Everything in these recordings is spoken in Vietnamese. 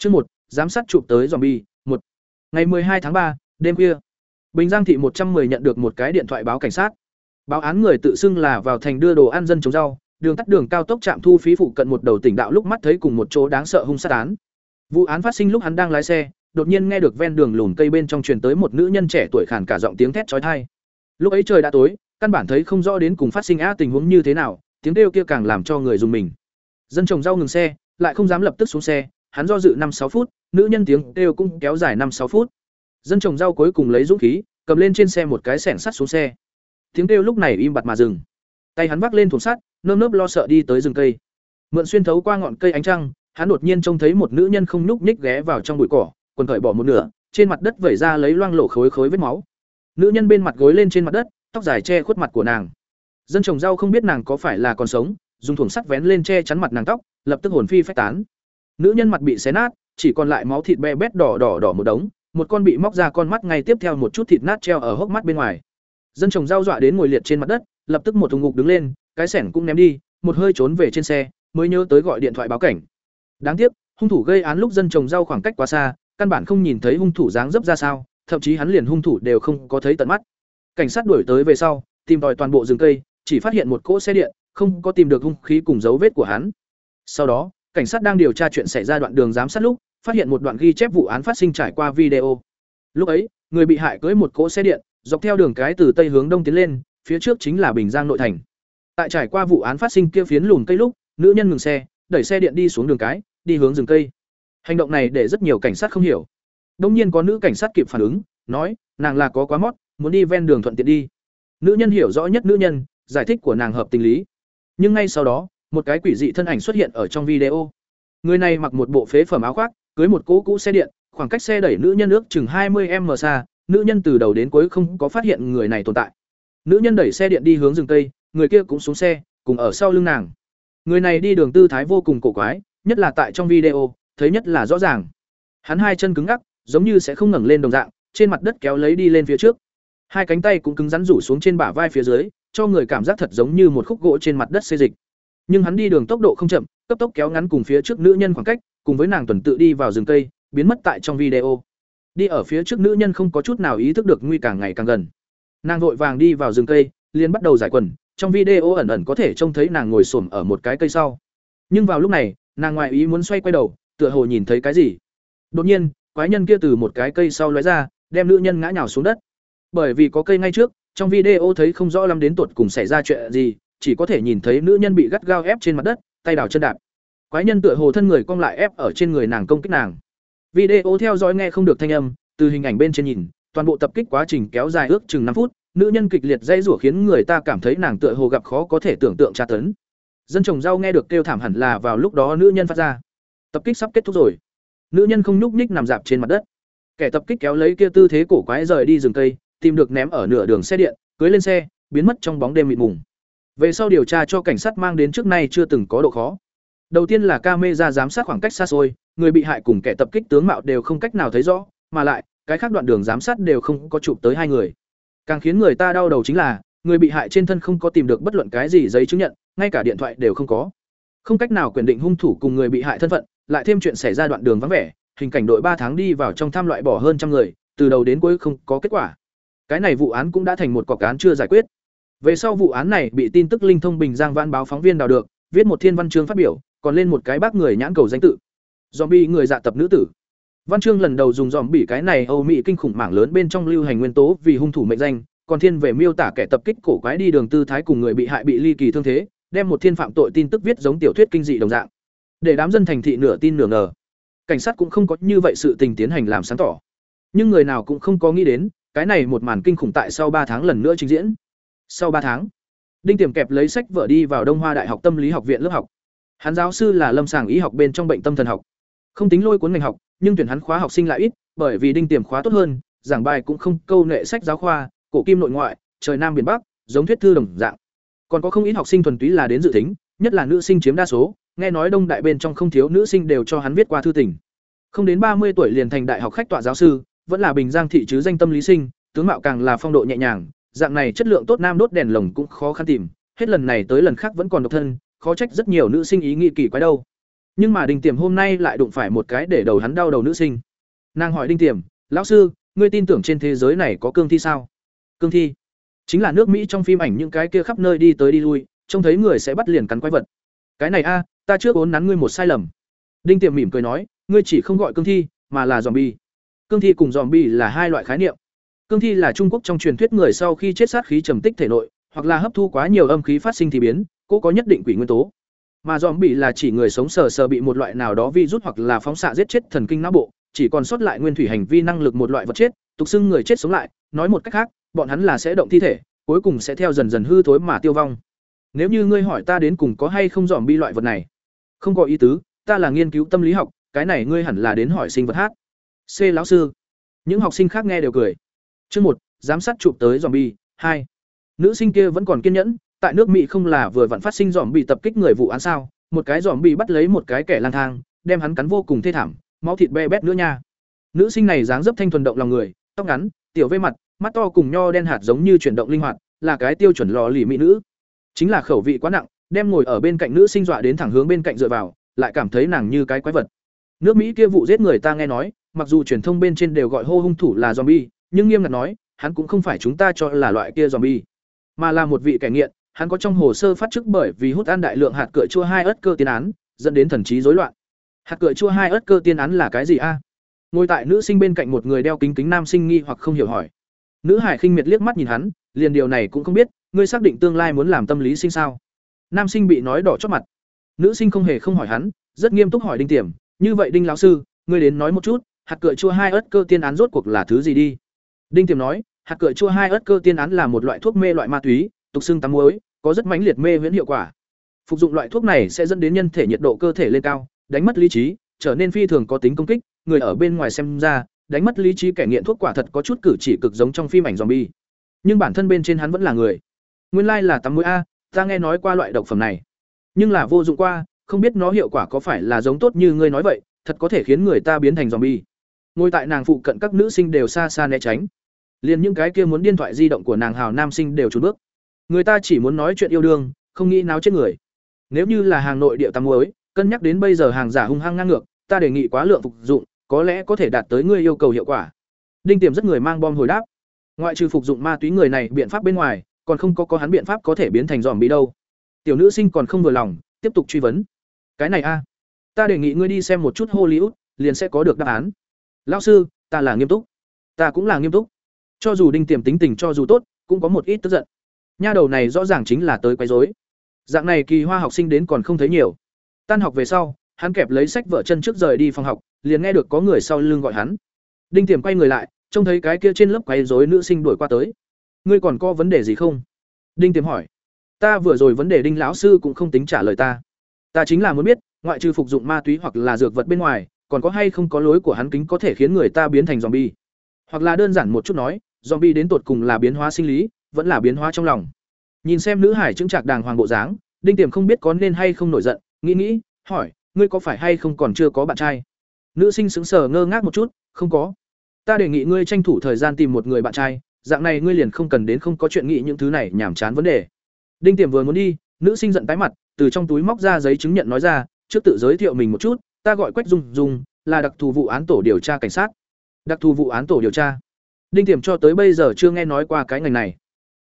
Chương một, giám sát chụp tới zombie, một. Ngày 12 tháng 3, đêm khuya. Bình Giang thị 110 nhận được một cái điện thoại báo cảnh sát. Báo án người tự xưng là vào thành đưa đồ ăn dân trồng rau, đường tắt đường cao tốc trạm thu phí phụ cận một đầu tỉnh đạo lúc mắt thấy cùng một chỗ đáng sợ hung sát án. Vụ án phát sinh lúc hắn đang lái xe, đột nhiên nghe được ven đường lùn cây bên trong truyền tới một nữ nhân trẻ tuổi khàn cả giọng tiếng thét chói tai. Lúc ấy trời đã tối, căn bản thấy không rõ đến cùng phát sinh á tình huống như thế nào, tiếng kêu kia càng làm cho người dùng mình. Dân trồng rau ngừng xe, lại không dám lập tức xuống xe, hắn do dự năm sáu phút, nữ nhân tiếng kêu cũng kéo dài năm sáu phút. Dân trồng rau cuối cùng lấy dũng khí, cầm lên trên xe một cái xẻng sắt xuống xe. Tiếng kêu lúc này im bặt mà dừng. Tay hắn vác lên thùng sắt, nơm nớp lo sợ đi tới rừng cây. Mượn xuyên thấu qua ngọn cây ánh trăng, hắn đột nhiên trông thấy một nữ nhân không nhúc nhích ghé vào trong bụi cỏ, quần cởi bỏ một nửa, trên mặt đất vẩy ra lấy loang lổ khối khối vết máu. Nữ nhân bên mặt gối lên trên mặt đất, tóc dài che khuất mặt của nàng. Dân trồng rau không biết nàng có phải là còn sống, dùng thùng sắt vén lên che chắn mặt nàng tóc, lập tức hồn phi phách tán. Nữ nhân mặt bị xé nát, chỉ còn lại máu thịt be bét đỏ đỏ đỏ một đống, một con bị móc ra con mắt ngay tiếp theo một chút thịt nát treo ở hốc mắt bên ngoài. Dân chồng giao dọa đến ngồi liệt trên mặt đất, lập tức một thùng ngục đứng lên, cái sẻn cũng ném đi, một hơi trốn về trên xe, mới nhớ tới gọi điện thoại báo cảnh. Đáng tiếc, hung thủ gây án lúc dân trồng rau khoảng cách quá xa, căn bản không nhìn thấy hung thủ dáng dấp ra sao, thậm chí hắn liền hung thủ đều không có thấy tận mắt. Cảnh sát đuổi tới về sau, tìm tòi toàn bộ rừng cây, chỉ phát hiện một cỗ xe điện, không có tìm được hung khí cùng dấu vết của hắn. Sau đó, cảnh sát đang điều tra chuyện xảy ra đoạn đường giám sát lúc, phát hiện một đoạn ghi chép vụ án phát sinh trải qua video. Lúc ấy, người bị hại cưỡi một cỗ xe điện, dọc theo đường cái từ tây hướng đông tiến lên, phía trước chính là Bình Giang nội thành. Tại trải qua vụ án phát sinh kia phiến lùm cây lúc, nữ nhân ngừng xe, đẩy xe điện đi xuống đường cái, đi hướng rừng cây. Hành động này để rất nhiều cảnh sát không hiểu. Đông nhiên có nữ cảnh sát kịp phản ứng, nói, nàng là có quá mót, muốn đi ven đường thuận tiện đi. Nữ nhân hiểu rõ nhất nữ nhân, giải thích của nàng hợp tình lý. Nhưng ngay sau đó, một cái quỷ dị thân ảnh xuất hiện ở trong video. Người này mặc một bộ phế phẩm áo khoác, cưới một cỗ cũ xe điện, khoảng cách xe đẩy nữ nhân ước chừng 20m xa, nữ nhân từ đầu đến cuối không có phát hiện người này tồn tại. Nữ nhân đẩy xe điện đi hướng rừng tây, người kia cũng xuống xe, cùng ở sau lưng nàng. Người này đi đường tư thái vô cùng cổ quái, nhất là tại trong video, thấy nhất là rõ ràng. Hắn hai chân cứng ngắc, giống như sẽ không ngẩng lên đồng dạng, trên mặt đất kéo lấy đi lên phía trước. Hai cánh tay cũng cứng rắn rủ xuống trên bả vai phía dưới, cho người cảm giác thật giống như một khúc gỗ trên mặt đất xê dịch. Nhưng hắn đi đường tốc độ không chậm, cấp tốc kéo ngắn cùng phía trước nữ nhân khoảng cách, cùng với nàng tuần tự đi vào rừng cây, biến mất tại trong video. Đi ở phía trước nữ nhân không có chút nào ý thức được nguy càng ngày càng gần. Nàng vội vàng đi vào rừng cây, liền bắt đầu giải quần, trong video ẩn ẩn có thể trông thấy nàng ngồi xổm ở một cái cây sau. Nhưng vào lúc này, nàng ngoại ý muốn xoay quay đầu, tựa hồ nhìn thấy cái gì. Đột nhiên, quái nhân kia từ một cái cây sau lóe ra, đem nữ nhân ngã nhào xuống đất. Bởi vì có cây ngay trước, trong video thấy không rõ lắm đến tuột cùng xảy ra chuyện gì, chỉ có thể nhìn thấy nữ nhân bị gắt gao ép trên mặt đất, tay đào chân đạp. Quái nhân tựa hồ thân người cong lại ép ở trên người nàng công kích nàng. Video theo dõi nghe không được thanh âm, từ hình ảnh bên trên nhìn, toàn bộ tập kích quá trình kéo dài ước chừng năm phút, nữ nhân kịch liệt dây rủa khiến người ta cảm thấy nàng tựa hồ gặp khó có thể tưởng tượng tra tấn. Dân trồng rau nghe được kêu thảm hẳn là vào lúc đó nữ nhân phát ra. Tập kích sắp kết thúc rồi. Nữ nhân không nhúc nhích nằm dạp trên mặt đất. Kẻ tập kích kéo lấy kia tư thế cổ quái rời đi rừng cây, tìm được ném ở nửa đường xe điện, cưới lên xe, biến mất trong bóng đêm mịt mùng. Về sau điều tra cho cảnh sát mang đến trước nay chưa từng có độ khó. Đầu tiên là camera giám sát khoảng cách xa xôi, người bị hại cùng kẻ tập kích tướng mạo đều không cách nào thấy rõ, mà lại, cái khác đoạn đường giám sát đều không có chụp tới hai người. Càng khiến người ta đau đầu chính là, người bị hại trên thân không có tìm được bất luận cái gì giấy chứng nhận, ngay cả điện thoại đều không có. Không cách nào quyền định hung thủ cùng người bị hại thân phận, lại thêm chuyện xảy ra đoạn đường vắng vẻ, hình cảnh đội ba tháng đi vào trong tham loại bỏ hơn trăm người, từ đầu đến cuối không có kết quả. Cái này vụ án cũng đã thành một quả cán chưa giải quyết. Về sau vụ án này bị tin tức linh thông Bình Giang Vãn báo phóng viên đào được, viết một thiên văn chương phát biểu, còn lên một cái bác người nhãn cầu danh tự. Zombie người dạ tập nữ tử. Văn chương lần đầu dùng zombie cái này Âu Mỹ kinh khủng mảng lớn bên trong lưu hành nguyên tố vì hung thủ mệnh danh, còn thiên về miêu tả kẻ tập kích cổ quái đi đường tư thái cùng người bị hại bị ly kỳ thương thế, đem một thiên phạm tội tin tức viết giống tiểu thuyết kinh dị đồng dạng. Để đám dân thành thị nửa tin nửa ngờ. Cảnh sát cũng không có như vậy sự tình tiến hành làm sáng tỏ. Nhưng người nào cũng không có nghĩ đến, cái này một màn kinh khủng tại sau ba tháng lần nữa trình diễn. Sau ba tháng, Đinh Tiềm kẹp lấy sách vở đi vào Đông Hoa Đại học Tâm lý học viện lớp học. Hắn giáo sư là lâm sàng y học bên trong bệnh tâm thần học. Không tính lôi cuốn ngành học, nhưng tuyển hắn khóa học sinh lại ít, bởi vì Đinh Tiềm khóa tốt hơn, giảng bài cũng không câu nệ sách giáo khoa, cổ kim nội ngoại, trời nam biển bắc, giống thuyết thư đồng dạng. Còn có không ít học sinh thuần túy là đến dự tính, nhất là nữ sinh chiếm đa số, nghe nói đông đại bên trong không thiếu nữ sinh đều cho hắn viết qua thư tình. Không đến ba mươi tuổi liền thành đại học khách tọa giáo sư, vẫn là bình giang thị chứ danh tâm lý sinh, tướng mạo càng là phong độ nhẹ nhàng, dạng này chất lượng tốt nam đốt đèn lồng cũng khó khăn tìm, hết lần này tới lần khác vẫn còn độc thân, khó trách rất nhiều nữ sinh ý nghĩ kỳ quái đâu. Nhưng mà Đinh Tiềm hôm nay lại đụng phải một cái để đầu hắn đau đầu nữ sinh. Nàng hỏi Đinh Tiềm, "Lão sư, ngươi tin tưởng trên thế giới này có cương thi sao?" Cương thi chính là nước Mỹ trong phim ảnh những cái kia khắp nơi đi tới đi lui, trông thấy người sẽ bắt liền cắn quái vật. Cái này a, ta trước ốn nắn ngươi một sai lầm. Đinh Tiềm mỉm cười nói, ngươi chỉ không gọi cương thi, mà là dòm bi Cương thi cùng dòm bi là hai loại khái niệm. Cương thi là Trung Quốc trong truyền thuyết người sau khi chết sát khí trầm tích thể nội, hoặc là hấp thu quá nhiều âm khí phát sinh thì biến, cô có nhất định quỷ nguyên tố. Mà bị là chỉ người sống sờ sờ bị một loại nào đó virus hoặc là phóng xạ giết chết thần kinh não bộ, chỉ còn sót lại nguyên thủy hành vi năng lực một loại vật chết, tục xưng người chết sống lại, nói một cách khác, bọn hắn là sẽ động thi thể, cuối cùng sẽ theo dần dần hư thối mà tiêu vong. Nếu như ngươi hỏi ta đến cùng có hay không dòm bi loại vật này, không có ý tứ, ta là nghiên cứu tâm lý học, cái này ngươi hẳn là đến hỏi sinh vật hát. C lão sư. Những học sinh khác nghe đều cười. Chương một, giám sát chụp tới zombie, bi, hai. Nữ sinh kia vẫn còn kiên nhẫn, tại nước Mỹ không là vừa vặn phát sinh zombie bị tập kích người vụ án sao? Một cái zombie bị bắt lấy một cái kẻ lang thang, đem hắn cắn vô cùng thê thảm, máu thịt be bét nữa nha. Nữ sinh này dáng dấp thanh thuần động lòng người, tóc ngắn, tiểu vây mặt, mắt to cùng nho đen hạt giống như chuyển động linh hoạt, là cái tiêu chuẩn lò lì mỹ nữ. Chính là khẩu vị quá nặng, đem ngồi ở bên cạnh nữ sinh dọa đến thẳng hướng bên cạnh dựa vào, lại cảm thấy nàng như cái quái vật. Nước Mỹ kia vụ giết người ta nghe nói, mặc dù truyền thông bên trên đều gọi hô hung thủ là zombie, nhưng nghiêm ngặt nói, hắn cũng không phải chúng ta cho là loại kia zombie, mà là một vị kẻ nghiện, hắn có trong hồ sơ phát chức bởi vì hút ăn đại lượng hạt cựa chua hai ớt cơ tiên án, dẫn đến thần trí rối loạn. Hạt cựa chua hai ớt cơ tiên án là cái gì a? Ngồi tại nữ sinh bên cạnh một người đeo kính kính nam sinh nghi hoặc không hiểu hỏi. Nữ Hải khinh miệt liếc mắt nhìn hắn, liền điều này cũng không biết, ngươi xác định tương lai muốn làm tâm lý sinh sao? Nam sinh bị nói đỏ chót mặt. Nữ sinh không hề không hỏi hắn, rất nghiêm túc hỏi Đinh Tiềm, "Như vậy Đinh lão sư, ngươi đến nói một chút, hạt cựa chua hai ớt cơ tiên án rốt cuộc là thứ gì đi?" Đinh Tiềm nói, "Hạt cựa chua hai ớt cơ tiên án là một loại thuốc mê loại ma túy, tục xưng tắm muối, có rất mãnh liệt mê huyễn hiệu quả. Phục dụng loại thuốc này sẽ dẫn đến nhân thể nhiệt độ cơ thể lên cao, đánh mất lý trí, trở nên phi thường có tính công kích, người ở bên ngoài xem ra, đánh mất lý trí kẻ nghiện thuốc quả thật có chút cử chỉ cực giống trong phim ảnh zombie. Nhưng bản thân bên trên hắn vẫn là người. Nguyên lai là tắm muối a, ta nghe nói qua loại độc phẩm này. Nhưng là vô dụng qua, không biết nó hiệu quả có phải là giống tốt như ngươi nói vậy, thật có thể khiến người ta biến thành zombie. Ngồi tại nàng phụ cận các nữ sinh đều xa xa né tránh. Liền những cái kia muốn điện thoại di động của nàng hào nam sinh đều trốn bước. Người ta chỉ muốn nói chuyện yêu đương, không nghĩ náo chết người. Nếu như là hàng nội địa tắm muối, cân nhắc đến bây giờ hàng giả hung hăng ngang ngược, ta đề nghị quá lượng phục dụng, có lẽ có thể đạt tới ngươi yêu cầu hiệu quả. Đinh Tiềm rất người mang bom hồi đáp. Ngoại trừ phục dụng ma túy người này biện pháp bên ngoài, còn không có có hắn biện pháp có thể biến thành giòm bị đâu. Tiểu nữ sinh còn không vừa lòng, tiếp tục truy vấn. Cái này a, ta đề nghị ngươi đi xem một chút Hollywood, liền sẽ có được đáp án. Lão sư, ta là nghiêm túc. Ta cũng là nghiêm túc. Cho dù Đinh Tiềm tính tình cho dù tốt, cũng có một ít tức giận. Nha đầu này rõ ràng chính là tới quấy rối. Dạng này kỳ hoa học sinh đến còn không thấy nhiều. Tan học về sau, hắn kẹp lấy sách vở chân trước rời đi phòng học, liền nghe được có người sau lưng gọi hắn. Đinh Tiềm quay người lại, trông thấy cái kia trên lớp quấy rối nữ sinh đuổi qua tới. "Ngươi còn có vấn đề gì không?" Đinh Tiềm hỏi. "Ta vừa rồi vấn đề Đinh lão sư cũng không tính trả lời ta. Ta chính là muốn biết, ngoại trừ phục dụng ma túy hoặc là dược vật bên ngoài, còn có hay không có lối của hắn kính có thể khiến người ta biến thành zombie. Hoặc là đơn giản một chút nói, zombie đến tột cùng là biến hóa sinh lý, vẫn là biến hóa trong lòng." Nhìn xem nữ hải chứng trạc đàng hoàng bộ dáng, Đinh Tiềm không biết có nên hay không nổi giận, nghĩ nghĩ, hỏi, ngươi có phải hay không còn chưa có bạn trai? Nữ sinh sững sờ ngơ ngác một chút, không có. Ta đề nghị ngươi tranh thủ thời gian tìm một người bạn trai, dạng này ngươi liền không cần đến không có chuyện nghĩ những thứ này nhảm chán vấn đề. Đinh Tiềm vừa muốn đi, nữ sinh giận tái mặt, từ trong túi móc ra giấy chứng nhận nói ra, trước tự giới thiệu mình một chút, ta gọi Quách Dung Dung, là đặc thù vụ án tổ điều tra cảnh sát. Đặc thù vụ án tổ điều tra. Đinh Tiềm cho tới bây giờ chưa nghe nói qua cái ngành này.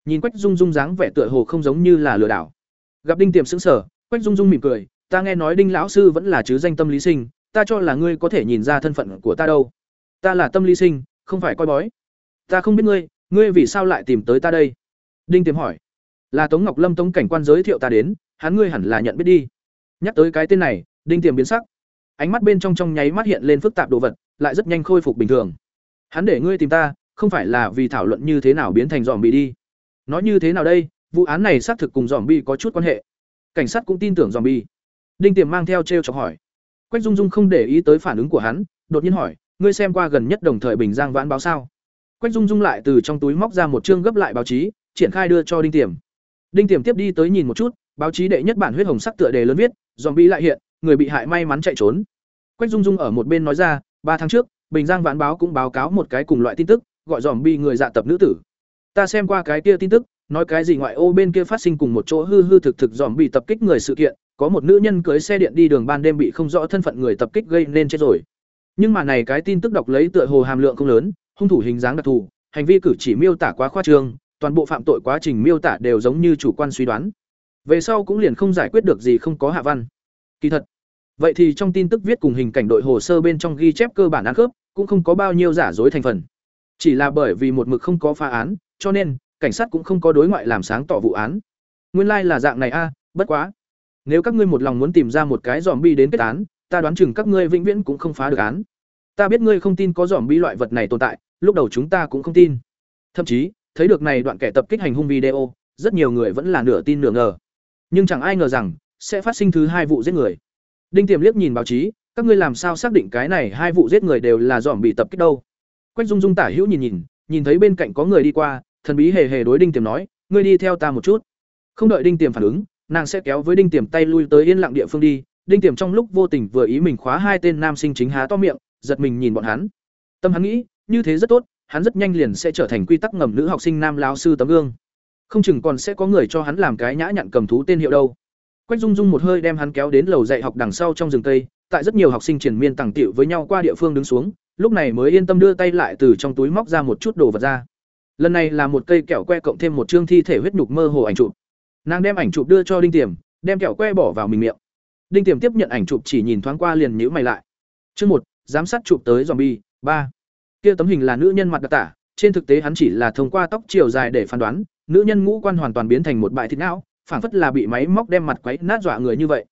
Nhìn Quách Dung Dung dáng vẻ tựa hồ không giống như là lừa đảo. Gặp Đinh Tiềm sững sờ, Quách Dung Dung mỉm cười, ta nghe nói Đinh lão sư vẫn là chứ danh tâm lý sinh, ta cho là ngươi có thể nhìn ra thân phận của ta đâu. Ta là tâm lý sinh, không phải coi bói. Ta không biết ngươi, ngươi vì sao lại tìm tới ta đây? Đinh Tiềm hỏi. Là Tống Ngọc Lâm tống cảnh quan giới thiệu ta đến, hắn ngươi hẳn là nhận biết đi. Nhắc tới cái tên này, Đinh Tiềm biến sắc. Ánh mắt bên trong trong nháy mắt hiện lên phức tạp đồ vật, lại rất nhanh khôi phục bình thường. Hắn để ngươi tìm ta, không phải là vì thảo luận như thế nào biến thành dòm bị đi. Nói như thế nào đây, vụ án này xác thực cùng dòm bi có chút quan hệ. Cảnh sát cũng tin tưởng dòm bi. Đinh Tiềm mang theo trêu chọc hỏi. Quách Dung Dung không để ý tới phản ứng của hắn, đột nhiên hỏi, ngươi xem qua gần nhất đồng thời Bình Giang vãn báo sao? Quách Dung Dung lại từ trong túi móc ra một chương gấp lại báo chí, triển khai đưa cho Đinh Tiềm. Đinh Tiềm tiếp đi tới nhìn một chút, báo chí đệ nhất bản huyết hồng sắc tựa đề lớn viết, dòm bi lại hiện, người bị hại may mắn chạy trốn. Quách Dung Dung ở một bên nói ra, ba tháng trước, Bình Giang vãn báo cũng báo cáo một cái cùng loại tin tức, gọi dòm bi người dạ tập nữ tử. Ta xem qua cái kia tin tức, nói cái gì ngoại ô bên kia phát sinh cùng một chỗ hư hư thực thực dòm bị tập kích người sự kiện, có một nữ nhân cưới xe điện đi đường ban đêm bị không rõ thân phận người tập kích gây nên chết rồi. Nhưng mà này cái tin tức đọc lấy tựa hồ hàm lượng không lớn, hung thủ hình dáng đặc thù, hành vi cử chỉ miêu tả quá khoa trương, toàn bộ phạm tội quá trình miêu tả đều giống như chủ quan suy đoán. Về sau cũng liền không giải quyết được gì không có hạ văn. Kỳ thật, vậy thì trong tin tức viết cùng hình cảnh đội hồ sơ bên trong ghi chép cơ bản ăn khớp, cũng không có bao nhiêu giả dối thành phần. Chỉ là bởi vì một mực không có phá án, cho nên cảnh sát cũng không có đối ngoại làm sáng tỏ vụ án. Nguyên lai like là dạng này a, bất quá. Nếu các ngươi một lòng muốn tìm ra một cái zombie đến kết án, ta đoán chừng các ngươi vĩnh viễn cũng không phá được án. Ta biết ngươi không tin có zombie loại vật này tồn tại, lúc đầu chúng ta cũng không tin. Thậm chí, thấy được này đoạn kẻ tập kích hành hung video, rất nhiều người vẫn là nửa tin nửa ngờ. Nhưng chẳng ai ngờ rằng sẽ phát sinh thứ hai vụ giết người. Đinh Tiềm liếc nhìn báo chí, các ngươi làm sao xác định cái này hai vụ giết người đều là dòm bị tập kích đâu? Quách Dung Dung tả hữu nhìn nhìn, nhìn thấy bên cạnh có người đi qua, thần bí hề hề đối Đinh Tiềm nói, ngươi đi theo ta một chút. Không đợi Đinh Tiềm phản ứng, nàng sẽ kéo với Đinh Tiềm tay lui tới yên lặng địa phương đi. Đinh Tiềm trong lúc vô tình vừa ý mình khóa hai tên nam sinh chính há to miệng, giật mình nhìn bọn hắn. Tâm hắn nghĩ, như thế rất tốt, hắn rất nhanh liền sẽ trở thành quy tắc ngầm nữ học sinh nam lão sư tấm gương. Không chừng còn sẽ có người cho hắn làm cái nhã nhặn cầm thú tên hiệu đâu. Quách Dung Dung một hơi đem hắn kéo đến lầu dạy học đằng sau trong rừng tây, tại rất nhiều học sinh triển miên tàng tiệu với nhau qua địa phương đứng xuống, lúc này mới yên tâm đưa tay lại từ trong túi móc ra một chút đồ vật ra. Lần này là một cây kẹo que cộng thêm một trương thi thể huyết nhục mơ hồ ảnh chụp. Nàng đem ảnh chụp đưa cho Đinh Tiềm, đem kẹo que bỏ vào mình miệng. Đinh Tiềm tiếp nhận ảnh chụp chỉ nhìn thoáng qua liền nhíu mày lại. Chương một, giám sát chụp tới zombie, ba. Kia tấm hình là nữ nhân mặt đặc tả, trên thực tế hắn chỉ là thông qua tóc chiều dài để phán đoán, nữ nhân ngũ quan hoàn toàn biến thành một bại thịt não, phảng phất là bị máy móc đem mặt quấy nát dọa người như vậy.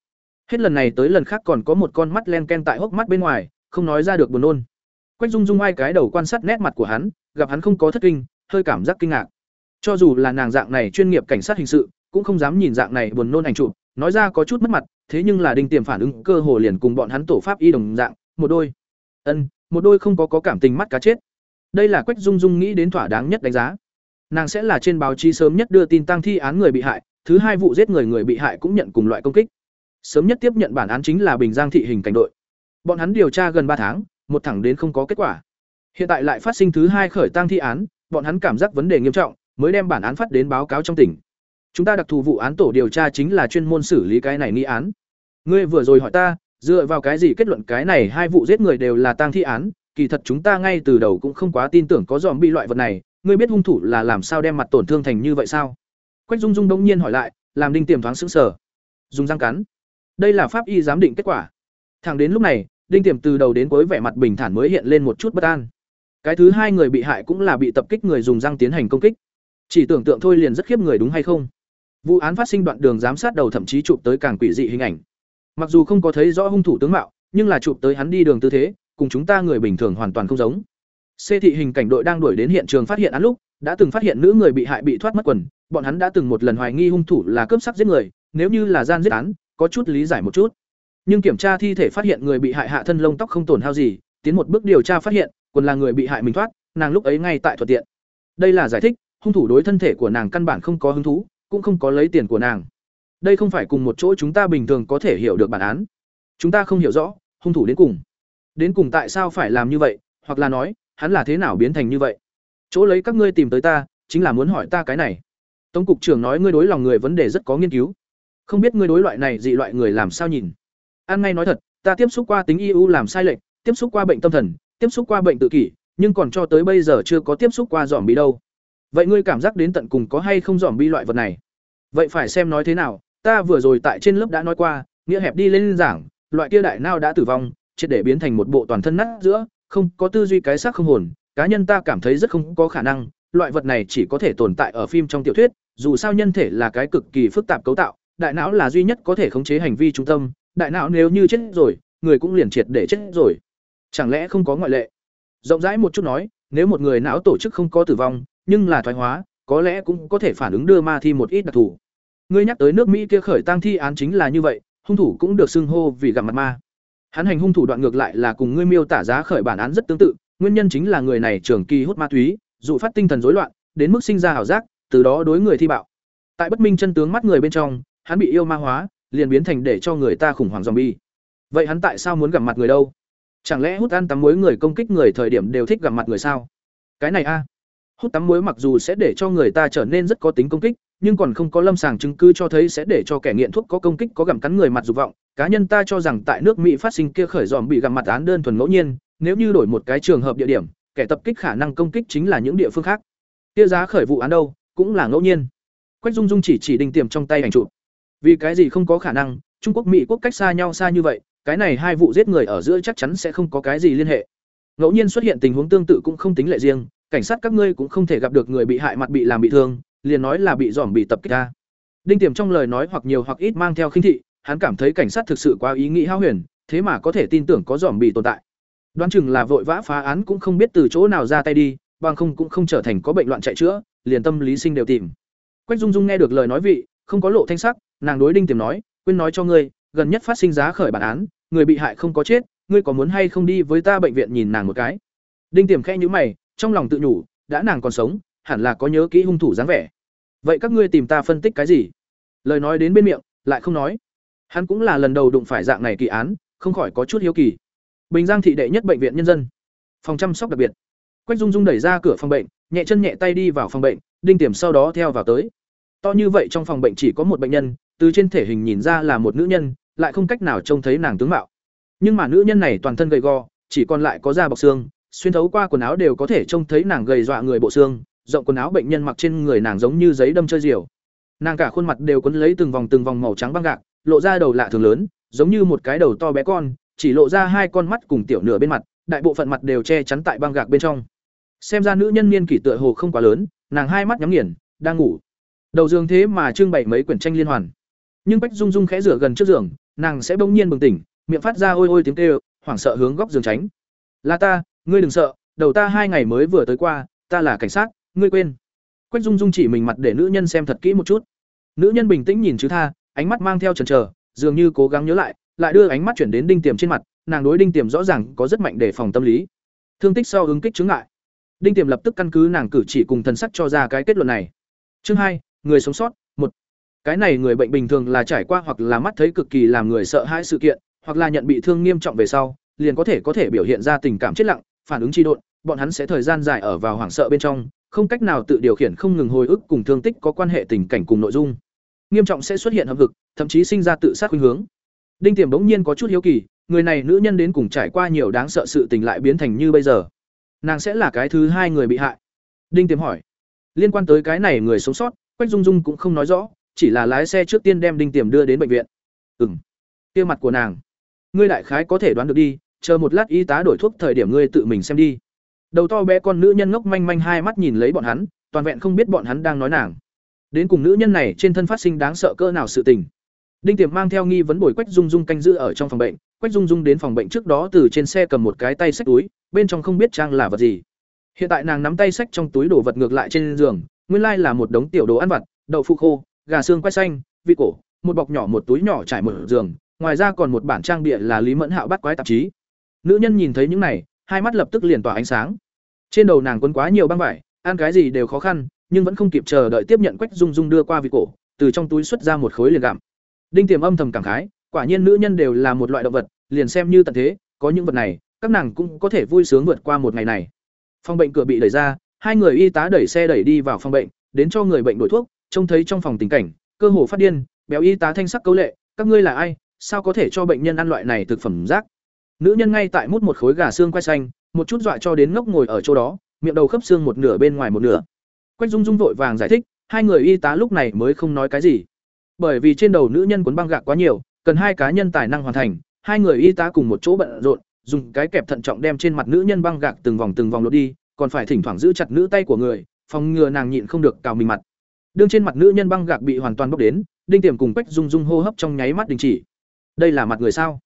Hết lần này tới lần khác còn có một con mắt len ken tại hốc mắt bên ngoài, không nói ra được buồn nôn. Quách Dung Dung ai cái đầu quan sát nét mặt của hắn, gặp hắn không có thất kinh, hơi cảm giác kinh ngạc. Cho dù là nàng dạng này chuyên nghiệp cảnh sát hình sự, cũng không dám nhìn dạng này buồn nôn ảnh chụp, nói ra có chút mất mặt, thế nhưng là Đinh Tiềm phản ứng cơ hồ liền cùng bọn hắn tổ pháp y đồng dạng, một đôi. Ân, một đôi không có có cảm tình mắt cá chết. Đây là Quách Dung Dung nghĩ đến thỏa đáng nhất đánh giá. Nàng sẽ là trên báo chí sớm nhất đưa tin tăng thi án người bị hại, thứ hai vụ giết người người bị hại cũng nhận cùng loại công kích. Sớm nhất tiếp nhận bản án chính là Bình Giang thị hình cảnh đội. Bọn hắn điều tra gần ba tháng, một thẳng đến không có kết quả. Hiện tại lại phát sinh thứ hai khởi tang thi án, bọn hắn cảm giác vấn đề nghiêm trọng, mới đem bản án phát đến báo cáo trong tỉnh. Chúng ta đặc thù vụ án tổ điều tra chính là chuyên môn xử lý cái này nghi án. Ngươi vừa rồi hỏi ta, dựa vào cái gì kết luận cái này hai vụ giết người đều là tang thi án, kỳ thật chúng ta ngay từ đầu cũng không quá tin tưởng có dòm bị loại vật này, ngươi biết hung thủ là làm sao đem mặt tổn thương thành như vậy sao? Quách Dung Dung đông nhiên hỏi lại, làm Đinh Tiềm thoáng sững sờ. Dùng răng cắn. Đây là pháp y giám định kết quả. Thẳng đến lúc này, Đinh Tiềm từ đầu đến cuối vẻ mặt bình thản mới hiện lên một chút bất an. Cái thứ hai người bị hại cũng là bị tập kích người dùng răng tiến hành công kích. Chỉ tưởng tượng thôi liền rất khiếp người đúng hay không? Vụ án phát sinh đoạn đường giám sát đầu thậm chí chụp tới càng quỷ dị hình ảnh. Mặc dù không có thấy rõ hung thủ tướng mạo, nhưng là chụp tới hắn đi đường tư thế, cùng chúng ta người bình thường hoàn toàn không giống. C thị hình cảnh đội đang đuổi đến hiện trường phát hiện án lúc, đã từng phát hiện nữ người bị hại bị thoát mất quần, bọn hắn đã từng một lần hoài nghi hung thủ là cướp sắc giết người, nếu như là gian giết án, có chút lý giải một chút. Nhưng kiểm tra thi thể phát hiện người bị hại hạ thân lông tóc không tổn hao gì, tiến một bước điều tra phát hiện, quần là người bị hại mình thoát, nàng lúc ấy ngay tại thuận tiện. Đây là giải thích, hung thủ đối thân thể của nàng căn bản không có hứng thú, cũng không có lấy tiền của nàng. Đây không phải cùng một chỗ chúng ta bình thường có thể hiểu được bản án. Chúng ta không hiểu rõ, hung thủ đến cùng. Đến cùng tại sao phải làm như vậy, hoặc là nói, hắn là thế nào biến thành như vậy? Chỗ lấy các ngươi tìm tới ta, chính là muốn hỏi ta cái này. Tống cục trưởng nói ngươi đối lòng người vấn đề rất có nghiên cứu. Không biết ngươi đối loại này dị loại người làm sao nhìn? An ngay nói thật, ta tiếp xúc qua tính IU làm sai lệch, tiếp xúc qua bệnh tâm thần, tiếp xúc qua bệnh tự kỷ, nhưng còn cho tới bây giờ chưa có tiếp xúc qua giòm bi đâu. Vậy ngươi cảm giác đến tận cùng có hay không giòm bi loại vật này? Vậy phải xem nói thế nào, ta vừa rồi tại trên lớp đã nói qua, nghĩa hẹp đi lên giảng, loại kia đại nào đã tử vong, triệt để biến thành một bộ toàn thân nát giữa, không có tư duy cái xác không hồn, cá nhân ta cảm thấy rất không có khả năng, loại vật này chỉ có thể tồn tại ở phim trong tiểu thuyết, dù sao nhân thể là cái cực kỳ phức tạp cấu tạo, đại não là duy nhất có thể khống chế hành vi trung tâm, đại não nếu như chết rồi, người cũng liền triệt để chết rồi. Chẳng lẽ không có ngoại lệ? Rộng rãi một chút nói, nếu một người não tổ chức không có tử vong, nhưng là thoái hóa, có lẽ cũng có thể phản ứng đưa ma thi một ít đặc thù. Ngươi nhắc tới nước Mỹ kia khởi tang thi án chính là như vậy, hung thủ cũng được xưng hô vì gặp mặt ma. Hắn hành hung thủ đoạn ngược lại là cùng ngươi miêu tả giá khởi bản án rất tương tự, nguyên nhân chính là người này trưởng kỳ hút ma túy, dụ phát tinh thần rối loạn, đến mức sinh ra ảo giác, từ đó đối người thi bạo. Tại bất minh chân tướng mắt người bên trong, hắn bị yêu ma hóa, liền biến thành để cho người ta khủng hoảng zombie. Vậy hắn tại sao muốn gặp mặt người đâu? Chẳng lẽ hút ăn tắm muối người công kích người thời điểm đều thích gặp mặt người sao? Cái này a. Hút tắm muối mặc dù sẽ để cho người ta trở nên rất có tính công kích, nhưng còn không có lâm sàng chứng cứ cho thấy sẽ để cho kẻ nghiện thuốc có công kích có gặm cắn người mặt dục vọng. Cá nhân ta cho rằng tại nước Mỹ phát sinh kia khởi dòm bị gặm mặt án đơn thuần ngẫu nhiên, nếu như đổi một cái trường hợp địa điểm, kẻ tập kích khả năng công kích chính là những địa phương khác. Kia giá khởi vụ án đâu, cũng là ngẫu nhiên. Quách Dung Dung chỉ chỉ đình tiềm trong tay ảnh chụp. Vì cái gì không có khả năng, Trung Quốc Mỹ quốc cách xa nhau xa như vậy, cái này hai vụ giết người ở giữa chắc chắn sẽ không có cái gì liên hệ. Ngẫu nhiên xuất hiện tình huống tương tự cũng không tính lệ riêng, cảnh sát các ngươi cũng không thể gặp được người bị hại mặt bị làm bị thương, liền nói là bị giòm bị tập kích ra. Đinh Tiềm trong lời nói hoặc nhiều hoặc ít mang theo khinh thị, hắn cảm thấy cảnh sát thực sự quá ý nghĩ hao huyền, thế mà có thể tin tưởng có giòm bị tồn tại. Đoán chừng là vội vã phá án cũng không biết từ chỗ nào ra tay đi, bằng không cũng không trở thành có bệnh loạn chạy chữa, liền tâm lý sinh đều tìm. Quách Dung Dung nghe được lời nói vị, không có lộ thanh sắc, nàng đối Đinh Tiềm nói, quên nói cho ngươi, gần nhất phát sinh giá khởi bản án, người bị hại không có chết, ngươi có muốn hay không đi với ta bệnh viện nhìn nàng một cái? Đinh Tiềm khẽ nhíu mày, trong lòng tự nhủ, đã nàng còn sống, hẳn là có nhớ kỹ hung thủ dáng vẻ. Vậy các ngươi tìm ta phân tích cái gì? Lời nói đến bên miệng, lại không nói. Hắn cũng là lần đầu đụng phải dạng này kỳ án, không khỏi có chút hiếu kỳ. Bình Giang thị đệ nhất bệnh viện nhân dân, phòng chăm sóc đặc biệt. Quách Dung Dung đẩy ra cửa phòng bệnh, nhẹ chân nhẹ tay đi vào phòng bệnh, Đinh Tiềm sau đó theo vào tới. To như vậy trong phòng bệnh chỉ có một bệnh nhân, từ trên thể hình nhìn ra là một nữ nhân, lại không cách nào trông thấy nàng tướng mạo. Nhưng mà nữ nhân này toàn thân gầy gò, chỉ còn lại có da bọc xương, xuyên thấu qua quần áo đều có thể trông thấy nàng gầy dọa người bộ xương, rộng quần áo bệnh nhân mặc trên người nàng giống như giấy đâm chơi diều. Nàng cả khuôn mặt đều quấn lấy từng vòng từng vòng màu trắng băng gạc, lộ ra đầu lạ thường lớn, giống như một cái đầu to bé con, chỉ lộ ra hai con mắt cùng tiểu nửa bên mặt, đại bộ phận mặt đều che chắn tại băng gạc bên trong. Xem ra nữ nhân niên kỷ tựa hồ không quá lớn, nàng hai mắt nhắm nghiền, đang ngủ. Đầu giường thế mà trưng bày mấy quyển tranh liên hoàn. Nhưng Bách Dung Dung khẽ rửa gần trước giường, nàng sẽ bỗng nhiên bừng tỉnh, miệng phát ra ôi ôi tiếng kêu, hoảng sợ hướng góc giường tránh. "Là ta, ngươi đừng sợ, đầu ta hai ngày mới vừa tới qua, ta là cảnh sát, ngươi quên." Quách Dung Dung chỉ mình mặt để nữ nhân xem thật kỹ một chút. Nữ nhân bình tĩnh nhìn chứ tha, ánh mắt mang theo trần trờ dường như cố gắng nhớ lại, lại đưa ánh mắt chuyển đến đinh tiềm trên mặt, nàng đối đinh tiềm rõ ràng có rất mạnh đề phòng tâm lý. Thương tích sau ứng kích chứng ngại. Đinh tiềm lập tức căn cứ nàng cử chỉ cùng thần sắc cho ra cái kết luận này. Chương hai, người sống sót. Cái này người bệnh bình thường là trải qua hoặc là mắt thấy cực kỳ làm người sợ hãi sự kiện, hoặc là nhận bị thương nghiêm trọng về sau, liền có thể có thể biểu hiện ra tình cảm chết lặng, phản ứng chi độn, bọn hắn sẽ thời gian dài ở vào hoảng sợ bên trong, không cách nào tự điều khiển không ngừng hồi ức cùng thương tích có quan hệ tình cảnh cùng nội dung. Nghiêm trọng sẽ xuất hiện hậm hực, thậm chí sinh ra tự sát khuynh hướng. Đinh Tiềm bỗng nhiên có chút hiếu kỳ, người này nữ nhân đến cùng trải qua nhiều đáng sợ sự tình lại biến thành như bây giờ. Nàng sẽ là cái thứ hai người bị hại. Đinh Tiềm hỏi. Liên quan tới cái này người sống sót, Quách Dung Dung cũng không nói rõ, chỉ là lái xe trước tiên đem Đinh Tiềm đưa đến bệnh viện. Ừm. Kia mặt của nàng, ngươi đại khái có thể đoán được đi, chờ một lát y tá đổi thuốc thời điểm ngươi tự mình xem đi. Đầu to bé con nữ nhân ngốc manh manh hai mắt nhìn lấy bọn hắn, toàn vẹn không biết bọn hắn đang nói nàng. Đến cùng nữ nhân này trên thân phát sinh đáng sợ cỡ nào sự tình. Đinh Tiềm mang theo nghi vấn bồi Quách Dung Dung canh giữ ở trong phòng bệnh, Quách Dung Dung đến phòng bệnh trước đó từ trên xe cầm một cái tay xách túi, bên trong không biết trang là vật gì. Hiện tại nàng nắm tay xách trong túi đổ vật ngược lại trên giường, nguyên lai là một đống tiểu đồ ăn vặt, đậu phụ khô, gà xương quay xanh, vị cổ, một bọc nhỏ một túi nhỏ trải một giường, ngoài ra còn một bản trang bìa là Lý Mẫn Hạo bắt quái tạp chí. Nữ nhân nhìn thấy những này, hai mắt lập tức liền tỏa ánh sáng. Trên đầu nàng quấn quá nhiều băng vải, ăn cái gì đều khó khăn, nhưng vẫn không kịp chờ đợi tiếp nhận Quách Dung Dung đưa qua vị cổ, từ trong túi xuất ra một khối liền gặm. Đinh Tiềm âm thầm cảm khái, quả nhiên nữ nhân đều là một loại động vật, liền xem như tận thế, có những vật này, các nàng cũng có thể vui sướng vượt qua một ngày này. Phòng bệnh cửa bị đẩy ra, hai người y tá đẩy xe đẩy đi vào phòng bệnh, đến cho người bệnh đổi thuốc, trông thấy trong phòng tình cảnh, cơ hồ phát điên, béo y tá thanh sắc câu lệ, các ngươi là ai, sao có thể cho bệnh nhân ăn loại này thực phẩm rác? Nữ nhân ngay tại mút một khối gà xương quay xanh, một chút dọa cho đến ngốc ngồi ở chỗ đó, miệng đầu khớp xương một nửa bên ngoài một nửa. Quách Dung Dung vội vàng giải thích, hai người y tá lúc này mới không nói cái gì. Bởi vì trên đầu nữ nhân cuốn băng gạc quá nhiều, cần hai cá nhân tài năng hoàn thành, hai người y tá cùng một chỗ bận rộn, dùng cái kẹp thận trọng đem trên mặt nữ nhân băng gạc từng vòng từng vòng lột đi, còn phải thỉnh thoảng giữ chặt nữ tay của người, phòng ngừa nàng nhịn không được cào mình mặt. Đương trên mặt nữ nhân băng gạc bị hoàn toàn bốc đến, Đinh Tiềm cùng Quách Dung Dung hô hấp trong nháy mắt đình chỉ. Đây là mặt người sao?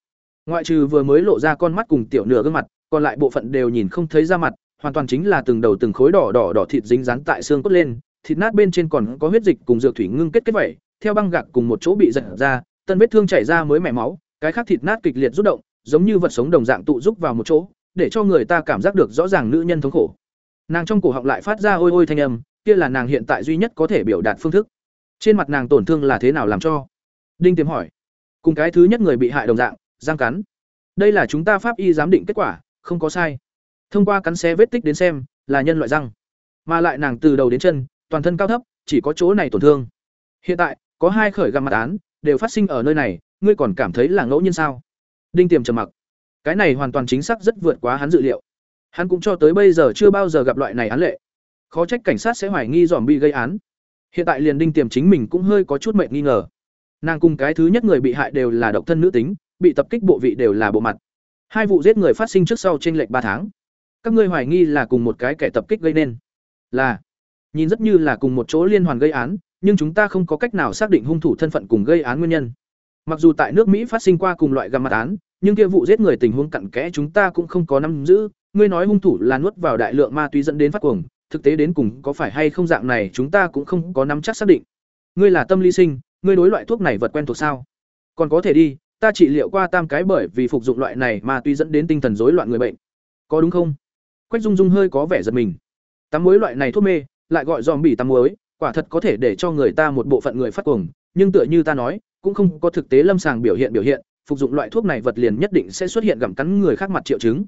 Ngoại trừ vừa mới lộ ra con mắt cùng tiểu nửa gương mặt, còn lại bộ phận đều nhìn không thấy ra mặt, hoàn toàn chính là từng đầu từng khối đỏ đỏ đỏ thịt dính dán tại xương cốt lên, thịt nát bên trên còn có huyết dịch cùng dược thủy ngưng kết kết vảy, theo băng gạc cùng một chỗ bị giật ra, tân vết thương chảy ra mới mẻ máu, cái khác thịt nát kịch liệt rút động, giống như vật sống đồng dạng tụ rúc vào một chỗ, để cho người ta cảm giác được rõ ràng nữ nhân thống khổ. Nàng trong cổ họng lại phát ra ôi ôi thanh âm, kia là nàng hiện tại duy nhất có thể biểu đạt phương thức. Trên mặt nàng tổn thương là thế nào làm cho? Đinh Tiềm hỏi. Cùng cái thứ nhất người bị hại đồng dạng, giang cắn. Đây là chúng ta pháp y giám định kết quả, không có sai. Thông qua cắn xé vết tích đến xem, là nhân loại răng. Mà lại nàng từ đầu đến chân, toàn thân cao thấp, chỉ có chỗ này tổn thương. Hiện tại, có hai khởi găm mặt án đều phát sinh ở nơi này, ngươi còn cảm thấy là ngẫu nhiên sao? Đinh Tiềm trầm mặc. Cái này hoàn toàn chính xác rất vượt quá hắn dự liệu. Hắn cũng cho tới bây giờ chưa bao giờ gặp loại này án lệ. Khó trách cảnh sát sẽ hoài nghi dòm bị gây án. Hiện tại liền Đinh Tiềm chính mình cũng hơi có chút mệt nghi ngờ. Nàng cùng cái thứ nhất người bị hại đều là độc thân nữ tính, bị tập kích bộ vị đều là bộ mặt. Hai vụ giết người phát sinh trước sau trên lệch ba tháng. Các ngươi hoài nghi là cùng một cái kẻ tập kích gây nên. Là nhìn rất như là cùng một chỗ liên hoàn gây án, nhưng chúng ta không có cách nào xác định hung thủ thân phận cùng gây án nguyên nhân. Mặc dù tại nước Mỹ phát sinh qua cùng loại găm mặt án, nhưng kia vụ giết người tình huống cặn kẽ chúng ta cũng không có nắm giữ, ngươi nói hung thủ là nuốt vào đại lượng ma túy dẫn đến phát cuồng, thực tế đến cùng có phải hay không dạng này chúng ta cũng không có nắm chắc xác định. Ngươi là tâm lý sinh, ngươi đối loại thuốc này vật quen thuộc sao? Còn có thể đi, ta trị liệu qua tam cái bởi vì phục dụng loại này mà tuy dẫn đến tinh thần rối loạn người bệnh. Có đúng không? Quách Dung Dung hơi có vẻ giật mình. Tắm muối loại này thuốc mê, lại gọi dòm bỉ tắm muối, quả thật có thể để cho người ta một bộ phận người phát cuồng, nhưng tựa như ta nói, cũng không có thực tế lâm sàng biểu hiện biểu hiện, phục dụng loại thuốc này vật liền nhất định sẽ xuất hiện gặm cắn người khác mặt triệu chứng.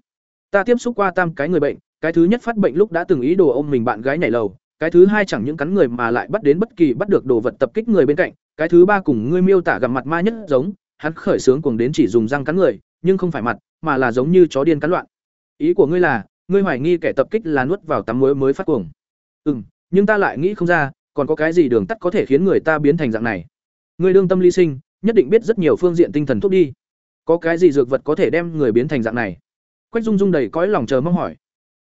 Ta tiếp xúc qua tam cái người bệnh, cái thứ nhất phát bệnh lúc đã từng ý đồ ôm mình bạn gái nhảy lầu, cái thứ hai chẳng những cắn người mà lại bắt đến bất kỳ bắt được đồ vật tập kích người bên cạnh, cái thứ ba cùng ngươi miêu tả gặp mặt ma nhất giống, hắn khởi sướng cuồng đến chỉ dùng răng cắn người, nhưng không phải mặt, mà là giống như chó điên cắn loạn. Ý của ngươi là, ngươi hoài nghi kẻ tập kích là nuốt vào tắm muối mới phát cuồng. Ừm, nhưng ta lại nghĩ không ra, còn có cái gì đường tắt có thể khiến người ta biến thành dạng này. Ngươi đương tâm ly sinh, nhất định biết rất nhiều phương diện tinh thần thuốc đi. Có cái gì dược vật có thể đem người biến thành dạng này? Quách Dung Dung đầy cõi lòng chờ mong hỏi.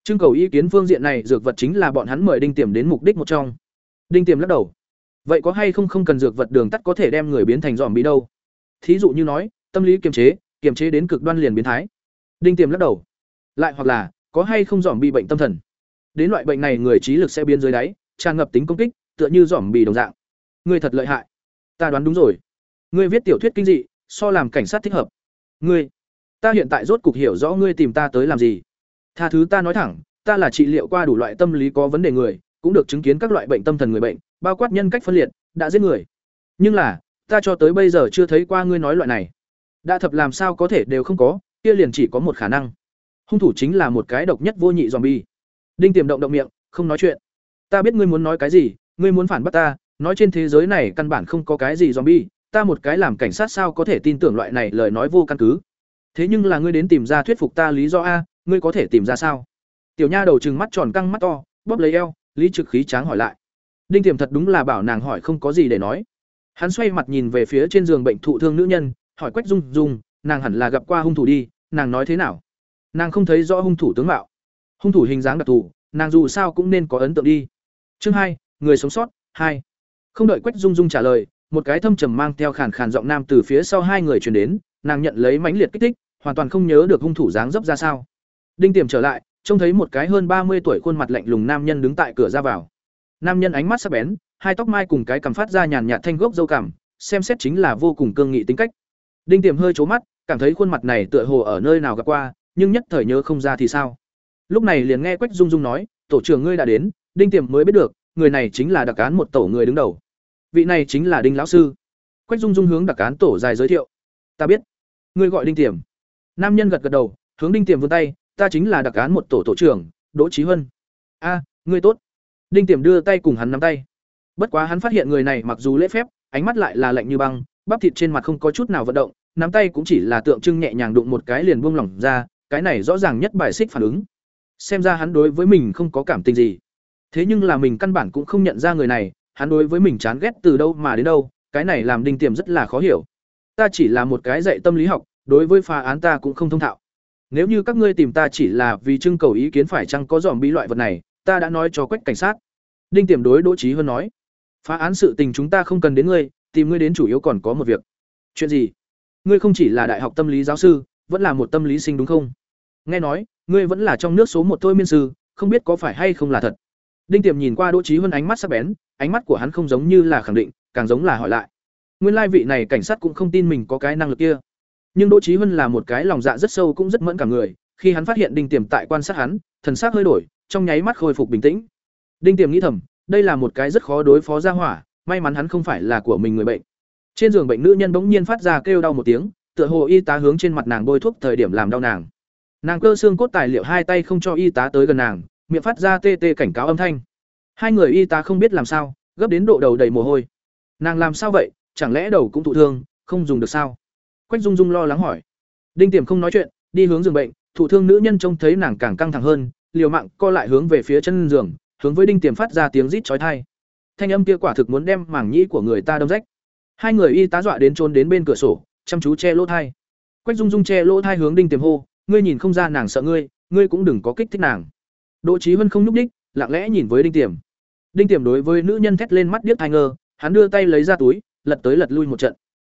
Trưng cầu ý kiến phương diện này dược vật chính là bọn hắn mời Đinh Tiềm đến mục đích một trong. Đinh Tiềm lắc đầu. Vậy có hay không không cần dược vật đường tắt có thể đem người biến thành giòm bị đâu? Thí dụ như nói, tâm lý kiềm chế, kiềm chế đến cực đoan liền biến thái. Đinh Tiềm lắc đầu. Lại hoặc là, có hay không giòm bị bệnh tâm thần? Đến loại bệnh này người trí lực sẽ biến dưới đáy, tràn ngập tính công kích, tựa như giòm bị đồng dạng. Ngươi thật lợi hại. Ta đoán đúng rồi. Ngươi viết tiểu thuyết kinh dị, so làm cảnh sát thích hợp. Ngươi, ta hiện tại rốt cục hiểu rõ ngươi tìm ta tới làm gì. Tha thứ ta nói thẳng, ta là trị liệu qua đủ loại tâm lý có vấn đề người, cũng được chứng kiến các loại bệnh tâm thần người bệnh, bao quát nhân cách phân liệt, đã giết người. Nhưng là, ta cho tới bây giờ chưa thấy qua ngươi nói loại này. Đã thập làm sao có thể đều không có, kia liền chỉ có một khả năng. Hung thủ chính là một cái độc nhất vô nhị zombie. Đinh Tiềm động động miệng, không nói chuyện. Ta biết ngươi muốn nói cái gì, ngươi muốn phản bác ta, nói trên thế giới này căn bản không có cái gì zombie, ta một cái làm cảnh sát sao có thể tin tưởng loại này lời nói vô căn cứ. Thế nhưng là ngươi đến tìm ra thuyết phục ta lý do a, ngươi có thể tìm ra sao? Tiểu Nha đầu trừng mắt tròn căng mắt to, bóp lấy eo, Lý Trực khí tráng hỏi lại. Đinh Tiềm thật đúng là bảo nàng hỏi không có gì để nói. Hắn xoay mặt nhìn về phía trên giường bệnh thụ thương nữ nhân, hỏi Quách Dung Dung, nàng hẳn là gặp qua hung thủ đi, nàng nói thế nào? Nàng không thấy rõ hung thủ tướng mạo. Hung thủ hình dáng đặc thù, nàng dù sao cũng nên có ấn tượng đi. Chương hai, người sống sót, hai. Không đợi Quách Dung Dung trả lời, một cái thâm trầm mang theo khàn khàn giọng nam từ phía sau hai người truyền đến, nàng nhận lấy mãnh liệt kích thích, hoàn toàn không nhớ được hung thủ dáng dấp ra sao. Đinh Tiềm trở lại, trông thấy một cái hơn ba mươi tuổi khuôn mặt lạnh lùng nam nhân đứng tại cửa ra vào. Nam nhân ánh mắt sắc bén, hai tóc mai cùng cái cằm phát ra nhàn nhạt thanh gốc dâu cằm, xem xét chính là vô cùng cương nghị tính cách. Đinh Tiềm hơi chố mắt, cảm thấy khuôn mặt này tựa hồ ở nơi nào gặp qua, nhưng nhất thời nhớ không ra thì sao. Lúc này liền nghe Quách Dung Dung nói, "Tổ trưởng ngươi đã đến." Đinh Tiềm mới biết được, người này chính là đặc án một tổ người đứng đầu. Vị này chính là Đinh lão sư. Quách Dung Dung hướng đặc án tổ dài giới thiệu. "Ta biết." Ngươi gọi Đinh Tiềm. Nam nhân gật gật đầu, hướng Đinh Tiềm vươn tay, "Ta chính là đặc án một tổ tổ trưởng, Đỗ Chí Huân." "A, ngươi tốt." Đinh Tiềm đưa tay cùng hắn nắm tay. Bất quá hắn phát hiện người này mặc dù lễ phép, ánh mắt lại là lạnh như băng, bắp thịt trên mặt không có chút nào vận động, nắm tay cũng chỉ là tượng trưng nhẹ nhàng đụng một cái liền buông lỏng ra, cái này rõ ràng nhất bài xích phản ứng. Xem ra hắn đối với mình không có cảm tình gì. Thế nhưng là mình căn bản cũng không nhận ra người này, hắn đối với mình chán ghét từ đâu mà đến đâu, cái này làm Đinh Tiềm rất là khó hiểu. Ta chỉ là một cái dạy tâm lý học, đối với phá án ta cũng không thông thạo. Nếu như các ngươi tìm ta chỉ là vì trưng cầu ý kiến phải chăng có dòm bí loại vật này, ta đã nói cho quách cảnh sát. Đinh Tiềm đối Đỗ trí Hơn nói, phá án sự tình chúng ta không cần đến ngươi, tìm ngươi đến chủ yếu còn có một việc. Chuyện gì? Ngươi không chỉ là đại học tâm lý giáo sư, vẫn là một tâm lý sinh đúng không? Nghe nói, ngươi vẫn là trong nước số một thôi miên sư, không biết có phải hay không là thật. Đinh Tiềm nhìn qua Đỗ trí Hơn ánh mắt sắc bén, ánh mắt của hắn không giống như là khẳng định, càng giống là hỏi lại. Nguyên lai vị này cảnh sát cũng không tin mình có cái năng lực kia. Nhưng Đỗ Chí Hân là một cái lòng dạ rất sâu cũng rất mẫn cảm người, khi hắn phát hiện Đinh Tiềm tại quan sát hắn, thần sắc hơi đổi, trong nháy mắt khôi phục bình tĩnh. Đinh Tiềm nghĩ thầm, đây là một cái rất khó đối phó ra hỏa, may mắn hắn không phải là của mình người bệnh. Trên giường bệnh nữ nhân bỗng nhiên phát ra kêu đau một tiếng, tựa hồ y tá hướng trên mặt nàng bôi thuốc thời điểm làm đau nàng. Nàng cơ xương cốt tài liệu hai tay không cho y tá tới gần nàng, miệng phát ra tê tê cảnh cáo âm thanh. Hai người y tá không biết làm sao, gấp đến độ đầu đầy mồ hôi. nàng làm sao vậy chẳng lẽ đầu cũng thụ thương không dùng được sao quách dung dung lo lắng hỏi. Đinh tiềm không nói chuyện, đi hướng giường bệnh, thụ thương nữ nhân trông thấy nàng càng căng thẳng hơn, liều mạng co lại hướng về phía chân giường, hướng với đinh tiềm phát ra tiếng rít chói tai. Thanh âm kia quả thực muốn đem màng nhĩ của người ta đâm rách. Hai người y tá dọa đến trốn đến bên cửa sổ, chăm chú che lỗ thai quách dung dung che lỗ thai hướng đinh tiềm hô, ngươi nhìn không ra nàng sợ ngươi ngươi cũng đừng có kích thích nàng. Đỗ trí huân không nhúc đích lặng lẽ nhìn với đinh tiềm. Đinh tiềm đối với nữ nhân thét lên mắt điếc thai ngơ, hắn đưa tay lấy ra túi, lật tới lật lui một trận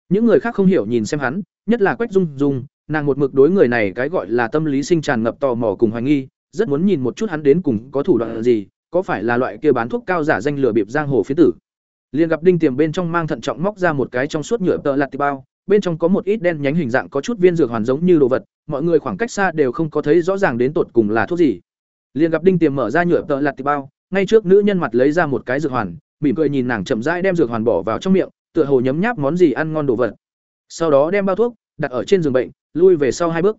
những người khác không hiểu nhìn xem hắn, nhất là quách dung dung, nàng một mực đối người này cái gọi là tâm lý sinh tràn ngập tò mò cùng hoài nghi, rất muốn nhìn một chút hắn đến cùng có thủ đoạn gì, có phải là loại kia bán thuốc cao giả danh lừa bịp giang hồ phía tử. Liên gặp đinh tiềm bên trong mang thận trọng móc ra một cái trong suốt nhựa tợ lạt tì bao, bên trong có một ít đen nhánh hình dạng có chút viên dược hoàn giống như đồ vật, mọi người khoảng cách xa đều không có thấy rõ ràng đến tột cùng là thuốc gì. Liên gặp đinh tiềm mở ra nhựa tợ lạt tì bao, ngay trước nữ nhân mặt lấy ra một cái dược hoàn, mỉm cười nhìn nàng chậm rãi đem dược hoàn bỏ vào trong miệng tựa hồ nhấm nháp món gì ăn ngon đồ vật. Sau đó đem bao thuốc, đặt ở trên giường bệnh, lui về sau hai bước.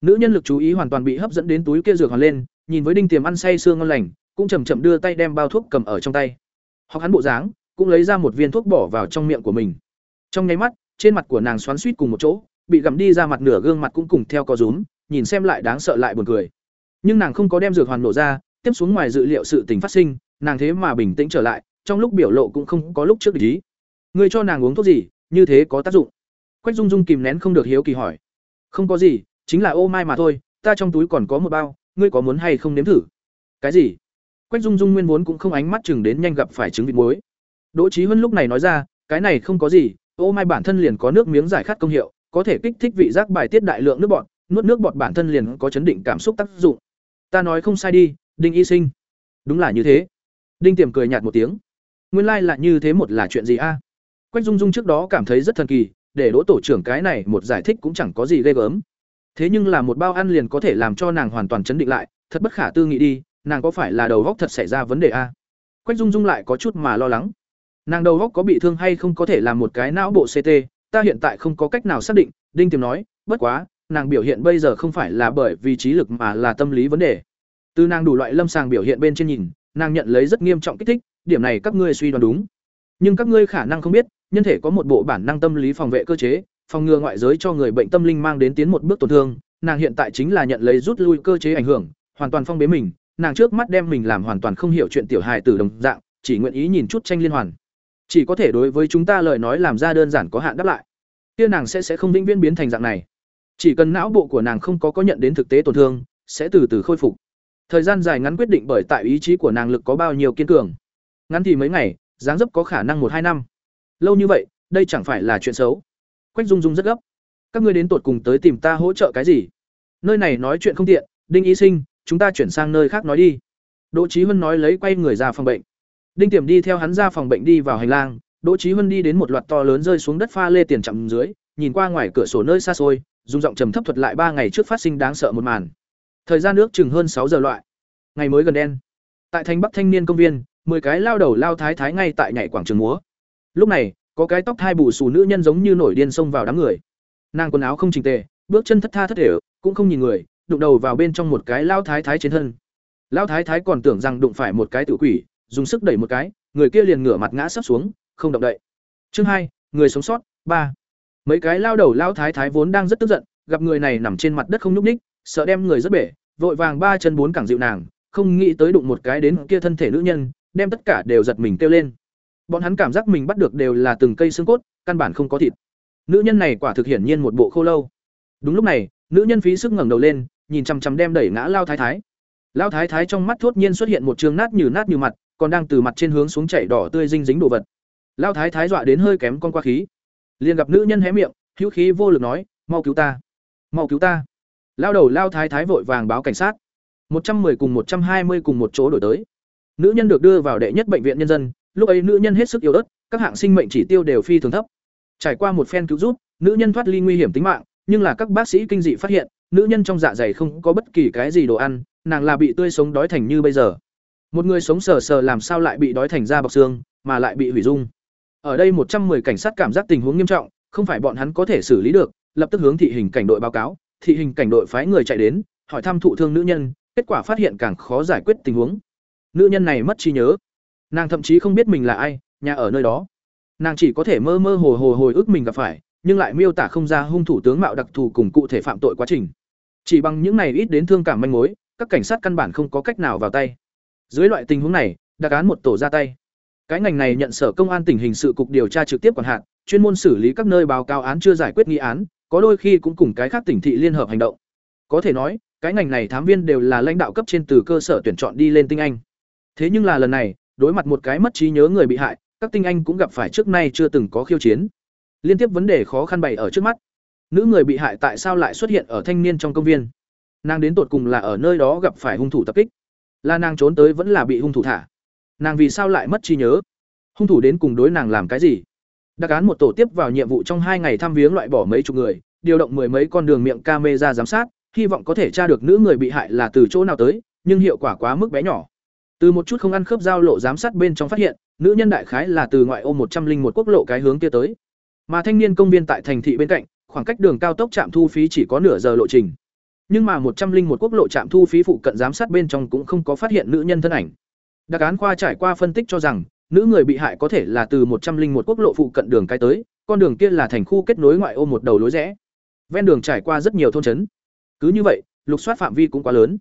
Nữ nhân lực chú ý hoàn toàn bị hấp dẫn đến túi kia dược hoàn lên, nhìn với đinh tiềm ăn say sương ngon lành, cũng chậm chậm đưa tay đem bao thuốc cầm ở trong tay. Hoặc hắn bộ dáng, cũng lấy ra một viên thuốc bỏ vào trong miệng của mình. Trong nháy mắt, trên mặt của nàng xoắn suýt cùng một chỗ, bị gặm đi ra mặt nửa gương mặt cũng cùng theo có rúm, nhìn xem lại đáng sợ lại buồn cười. Nhưng nàng không có đem dược hoàn nổ ra, tiếp xuống ngoài dự liệu sự tình phát sinh, nàng thế mà bình tĩnh trở lại, trong lúc biểu lộ cũng không có lúc trước ý ngươi cho nàng uống thuốc gì, như thế có tác dụng. Quách dung dung kìm nén không được hiếu kỳ hỏi. Không có gì, chính là ô mai mà thôi, ta trong túi còn có một bao, ngươi có muốn hay không nếm thử? Cái gì? Quách dung dung nguyên vốn cũng không ánh mắt chừng đến nhanh gặp phải trứng vịt muối. Đỗ trí huân lúc này nói ra, cái này không có gì, ô mai bản thân liền có nước miếng giải khát công hiệu, có thể kích thích vị giác bài tiết đại lượng nước bọt, nuốt nước bọt bản thân liền có chấn định cảm xúc tác dụng. Ta nói không sai đi, đinh y sinh. Đúng là như thế. Đinh tiềm cười nhạt một tiếng. Nguyên lai like là như thế một là chuyện gì a? Quách dung dung trước đó cảm thấy rất thần kỳ, để đỗ tổ trưởng cái này một giải thích cũng chẳng có gì ghê gớm. Thế nhưng là một bao ăn liền có thể làm cho nàng hoàn toàn chấn định lại, thật bất khả tư nghị đi, nàng có phải là đầu góc thật xảy ra vấn đề a? Quách dung dung lại có chút mà lo lắng. Nàng đầu góc có bị thương hay không có thể làm một cái não bộ ct ta hiện tại không có cách nào xác định, đinh tiềm nói, bất quá, nàng biểu hiện bây giờ không phải là bởi vì trí lực mà là tâm lý vấn đề. Từ nàng đủ loại lâm sàng biểu hiện bên trên nhìn, nàng nhận lấy rất nghiêm trọng kích thích, điểm này các ngươi suy đoán đúng. Nhưng các ngươi khả năng không biết nhân thể có một bộ bản năng tâm lý phòng vệ cơ chế, phòng ngừa ngoại giới cho người bệnh tâm linh mang đến tiến một bước tổn thương, nàng hiện tại chính là nhận lấy rút lui cơ chế ảnh hưởng, hoàn toàn phong bế mình, nàng trước mắt đem mình làm hoàn toàn không hiểu chuyện tiểu hài tử đồng dạng, chỉ nguyện ý nhìn chút tranh liên hoàn. Chỉ có thể đối với chúng ta lời nói làm ra đơn giản có hạn đáp lại. Kia nàng sẽ sẽ không vĩnh viễn biến thành dạng này. Chỉ cần não bộ của nàng không có có nhận đến thực tế tổn thương, sẽ từ từ khôi phục. Thời gian dài ngắn quyết định bởi tại ý chí của nàng lực có bao nhiêu kiên cường. Ngắn thì mấy ngày, dáng dấp có khả năng một hai năm lâu như vậy, đây chẳng phải là chuyện xấu. Quách dung dung rất gấp. Các ngươi đến tột cùng tới tìm ta hỗ trợ cái gì? Nơi này nói chuyện không tiện, đinh ý sinh, chúng ta chuyển sang nơi khác nói đi. Đỗ trí huân nói lấy quay người ra phòng bệnh. Đinh tiềm đi theo hắn ra phòng bệnh đi vào hành lang. Đỗ trí huân đi đến một loạt to lớn rơi xuống đất pha lê tiền chậm dưới, nhìn qua ngoài cửa sổ nơi xa xôi, dùng giọng trầm thấp thuật lại ba ngày trước phát sinh đáng sợ một màn. Thời gian nước chừng hơn sáu giờ loại. Ngày mới gần đen. Tại thành bắc thanh niên công viên, mười cái lao đầu lao thái thái ngay tại nhảy quảng trường múa lúc này, có cái tóc thai bù xù nữ nhân giống như nổi điên xông vào đám người. Nàng quần áo không chỉnh tề, bước chân thất tha thất thể, cũng không nhìn người, đụng đầu vào bên trong một cái lao thái thái trên thân. Lao thái thái còn tưởng rằng đụng phải một cái tự quỷ, dùng sức đẩy một cái, người kia liền ngửa mặt ngã sắp xuống, không động đậy. Chương hai, người sống sót, ba. Mấy cái lao đầu lao thái thái vốn đang rất tức giận, gặp người này nằm trên mặt đất không nhúc ních sợ đem người rất bể, vội vàng ba chân bốn cẳng dịu nàng, không nghĩ tới đụng một cái đến kia thân thể nữ nhân, đem tất cả đều giật mình kêu lên bọn hắn cảm giác mình bắt được đều là từng cây xương cốt, căn bản không có thịt. Nữ nhân này quả thực hiển nhiên một bộ khô lâu. Đúng lúc này, nữ nhân phí sức ngẩng đầu lên, nhìn chằm chằm đem đẩy ngã lao thái thái. Lao thái thái trong mắt thốt nhiên xuất hiện một trường nát như nát như mặt, còn đang từ mặt trên hướng xuống chảy đỏ tươi dinh dính đồ vật. Lao thái thái dọa đến hơi kém con qua khí. Liền gặp nữ nhân hé miệng, hữu khí vô lực nói, mau cứu ta! Mau cứu ta! Lao đầu lao thái thái vội vàng báo cảnh sát. Một trăm 110 cùng một trăm hai mươi cùng một chỗ đổi tới. Nữ nhân được đưa vào đệ nhất bệnh viện nhân dân lúc ấy nữ nhân hết sức yếu ớt, các hạng sinh mệnh chỉ tiêu đều phi thường thấp. Trải qua một phen cứu giúp, nữ nhân thoát ly nguy hiểm tính mạng, nhưng là các bác sĩ kinh dị phát hiện, nữ nhân trong dạ dày không có bất kỳ cái gì đồ ăn, nàng là bị tươi sống đói thành như bây giờ. Một người sống sờ sờ làm sao lại bị đói thành da bọc xương, mà lại bị hủy dung. Ở đây một trăm 110 cảnh sát cảm giác tình huống nghiêm trọng, không phải bọn hắn có thể xử lý được, lập tức hướng thị hình cảnh đội báo cáo. Thị hình cảnh đội phái người chạy đến, hỏi thăm thụ thương nữ nhân, kết quả phát hiện càng khó giải quyết tình huống. Nữ nhân này mất trí nhớ nàng thậm chí không biết mình là ai, nhà ở nơi đó. Nàng chỉ có thể mơ mơ hồ hồ hồi ức mình gặp phải, nhưng lại miêu tả không ra hung thủ tướng mạo đặc thù cùng cụ thể phạm tội quá trình. Chỉ bằng những này ít đến thương cảm manh mối, các cảnh sát căn bản không có cách nào vào tay. Dưới loại tình huống này, đặc án một tổ ra tay. Cái ngành này nhận sở công an tỉnh hình sự cục điều tra trực tiếp quản hạn chuyên môn xử lý các nơi báo cáo án chưa giải quyết nghi án, có đôi khi cũng cùng cái khác tỉnh thị liên hợp hành động. Có thể nói, cái ngành này thám viên đều là lãnh đạo cấp trên từ cơ sở tuyển chọn đi lên tinh anh. Thế nhưng là lần này đối mặt một cái mất trí nhớ người bị hại, các tinh anh cũng gặp phải trước nay chưa từng có khiêu chiến. Liên tiếp vấn đề khó khăn bày ở trước mắt. Nữ người bị hại tại sao lại xuất hiện ở thanh niên trong công viên? Nàng đến tột cùng là ở nơi đó gặp phải hung thủ tập kích? Là nàng trốn tới vẫn là bị hung thủ thả? Nàng vì sao lại mất trí nhớ? Hung thủ đến cùng đối nàng làm cái gì? Đặc án một tổ tiếp vào nhiệm vụ trong hai ngày thăm viếng loại bỏ mấy chục người, điều động mười mấy con đường miệng camera giám sát, hy vọng có thể tra được nữ người bị hại là từ chỗ nào tới, nhưng hiệu quả quá mức bé nhỏ từ một chút không ăn khớp giao lộ giám sát bên trong phát hiện, nữ nhân đại khái là từ ngoại ô một trăm linh một quốc lộ cái hướng kia tới. Mà thanh niên công viên tại thành thị bên cạnh, khoảng cách đường cao tốc trạm thu phí chỉ có nửa giờ lộ trình. Nhưng mà một trăm linh một quốc lộ trạm thu phí phụ cận giám sát bên trong cũng không có phát hiện nữ nhân thân ảnh. Đặc án khoa trải qua phân tích cho rằng, nữ người bị hại có thể là từ một trăm linh một quốc lộ phụ cận đường cái tới, con đường kia là thành khu kết nối ngoại ô một đầu lối rẽ. Ven đường trải qua rất nhiều thôn trấn. Cứ như vậy, lục soát phạm vi cũng quá lớn.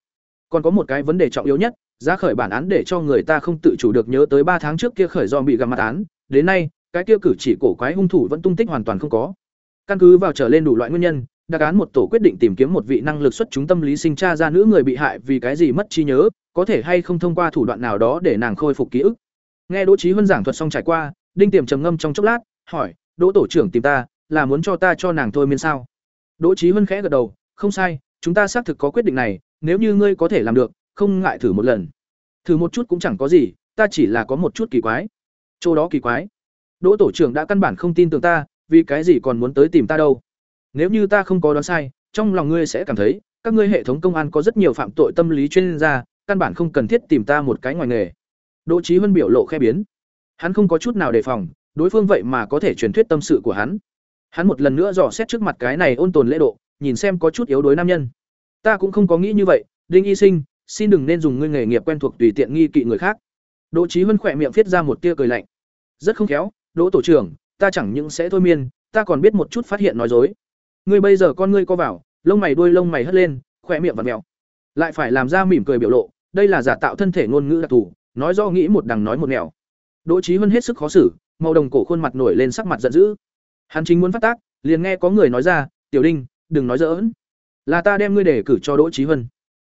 Còn có một cái vấn đề trọng yếu nhất Giá khởi bản án để cho người ta không tự chủ được nhớ tới ba tháng trước kia khởi do bị gặp mặt án. Đến nay, cái kia cử chỉ cổ quái hung thủ vẫn tung tích hoàn toàn không có. Căn cứ vào trở lên đủ loại nguyên nhân, đặc án một tổ quyết định tìm kiếm một vị năng lực xuất chúng tâm lý sinh tra ra nữ người bị hại vì cái gì mất trí nhớ, có thể hay không thông qua thủ đoạn nào đó để nàng khôi phục ký ức. Nghe đỗ Chí huân giảng thuật xong trải qua, đinh tiềm trầm ngâm trong chốc lát, hỏi, đỗ tổ trưởng tìm ta, là muốn cho ta cho nàng thôi miên sao? Đỗ Chí huân khẽ gật đầu, không sai, chúng ta xác thực có quyết định này, nếu như ngươi có thể làm được không ngại thử một lần. Thử một chút cũng chẳng có gì, ta chỉ là có một chút kỳ quái. Chỗ đó kỳ quái. Đỗ tổ trưởng đã căn bản không tin tưởng ta, vì cái gì còn muốn tới tìm ta đâu. Nếu như ta không có đoán sai, trong lòng ngươi sẽ cảm thấy, các ngươi hệ thống công an có rất nhiều phạm tội tâm lý chuyên gia, căn bản không cần thiết tìm ta một cái ngoài nghề. Đỗ trí huân biểu lộ khe biến. Hắn không có chút nào đề phòng, đối phương vậy mà có thể truyền thuyết tâm sự của hắn. Hắn một lần nữa dò xét trước mặt cái này ôn tồn lễ độ, nhìn xem có chút yếu đối nam nhân. Ta cũng không có nghĩ như vậy, đinh y sinh xin đừng nên dùng ngươi nghề nghiệp quen thuộc tùy tiện nghi kỵ người khác. Đỗ trí huân khỏe miệng viết ra một tia cười lạnh. Rất không khéo, đỗ tổ trưởng, ta chẳng những sẽ thôi miên, ta còn biết một chút phát hiện nói dối. Ngươi bây giờ con ngươi co vào, lông mày đuôi lông mày hất lên, khỏe miệng và mèo. Lại phải làm ra mỉm cười biểu lộ, đây là giả tạo thân thể ngôn ngữ đặc thù, nói do nghĩ một đằng nói một nẻo. Đỗ trí huân hết sức khó xử, màu đồng cổ khuôn mặt nổi lên sắc mặt giận dữ. Hắn chính muốn phát tác, liền nghe có người nói ra, tiểu đinh, đừng nói giỡn. Là ta đem ngươi để cử cho đỗ trí huân.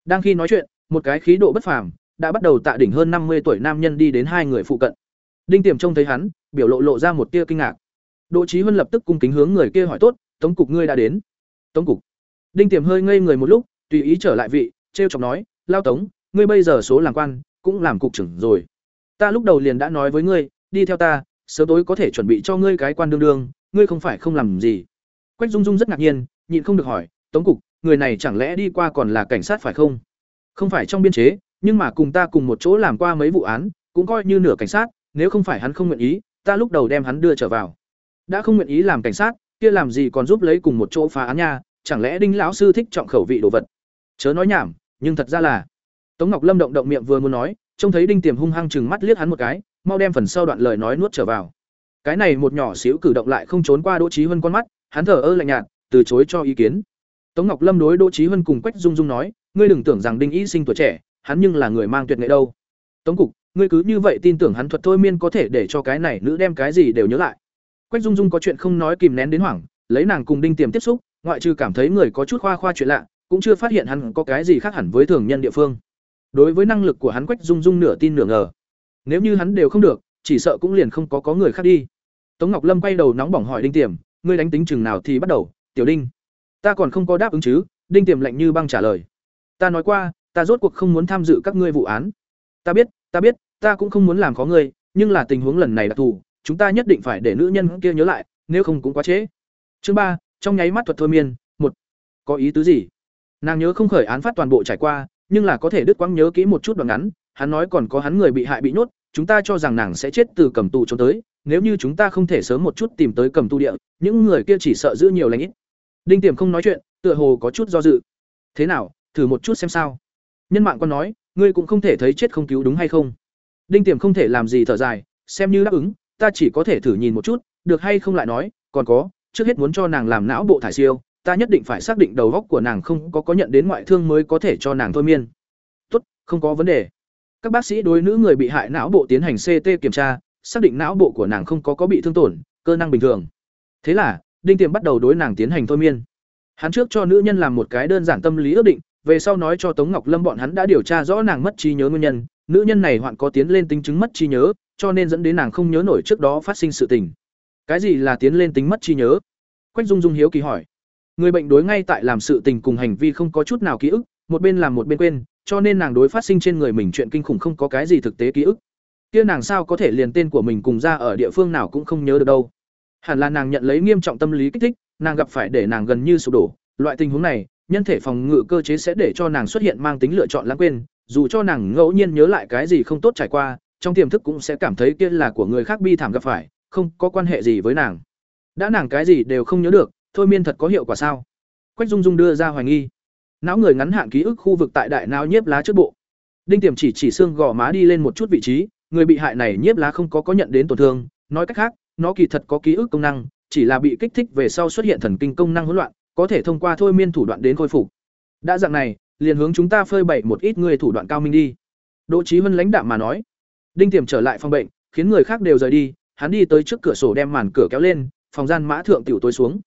Đang khi nói chuyện một cái khí độ bất phàm, đã bắt đầu tạ đỉnh hơn năm mươi tuổi nam nhân đi đến hai người phụ cận. Đinh tiềm trông thấy hắn, biểu lộ lộ ra một tia kinh ngạc. Đỗ trí huân lập tức cung kính hướng người kia hỏi tốt, tống cục ngươi đã đến? Tống cục. Đinh tiềm hơi ngây người một lúc, tùy ý trở lại vị, trêu chọc nói, lao tống, ngươi bây giờ số làm quan, cũng làm cục trưởng rồi. Ta lúc đầu liền đã nói với ngươi, đi theo ta, sớm tối có thể chuẩn bị cho ngươi cái quan đương đương, ngươi không phải không làm gì. Quách dung dung rất ngạc nhiên, nhịn không được hỏi, tống cục, người này chẳng lẽ đi qua còn là cảnh sát phải không? Không phải trong biên chế, nhưng mà cùng ta cùng một chỗ làm qua mấy vụ án, cũng coi như nửa cảnh sát, nếu không phải hắn không nguyện ý, ta lúc đầu đem hắn đưa trở vào. Đã không nguyện ý làm cảnh sát, kia làm gì còn giúp lấy cùng một chỗ phá án nha, chẳng lẽ đinh lão sư thích trọng khẩu vị đồ vật? Chớ nói nhảm, nhưng thật ra là. Tống ngọc lâm động động miệng vừa muốn nói, trông thấy đinh tiềm hung hăng chừng mắt liếc hắn một cái, mau đem phần sau đoạn lời nói nuốt trở vào. Cái này một nhỏ xíu cử động lại không trốn qua đỗ trí huân con mắt, hắn thở ơ lạnh nhạt, từ chối cho ý kiến. Tống ngọc lâm đối đỗ trí huân cùng quách dung dung nói ngươi đừng tưởng rằng đinh y sinh tuổi trẻ, hắn nhưng là người mang tuyệt nghệ đâu. Tống cục, ngươi cứ như vậy tin tưởng hắn thuật thôi miên có thể để cho cái này nữ đem cái gì đều nhớ lại. Quách dung dung có chuyện không nói kìm nén đến hoảng, lấy nàng cùng đinh tiềm tiếp xúc, ngoại trừ cảm thấy người có chút khoa khoa chuyện lạ, cũng chưa phát hiện hắn có cái gì khác hẳn với thường nhân địa phương. Đối với năng lực của hắn quách dung dung nửa tin nửa ngờ. Nếu như hắn đều không được, chỉ sợ cũng liền không có có người khác đi. Tống ngọc lâm quay đầu nóng bỏng hỏi đinh tiềm, ngươi đánh tính chừng nào thì bắt đầu, tiểu đinh, ta còn không có đáp ứng chứ? Đinh tiềm lạnh như băng trả lời ta nói qua, ta rốt cuộc không muốn tham dự các ngươi vụ án. Ta biết ta biết, ta cũng không muốn làm khó ngươi, nhưng là tình huống lần này đặc thù chúng ta nhất định phải để nữ nhân kia nhớ lại, nếu không cũng quá trễ. Chương ba, trong nháy mắt thuật thôi miên, một. Có ý tứ gì? Nàng nhớ không khởi án phát toàn bộ trải qua, nhưng là có thể đứt quãng nhớ kỹ một chút đoạn ngắn, hắn nói còn có hắn người bị hại bị nhốt, chúng ta cho rằng nàng sẽ chết từ cầm tù trốn tới, nếu như chúng ta không thể sớm một chút tìm tới cầm tù địa, những người kia chỉ sợ giữ nhiều lãnh ít. Đinh tiềm không nói chuyện, tựa hồ có chút do dự. Thế nào thử một chút xem sao nhân mạng con nói ngươi cũng không thể thấy chết không cứu đúng hay không đinh tiềm không thể làm gì thở dài xem như đáp ứng ta chỉ có thể thử nhìn một chút, được hay không lại nói, còn có, trước hết muốn cho nàng làm não bộ thải siêu, ta nhất định phải xác định đầu góc của nàng không có có nhận đến ngoại thương mới có thể cho nàng thôi miên. Tốt, không có vấn đề. Các bác sĩ đối nữ người bị hại não bộ tiến hành CT kiểm tra, xác định não bộ của nàng không có có bị thương tổn, cơ năng bình thường. Thế là, Đinh Tiềm bắt đầu đối nàng tiến hành thôi miên. Hắn trước cho nữ nhân làm một cái đơn giản tâm lý ước định, về sau nói cho Tống Ngọc Lâm bọn hắn đã điều tra rõ nàng mất trí nhớ nguyên nhân, nữ nhân này hoạn có tiến lên tính chứng mất trí nhớ, cho nên dẫn đến nàng không nhớ nổi trước đó phát sinh sự tình. Cái gì là tiến lên tính mất trí nhớ? Quách Dung Dung hiếu kỳ hỏi. Người bệnh đối ngay tại làm sự tình cùng hành vi không có chút nào ký ức, một bên làm một bên quên, cho nên nàng đối phát sinh trên người mình chuyện kinh khủng không có cái gì thực tế ký ức. Kia nàng sao có thể liền tên của mình cùng ra ở địa phương nào cũng không nhớ được đâu. Hẳn là nàng nhận lấy nghiêm trọng tâm lý kích thích, nàng gặp phải để nàng gần như sụp đổ, loại tình huống này, nhân thể phòng ngự cơ chế sẽ để cho nàng xuất hiện mang tính lựa chọn lãng quên, dù cho nàng ngẫu nhiên nhớ lại cái gì không tốt trải qua, trong tiềm thức cũng sẽ cảm thấy kia là của người khác bi thảm gặp phải, không có quan hệ gì với nàng. Đã nàng cái gì đều không nhớ được, thôi miên thật có hiệu quả sao? Quách Dung Dung đưa ra hoài nghi. Não người ngắn hạn ký ức khu vực tại đại não nhiếp lá trước bộ. Đinh Tiềm chỉ chỉ xương gò má đi lên một chút vị trí, người bị hại này nhiếp lá không có có nhận đến tổn thương, nói cách khác, nó kỳ thật có ký ức công năng, chỉ là bị kích thích về sau xuất hiện thần kinh công năng hỗn loạn, có thể thông qua thôi miên thủ đoạn đến khôi phục. Đã dạng này, liền hướng chúng ta phơi bày một ít người thủ đoạn cao minh đi. Đỗ trí huân lãnh đạm mà nói. Đinh Tiềm trở lại phòng bệnh, khiến người khác đều rời đi, hắn đi tới trước cửa sổ đem màn cửa kéo lên, phòng gian mã thượng tiểu tối xuống.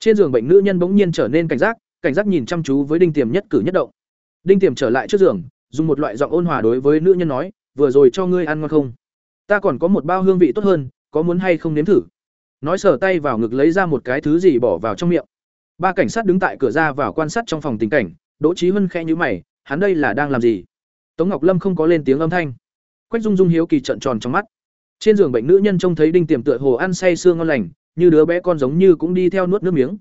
Trên giường bệnh nữ nhân bỗng nhiên trở nên cảnh giác, cảnh giác nhìn chăm chú với Đinh Tiềm nhất cử nhất động. Đinh Tiềm trở lại trước giường, dùng một loại giọng ôn hòa đối với nữ nhân nói, "Vừa rồi cho ngươi ăn ngon không? Ta còn có một bao hương vị tốt hơn, có muốn hay không nếm thử?" Nói sờ tay vào ngực lấy ra một cái thứ gì bỏ vào trong miệng. Ba cảnh sát đứng tại cửa ra vào quan sát trong phòng tình cảnh, Đỗ trí Hân khẽ nhíu mày, hắn đây là đang làm gì? Tống Ngọc Lâm không có lên tiếng âm thanh. Quách Dung Dung hiếu kỳ trợn tròn trong mắt. Trên giường bệnh nữ nhân trông thấy Đinh Tiềm tựa hồ ăn say sương ngon lành, như đứa bé con giống như cũng đi theo nuốt nước miếng.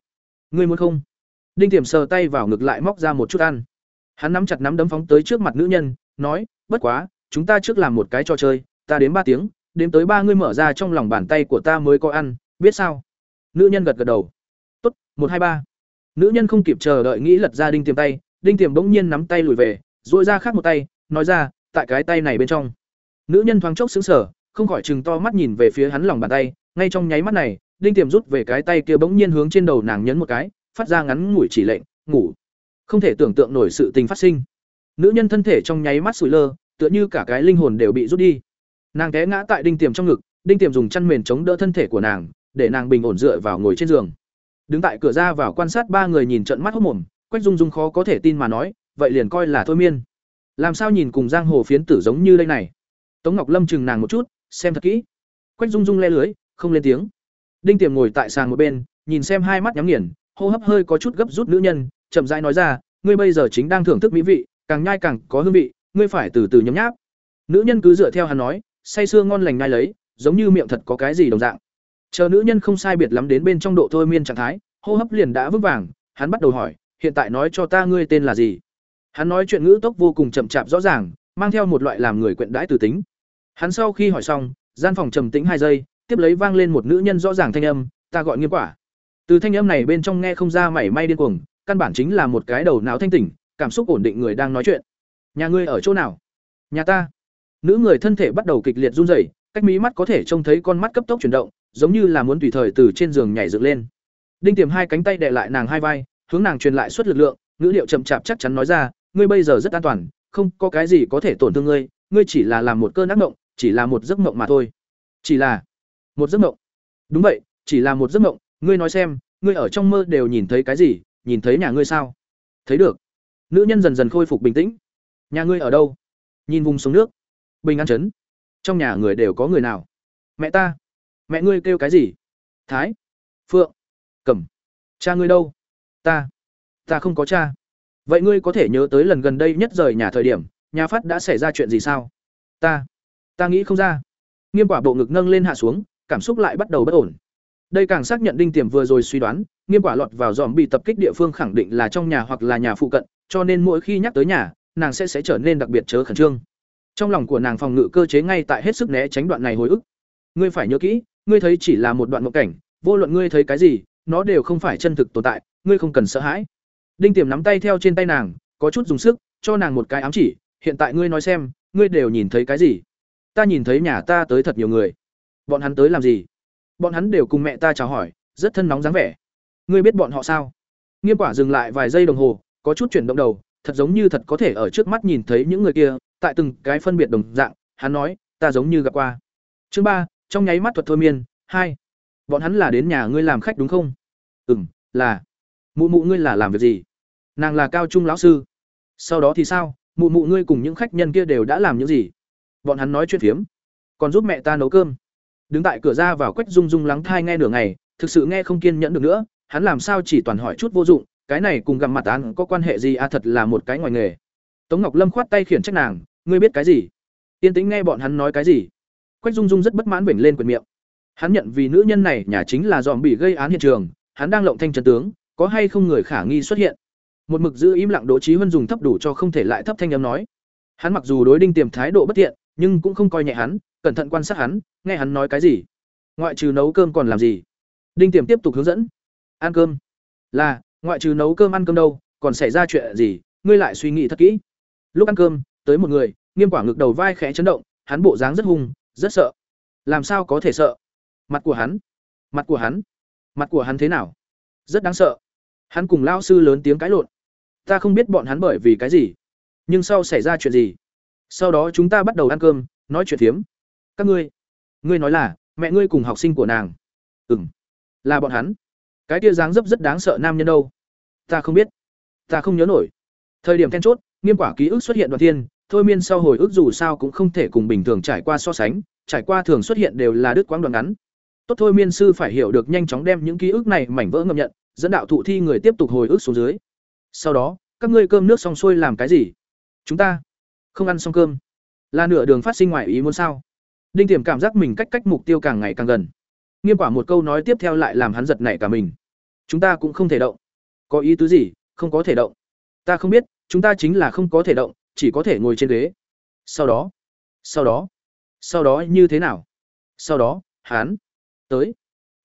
Ngươi muốn không? Đinh Tiềm sờ tay vào ngực lại móc ra một chút ăn. Hắn nắm chặt nắm đấm phóng tới trước mặt nữ nhân, nói, "Bất quá, chúng ta trước làm một cái trò chơi, ta đến ba tiếng, đến tới ba ngươi mở ra trong lòng bàn tay của ta mới có ăn, biết sao?" Nữ nhân gật gật đầu. "Tốt, một hai ba." Nữ nhân không kịp chờ đợi nghĩ lật ra Đinh Tiềm tay, Đinh Tiềm bỗng nhiên nắm tay lùi về, duỗi ra khác một tay, nói ra, "Tại cái tay này bên trong." Nữ nhân thoáng chốc sững sờ, không khỏi trừng to mắt nhìn về phía hắn lòng bàn tay, ngay trong nháy mắt này, Đinh Tiềm rút về cái tay kia bỗng nhiên hướng trên đầu nàng nhấn một cái, phát ra ngắn ngủi chỉ lệnh, ngủ. Không thể tưởng tượng nổi sự tình phát sinh. Nữ nhân thân thể trong nháy mắt sủi lơ, tựa như cả cái linh hồn đều bị rút đi. Nàng té ngã tại Đinh Tiềm trong ngực, Đinh Tiềm dùng chăn mền chống đỡ thân thể của nàng, để nàng bình ổn dựa vào ngồi trên giường. Đứng tại cửa ra vào quan sát ba người nhìn trận mắt hốt mồm, Quách Dung Dung khó có thể tin mà nói, vậy liền coi là thôi miên. Làm sao nhìn cùng giang hồ phiến tử giống như đây này? Tống Ngọc Lâm chừng nàng một chút, xem thật kỹ. Quách Dung Dung le lưới, không lên tiếng. Đinh Tiềm ngồi tại sàn một bên, nhìn xem hai mắt nhắm nghiền, hô hấp hơi có chút gấp rút nữ nhân, chậm rãi nói ra, ngươi bây giờ chính đang thưởng thức mỹ vị, càng nhai càng có hương vị, ngươi phải từ từ nhấm nháp. Nữ nhân cứ dựa theo hắn nói, say sưa ngon lành nhai lấy, giống như miệng thật có cái gì đồng dạng. Chờ nữ nhân không sai biệt lắm đến bên trong độ thôi miên trạng thái, hô hấp liền đã vững vàng, hắn bắt đầu hỏi, hiện tại nói cho ta ngươi tên là gì? Hắn nói chuyện ngữ tốc vô cùng chậm chạp rõ ràng, mang theo một loại làm người quyện đãi từ tính. Hắn sau khi hỏi xong, gian phòng trầm tĩnh hai giây, tiếp lấy vang lên một nữ nhân rõ ràng thanh âm, ta gọi Nghiêm Quả. Từ thanh âm này bên trong nghe không ra mảy may điên cuồng, căn bản chính là một cái đầu não thanh tỉnh, cảm xúc ổn định người đang nói chuyện. Nhà ngươi ở chỗ nào? Nhà ta. Nữ người thân thể bắt đầu kịch liệt run rẩy, cách mí mắt có thể trông thấy con mắt cấp tốc chuyển động, giống như là muốn tùy thời từ trên giường nhảy dựng lên. Đinh Tiềm hai cánh tay đè lại nàng hai vai, hướng nàng truyền lại suất lực lượng, ngữ điệu chậm chạp chắc chắn nói ra, ngươi bây giờ rất an toàn, không có cái gì có thể tổn thương ngươi, ngươi chỉ là làm một cơn ác mộng, chỉ là một giấc mộng mà thôi. Chỉ là một giấc mộng. Đúng vậy, chỉ là một giấc mộng, ngươi nói xem, ngươi ở trong mơ đều nhìn thấy cái gì, nhìn thấy nhà ngươi sao? Thấy được. Nữ nhân dần dần khôi phục bình tĩnh. Nhà ngươi ở đâu? Nhìn vùng sông nước. Bình an trấn. Trong nhà người đều có người nào? Mẹ ta. Mẹ ngươi kêu cái gì? Thái. Phượng. Cẩm. Cha ngươi đâu? Ta. Ta không có cha. Vậy ngươi có thể nhớ tới lần gần đây nhất rời nhà thời điểm, nhà phát đã xảy ra chuyện gì sao? Ta. Ta nghĩ không ra. Nghiêm quả bộ ngực nâng lên hạ xuống, cảm xúc lại bắt đầu bất ổn. Đây càng xác nhận Đinh Tiềm vừa rồi suy đoán, nghiêm quả lọt vào dòm bị tập kích địa phương khẳng định là trong nhà hoặc là nhà phụ cận, cho nên mỗi khi nhắc tới nhà, nàng sẽ sẽ trở nên đặc biệt chớ khẩn trương. Trong lòng của nàng phòng ngự cơ chế ngay tại hết sức né tránh đoạn này hồi ức. Ngươi phải nhớ kỹ, ngươi thấy chỉ là một đoạn mộng cảnh, vô luận ngươi thấy cái gì, nó đều không phải chân thực tồn tại, ngươi không cần sợ hãi. Đinh Tiềm nắm tay theo trên tay nàng, có chút dùng sức, cho nàng một cái ám chỉ, hiện tại ngươi nói xem, ngươi đều nhìn thấy cái gì? Ta nhìn thấy nhà ta tới thật nhiều người. bọn hắn tới làm gì bọn hắn đều cùng mẹ ta chào hỏi rất thân nóng dáng vẻ ngươi biết bọn họ sao nghiêm quả dừng lại vài giây đồng hồ có chút chuyển động đầu thật giống như thật có thể ở trước mắt nhìn thấy những người kia tại từng cái phân biệt đồng dạng hắn nói ta giống như gặp qua chương ba trong nháy mắt thuật thôi miên, hai. Bọn hắn là đến nhà ngươi làm khách đúng không? Ừ m là. Mụ mụ ngươi là làm việc gì? Nàng là cao trung lão sư. Sau đó thì sao? Mụ mụ ngươi cùng những khách nhân kia đều đã làm những gì? Bọn hắn nói chuyện phiếm. Còn giúp mẹ ta nấu cơm. Đứng tại cửa ra vào quách rung rung lắng thai nghe nửa ngày, thực sự nghe không kiên nhẫn được nữa. Hắn làm sao chỉ toàn hỏi chút vô dụng, cái này cùng gặp mặt án có quan hệ gì? À thật là một cái ngoài nghề. Tống ngọc lâm khoát tay khiển trách nàng, ngươi biết cái gì? Yên tĩnh nghe bọn hắn nói cái gì? Quách dung dung rất bất mãn vểnh lên quyền miệng. Hắn nhận vì nữ nhân này nhà chính là dòm bị gây án hiện trường, hắn đang lộng thanh chân tướng, có hay không người khả nghi xuất hiện. Một mực giữ im lặng đỗ trí huân dùng thấp đủ cho không thể lại thấp thanh âm nói. Hắn mặc dù đối đinh tiềm thái độ bất thiện, nhưng cũng không coi nhẹ hắn, cẩn thận quan sát hắn, nghe hắn nói cái gì. Ngoại trừ nấu cơm còn làm gì? Đinh tiềm tiếp tục hướng dẫn. Ăn cơm. Là, ngoại trừ nấu cơm ăn cơm đâu, còn xảy ra chuyện gì? Ngươi lại suy nghĩ thật kỹ. Lúc ăn cơm, tới một người, nghiêm quả ngực đầu vai khẽ chấn động, hắn bộ dáng rất hung rất sợ. Làm sao có thể sợ? Mặt của hắn. Mặt của hắn. Mặt của hắn thế nào? Rất đáng sợ. Hắn cùng lao sư lớn tiếng cãi lộn. Ta không biết bọn hắn bởi vì cái gì, nhưng sau xảy ra chuyện gì, sau đó chúng ta bắt đầu ăn cơm, nói chuyện phiếm. Các ngươi ngươi nói là, mẹ ngươi cùng học sinh của nàng. Ừ m là bọn hắn. Cái tia dáng dấp rất đáng sợ nam nhân đâu. Ta không biết. Ta không nhớ nổi. Thời điểm then chốt, nghiêm quả ký ức xuất hiện đoàn thiên thôi miên sau hồi ức dù sao cũng không thể cùng bình thường trải qua so sánh, trải qua thường xuất hiện đều là đứt quãng đoạn ngắn. Tốt thôi miên sư phải hiểu được nhanh chóng đem những ký ức này mảnh vỡ ngậm nhận, dẫn đạo thụ thi người tiếp tục hồi ức xuống dưới. Sau đó, các ngươi cơm nước xong xuôi làm cái gì? Chúng ta không ăn xong cơm. Là nửa đường phát sinh ngoài ý muốn sao? Đinh tiềm cảm giác mình cách cách mục tiêu càng ngày càng gần. Nghiêm quả một câu nói tiếp theo lại làm hắn giật nảy cả mình. Chúng ta cũng không thể động. Có ý tứ gì? Không có thể động. Ta không biết, chúng ta chính là không có thể động chỉ có thể ngồi trên ghế. Sau đó sau đó sau đó như thế nào? Sau đó, hắn tới.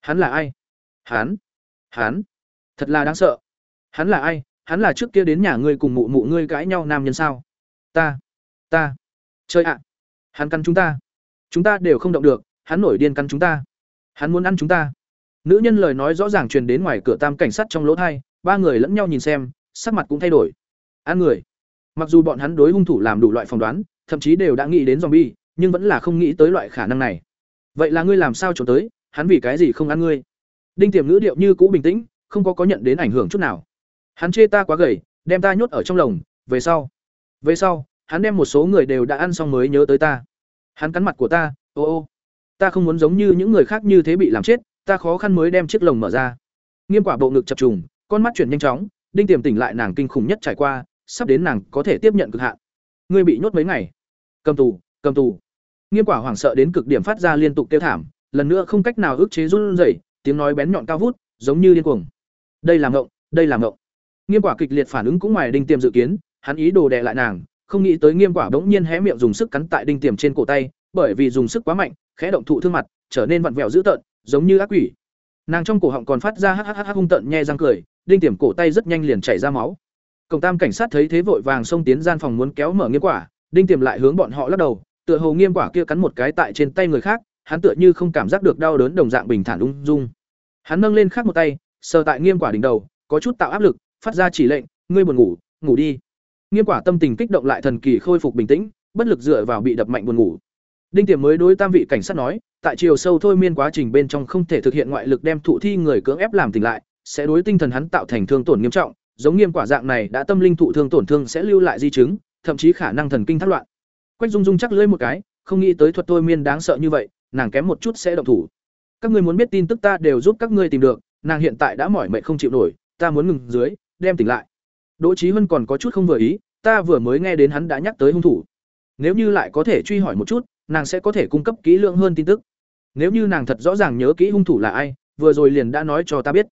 Hắn là ai? Hắn hắn, thật là đáng sợ. Hắn là ai? Hắn là trước kia đến nhà ngươi cùng mụ mụ ngươi cãi nhau nam nhân sao? Ta ta. Chơi ạ! Hắn cắn chúng ta. Chúng ta đều không động được. Hắn nổi điên cắn chúng ta. Hắn muốn ăn chúng ta. Nữ nhân lời nói rõ ràng truyền đến ngoài cửa tam cảnh sát trong lỗ thai. Ba người lẫn nhau nhìn xem, sắc mặt cũng thay đổi. Ăn người mặc dù bọn hắn đối hung thủ làm đủ loại phỏng đoán, thậm chí đều đã nghĩ đến zombie, nhưng vẫn là không nghĩ tới loại khả năng này. Vậy là ngươi làm sao trốn tới? Hắn vì cái gì không ăn ngươi? Đinh tiềm ngữ điệu như cũ bình tĩnh, không có có nhận đến ảnh hưởng chút nào. Hắn chê ta quá gầy, đem ta nhốt ở trong lồng, về sau. Về sau, hắn đem một số người đều đã ăn xong mới nhớ tới ta. Hắn cắn mặt của ta, ô ô. Ta không muốn giống như những người khác như thế bị làm chết, ta khó khăn mới đem chiếc lồng mở ra. Nghiêm quả bộ ngực chập trùng, con mắt chuyển nhanh chóng, đinh tiềm tỉnh lại nàng kinh khủng nhất trải qua sắp đến nàng có thể tiếp nhận cực hạn. Ngươi bị nhốt mấy ngày? Cầm tù cầm tù. Nghiêm quả hoảng sợ đến cực điểm phát ra liên tục kêu thảm, lần nữa không cách nào ức chế run rẩy, tiếng nói bén nhọn cao vút, giống như điên cuồng. Đây là ngộng, đây là ngộng. Nghiêm quả kịch liệt phản ứng cũng ngoài đinh tiềm dự kiến, hắn ý đồ đè lại nàng, không nghĩ tới nghiêm quả bỗng nhiên hé miệng dùng sức cắn tại đinh tiềm trên cổ tay, bởi vì dùng sức quá mạnh, khẽ động thụ thương mặt, trở nên vặn vẹo dữ tợn, giống như ác quỷ. Nàng trong cổ họng còn phát ra hắc hắc hắc hung tợn nhe răng cười, đinh tiềm cổ tay rất nhanh liền chảy ra máu. Cổng tam cảnh sát thấy thế vội vàng xông tiến gian phòng muốn kéo mở nghiêm quả, đinh tiềm lại hướng bọn họ lắc đầu, tựa hồ nghiêm quả kia cắn một cái tại trên tay người khác, hắn tựa như không cảm giác được đau đớn đồng dạng bình thản ung dung. Hắn nâng lên khác một tay, sờ tại nghiêm quả đỉnh đầu, có chút tạo áp lực, phát ra chỉ lệnh, ngươi buồn ngủ, ngủ đi. Nghiêm quả tâm tình kích động lại thần kỳ khôi phục bình tĩnh, bất lực dựa vào bị đập mạnh buồn ngủ. Đinh Tiềm mới đối tam vị cảnh sát nói, tại chiều sâu thôi miên quá trình bên trong không thể thực hiện ngoại lực đem thụ thi người cưỡng ép làm tỉnh lại, sẽ đối tinh thần hắn tạo thành thương tổn nghiêm trọng, giống nghiêm quả dạng này đã tâm linh thụ thương tổn thương sẽ lưu lại di chứng, thậm chí khả năng thần kinh thất loạn. Quách Dung Dung chắc lưỡi một cái, không nghĩ tới thuật thôi miên đáng sợ như vậy, nàng kém một chút sẽ động thủ. Các ngươi muốn biết tin tức ta đều giúp các ngươi tìm được, nàng hiện tại đã mỏi mệt không chịu nổi, ta muốn ngừng dưới, đem tỉnh lại. Đỗ trí Hân còn có chút không vừa ý, ta vừa mới nghe đến hắn đã nhắc tới hung thủ. Nếu như lại có thể truy hỏi một chút, nàng sẽ có thể cung cấp kỹ lượng hơn tin tức. Nếu như nàng thật rõ ràng nhớ kỹ hung thủ là ai, vừa rồi liền đã nói cho ta biết.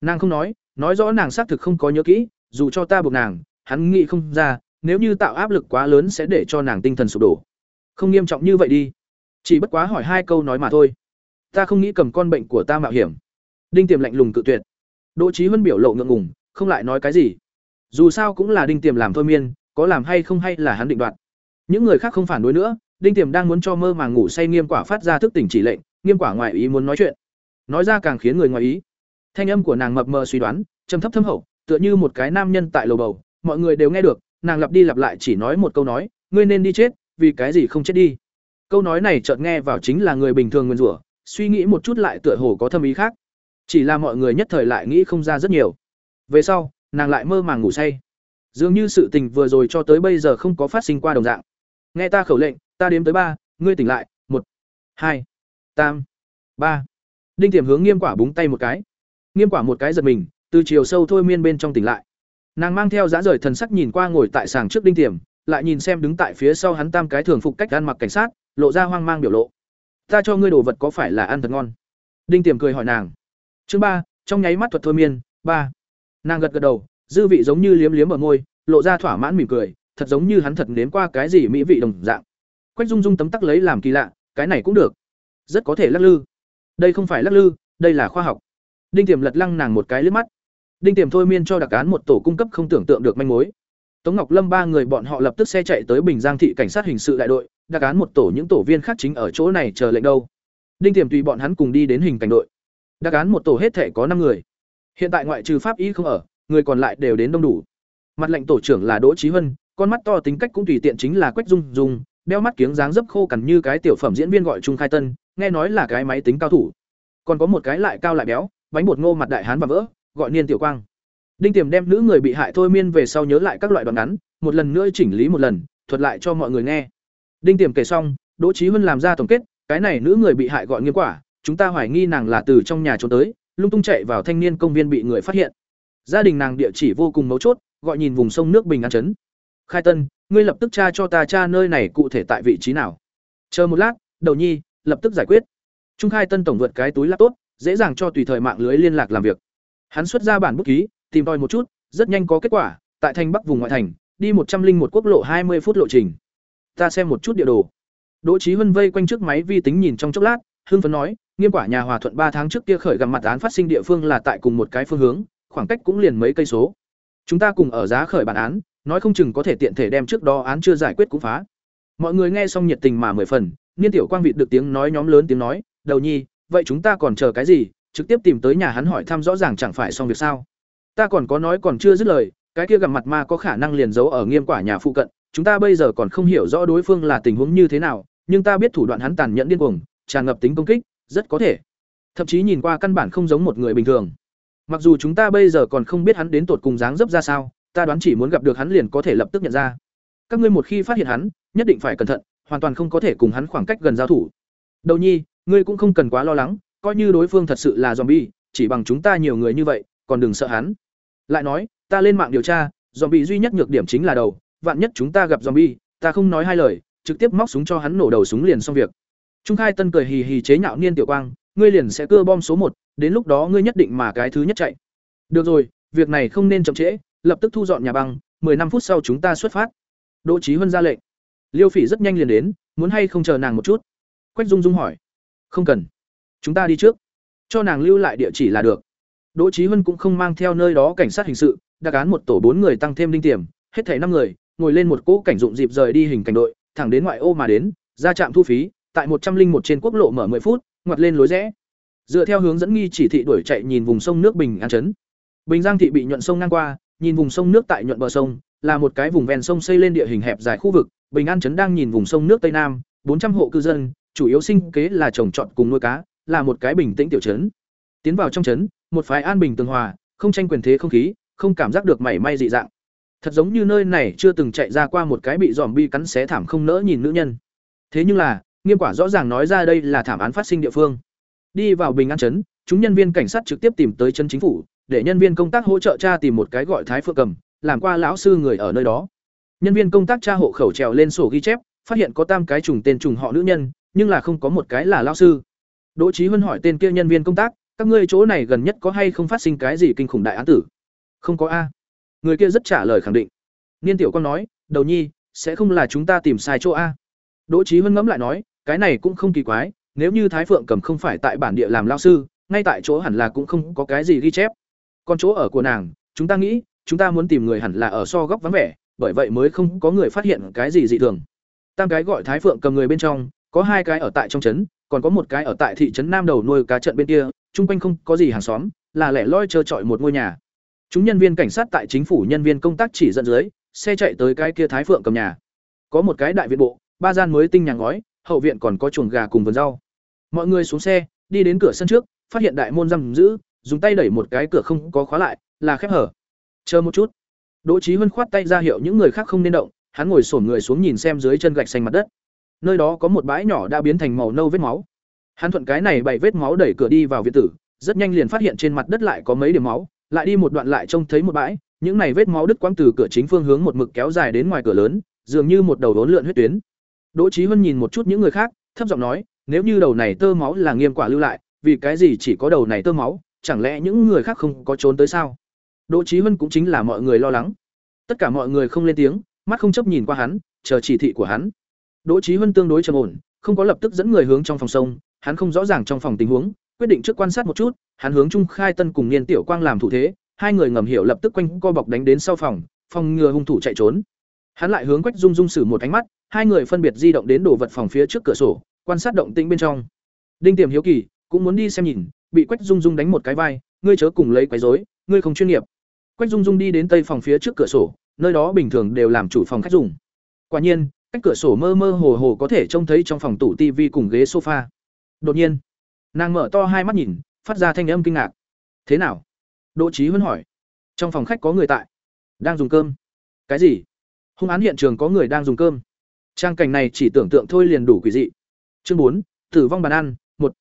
Nàng không nói, nói rõ nàng xác thực không có nhớ kỹ, dù cho ta buộc nàng, hắn nghĩ không ra, nếu như tạo áp lực quá lớn sẽ để cho nàng tinh thần sụp đổ. Không nghiêm trọng như vậy đi. Chỉ bất quá hỏi hai câu nói mà thôi. Ta không nghĩ cầm con bệnh của ta mạo hiểm. Đinh tiềm lạnh lùng cự tuyệt. Đỗ trí huân biểu lộ ngượng ngùng, không lại nói cái gì. Dù sao cũng là đinh tiềm làm thôi miên, có làm hay không hay là hắn định đoạt. Những người khác không phản đối nữa, đinh tiềm đang muốn cho mơ màng ngủ say nghiêm quả phát ra thức tỉnh chỉ lệnh, nghiêm quả ngoài ý muốn nói chuyện. Nói ra càng khiến người ngoài ý thanh âm của nàng mập mờ suy đoán, trầm thấp thâm hậu, tựa như một cái nam nhân tại lầu bầu. Mọi người đều nghe được, nàng lặp đi lặp lại chỉ nói một câu nói, ngươi nên đi chết, vì cái gì không chết đi? Câu nói này chợt nghe vào chính là người bình thường nguyên rủa, suy nghĩ một chút lại tựa hồ có thâm ý khác. Chỉ là mọi người nhất thời lại nghĩ không ra rất nhiều. Về sau, nàng lại mơ màng ngủ say. Dường như sự tình vừa rồi cho tới bây giờ không có phát sinh qua đồng dạng. Nghe ta khẩu lệnh, ta đếm tới ba, ngươi tỉnh lại, một, hai tam ba. Đinh tiềm hướng nghiêm quả búng tay một cái nghiêm quả một cái giật mình, từ chiều sâu thôi miên bên trong tỉnh lại. Nàng mang theo dã rời thần sắc nhìn qua ngồi tại sàng trước đinh tiềm, lại nhìn xem đứng tại phía sau hắn tam cái thường phục cách ăn mặc cảnh sát, lộ ra hoang mang biểu lộ. Ta cho ngươi đồ vật có phải là ăn thật ngon? Đinh tiềm cười hỏi nàng. Chương ba, trong nháy mắt thuật thôi miên, ba. Nàng gật gật đầu, dư vị giống như liếm liếm ở môi, lộ ra thỏa mãn mỉm cười, thật giống như hắn thật nếm qua cái gì mỹ vị đồng dạng. Quách dung dung tấm tắc lấy làm kỳ lạ, cái này cũng được. Rất có thể lắc lư. Đây không phải lắc lư, đây là khoa học đinh tiềm lật lăng nàng một cái liếc mắt. Đinh tiềm thôi miên cho đặc án một tổ cung cấp không tưởng tượng được manh mối. Tống ngọc lâm ba người bọn họ lập tức xe chạy tới bình giang thị cảnh sát hình sự đại đội, đặc án một tổ những tổ viên khác chính ở chỗ này chờ lệnh đâu. Đinh tiềm tùy bọn hắn cùng đi đến hình cảnh đội. Đặc án một tổ hết thể có năm người. Hiện tại ngoại trừ pháp y không ở, người còn lại đều đến đông đủ. Mặt lệnh tổ trưởng là đỗ trí huân con mắt to tính cách cũng tùy tiện chính là quách dung dung, đeo mắt kiếng dáng dấp khô cằn như cái tiểu phẩm diễn viên gọi trung khai tân, nghe nói là cái máy tính cao thủ. Còn có một cái lại cao lại béo bánh bột ngô mặt đại hán và vỡ, gọi niên tiểu quang. Đinh tiềm đem nữ người bị hại thôi miên về sau nhớ lại các loại đoạn ngắn, một lần nữa chỉnh lý một lần, thuật lại cho mọi người nghe. Đinh tiềm kể xong, đỗ trí huân làm ra tổng kết, cái này nữ người bị hại gọi nghiêm quả, chúng ta hoài nghi nàng là từ trong nhà trốn tới, lung tung chạy vào thanh niên công viên bị người phát hiện. Gia đình nàng địa chỉ vô cùng mấu chốt, gọi nhìn vùng sông nước bình an chấn khai tân, ngươi lập tức tra cho ta tra nơi này cụ thể tại vị trí nào. Chờ một lát, đầu nhi, lập tức giải quyết. Trung khai tân tổng vượt cái túi laptop dễ dàng cho tùy thời mạng lưới liên lạc làm việc. Hắn xuất ra bản bút ký, tìm tòi một chút, rất nhanh có kết quả, tại thành bắc vùng ngoại thành, đi một trăm linh một quốc lộ hai mươi phút lộ trình. Ta xem một chút địa đồ. Đỗ trí huân vây quanh trước máy vi tính nhìn trong chốc lát, hưng phấn nói, nghiêm quả nhà hòa thuận ba tháng trước kia khởi gặp mặt án phát sinh địa phương là tại cùng một cái phương hướng, khoảng cách cũng liền mấy cây số. Chúng ta cùng ở giá khởi bản án, nói không chừng có thể tiện thể đem trước đó án chưa giải quyết cũng phá. Mọi người nghe xong nhiệt tình mà mười phần, niên tiểu quang vịt được tiếng nói nhóm lớn tiếng nói, đầu nhi vậy chúng ta còn chờ cái gì? Trực tiếp tìm tới nhà hắn hỏi thăm rõ ràng chẳng phải xong việc sao? Ta còn có nói còn chưa dứt lời, cái kia gặp mặt ma có khả năng liền giấu ở nghiêm quả nhà phụ cận. Chúng ta bây giờ còn không hiểu rõ đối phương là tình huống như thế nào, nhưng ta biết thủ đoạn hắn tàn nhẫn điên cuồng, tràn ngập tính công kích, rất có thể. Thậm chí nhìn qua căn bản không giống một người bình thường. Mặc dù chúng ta bây giờ còn không biết hắn đến tột cùng dáng dấp ra sao, ta đoán chỉ muốn gặp được hắn liền có thể lập tức nhận ra. Các ngươi một khi phát hiện hắn, nhất định phải cẩn thận, hoàn toàn không có thể cùng hắn khoảng cách gần giao thủ. Đầu nhi ngươi cũng không cần quá lo lắng, coi như đối phương thật sự là zombie, chỉ bằng chúng ta nhiều người như vậy, còn đừng sợ hắn. Lại nói, ta lên mạng điều tra, zombie duy nhất nhược điểm chính là đầu, vạn nhất chúng ta gặp zombie, ta không nói hai lời, trực tiếp móc súng cho hắn nổ đầu súng liền xong việc. Trung khai tân cười hì hì chế nhạo niên tiểu quang, ngươi liền sẽ cưa bom số một, đến lúc đó ngươi nhất định mà cái thứ nhất chạy. Được rồi, việc này không nên chậm trễ, lập tức thu dọn nhà băng năm phút sau chúng ta xuất phát. Đỗ trí huân ra lệnh. Liêu phỉ rất nhanh liền đến, muốn hay không chờ nàng một chút? Quách dung dung hỏi không cần. Chúng ta đi trước. Cho nàng lưu lại địa chỉ là được. Đỗ trí huân cũng không mang theo nơi đó cảnh sát hình sự, đặc án một tổ bốn người tăng thêm linh tiềm, hết thảy năm người, ngồi lên một cỗ cảnh dụng dịp rời đi hình cảnh đội, thẳng đến ngoại ô mà đến, ra trạm thu phí, tại một trăm linh một trên quốc lộ mở 10 phút, ngoặt lên lối rẽ. Dựa theo hướng dẫn nghi chỉ thị đuổi chạy nhìn vùng sông nước bình an chấn bình giang thị bị nhuận sông ngang qua, nhìn vùng sông nước tại nhuận bờ sông, là một cái vùng ven sông xây lên địa hình hẹp dài khu vực. Bình an chấn đang nhìn vùng sông nước tây nam, bốn trăm hộ cư dân chủ yếu sinh kế là trồng trọt cùng nuôi cá, là một cái bình tĩnh tiểu trấn. Tiến vào trong trấn, một phái an bình tường hòa, không tranh quyền thế không khí, không cảm giác được mảy may dị dạng. Thật giống như nơi này chưa từng chạy ra qua một cái bị dòm bi cắn xé thảm không nỡ nhìn nữ nhân. Thế nhưng là, nghiêm quả rõ ràng nói ra đây là thảm án phát sinh địa phương. Đi vào bình an trấn, chúng nhân viên cảnh sát trực tiếp tìm tới chân chính phủ, để nhân viên công tác hỗ trợ tra tìm một cái gọi thái phượng cầm, làm qua lão sư người ở nơi đó. Nhân viên công tác tra hộ khẩu trèo lên sổ ghi chép, phát hiện có tam cái trùng tên trùng họ nữ nhân nhưng là không có một cái là lão sư. Đỗ trí huân hỏi tên kia nhân viên công tác, các ngươi chỗ này gần nhất có hay không phát sinh cái gì kinh khủng đại án tử? Không có a. Người kia rất trả lời khẳng định. Niên tiểu con nói, đầu nhi, sẽ không là chúng ta tìm sai chỗ a. Đỗ trí huân ngẫm lại nói, cái này cũng không kỳ quái, nếu như thái phượng cầm không phải tại bản địa làm lao sư, ngay tại chỗ hẳn là cũng không có cái gì ghi chép. Còn chỗ ở của nàng, chúng ta nghĩ, chúng ta muốn tìm người hẳn là ở so góc vắng vẻ, bởi vậy mới không có người phát hiện cái gì dị thường. Tam cái gọi thái phượng cầm người bên trong có hai cái ở tại trong trấn còn có một cái ở tại thị trấn Nam Đầu nuôi cá trận bên kia, chung quanh không có gì hàng xóm, là lẻ loi trơ trọi một ngôi nhà. Chúng nhân viên cảnh sát tại chính phủ nhân viên công tác chỉ dẫn dưới, xe chạy tới cái kia Thái Phượng cầm nhà. Có một cái đại viện bộ, ba gian mới tinh nhà ngói, hậu viện còn có chuồng gà cùng vườn rau. Mọi người xuống xe, đi đến cửa sân trước, phát hiện đại môn giam giữ, dùng tay đẩy một cái cửa không có khóa lại, là khép hở. Chờ một chút. Đỗ Chí Huân khoát tay ra hiệu những người khác không nên động, hắn ngồi sổn người xuống nhìn xem dưới chân gạch xanh mặt đất. Nơi đó có một bãi nhỏ đã biến thành màu nâu vết máu. Hắn thuận cái này bảy vết máu đẩy cửa đi vào viện tử, rất nhanh liền phát hiện trên mặt đất lại có mấy điểm máu, lại đi một đoạn lại trông thấy một bãi, những này vết máu đứt quãng từ cửa chính phương hướng một mực kéo dài đến ngoài cửa lớn, dường như một đầu đốn lượn huyết tuyến. Đỗ Chí Huân nhìn một chút những người khác, thấp giọng nói, nếu như đầu này tơ máu là nghiêm quả lưu lại, vì cái gì chỉ có đầu này tơ máu, chẳng lẽ những người khác không có trốn tới sao? Đỗ Chí Huân cũng chính là mọi người lo lắng. Tất cả mọi người không lên tiếng, mắt không chấp nhìn qua hắn, chờ chỉ thị của hắn. Đỗ Chí Huân tương đối trầm ổn, không có lập tức dẫn người hướng trong phòng sông, hắn không rõ ràng trong phòng tình huống, quyết định trước quan sát một chút, hắn hướng Trung Khai Tân cùng Niên Tiểu Quang làm thủ thế, hai người ngầm hiểu lập tức quanh co bọc đánh đến sau phòng, phòng ngừa hung thủ chạy trốn. Hắn lại hướng Quách Dung Dung sử một ánh mắt, hai người phân biệt di động đến đồ vật phòng phía trước cửa sổ, quan sát động tĩnh bên trong. Đinh Tiềm hiếu kỳ, cũng muốn đi xem nhìn, bị Quách Dung Dung đánh một cái vai, ngươi chớ cùng lấy quấy rối, ngươi không chuyên nghiệp. Quách Dung Dung đi đến tây phòng phía trước cửa sổ, nơi đó bình thường đều làm chủ phòng khách dùng. Quả nhiên, cách cửa sổ mơ mơ hồ hồ có thể trông thấy trong phòng tủ tivi cùng ghế sofa. Đột nhiên, nàng mở to hai mắt nhìn, phát ra thanh âm kinh ngạc. "Thế nào?" Đỗ Chí Huân hỏi. "Trong phòng khách có người tại, đang dùng cơm." "Cái gì?" Hung án hiện trường có người đang dùng cơm. Trang cảnh này chỉ tưởng tượng thôi liền đủ quỷ dị. Chương bốn, tử vong bàn ăn, một.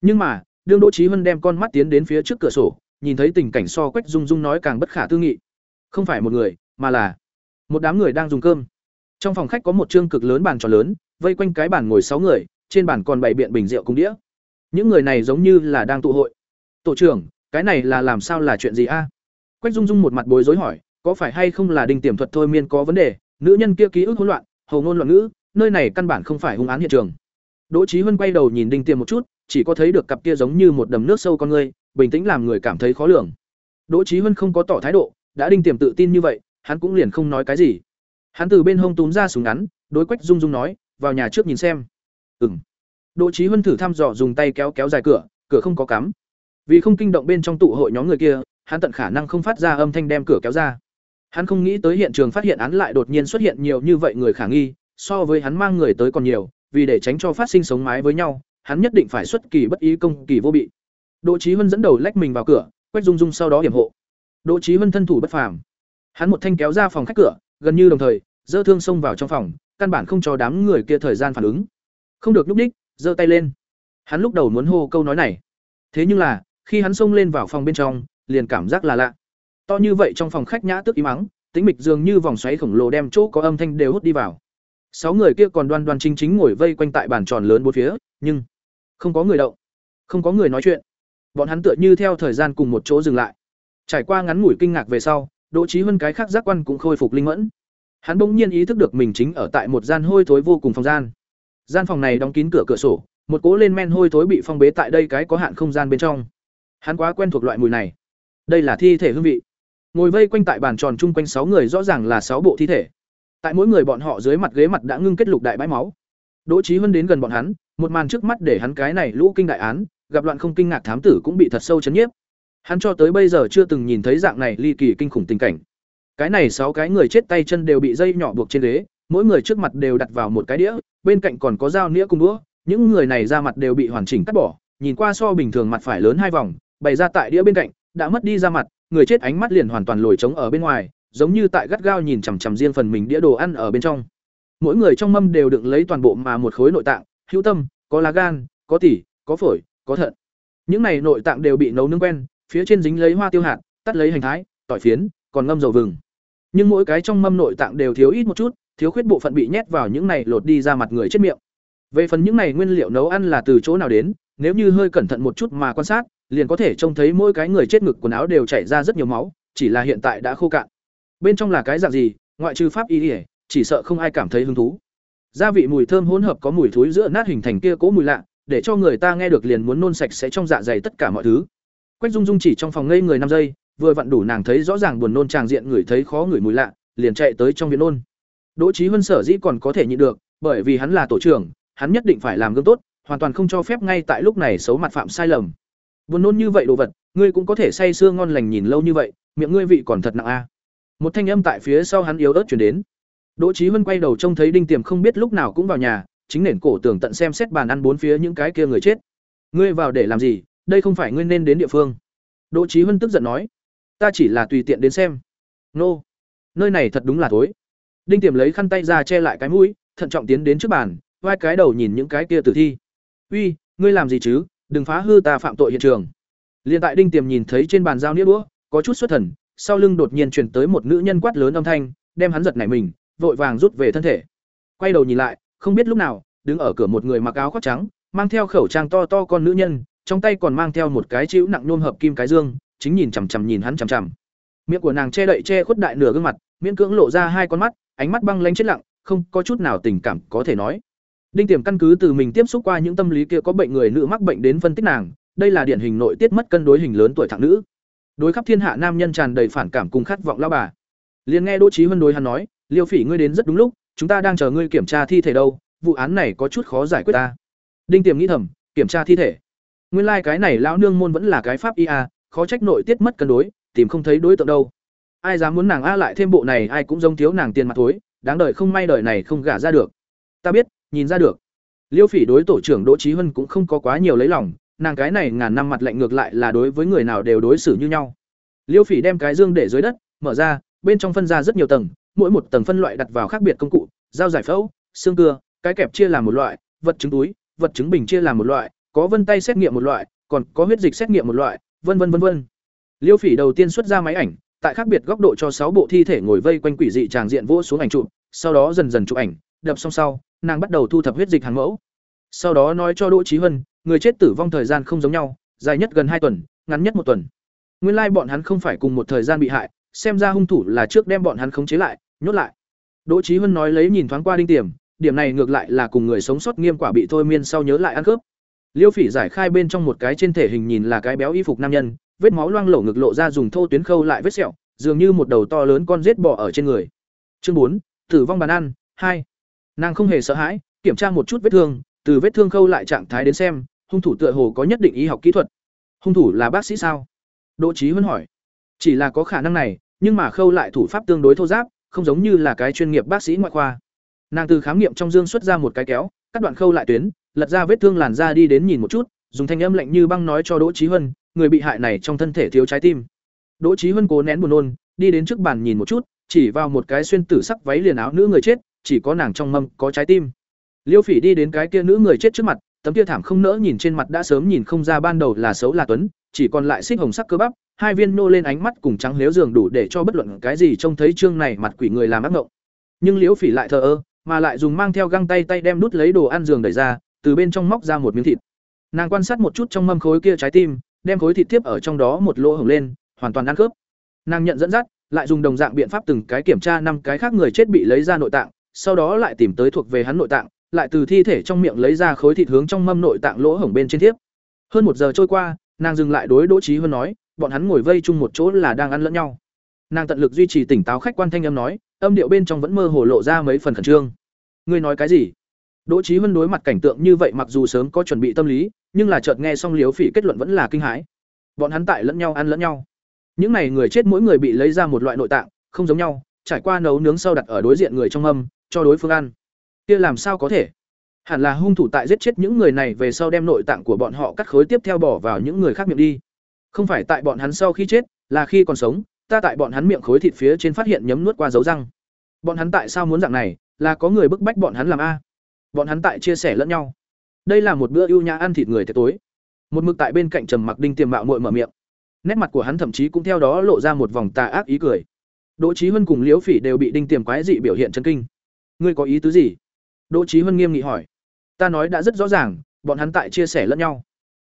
Nhưng mà, đương Đỗ Chí Huân đem con mắt tiến đến phía trước cửa sổ, nhìn thấy tình cảnh so Quách Dung Dung nói càng bất khả tư nghị. Không phải một người, mà là một đám người đang dùng cơm. Trong phòng khách có một trương cực lớn bàn tròn lớn, vây quanh cái bàn ngồi sáu người, trên bàn còn bày biện bình rượu cùng đĩa. Những người này giống như là đang tụ hội. "Tổ trưởng, cái này là làm sao là chuyện gì a?" Quách Dung Dung một mặt bối rối hỏi, có phải hay không là đinh tiềm thuật thôi miên có vấn đề, nữ nhân kia ký ức hỗn loạn, hầu ngôn loạn ngữ, nơi này căn bản không phải hung án hiện trường. Đỗ Chí Huân quay đầu nhìn đinh tiềm một chút, chỉ có thấy được cặp kia giống như một đầm nước sâu con người, bình tĩnh làm người cảm thấy khó lường. Đỗ Chí Huân không có tỏ thái độ, đã đinh tiềm tự tin như vậy, hắn cũng liền không nói cái gì. Hắn từ bên hông túm ra súng ngắn, đối Quách Dung Dung nói, "Vào nhà trước nhìn xem." Ừm. Đỗ Chí Huân thử thăm dò dùng tay kéo kéo dài cửa, cửa không có cắm. Vì không kinh động bên trong tụ hội nhóm người kia, hắn tận khả năng không phát ra âm thanh đem cửa kéo ra. Hắn không nghĩ tới hiện trường phát hiện án lại đột nhiên xuất hiện nhiều như vậy người khả nghi, so với hắn mang người tới còn nhiều, vì để tránh cho phát sinh sống mái với nhau, hắn nhất định phải xuất kỳ bất ý công kỳ vô bị. Đỗ Chí Huân dẫn đầu lách mình vào cửa, Quách Dung Dung sau đó điểm hộ. Đỗ Chí Huân thân thủ bất phàm. Hắn một thanh kéo ra phòng khách cửa, gần như đồng thời, dơ thương xông vào trong phòng, căn bản không cho đám người kia thời gian phản ứng. Không được nhúc ních giơ tay lên. Hắn lúc đầu muốn hô câu nói này. Thế nhưng là, khi hắn xông lên vào phòng bên trong, liền cảm giác là lạ. To như vậy trong phòng khách nhã tức im mắng, tĩnh mịch dường như vòng xoáy khổng lồ đem chỗ có âm thanh đều hút đi vào. Sáu người kia còn đoan đoan chính chính ngồi vây quanh tại bàn tròn lớn bốn phía, nhưng không có người động, không có người nói chuyện. Bọn hắn tựa như theo thời gian cùng một chỗ dừng lại. Trải qua ngắn ngủi kinh ngạc về sau, Đỗ Chí Hân cái khác giác quan cũng khôi phục linh mẫn. Hắn bỗng nhiên ý thức được mình chính ở tại một gian hôi thối vô cùng phòng gian. Gian phòng này đóng kín cửa cửa sổ, một cỗ lên men hôi thối bị phong bế tại đây cái có hạn không gian bên trong. Hắn quá quen thuộc loại mùi này. Đây là thi thể hương vị. Ngồi vây quanh tại bàn tròn chung quanh sáu người rõ ràng là sáu bộ thi thể. Tại mỗi người bọn họ dưới mặt ghế mặt đã ngưng kết lục đại bãi máu. Đỗ Chí Hân đến gần bọn hắn, một màn trước mắt để hắn cái này lũ kinh đại án, gặp loạn không kinh ngạc thám tử cũng bị thật sâu chấn nhiếp. Hắn cho tới bây giờ chưa từng nhìn thấy dạng này ly kỳ kinh khủng tình cảnh. Cái này sáu cái người chết tay chân đều bị dây nhỏ buộc trên ghế, mỗi người trước mặt đều đặt vào một cái đĩa, bên cạnh còn có dao nĩa cùng đũa, những người này ra mặt đều bị hoàn chỉnh cắt bỏ, nhìn qua so bình thường mặt phải lớn hai vòng, bày ra tại đĩa bên cạnh, đã mất đi ra mặt, người chết ánh mắt liền hoàn toàn lồi trống ở bên ngoài, giống như tại gắt gao nhìn chằm chằm riêng phần mình đĩa đồ ăn ở bên trong. Mỗi người trong mâm đều đựng lấy toàn bộ mà một khối nội tạng, hữu tâm, có lá gan, có tỉ, có phổi, có thận. Những này nội tạng đều bị nấu nướng quen, phía trên dính lấy hoa tiêu hạt, tắt lấy hành thái, tỏi phiến, còn ngâm dầu vừng. Nhưng mỗi cái trong mâm nội tạng đều thiếu ít một chút, thiếu khuyết bộ phận bị nhét vào những này lột đi ra mặt người chết miệng. Về phần những này nguyên liệu nấu ăn là từ chỗ nào đến, nếu như hơi cẩn thận một chút mà quan sát, liền có thể trông thấy mỗi cái người chết ngực quần áo đều chảy ra rất nhiều máu, chỉ là hiện tại đã khô cạn. Bên trong là cái dạng gì, ngoại trừ pháp y, chỉ sợ không ai cảm thấy hứng thú. Gia vị mùi thơm hỗn hợp có mùi thối giữa nát hình thành kia cố mùi lạ, để cho người ta nghe được liền muốn nôn sạch sẽ trong dạ dày tất cả mọi thứ. Quách Dung Dung chỉ trong phòng ngây người năm giây, vừa vặn đủ nàng thấy rõ ràng buồn nôn tràng diện người thấy khó người mùi lạ, liền chạy tới trong viện nôn. Đỗ Chí Huân sở dĩ còn có thể nhịn được, bởi vì hắn là tổ trưởng, hắn nhất định phải làm gương tốt, hoàn toàn không cho phép ngay tại lúc này xấu mặt phạm sai lầm. Buồn nôn như vậy đồ vật ngươi cũng có thể say sưa ngon lành nhìn lâu như vậy miệng ngươi vị còn thật nặng a. Một thanh âm tại phía sau hắn yếu ớt truyền đến. Đỗ Chí huân quay đầu trông thấy đinh tiềm không biết lúc nào cũng vào nhà chính nền cổ tưởng tận xem xét bàn ăn bốn phía những cái kia người chết. Ngươi vào để làm gì đây không phải ngươi nên đến địa phương. Đỗ trí huân tức giận nói, ta chỉ là tùy tiện đến xem. Nô, nơi này thật đúng là thối. đinh tiềm lấy khăn tay ra che lại cái mũi, thận trọng tiến đến trước bàn, vai cái đầu nhìn những cái kia tử thi. Uy, ngươi làm gì chứ? Đừng phá hư ta phạm tội hiện trường. Liền tại đinh tiềm nhìn thấy trên bàn dao nĩa đũa, có chút xuất thần, sau lưng đột nhiên truyền tới một nữ nhân quát lớn âm thanh, đem hắn giật nảy mình, vội vàng rút về thân thể. Quay đầu nhìn lại, không biết lúc nào, đứng ở cửa một người mặc áo khoác trắng, mang theo khẩu trang to to con nữ nhân trong tay còn mang theo một cái chữ nặng nôm hợp kim cái dương, chính nhìn chằm chằm nhìn hắn chằm chằm. Miệng của nàng che đậy che khuất đại nửa gương mặt, miễn cưỡng lộ ra hai con mắt, ánh mắt băng lanh chết lặng, không có chút nào tình cảm có thể nói. Đinh tiềm căn cứ từ mình tiếp xúc qua những tâm lý kia có bệnh người nữ mắc bệnh đến phân tích nàng, đây là điển hình nội tiết mất cân đối hình lớn tuổi thẳng nữ. Đối khắp thiên hạ nam nhân tràn đầy phản cảm cùng khát vọng lao bà. Liền nghe đỗ trí huân đối hắn nói, liêu phỉ ngươi đến rất đúng lúc, chúng ta đang chờ ngươi kiểm tra thi thể đâu, vụ án này có chút khó giải quyết ta. Đinh tiềm nghĩ thầm, kiểm tra thi thể? Nguyên lai like cái này lão nương môn vẫn là cái pháp ia khó trách nội tiết mất cân đối, tìm không thấy đối tượng đâu. Ai dám muốn nàng a lại thêm bộ này, ai cũng giống thiếu nàng tiền mặt thối, đáng đời không may đời này không gả ra được. Ta biết, nhìn ra được. Liêu phỉ đối tổ trưởng đỗ trí Hân cũng không có quá nhiều lấy lòng, nàng cái này ngàn năm mặt lạnh ngược lại là đối với người nào đều đối xử như nhau. Liêu phỉ đem cái dương để dưới đất, mở ra, bên trong phân ra rất nhiều tầng, mỗi một tầng phân loại đặt vào khác biệt công cụ, dao giải phẫu, xương cưa, cái kẹp chia làm một loại, vật chứng túi, vật chứng bình chia làm một loại có vân tay xét nghiệm một loại còn có huyết dịch xét nghiệm một loại vân vân vân vân. Liêu phỉ đầu tiên xuất ra máy ảnh tại khác biệt góc độ cho sáu bộ thi thể ngồi vây quanh quỷ dị tràng diện vỗ xuống ảnh chụp sau đó dần dần chụp ảnh đập xong sau nàng bắt đầu thu thập huyết dịch hàng mẫu. Sau đó nói cho đỗ Chí Hân, người chết tử vong thời gian không giống nhau dài nhất gần hai tuần ngắn nhất một tuần. Nguyên lai bọn hắn không phải cùng một thời gian bị hại xem ra hung thủ là trước đem bọn hắn khống chế lại nhốt lại. Đỗ Chí Hân nói lấy nhìn thoáng qua đinh tiềm điểm này ngược lại là cùng người sống sót nghiêm quả bị thôi miên sau nhớ lại ăn cướp liêu phỉ giải khai bên trong một cái trên thể hình nhìn là cái béo y phục nam nhân, vết máu loang lổ ngực lộ ra dùng thô tuyến khâu lại vết sẹo, dường như một đầu to lớn con rết bò ở trên người. Chương bốn, tử vong bàn ăn, hai. Nàng không hề sợ hãi, kiểm tra một chút vết thương, từ vết thương khâu lại trạng thái đến xem, hung thủ tựa hồ có nhất định y học kỹ thuật. Hung thủ là bác sĩ sao? Đỗ trí huân hỏi. Chỉ là có khả năng này, nhưng mà khâu lại thủ pháp tương đối thô giáp, không giống như là cái chuyên nghiệp bác sĩ ngoại khoa. Nàng từ khám nghiệm trong dương xuất ra một cái kéo, cắt đoạn khâu lại tuyến lật ra vết thương làn da đi đến nhìn một chút, dùng thanh âm lạnh như băng nói cho đỗ Chí huân, người bị hại này trong thân thể thiếu trái tim. Đỗ Chí huân cố nén buồn nôn, đi đến trước bàn nhìn một chút, chỉ vào một cái xuyên tử sắc váy liền áo nữ người chết, chỉ có nàng trong mâm có trái tim. Liêu phỉ đi đến cái kia nữ người chết trước mặt, tấm kia thảm không nỡ nhìn trên mặt đã sớm nhìn không ra ban đầu là xấu là tuấn, chỉ còn lại xích hồng sắc cơ bắp, hai viên nô lên ánh mắt cùng trắng liếu giường đủ để cho bất luận cái gì trông thấy trương này mặt quỷ người làm ác ngộng. Nhưng liễu phỉ lại thờ ơ, mà lại dùng mang theo găng tay tay đem nút lấy đồ ăn giường đẩy ra từ bên trong móc ra một miếng thịt. Nàng quan sát một chút trong mâm khối kia trái tim, đem khối thịt tiếp ở trong đó một lỗ hổng lên, hoàn toàn ăn khớp. Nàng nhận dẫn dắt, lại dùng đồng dạng biện pháp từng cái kiểm tra năm cái khác người chết bị lấy ra nội tạng, sau đó lại tìm tới thuộc về hắn nội tạng, lại từ thi thể trong miệng lấy ra khối thịt hướng trong mâm nội tạng lỗ hổng bên trên thiếp hơn một giờ trôi qua, nàng dừng lại đối đỗ trí hơn nói, bọn hắn ngồi vây chung một chỗ là đang ăn lẫn nhau. Nàng tận lực duy trì tỉnh táo khách quan thanh âm nói, âm điệu bên trong vẫn mơ hồ lộ ra mấy phần khẩn trương. Ngươi nói cái gì? Đỗ Chí huân đối mặt cảnh tượng như vậy mặc dù sớm có chuẩn bị tâm lý, nhưng là chợt nghe xong liếu phỉ kết luận vẫn là kinh hãi. Bọn hắn tại lẫn nhau ăn lẫn nhau. Những này người chết mỗi người bị lấy ra một loại nội tạng, không giống nhau, trải qua nấu nướng sau đặt ở đối diện người trong âm cho đối phương ăn. Kia làm sao có thể? Hẳn là hung thủ tại giết chết những người này về sau đem nội tạng của bọn họ cắt khối tiếp theo bỏ vào những người khác miệng đi. Không phải tại bọn hắn sau khi chết, là khi còn sống, ta tại bọn hắn miệng khối thịt phía trên phát hiện nhấm nuốt qua dấu răng. Bọn hắn tại sao muốn dạng này, là có người bức bách bọn hắn làm a? Bọn hắn tại chia sẻ lẫn nhau. Đây là một bữa ưu nhã ăn thịt người tiệc tối. Một mực tại bên cạnh trầm mặc đinh tiềm mạo mội mở miệng. Nét mặt của hắn thậm chí cũng theo đó lộ ra một vòng tà ác ý cười. Đỗ trí huân cùng liễu phỉ đều bị đinh tiềm quái dị biểu hiện chân kinh. Ngươi có ý tứ gì? Đỗ trí huân nghiêm nghị hỏi. Ta nói đã rất rõ ràng, bọn hắn tại chia sẻ lẫn nhau.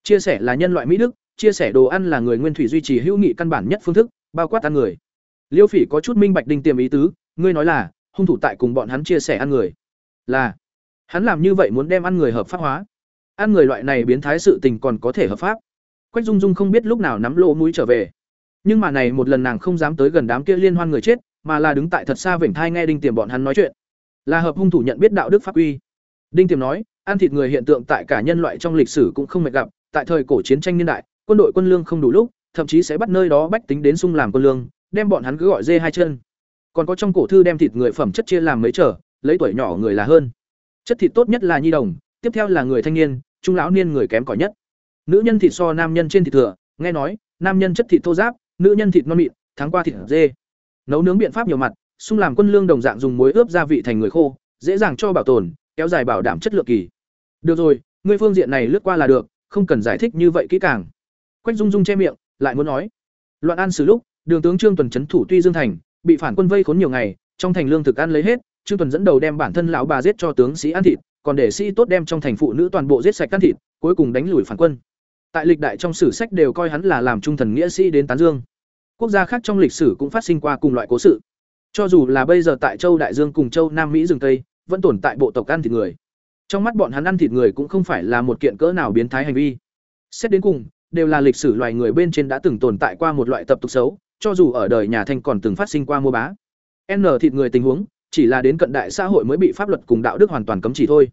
Chia sẻ là nhân loại mỹ đức, chia sẻ đồ ăn là người nguyên thủy duy trì hữu nghị căn bản nhất phương thức, bao quát ăn người. Liêu phỉ có chút minh bạch đinh tiềm ý tứ, ngươi nói là, hung thủ tại cùng bọn hắn chia sẻ ăn người. Là hắn làm như vậy muốn đem ăn người hợp pháp hóa ăn người loại này biến thái sự tình còn có thể hợp pháp quách dung dung không biết lúc nào nắm lỗ mũi trở về nhưng mà này một lần nàng không dám tới gần đám kia liên hoan người chết mà là đứng tại thật xa vểnh thai nghe đinh tiềm bọn hắn nói chuyện là hợp hung thủ nhận biết đạo đức pháp uy. đinh tiềm nói ăn thịt người hiện tượng tại cả nhân loại trong lịch sử cũng không mệt gặp, tại thời cổ chiến tranh niên đại, quân đội quân lương không đủ lúc, thậm chí sẽ bắt nơi đó bách tính đến sung làm quân lương, đem bọn hắn cứ gọi dê hai chân. Còn có trong cổ thư đem thịt người phẩm chất chia làm mấy trở, lấy tuổi nhỏ người là hơn. Chất thịt tốt nhất là nhi đồng, tiếp theo là người thanh niên, trung lão niên người kém cỏi nhất. Nữ nhân thịt so nam nhân trên thịt thừa, nghe nói, nam nhân chất thịt thô ráp, nữ nhân thịt non mịn, tháng qua thịt dê. Nấu nướng biện pháp nhiều mặt, sung làm quân lương đồng dạng dùng muối ướp gia vị thành người khô, dễ dàng cho bảo tồn, kéo dài bảo đảm chất lượng kỳ. Được rồi, ngươi phương diện này lướt qua là được, không cần giải thích như vậy kỹ càng. Quách Dung Dung che miệng, lại muốn nói. Loạn an xử lúc, Đường tướng Trương Tuần trấn thủ Tuy Dương thành, bị phản quân vây khốn nhiều ngày, trong thành lương thực ăn lấy hết, Trương Tuần dẫn đầu đem bản thân lão bà giết cho tướng sĩ ăn thịt, còn để sĩ tốt đem trong thành phụ nữ toàn bộ giết sạch ăn thịt, cuối cùng đánh lùi phản quân. Tại lịch đại trong sử sách đều coi hắn là làm trung thần nghĩa sĩ đến tán dương. Quốc gia khác trong lịch sử cũng phát sinh qua cùng loại cố sự. Cho dù là bây giờ tại Châu Đại Dương cùng Châu Nam Mỹ rừng Tây, vẫn tồn tại bộ tộc ăn thịt người. Trong mắt bọn hắn ăn thịt người cũng không phải là một kiện cỡ nào biến thái hành vi. Xét đến cùng, đều là lịch sử loài người bên trên đã từng tồn tại qua một loại tập tục xấu, cho dù ở đời nhà Thanh còn từng phát sinh qua mua bá. N thịt người tình huống, chỉ là đến cận đại xã hội mới bị pháp luật cùng đạo đức hoàn toàn cấm chỉ thôi.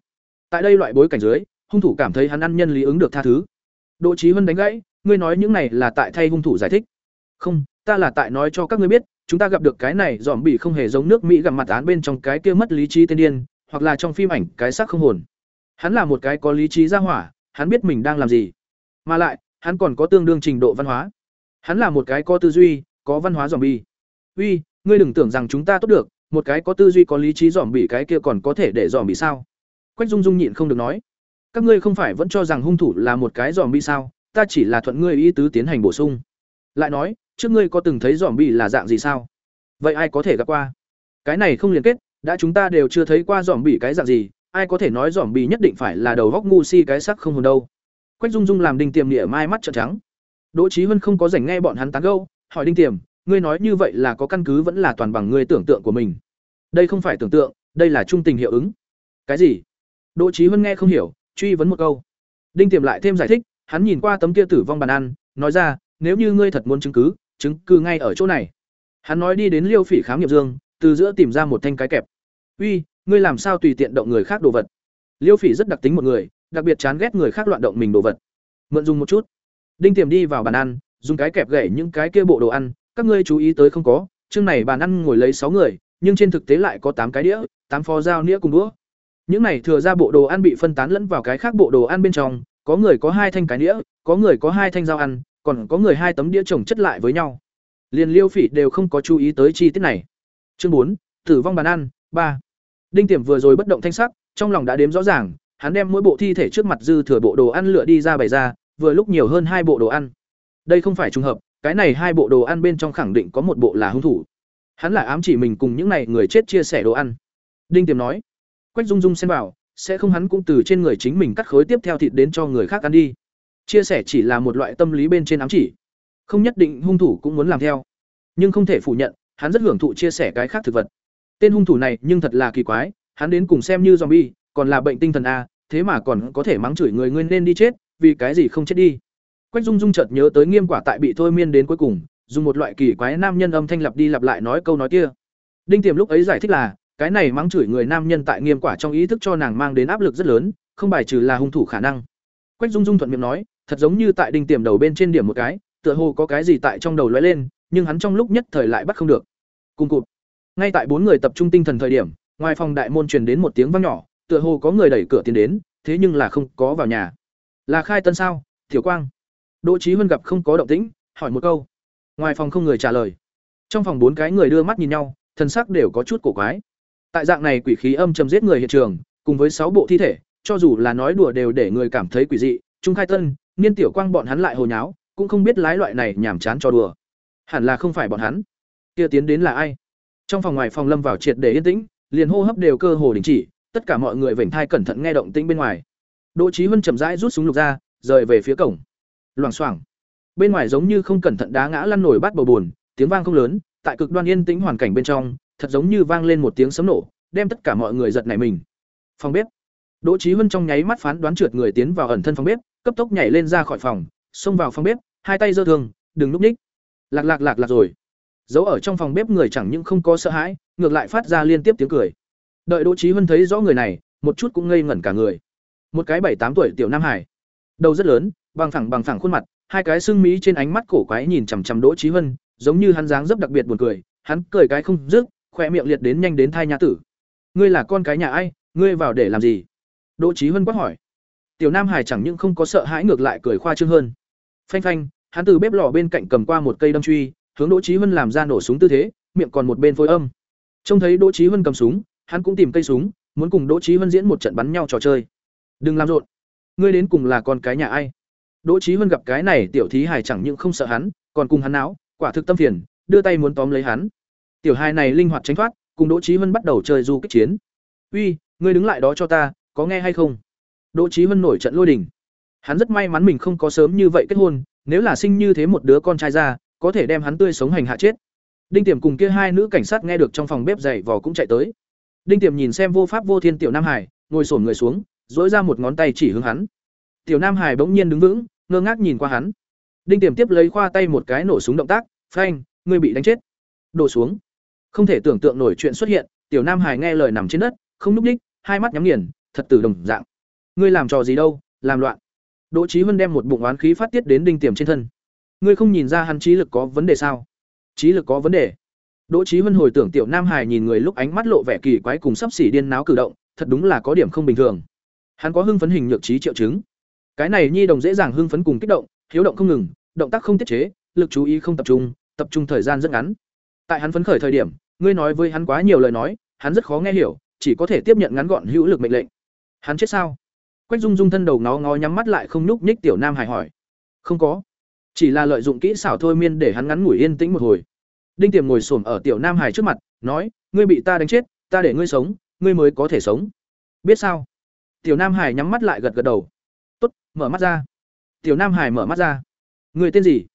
Tại đây loại bối cảnh dưới, hung thủ cảm thấy hắn ăn nhân lý ứng được tha thứ. Đỗ Chí Hân đánh gãy, ngươi nói những này là tại thay hung thủ giải thích. Không, ta là tại nói cho các ngươi biết, chúng ta gặp được cái này dòm bị không hề giống nước Mỹ gặp mặt án bên trong cái kia mất lý trí tên điên, hoặc là trong phim ảnh cái xác không hồn. Hắn là một cái có lý trí ra hỏa, hắn biết mình đang làm gì. Mà lại, hắn còn có tương đương trình độ văn hóa. Hắn là một cái có tư duy, có văn hóa zombie. Uy, ngươi đừng tưởng rằng chúng ta tốt được, một cái có tư duy có lý trí dòm bị cái kia còn có thể để dòm bị sao? Quách Dung Dung nhịn không được nói. Các ngươi không phải vẫn cho rằng hung thủ là một cái dòm bị sao? Ta chỉ là thuận ngươi ý tứ tiến hành bổ sung. Lại nói, trước ngươi có từng thấy dòm bị là dạng gì sao? Vậy ai có thể gặp qua? Cái này không liên kết, đã chúng ta đều chưa thấy qua dòm bị cái dạng gì, ai có thể nói dòm bị nhất định phải là đầu góc ngu si cái sắc không hồn đâu. Quách Dung Dung làm đinh tiềm nghĩa mai mắt trợn trắng. Đỗ Chí Hân không có rảnh nghe bọn hắn tán gâu, hỏi đinh tiềm, ngươi nói như vậy là có căn cứ vẫn là toàn bằng ngươi tưởng tượng của mình. Đây không phải tưởng tượng, đây là trung tình hiệu ứng. Cái gì? Đỗ Chí huân nghe không hiểu, truy vấn một câu. Đinh tiềm lại thêm giải thích, hắn nhìn qua tấm kia tử vong bàn ăn, nói ra, nếu như ngươi thật muốn chứng cứ, chứng cứ ngay ở chỗ này. Hắn nói đi đến Liêu Phỉ khám nghiệm dương, từ giữa tìm ra một thanh cái kẹp. "Uy, ngươi làm sao tùy tiện động người khác đồ vật?" Liêu Phỉ rất đặc tính một người, đặc biệt chán ghét người khác loạn động mình đồ vật. Mượn dùng một chút. Đinh Tiềm đi vào bàn ăn, dùng cái kẹp gậy những cái kia bộ đồ ăn, các ngươi chú ý tới không có, chương này bàn ăn ngồi lấy sáu người, nhưng trên thực tế lại có tám cái đĩa, tám phó dao nĩa cùng đũa. Những này thừa ra bộ đồ ăn bị phân tán lẫn vào cái khác bộ đồ ăn bên trong, có người có hai thanh cái đĩa, có người có hai thanh dao ăn, còn có người hai tấm đĩa chồng chất lại với nhau. liền Liêu Phỉ đều không có chú ý tới chi tiết này. Chương bốn, tử vong bàn ăn, ba. Đinh Tiềm vừa rồi bất động thanh sắc, trong lòng đã đếm rõ ràng, hắn đem mỗi bộ thi thể trước mặt dư thừa bộ đồ ăn lựa đi ra bày ra, vừa lúc nhiều hơn hai bộ đồ ăn. Đây không phải trùng hợp, cái này hai bộ đồ ăn bên trong khẳng định có một bộ là hung thủ. Hắn lại ám chỉ mình cùng những này người chết chia sẻ đồ ăn. Đinh Tiềm nói. Quách Dung Dung xen vào, sẽ không hắn cũng từ trên người chính mình cắt khối tiếp theo thịt đến cho người khác ăn đi. Chia sẻ chỉ là một loại tâm lý bên trên ám chỉ, không nhất định hung thủ cũng muốn làm theo. Nhưng không thể phủ nhận, hắn rất hưởng thụ chia sẻ cái khác thực vật. Tên hung thủ này nhưng thật là kỳ quái, hắn đến cùng xem như zombie, còn là bệnh tinh thần a, thế mà còn có thể mắng chửi người ngươi nên đi chết, vì cái gì không chết đi. Quách Dung Dung chợt nhớ tới Nghiêm Quả tại bị thôi miên đến cuối cùng, dùng một loại kỳ quái nam nhân âm thanh lặp đi lặp lại nói câu nói kia. Đinh Tiềm lúc ấy giải thích là, cái này mắng chửi người nam nhân tại Nghiêm Quả trong ý thức cho nàng mang đến áp lực rất lớn, không bài trừ là hung thủ khả năng. Quách Dung Dung thuận miệng nói, thật giống như tại Đinh Tiềm đầu bên trên điểm một cái, tựa hồ có cái gì tại trong đầu lóe lên, nhưng hắn trong lúc nhất thời lại bắt không được. Cùng cụt. Ngay tại bốn người tập trung tinh thần thời điểm, ngoài phòng đại môn truyền đến một tiếng vang nhỏ, tựa hồ có người đẩy cửa tiến đến, thế nhưng là không có vào nhà. Là Khai Tân sao? Tiểu Quang. Đỗ Chí Huân gặp không có động tĩnh, hỏi một câu. Ngoài phòng không người trả lời. Trong phòng bốn cái người đưa mắt nhìn nhau, thần sắc đều có chút cổ quái. Tại dạng này quỷ khí âm trầm giết người hiện trường, cùng với sáu bộ thi thể, cho dù là nói đùa đều để người cảm thấy quỷ dị, Trung Khai Tân, Niên Tiểu Quang bọn hắn lại hồ nháo, cũng không biết lái loại này nhảm chán cho đùa. Hẳn là không phải bọn hắn. Kia tiến đến là ai? Trong phòng ngoài phòng lâm vào triệt để yên tĩnh, liền hô hấp đều cơ hồ đình chỉ, tất cả mọi người vểnh thai cẩn thận nghe động tĩnh bên ngoài. Đỗ Chí Huân chậm rãi rút súng lục ra, rời về phía cổng. Loảng xoảng. Bên ngoài giống như không cẩn thận đá ngã lăn nổi bát bầu buồn, tiếng vang không lớn, tại cực đoan yên tĩnh hoàn cảnh bên trong, thật giống như vang lên một tiếng sấm nổ, đem tất cả mọi người giật nảy mình. Phòng bếp. Đỗ Chí Huân trong nháy mắt phán đoán trượt người tiến vào ẩn thân phòng bếp, cấp tốc nhảy lên ra khỏi phòng, xông vào phòng bếp, hai tay giơ thương, đừng núp ních. Lạc lạc lạc lạc rồi. Giấu ở trong phòng bếp người chẳng những không có sợ hãi, ngược lại phát ra liên tiếp tiếng cười. Đợi Đỗ Chí Huân thấy rõ người này, một chút cũng ngây ngẩn cả người. một cái bảy tám tuổi tiểu nam hải đầu rất lớn bằng phẳng bằng phẳng khuôn mặt, hai cái xương mí trên ánh mắt cổ quái nhìn chằm chằm đỗ trí huân, giống như hắn dáng dấp đặc biệt buồn cười, hắn cười cái không dứt khỏe miệng liệt đến nhanh đến thai nhã tử. Ngươi là con cái nhà ai, ngươi vào để làm gì? Đỗ trí huân quát hỏi. Tiểu nam hải chẳng những không có sợ hãi ngược lại cười khoa trương hơn. Phanh phanh, hắn từ bếp lò bên cạnh cầm qua một cây đâm truy, hướng đỗ trí huân làm ra nổ súng tư thế, miệng còn một bên phối âm. Trông thấy đỗ trí huân cầm súng, hắn cũng tìm cây súng, muốn cùng đỗ trí huân diễn một trận bắn nhau trò chơi. Đừng làm rộn. Ngươi đến cùng là con cái nhà ai? Đỗ Chí huân gặp cái này tiểu thí hài chẳng những không sợ hắn còn cùng hắn náo, quả thực tâm phiền đưa tay muốn tóm lấy hắn. Tiểu hài này linh hoạt tránh thoát cùng đỗ Chí huân bắt đầu chơi du kích chiến. Uy ngươi đứng lại đó cho ta có nghe hay không? Đỗ Chí huân nổi trận lôi đình. Hắn rất may mắn mình không có sớm như vậy kết hôn nếu là sinh như thế một đứa con trai ra có thể đem hắn tươi sống hành hạ chết. Đinh tiềm cùng kia hai nữ cảnh sát nghe được trong phòng bếp dậy vò cũng chạy tới. Đinh tiềm nhìn xem vô pháp vô thiên tiểu nam hải ngồi xổm người xuống duỗi ra một ngón tay chỉ hướng hắn tiểu nam hải bỗng nhiên đứng vững, ngơ ngác nhìn qua hắn. Đinh tiềm tiếp lấy khoa tay một cái nổ súng động tác, phanh, ngươi bị đánh chết. Đổ xuống. Không thể tưởng tượng nổi chuyện xuất hiện, tiểu nam hải nghe lời nằm trên đất, không núp ních hai mắt nhắm nghiền, thật tử đồng dạng. Ngươi làm trò gì đâu, làm loạn. Đỗ trí huân đem một bụng oán khí phát tiết đến đinh tiềm trên thân. Ngươi không nhìn ra hắn trí lực có vấn đề sao? Trí lực có vấn đề. Đỗ trí huân hồi tưởng tiểu nam hải nhìn người lúc ánh mắt lộ vẻ kỳ quái cùng sắp xỉ điên náo cử động, thật đúng là có điểm không bình thường. Hắn có hưng phấn hình nhược trí triệu chứng cái này nhi đồng dễ dàng hưng phấn cùng kích động, hiếu động không ngừng, động tác không tiết chế, lực chú ý không tập trung tập trung thời gian rất ngắn. Tại hắn phấn khởi thời điểm, ngươi nói với hắn quá nhiều lời nói, hắn rất khó nghe hiểu, chỉ có thể tiếp nhận ngắn gọn hữu lực mệnh lệnh. Hắn chết sao? Quách dung dung thân đầu ngó ngó nhắm mắt lại không nhúc nhích tiểu nam hải hỏi. Không có. Chỉ là lợi dụng kỹ xảo thôi miên để hắn ngắn ngủi yên tĩnh một hồi. Đinh tiềm ngồi xổm ở tiểu nam hải trước mặt, nói, ngươi bị ta đánh chết, ta để ngươi sống, ngươi mới có thể sống. Biết sao? Tiểu nam hải nhắm mắt lại gật gật đầu mở mắt ra. Tiểu nam hải mở mắt ra. Người tên gì?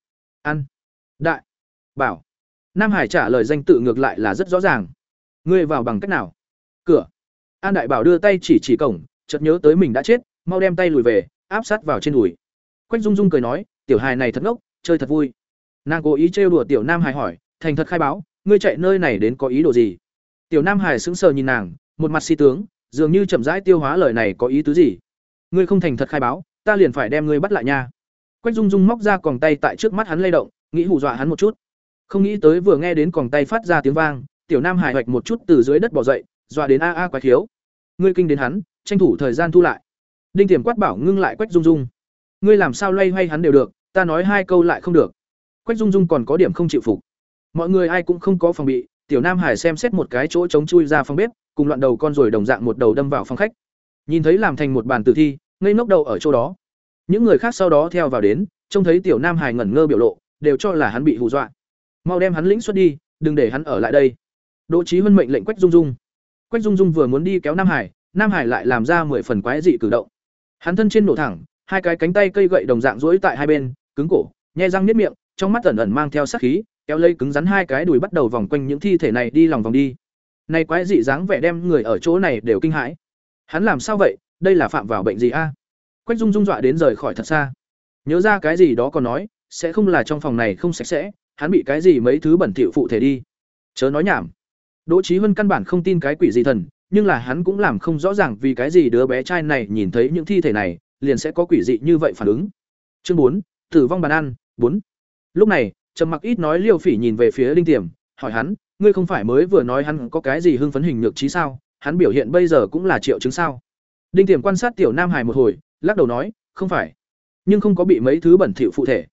Ăn đại. Bảo. Nam hải trả lời danh tự ngược lại là rất rõ ràng. Ngươi vào bằng cách nào? Cửa. An đại bảo đưa tay chỉ chỉ cổng, chợt nhớ tới mình đã chết, mau đem tay lùi về, áp sát vào trên đùi. Quách dung dung cười nói, tiểu hài này thật ngốc, chơi thật vui. Nàng cố ý trêu đùa tiểu nam hải hỏi, thành thật khai báo, ngươi chạy nơi này đến có ý đồ gì? Tiểu nam hải sững sờ nhìn nàng, một mặt si tướng, dường như chậm rãi tiêu hóa lời này có ý tứ gì. Ngươi không thành thật khai báo ta liền phải đem ngươi bắt lại nha. Quách dung dung móc ra còng tay tại trước mắt hắn lay động, nghĩ hù dọa hắn một chút. Không nghĩ tới vừa nghe đến còng tay phát ra tiếng vang, tiểu nam hải hoạch một chút từ dưới đất bỏ dậy, dọa đến a a quái thiếu. Ngươi kinh đến hắn, tranh thủ thời gian thu lại. Đinh tiềm quát bảo ngưng lại quách dung dung. Ngươi làm sao loay hoay hắn đều được, ta nói hai câu lại không được. Quách dung dung còn có điểm không chịu phục. Mọi người ai cũng không có phòng bị, tiểu nam hải xem xét một cái chỗ trống chui ra phòng bếp, cùng loạn đầu con rồi đồng dạng một đầu đâm vào phòng khách. Nhìn thấy làm thành một bàn tử thi ngây ngốc đầu ở chỗ đó. Những người khác sau đó theo vào đến, trông thấy tiểu nam hải ngẩn ngơ biểu lộ, đều cho là hắn bị hù dọa. Mau đem hắn lĩnh xuất đi, đừng để hắn ở lại đây. Đỗ trí huân mệnh lệnh quách dung dung. Quách dung dung vừa muốn đi kéo nam hải nam hải lại làm ra mười phần quái dị cử động. Hắn thân trên nổ thẳng, hai cái cánh tay cây gậy đồng dạng rỗi tại hai bên, cứng cổ nhai răng niết miệng, trong mắt ẩn ẩn mang theo sát khí, kéo lây cứng rắn hai cái đùi bắt đầu vòng quanh những thi thể này đi lòng vòng đi. Này quái dị dáng vẻ đem người ở chỗ này đều kinh hãi. Hắn làm sao vậy? Đây là phạm vào bệnh gì a? Quách dung dung dọa đến rời khỏi thật xa. Nhớ ra cái gì đó còn nói, sẽ không là trong phòng này không sạch sẽ, hắn bị cái gì mấy thứ bẩn thỉu phụ thể đi. Chớ nói nhảm. Đỗ trí huân căn bản không tin cái quỷ gì thần, nhưng là hắn cũng làm không rõ ràng vì cái gì đứa bé trai này nhìn thấy những thi thể này, liền sẽ có quỷ dị như vậy phản ứng. Chương bốn, tử vong bàn ăn, bốn. Lúc này, trầm mặc ít nói liêu phỉ nhìn về phía đinh tiềm, hỏi hắn, ngươi không phải mới vừa nói hắn có cái gì hưng phấn hình nhược trí sao? Hắn biểu hiện bây giờ cũng là triệu chứng sao? Đinh tiềm quan sát tiểu nam hải một hồi, lắc đầu nói, không phải. Nhưng không có bị mấy thứ bẩn thỉu phụ thể.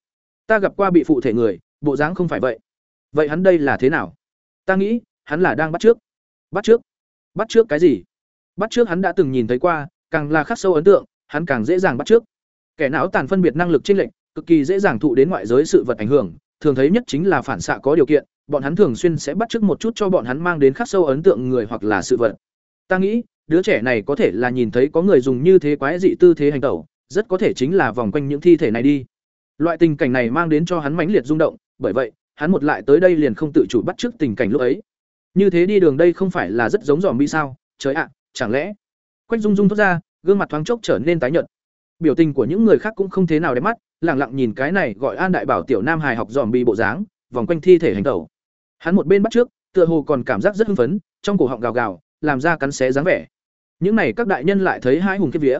Ta gặp qua bị phụ thể người, bộ dáng không phải vậy. Vậy hắn đây là thế nào? Ta nghĩ, hắn là đang bắt trước. Bắt trước? Bắt trước cái gì? Bắt trước hắn đã từng nhìn thấy qua, càng là khắc sâu ấn tượng, hắn càng dễ dàng bắt trước. Kẻ não tàn phân biệt năng lực chênh lệch, cực kỳ dễ dàng thụ đến ngoại giới sự vật ảnh hưởng, thường thấy nhất chính là phản xạ có điều kiện, bọn hắn thường xuyên sẽ bắt trước một chút cho bọn hắn mang đến khắc sâu ấn tượng người hoặc là sự vật. Ta nghĩ đứa trẻ này có thể là nhìn thấy có người dùng như thế quái dị tư thế hành tẩu, rất có thể chính là vòng quanh những thi thể này đi. Loại tình cảnh này mang đến cho hắn mãnh liệt rung động, bởi vậy, hắn một lại tới đây liền không tự chủ bắt chước tình cảnh lúc ấy. Như thế đi đường đây không phải là rất giống dòm bi sao? Trời ạ, chẳng lẽ? Quách dung dung thoát ra, gương mặt thoáng chốc trở nên tái nhợt. Biểu tình của những người khác cũng không thế nào đẹp mắt lẳng lặng nhìn cái này gọi an đại bảo tiểu nam hài học dòm bi bộ dáng, vòng quanh thi thể hành tẩu. Hắn một bên bắt trước tựa hồ còn cảm giác rất hưng phấn, trong cổ họng gào gào, làm ra cắn xé dáng vẻ những này các đại nhân lại thấy hai hùng kiếp vía.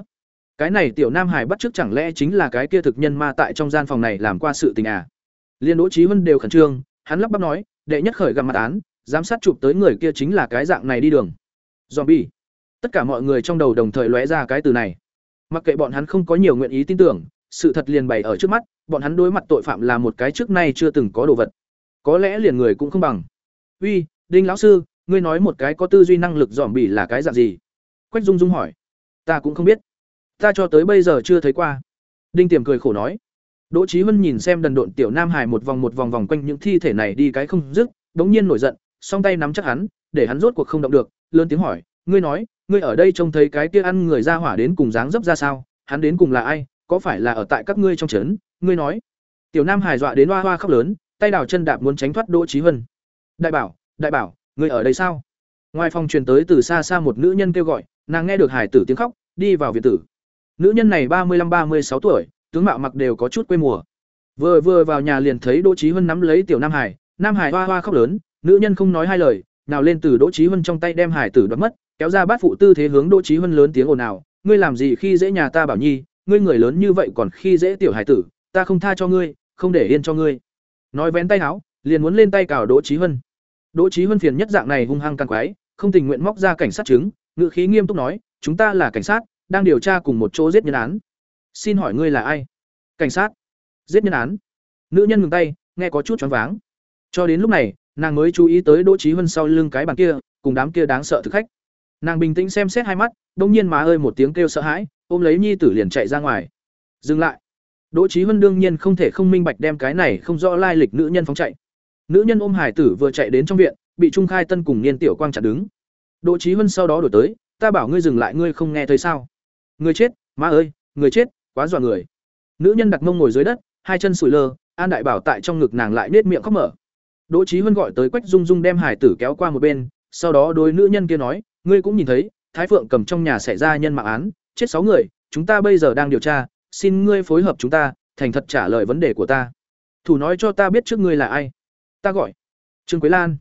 Cái này tiểu nam hải bắt trước chẳng lẽ chính là cái kia thực nhân ma tại trong gian phòng này làm qua sự tình à? Liên đỗ trí huân đều khẩn trương, hắn lắp bắp nói, đệ nhất khởi gặp mặt án, giám sát chụp tới người kia chính là cái dạng này đi đường. Zombie. Tất cả mọi người trong đầu đồng thời lóe ra cái từ này. Mặc kệ bọn hắn không có nhiều nguyện ý tin tưởng, sự thật liền bày ở trước mắt, bọn hắn đối mặt tội phạm là một cái trước nay chưa từng có đồ vật. Có lẽ liền người cũng không bằng. Uy, đinh lão sư, ngươi nói một cái có tư duy năng lực dòm bỉ là cái dạng gì? Quách dung dung hỏi. Ta cũng không biết. Ta cho tới bây giờ chưa thấy qua. Đinh tiềm cười khổ nói. Đỗ trí huân nhìn xem đần độn tiểu nam hải một vòng một vòng vòng quanh những thi thể này đi cái không dứt, đống nhiên nổi giận, song tay nắm chắc hắn, để hắn rốt cuộc không động được, lớn tiếng hỏi, ngươi nói, ngươi ở đây trông thấy cái kia ăn người ra hỏa đến cùng dáng dấp ra sao? Hắn đến cùng là ai? Có phải là ở tại các ngươi trong trấn? Ngươi nói. Tiểu nam hải dọa đến hoa hoa khóc lớn, tay đào chân đạp muốn tránh thoát đỗ trí huân đại bảo đại bảo, ngươi ở đây sao? Ngoài phòng truyền tới từ xa xa một nữ nhân kêu gọi nàng nghe được hải tử tiếng khóc, đi vào viện tử. Nữ nhân này ba mươi năm ba mươi sáu tuổi, tướng mạo mặc đều có chút quê mùa. Vừa vừa vào nhà liền thấy đỗ trí huân nắm lấy tiểu nam hải. Nam hải hoa hoa khóc lớn, nữ nhân không nói hai lời, nào lên từ đỗ trí huân trong tay đem hải tử đoạt mất, kéo ra bát phụ tư thế hướng đỗ trí huân lớn tiếng ồn ào, ngươi làm gì khi dễ nhà ta bảo nhi, ngươi người lớn như vậy còn khi dễ tiểu hải tử, ta không tha cho ngươi, không để yên cho ngươi. Nói vén tay áo, liền muốn lên tay cào đỗ trí huân. Đỗ trí huân phiền nhất dạng này hung hăng càng quái, không tình nguyện móc ra cảnh sát chứng ngự khí nghiêm túc nói, chúng ta là cảnh sát, đang điều tra cùng một chỗ giết nhân án. Xin hỏi ngươi là ai? Cảnh sát. Giết nhân án? Nữ nhân ngừng tay, nghe có chút choáng váng. Cho đến lúc này, nàng mới chú ý tới đỗ trí huân sau lưng cái bàn kia, cùng đám kia đáng sợ thực khách. Nàng bình tĩnh xem xét hai mắt, đông nhiên má ơi một tiếng kêu sợ hãi, ôm lấy nhi tử liền chạy ra ngoài. Dừng lại. Đỗ trí huân đương nhiên không thể không minh bạch đem cái này không rõ lai lịch nữ nhân phóng chạy. Nữ nhân ôm hải tử vừa chạy đến trong viện, bị trung khai tân cùng niên tiểu quang chặn đứng đỗ Chí Hân sau đó đổi tới, ta bảo ngươi dừng lại, ngươi không nghe thấy sao? Ngươi chết má ơi người chết, quá dọa người. Nữ nhân đặt mông ngồi dưới đất, hai chân sủi lơ, an đại bảo tại trong ngực nàng lại nết miệng khóc mở. Đỗ Chí Hân gọi tới quách dung dung đem hải tử kéo qua một bên, sau đó đôi nữ nhân kia nói, ngươi cũng nhìn thấy, thái phượng cầm trong nhà xảy ra nhân mạng án, chết sáu người, chúng ta bây giờ đang điều tra, xin ngươi phối hợp chúng ta, thành thật trả lời vấn đề của ta. Thủ nói cho ta biết trước ngươi là ai. Ta gọi trương quế lan.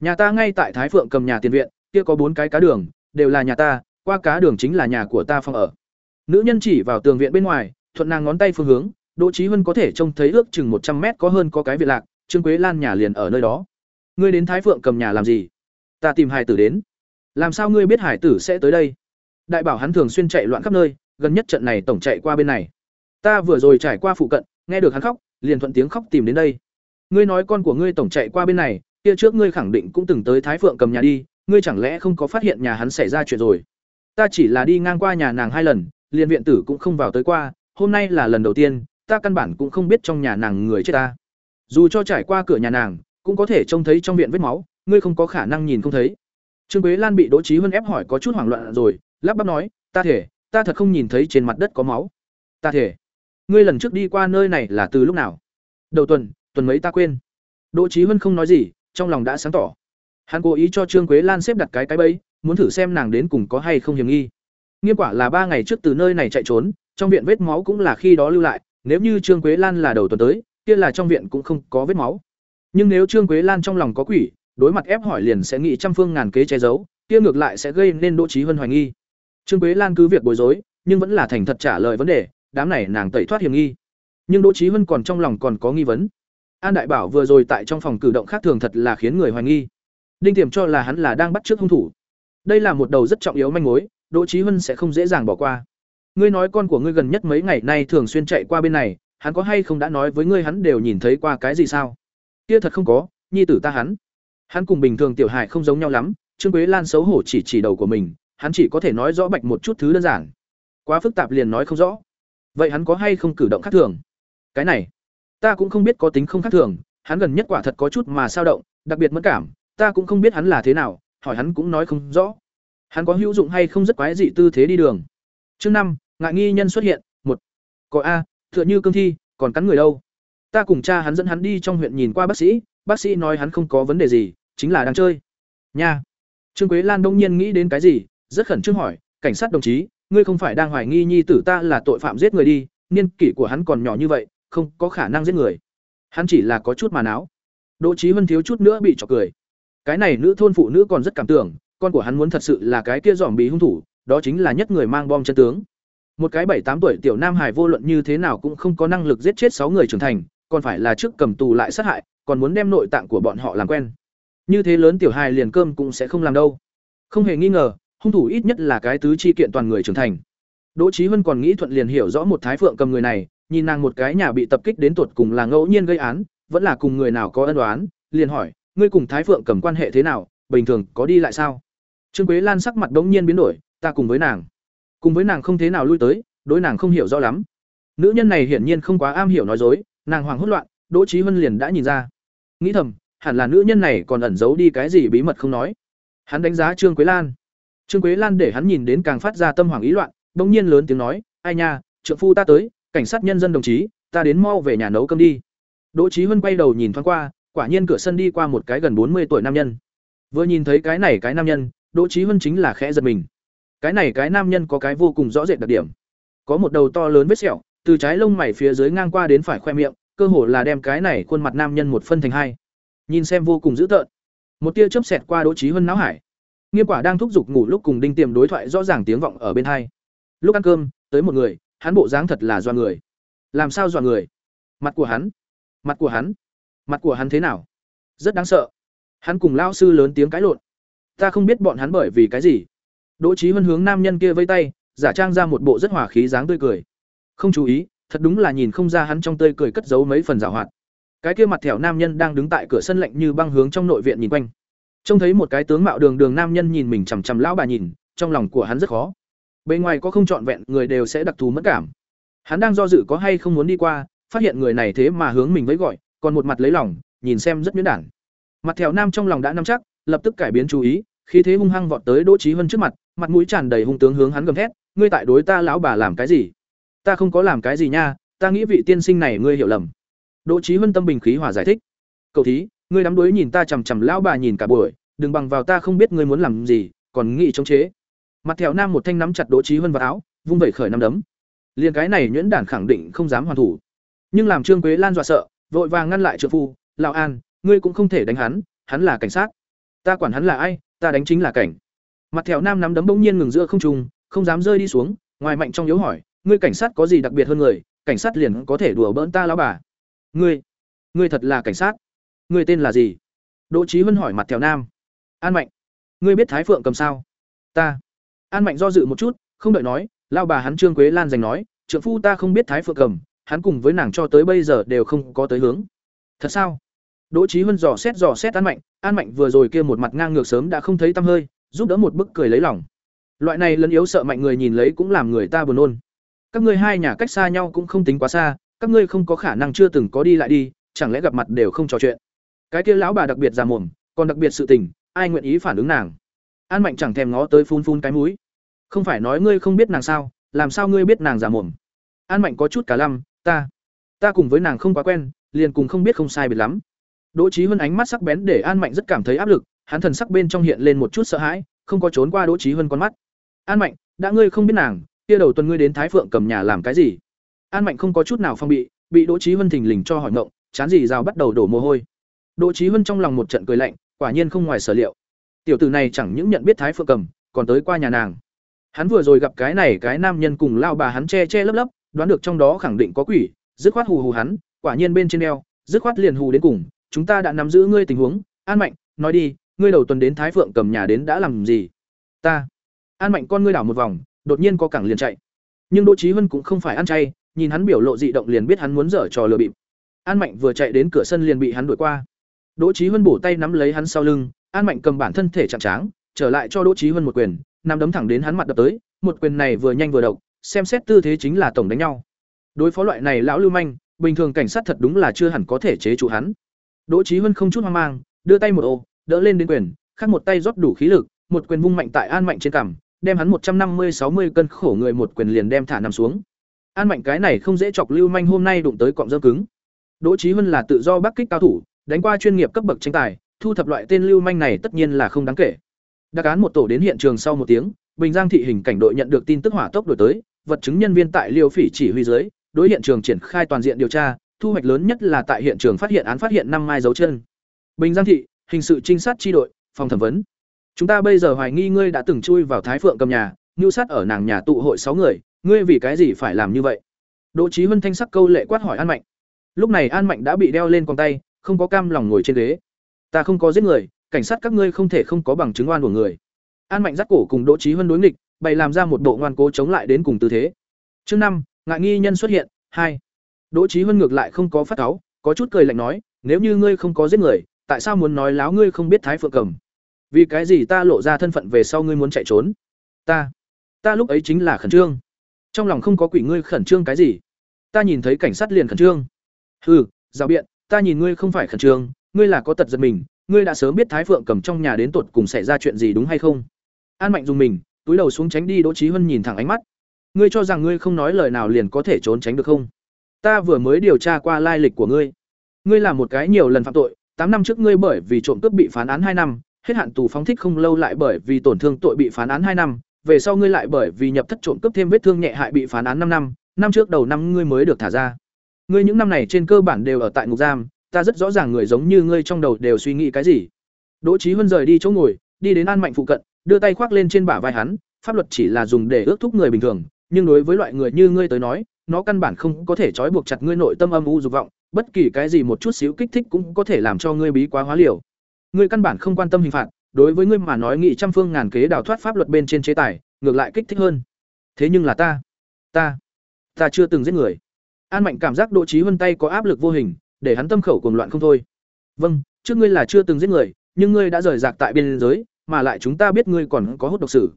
Nhà ta ngay tại thái phượng cầm nhà tiền viện kia có bốn cái cá đường, đều là nhà ta, qua cá đường chính là nhà của ta phòng ở. Nữ nhân chỉ vào tường viện bên ngoài, thuận nàng ngón tay phương hướng, đỗ trí huân có thể trông thấy ước chừng một trăm mét có hơn có cái viện lạc, trương quế lan nhà liền ở nơi đó. Ngươi đến thái phượng cầm nhà làm gì? Ta tìm hải tử đến. Làm sao ngươi biết hải tử sẽ tới đây? Đại bảo hắn thường xuyên chạy loạn khắp nơi, gần nhất trận này tổng chạy qua bên này. Ta vừa rồi trải qua phụ cận, nghe được hắn khóc, liền thuận tiếng khóc tìm đến đây. Ngươi nói con của ngươi tổng chạy qua bên này, kia trước ngươi khẳng định cũng từng tới thái phượng cầm nhà đi ngươi chẳng lẽ không có phát hiện nhà hắn xảy ra chuyện rồi? Ta chỉ là đi ngang qua nhà nàng hai lần, liền viện tử cũng không vào tới qua, hôm nay là lần đầu tiên, ta căn bản cũng không biết trong nhà nàng người chết ta. Dù cho trải qua cửa nhà nàng, cũng có thể trông thấy trong viện vết máu, ngươi không có khả năng nhìn không thấy. Trương quế lan bị đỗ trí Hân ép hỏi có chút hoảng loạn rồi, lắp bắp nói, ta thể, ta thật không nhìn thấy trên mặt đất có máu. Ta thể, ngươi lần trước đi qua nơi này là từ lúc nào? Đầu tuần tuần mấy ta quên. Đỗ trí Hân không nói gì, trong lòng đã sáng tỏ hắn cố ý cho trương quế lan xếp đặt cái cái bẫy, muốn thử xem nàng đến cùng có hay không hiểm nghi. Nghiêm quả là ba ngày trước từ nơi này chạy trốn, trong viện vết máu cũng là khi đó lưu lại, nếu như trương quế lan là đầu tuần tới, kia là trong viện cũng không có vết máu. Nhưng nếu trương quế lan trong lòng có quỷ, đối mặt ép hỏi liền sẽ nghĩ trăm phương ngàn kế che giấu, kia ngược lại sẽ gây nên đỗ trí hơn hoài nghi. Trương quế lan cứ việc bối rối, nhưng vẫn là thành thật trả lời vấn đề, đám này nàng tẩy thoát hiểm nghi. Nhưng đỗ trí hơn còn trong lòng còn có nghi vấn. An đại bảo vừa rồi tại trong phòng cử động khác thường thật là khiến người hoài nghi đinh tiềm cho là hắn là đang bắt trước hung thủ. Đây là một đầu rất trọng yếu manh mối, đỗ trí huân sẽ không dễ dàng bỏ qua. Ngươi nói con của ngươi gần nhất mấy ngày nay thường xuyên chạy qua bên này, hắn có hay không đã nói với ngươi hắn đều nhìn thấy qua cái gì sao? Kia thật không có, nhi tử ta hắn. Hắn cùng bình thường tiểu hải không giống nhau lắm, trương quế lan xấu hổ chỉ chỉ đầu của mình, hắn chỉ có thể nói rõ bạch một chút thứ đơn giản. Quá phức tạp liền nói không rõ. Vậy hắn có hay không cử động khác thường? Cái này, ta cũng không biết có tính không khác thường, hắn gần nhất quả thật có chút mà sao động, đặc biệt mất cảm ta cũng không biết hắn là thế nào hỏi hắn cũng nói không rõ. Hắn có hữu dụng hay không rất quái dị tư thế đi đường. Chương năm ngại nghi nhân xuất hiện một. Có a tựa như cương thi còn cắn người đâu? Ta cùng cha hắn dẫn hắn đi trong huyện nhìn qua bác sĩ bác sĩ nói hắn không có vấn đề gì chính là đang chơi. Nha. Trương quế lan đông nhiên nghĩ đến cái gì rất khẩn trương hỏi cảnh sát đồng chí ngươi không phải đang hoài nghi nhi tử ta là tội phạm giết người đi niên kỷ của hắn còn nhỏ như vậy không có khả năng giết người. Hắn chỉ là có chút mà não, đỗ trí huân thiếu chút nữa bị trọc cười cái này nữ thôn phụ nữ còn rất cảm tưởng, con của hắn muốn thật sự là cái kia dòm bí hung thủ, đó chính là nhất người mang bom chân tướng. Một cái bảy tám tuổi tiểu nam hải vô luận như thế nào cũng không có năng lực giết chết sáu người trưởng thành, còn phải là trước cầm tù lại sát hại, còn muốn đem nội tạng của bọn họ làm quen. Như thế lớn tiểu hài liền cơm cũng sẽ không làm đâu. Không hề nghi ngờ, hung thủ ít nhất là cái tứ chi kiện toàn người trưởng thành. Đỗ trí huân còn nghĩ thuận liền hiểu rõ một thái phượng cầm người này, nhìn nàng một cái nhà bị tập kích đến tột cùng là ngẫu nhiên gây án, vẫn là cùng người nào có ân đoán liền hỏi ngươi cùng thái phượng cầm quan hệ thế nào, bình thường có đi lại sao? Trương quế lan sắc mặt đống nhiên biến đổi, ta cùng với nàng. Cùng với nàng không thế nào lui tới, đối nàng không hiểu rõ lắm. Nữ nhân này hiển nhiên không quá am hiểu nói dối, nàng hoàng hốt loạn, đỗ trí huân liền đã nhìn ra. Nghĩ thầm, hẳn là nữ nhân này còn ẩn giấu đi cái gì bí mật không nói. Hắn đánh giá trương quế lan. Trương quế lan để hắn nhìn đến càng phát ra tâm hoàng ý loạn bỗng nhiên lớn tiếng nói, ai nha trợ phu ta tới, cảnh sát nhân dân đồng chí, ta đến mau về nhà nấu cơm đi. Đỗ trí huân quay đầu nhìn thoáng qua quả nhiên cửa sân đi qua một cái gần bốn mươi tuổi nam nhân. Vừa nhìn thấy cái này cái nam nhân, đỗ trí huân chính là khẽ giật mình. Cái này cái nam nhân có cái vô cùng rõ rệt đặc điểm. Có một đầu to lớn vết sẹo, từ trái lông mày phía dưới ngang qua đến phải khoe miệng, cơ hồ là đem cái này khuôn mặt nam nhân một phân thành hai. Nhìn xem vô cùng dữ tợn. Một tia chớp xẹt qua đỗ trí huân não hải. Nghiêm quả đang thúc giục ngủ lúc cùng đinh tiềm đối thoại rõ ràng tiếng vọng ở bên hai. Lúc ăn cơm, tới một người, hắn bộ dáng thật là dọa người. Làm sao dọa người? Mặt của hắn. Mặt của hắn mặt của hắn thế nào? Rất đáng sợ. Hắn cùng lao sư lớn tiếng cãi lộn. Ta không biết bọn hắn bởi vì cái gì. Đỗ trí huân hướng nam nhân kia vây tay, giả trang ra một bộ rất hỏa khí dáng tươi cười. Không chú ý, thật đúng là nhìn không ra hắn trong tươi cười cất giấu mấy phần giảo hoạt. Cái kia mặt thẻo nam nhân đang đứng tại cửa sân lạnh như băng hướng trong nội viện nhìn quanh. Trông thấy một cái tướng mạo đường đường nam nhân nhìn mình chằm chằm lão bà nhìn, trong lòng của hắn rất khó. Bên ngoài có không trọn vẹn, người đều sẽ đặc thù mất cảm. Hắn đang do dự có hay không muốn đi qua, phát hiện người này thế mà hướng mình với gọi còn một mặt lấy lòng, nhìn xem rất nhuyễn đản. Mặt thèo nam trong lòng đã nắm chắc, lập tức cải biến chú ý, khi thế hung hăng vọt tới đỗ trí hân trước mặt mặt mũi tràn đầy hung tướng hướng hắn gầm thét, ngươi tại đối ta lão bà làm cái gì? Ta không có làm cái gì nha, ta nghĩ vị tiên sinh này ngươi hiểu lầm. Đỗ trí hân tâm bình khí hòa giải thích, cậu thí, ngươi đắm đuối nhìn ta chằm chằm lão bà nhìn cả buổi, đừng bằng vào ta không biết ngươi muốn làm gì, còn nghĩ chống chế. Mặt thèo nam một thanh nắm chặt đỗ trí hân vào áo, vung vẩy khởi năm đấm. Liền cái này nhuyễn đản khẳng định không dám hoàn thủ. Nhưng làm trương quế lan dọa sợ vội vàng ngăn lại trượng phu, lão an, ngươi cũng không thể đánh hắn hắn là cảnh sát. Ta quản hắn là ai, ta đánh chính là cảnh. Mặt thèo nam nắm đấm bỗng nhiên ngừng giữa không trung, không dám rơi đi xuống, ngoài mạnh trong yếu hỏi, ngươi cảnh sát có gì đặc biệt hơn người, cảnh sát liền có thể đùa bỡn ta lão bà? Ngươi ngươi thật là cảnh sát. Ngươi tên là gì? Đỗ trí huân hỏi mặt thèo nam. An mạnh. Ngươi biết thái phượng cầm sao? Ta. An mạnh do dự một chút, không đợi nói lao bà hắn trương quế lan giành nói, trượng phu ta không biết thái phượng cầm hắn cùng với nàng cho tới bây giờ đều không có tới hướng. Thật sao? Đỗ trí huân dò xét dò xét an mạnh an mạnh vừa rồi kia một mặt ngang ngược sớm đã không thấy tăm hơi, giúp đỡ một bức cười lấy lòng. Loại này lấn yếu sợ mạnh người nhìn lấy cũng làm người ta buồn nôn. Các ngươi hai nhà cách xa nhau cũng không tính quá xa, các ngươi không có khả năng chưa từng có đi lại đi, chẳng lẽ gặp mặt đều không trò chuyện? Cái kia lão bà đặc biệt già mồm, còn đặc biệt sự tình, ai nguyện ý phản ứng nàng? An mạnh chẳng thèm ngó tới phun phun cái mũi. Không phải nói ngươi không biết nàng sao, làm sao ngươi biết nàng già mồm? An mạnh có chút cả lăm ta ta cùng với nàng không quá quen, liền cùng không biết không sai biệt lắm. Đỗ trí huân ánh mắt sắc bén để an mạnh rất cảm thấy áp lực, hắn thần sắc bên trong hiện lên một chút sợ hãi, không có trốn qua đỗ trí huân con mắt. An mạnh, đã ngươi không biết nàng, kia đầu tuần ngươi đến thái phượng cầm nhà làm cái gì? An mạnh không có chút nào phong bị bị đỗ trí huân thình lình cho hỏi ngộng, chán gì rào bắt đầu đổ mồ hôi. Đỗ trí huân trong lòng một trận cười lạnh, quả nhiên không ngoài sở liệu. Tiểu tử này chẳng những nhận biết thái phượng cầm, còn tới qua nhà nàng. Hắn vừa rồi gặp cái này cái nam nhân cùng lao bà hắn che che lấp lấp đoán được trong đó khẳng định có quỷ, dứt khoát hù hù hắn, quả nhiên bên trên eo, dứt khoát liền hù đến cùng, chúng ta đã nắm giữ ngươi tình huống, an mạnh, nói đi, ngươi đầu tuần đến thái phượng cầm nhà đến đã làm gì? Ta. An mạnh con ngươi đảo một vòng, đột nhiên có cẳng liền chạy. Nhưng đỗ Chí Hân cũng không phải ăn chay, nhìn hắn biểu lộ dị động liền biết hắn muốn dở trò lừa bịp. An mạnh vừa chạy đến cửa sân liền bị hắn đuổi qua. Đỗ Chí Hân bổ tay nắm lấy hắn sau lưng, an mạnh cầm bản thân thể chạm tráng, trở lại cho đỗ Chí Hân một quyền, nắm đấm thẳng đến hắn mặt đập tới, một quyền này vừa nhanh vừa độc xem xét tư thế chính là tổng đánh nhau. Đối phó loại này lão lưu manh, bình thường cảnh sát thật đúng là chưa hẳn có thể chế trụ hắn. Đỗ trí huân không chút hoang mang, đưa tay một ô, đỡ lên đến quyền, khác một tay rót đủ khí lực, một quyền vung mạnh tại an mạnh trên cằm, đem hắn một trăm năm mươi sáu mươi cân khổ người một quyền liền đem thả nằm xuống. An mạnh cái này không dễ chọc lưu manh hôm nay đụng tới cọng dơ cứng. Đỗ trí huân là tự do bắc kích cao thủ, đánh qua chuyên nghiệp cấp bậc tranh tài, thu thập loại tên lưu manh này tất nhiên là không đáng kể. Đặc án một tổ đến hiện trường sau một tiếng, bình giang thị hình cảnh đội nhận được tin tức hỏa tốc đổi tới vật chứng nhân viên tại liêu phỉ chỉ huy dưới, đối hiện trường triển khai toàn diện điều tra, thu hoạch lớn nhất là tại hiện trường phát hiện án phát hiện năm mai dấu chân. Bình giang thị, hình sự trinh sát tri đội, phòng thẩm vấn. Chúng ta bây giờ hoài nghi ngươi đã từng chui vào thái phượng cầm nhà ngưu sát ở nàng nhà tụ hội sáu người, ngươi vì cái gì phải làm như vậy? Đỗ trí huân thanh sắc câu lệ quát hỏi an mạnh. Lúc này an mạnh đã bị đeo lên con tay, không có cam lòng ngồi trên ghế. Ta không có giết người, cảnh sát các ngươi không thể không có bằng chứng oan của người. An mạnh giắt cổ cùng đỗ trí huân đối nghịch bày làm ra một bộ ngoan cố chống lại đến cùng tư thế. Chương năm, ngại nghi nhân xuất hiện, hai. Đỗ trí huân ngược lại không có phát cáu, có chút cười lạnh nói, nếu như ngươi không có giết người, tại sao muốn nói láo ngươi không biết thái phượng cầm? Vì cái gì ta lộ ra thân phận về sau ngươi muốn chạy trốn? Ta ta lúc ấy chính là khẩn trương. Trong lòng không có quỷ ngươi khẩn trương cái gì. Ta nhìn thấy cảnh sát liền khẩn trương. Hừ giao biện, ta nhìn ngươi không phải khẩn trương, ngươi là có tật giật mình, ngươi đã sớm biết thái phượng cầm trong nhà đến tột cùng xảy ra chuyện gì đúng hay không? An mạnh dùng mình túi đầu xuống tránh đi đỗ trí huân nhìn thẳng ánh mắt. Ngươi cho rằng ngươi không nói lời nào liền có thể trốn tránh được không? Ta vừa mới điều tra qua lai lịch của ngươi. Ngươi là một cái nhiều lần phạm tội, tám năm trước ngươi bởi vì trộm cướp bị phán án hai năm, hết hạn tù phóng thích không lâu lại bởi vì tổn thương tội bị phán án hai năm, về sau ngươi lại bởi vì nhập thất trộm cướp thêm vết thương nhẹ hại bị phán án năm năm năm trước đầu năm ngươi mới được thả ra. Ngươi những năm này trên cơ bản đều ở tại ngục giam, ta rất rõ ràng người giống như ngươi trong đầu đều suy nghĩ cái gì. Đỗ trí huân rời đi chỗ ngồi, đi đến an mạnh phụ cận đưa tay khoác lên trên bả vai hắn, pháp luật chỉ là dùng để ước thúc người bình thường, nhưng đối với loại người như ngươi tới nói, nó căn bản không có thể trói buộc chặt ngươi nội tâm âm u dục vọng, bất kỳ cái gì một chút xíu kích thích cũng có thể làm cho ngươi bí quá hóa liều. Ngươi căn bản không quan tâm hình phạt, đối với ngươi mà nói nghị trăm phương ngàn kế đào thoát pháp luật bên trên chế tài, ngược lại kích thích hơn. Thế nhưng là ta ta ta chưa từng giết người. An mạnh cảm giác độ trí huân tay có áp lực vô hình, để hắn tâm khẩu cuồng loạn không thôi. Vâng trước ngươi là chưa từng giết người, nhưng ngươi đã rời rạc tại biên giới mà lại chúng ta biết ngươi còn có hút độc sử.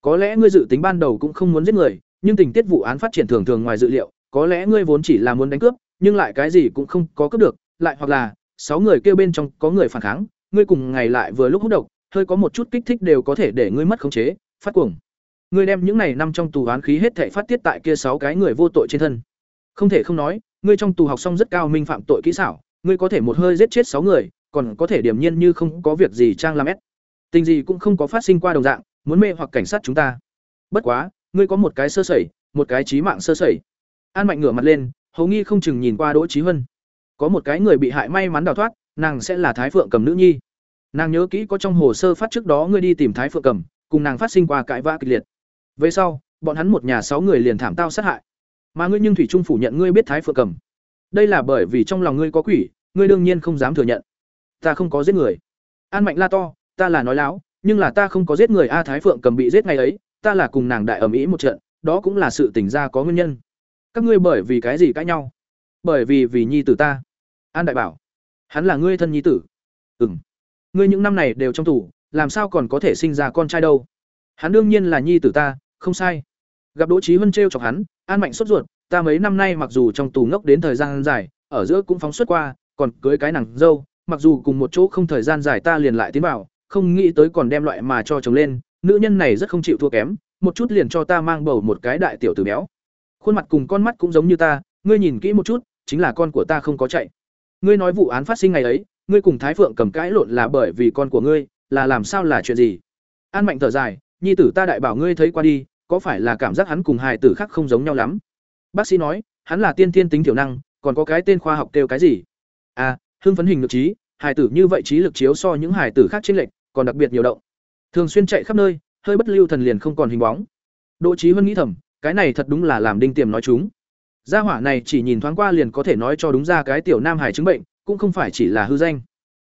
Có lẽ ngươi dự tính ban đầu cũng không muốn giết người, nhưng tình tiết vụ án phát triển thường thường ngoài dự liệu, có lẽ ngươi vốn chỉ là muốn đánh cướp, nhưng lại cái gì cũng không có cướp được, lại hoặc là, sáu người kêu bên trong có người phản kháng, ngươi cùng ngày lại vừa lúc hút độc, hơi có một chút kích thích đều có thể để ngươi mất khống chế, phát cuồng. Ngươi đem những này năm trong tù án khí hết thảy phát tiết tại kia sáu cái người vô tội trên thân. Không thể không nói, ngươi trong tù học xong rất cao minh phạm tội kỹ xảo, ngươi có thể một hơi giết chết sáu người, còn có thể điểm nhiên như không có việc gì trang làm ép tình gì cũng không có phát sinh qua đồng dạng, muốn mê hoặc cảnh sát chúng ta. Bất quá, ngươi có một cái sơ sẩy, một cái trí mạng sơ sẩy. An mạnh ngửa mặt lên, hầu nghi không chừng nhìn qua đỗ trí huân. Có một cái người bị hại may mắn đào thoát, nàng sẽ là thái phượng cầm nữ nhi. Nàng nhớ kỹ có trong hồ sơ phát trước đó ngươi đi tìm thái phượng cầm, cùng nàng phát sinh qua cãi vã kịch liệt. Về sau, bọn hắn một nhà sáu người liền thảm tao sát hại. Mà ngươi nhưng thủy trung phủ nhận ngươi biết thái phượng cầm. Đây là bởi vì trong lòng ngươi có quỷ, ngươi đương nhiên không dám thừa nhận. Ta không có giết người. An mạnh la to ta là nói láo, nhưng là ta không có giết người a thái phượng cầm bị giết ngày ấy, ta là cùng nàng đại ầm ĩ một trận, đó cũng là sự tỉnh ra có nguyên nhân. Các ngươi bởi vì cái gì cãi nhau? Bởi vì vì nhi tử ta. An đại bảo, hắn là ngươi thân nhi tử. Ừ m ngươi những năm này đều trong tù, làm sao còn có thể sinh ra con trai đâu? Hắn đương nhiên là nhi tử ta, không sai. Gặp đỗ trí huân t r e o chọc hắn, an mạnh sốt ruột, ta mấy năm nay mặc dù trong tù ngốc đến thời gian dài, ở giữa cũng phóng xuất qua, còn cưới cái nàng dâu, mặc dù cùng một chỗ không thời gian dài ta liền lại tiến vào không nghĩ tới còn đem loại mà cho chồng lên, nữ nhân này rất không chịu thua kém, một chút liền cho ta mang bầu một cái đại tiểu tử béo. Khuôn mặt cùng con mắt cũng giống như ta, ngươi nhìn kỹ một chút, chính là con của ta không có chạy. Ngươi nói vụ án phát sinh ngày ấy, ngươi cùng thái phượng cầm cãi lộn là bởi vì con của ngươi, là làm sao là chuyện gì? An mạnh thở dài, nhi tử ta đại bảo ngươi thấy qua đi, có phải là cảm giác hắn cùng hài tử khác không giống nhau lắm? Bác sĩ nói, hắn là tiên thiên tính tiểu năng, còn có cái tên khoa học kêu cái gì? À hưng phấn hình lực trí, hài tử như vậy trí lực chiếu so những hài tử khác trên lệch còn đặc biệt nhiều động. Thường xuyên chạy khắp nơi, hơi bất lưu thần liền không còn hình bóng. Đỗ trí huân nghĩ thầm, cái này thật đúng là làm đinh tiềm nói chúng. Gia hỏa này chỉ nhìn thoáng qua liền có thể nói cho đúng ra cái tiểu nam hải chứng bệnh, cũng không phải chỉ là hư danh.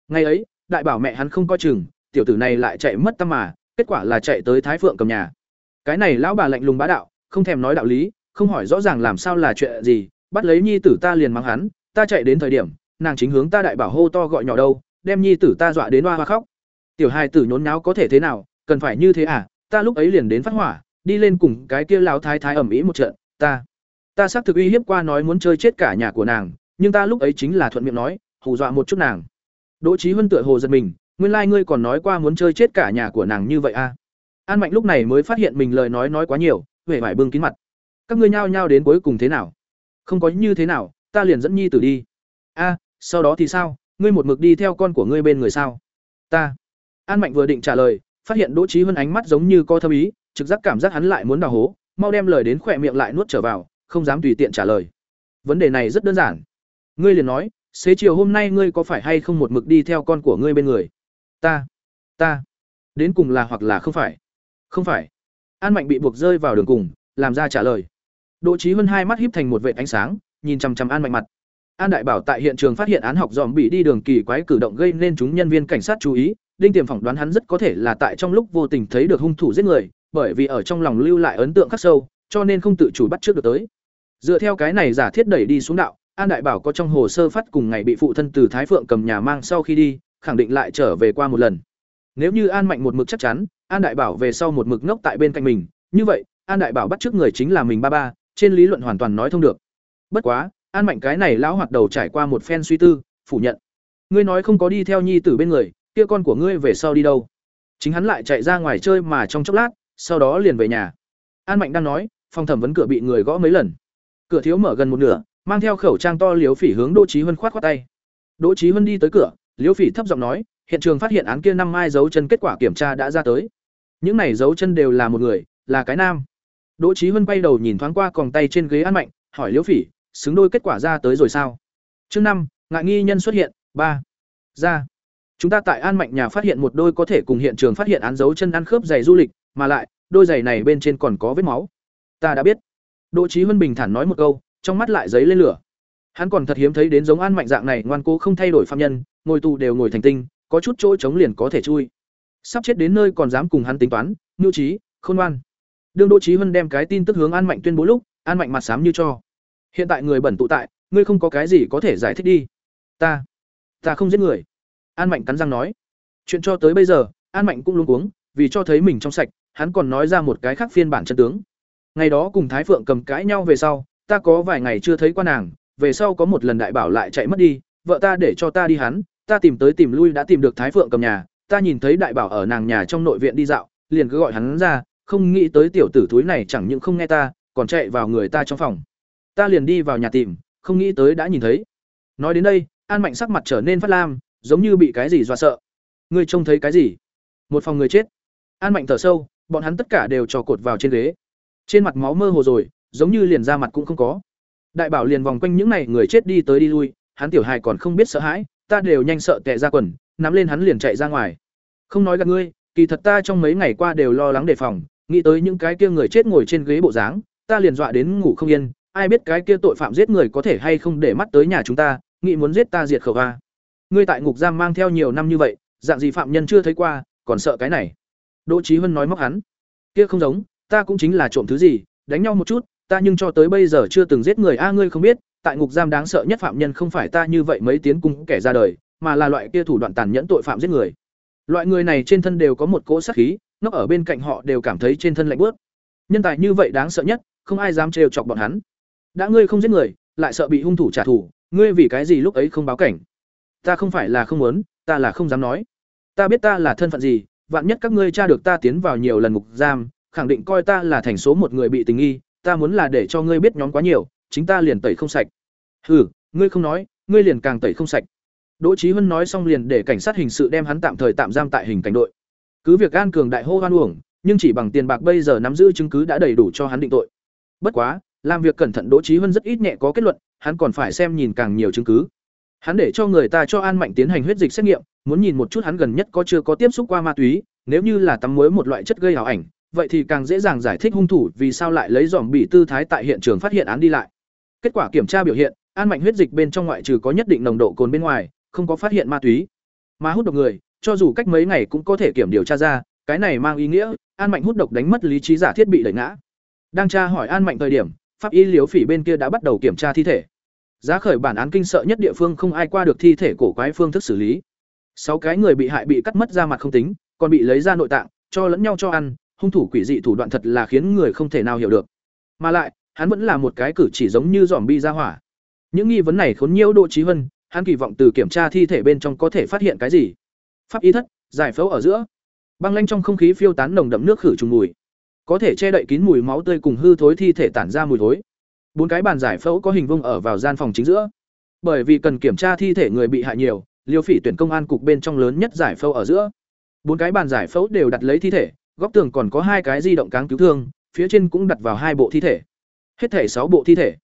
Ngày ấy, đại bảo mẹ hắn không coi chừng, tiểu tử này lại chạy mất tâm mà, kết quả là chạy tới thái phượng cầm nhà. Cái này lão bà lạnh lùng bá đạo, không thèm nói đạo lý, không hỏi rõ ràng làm sao là chuyện gì, bắt lấy nhi tử ta liền mắng hắn, ta chạy đến thời điểm, nàng chính hướng ta đại bảo hô to gọi nhỏ đâu, đem nhi tử ta dọa đến hoa hoa khóc tiểu hai tử nhốn nháo có thể thế nào, cần phải như thế à? Ta lúc ấy liền đến phát hỏa, đi lên cùng cái kia lão thái thái ẩm ý một trận, ta ta xác thực uy hiếp qua nói muốn chơi chết cả nhà của nàng, nhưng ta lúc ấy chính là thuận miệng nói, hù dọa một chút nàng. Đỗ trí huân tựa hồ giật mình, nguyên lai ngươi còn nói qua muốn chơi chết cả nhà của nàng như vậy à? an mạnh lúc này mới phát hiện mình lời nói nói quá nhiều huệ vải bưng kín mặt. Các ngươi nhao nhao đến cuối cùng thế nào? Không có như thế nào, ta liền dẫn nhi tử đi. A, sau đó thì sao? Ngươi một mực đi theo con của ngươi bên người sao? Ta an mạnh vừa định trả lời phát hiện đỗ trí Hân ánh mắt giống như có thâm ý trực giác cảm giác hắn lại muốn đào hố mau đem lời đến khỏe miệng lại nuốt trở vào không dám tùy tiện trả lời. Vấn đề này rất đơn giản. Ngươi liền nói xế chiều hôm nay ngươi có phải hay không một mực đi theo con của ngươi bên người? Ta ta. Đến cùng là hoặc là không phải? Không phải. An mạnh bị buộc rơi vào đường cùng làm ra trả lời. Đỗ Chí Hân hai mắt híp thành một vệt ánh sáng, nhìn chằm chằm An Mạnh mặt. An Đại Bảo tại hiện trường phát hiện án học dòm bị đi đường kỳ quái cử động gây nên chúng nhân viên cảnh sát chú ý, Đinh Tiềm phỏng đoán hắn rất có thể là tại trong lúc vô tình thấy được hung thủ giết người, bởi vì ở trong lòng lưu lại ấn tượng khắc sâu, cho nên không tự chủ bắt trước được tới. Dựa theo cái này giả thiết đẩy đi xuống đạo, An Đại Bảo có trong hồ sơ phát cùng ngày bị phụ thân từ Thái Phượng cầm nhà mang sau khi đi, khẳng định lại trở về qua một lần. Nếu như An Mạnh một mực chắc chắn, An Đại Bảo về sau một mực ngốc tại bên cạnh mình, như vậy, An Đại Bảo bắt trước người chính là mình ba ba, trên lý luận hoàn toàn nói thông được. Bất quá, An Mạnh cái này lão hoạt đầu trải qua một phen suy tư, phủ nhận. Ngươi nói không có đi theo nhi tử bên người, kia con của ngươi về sau đi đâu? Chính hắn lại chạy ra ngoài chơi mà trong chốc lát, sau đó liền về nhà. An Mạnh đang nói, phòng thẩm vấn cửa bị người gõ mấy lần. Cửa thiếu mở gần một nửa, mang theo khẩu trang to Liễu Phỉ hướng Đỗ trí Huân khoát khoát tay. Đỗ trí Huân đi tới cửa, Liễu Phỉ thấp giọng nói, hiện trường phát hiện án kia năm mai dấu chân kết quả kiểm tra đã ra tới. Những này dấu chân đều là một người, là cái nam. Đỗ trí Huân quay đầu nhìn thoáng qua còng tay trên ghế An Mạnh, hỏi Liễu Phỉ, xứng đôi kết quả ra tới rồi sao? Chương năm, ngại nghi nhân xuất hiện, ba. Ra. Chúng ta tại An Mạnh nhà phát hiện một đôi có thể cùng hiện trường phát hiện án dấu chân ăn khớp giày du lịch, mà lại, đôi giày này bên trên còn có vết máu. Ta đã biết. Đỗ Chí Huân bình thản nói một câu, trong mắt lại giấy lên lửa. Hắn còn thật hiếm thấy đến giống An Mạnh dạng này ngoan cố không thay đổi phạm nhân, ngồi tù đều ngồi thành tinh, có chút chỗ chống liền có thể chui. Sắp chết đến nơi còn dám cùng hắn tính toán, nhu trí, khôn ngoan. Đương Đỗ Chí Huân đem cái tin tức hướng An Mạnh tuyên bố lúc, An Mạnh mặt xám như cho. Hiện tại người bẩn tụ tại, ngươi không có cái gì có thể giải thích đi. Ta, ta không giết người. An Mạnh cắn răng nói. Chuyện cho tới bây giờ, An Mạnh cũng luống cuống, vì cho thấy mình trong sạch, hắn còn nói ra một cái khác phiên bản chân tướng. Ngày đó cùng Thái Phượng cầm cãi nhau về sau, ta có vài ngày chưa thấy qua nàng, về sau có một lần đại bảo lại chạy mất đi, vợ ta để cho ta đi hắn, ta tìm tới tìm lui đã tìm được Thái Phượng cầm nhà, ta nhìn thấy đại bảo ở nàng nhà trong nội viện đi dạo, liền cứ gọi hắn ra, không nghĩ tới tiểu tử thúi này chẳng những không nghe ta, còn chạy vào người ta trong phòng. Ta liền đi vào nhà tìm, không nghĩ tới đã nhìn thấy. Nói đến đây, An Mạnh sắc mặt trở nên phát lam, giống như bị cái gì dọa sợ. Ngươi trông thấy cái gì? Một phòng người chết. An Mạnh thở sâu, bọn hắn tất cả đều trò cột vào trên ghế. Trên mặt máu mơ hồ rồi, giống như liền ra mặt cũng không có. Đại bảo liền vòng quanh những này người chết đi tới đi lui, hắn tiểu hài còn không biết sợ hãi, ta đều nhanh sợ tè ra quần, nắm lên hắn liền chạy ra ngoài. Không nói gạt ngươi, kỳ thật ta trong mấy ngày qua đều lo lắng đề phòng, nghĩ tới những cái kia người chết ngồi trên ghế bộ dáng, ta liền dọa đến ngủ không yên, ai biết cái kia tội phạm giết người có thể hay không để mắt tới nhà chúng ta, nghĩ muốn giết ta diệt khẩu a. Ngươi tại ngục giam mang theo nhiều năm như vậy, dạng gì phạm nhân chưa thấy qua, còn sợ cái này. Đỗ Chí huân nói móc hắn. Kia không giống, ta cũng chính là trộm thứ gì, đánh nhau một chút, ta nhưng cho tới bây giờ chưa từng giết người a ngươi không biết, tại ngục giam đáng sợ nhất phạm nhân không phải ta như vậy mấy tiến cung kẻ ra đời, mà là loại kia thủ đoạn tàn nhẫn tội phạm giết người. Loại người này trên thân đều có một cỗ sát khí, nó ở bên cạnh họ đều cảm thấy trên thân lạnh bước. Nhân tài như vậy đáng sợ nhất, không ai dám trêu chọc bọn hắn. Đã ngươi không giết người, lại sợ bị hung thủ trả thù, ngươi vì cái gì lúc ấy không báo cảnh? Ta không phải là không muốn, ta là không dám nói. Ta biết ta là thân phận gì, vạn nhất các ngươi tra được ta tiến vào nhiều lần ngục giam, khẳng định coi ta là thành số một người bị tình nghi, ta muốn là để cho ngươi biết nhóm quá nhiều, chính ta liền tẩy không sạch. Hừ, ngươi không nói, ngươi liền càng tẩy không sạch. Đỗ Chí Hân nói xong liền để cảnh sát hình sự đem hắn tạm thời tạm giam tại hình cảnh đội. Cứ việc An Cường đại hô hoan uổng, nhưng chỉ bằng tiền bạc bây giờ nắm giữ chứng cứ đã đầy đủ cho hắn định tội. Bất quá, làm việc cẩn thận Đỗ Chí Hân rất ít nhẹ có kết luận, hắn còn phải xem nhìn càng nhiều chứng cứ. Hắn để cho người ta cho An Mạnh tiến hành huyết dịch xét nghiệm, muốn nhìn một chút hắn gần nhất có chưa có tiếp xúc qua ma túy, nếu như là tắm muối một loại chất gây ảo ảnh, vậy thì càng dễ dàng giải thích hung thủ vì sao lại lấy dòm bị tư thái tại hiện trường phát hiện án đi lại. Kết quả kiểm tra biểu hiện, An Mạnh huyết dịch bên trong ngoại trừ có nhất định nồng độ cồn bên ngoài, không có phát hiện ma túy. Mà hút độc người, cho dù cách mấy ngày cũng có thể kiểm điều tra ra, cái này mang ý nghĩa, An Mạnh hút độc đánh mất lý trí giả thiết bị đẩy ngã. Đang tra hỏi An Mạnh thời điểm, pháp y liếu phỉ bên kia đã bắt đầu kiểm tra thi thể. Giá khởi bản án kinh sợ nhất địa phương không ai qua được thi thể cổ quái phương thức xử lý. Sáu cái người bị hại bị cắt mất da mặt không tính, còn bị lấy ra nội tạng, cho lẫn nhau cho ăn, hung thủ quỷ dị thủ đoạn thật là khiến người không thể nào hiểu được. Mà lại, hắn vẫn là một cái cử chỉ giống như zombie ra hỏa. Những nghi vấn này khốn nhiễu Đỗ Chí hơn, hắn kỳ vọng từ kiểm tra thi thể bên trong có thể phát hiện cái gì. Pháp y thất, giải phẫu ở giữa. Băng lanh trong không khí phiêu tán nồng đậm nước khử trùng mùi. Có thể che đậy kín mùi máu tươi cùng hư thối thi thể tản ra mùi thối. Bốn cái bàn giải phẫu có hình vuông ở vào gian phòng chính giữa. Bởi vì cần kiểm tra thi thể người bị hại nhiều, Liêu Phỉ tuyển công an cục bên trong lớn nhất giải phẫu ở giữa. Bốn cái bàn giải phẫu đều đặt lấy thi thể, góc tường còn có hai cái di động cáng cứu thương, phía trên cũng đặt vào hai bộ thi thể. Hết thể sáu bộ thi thể.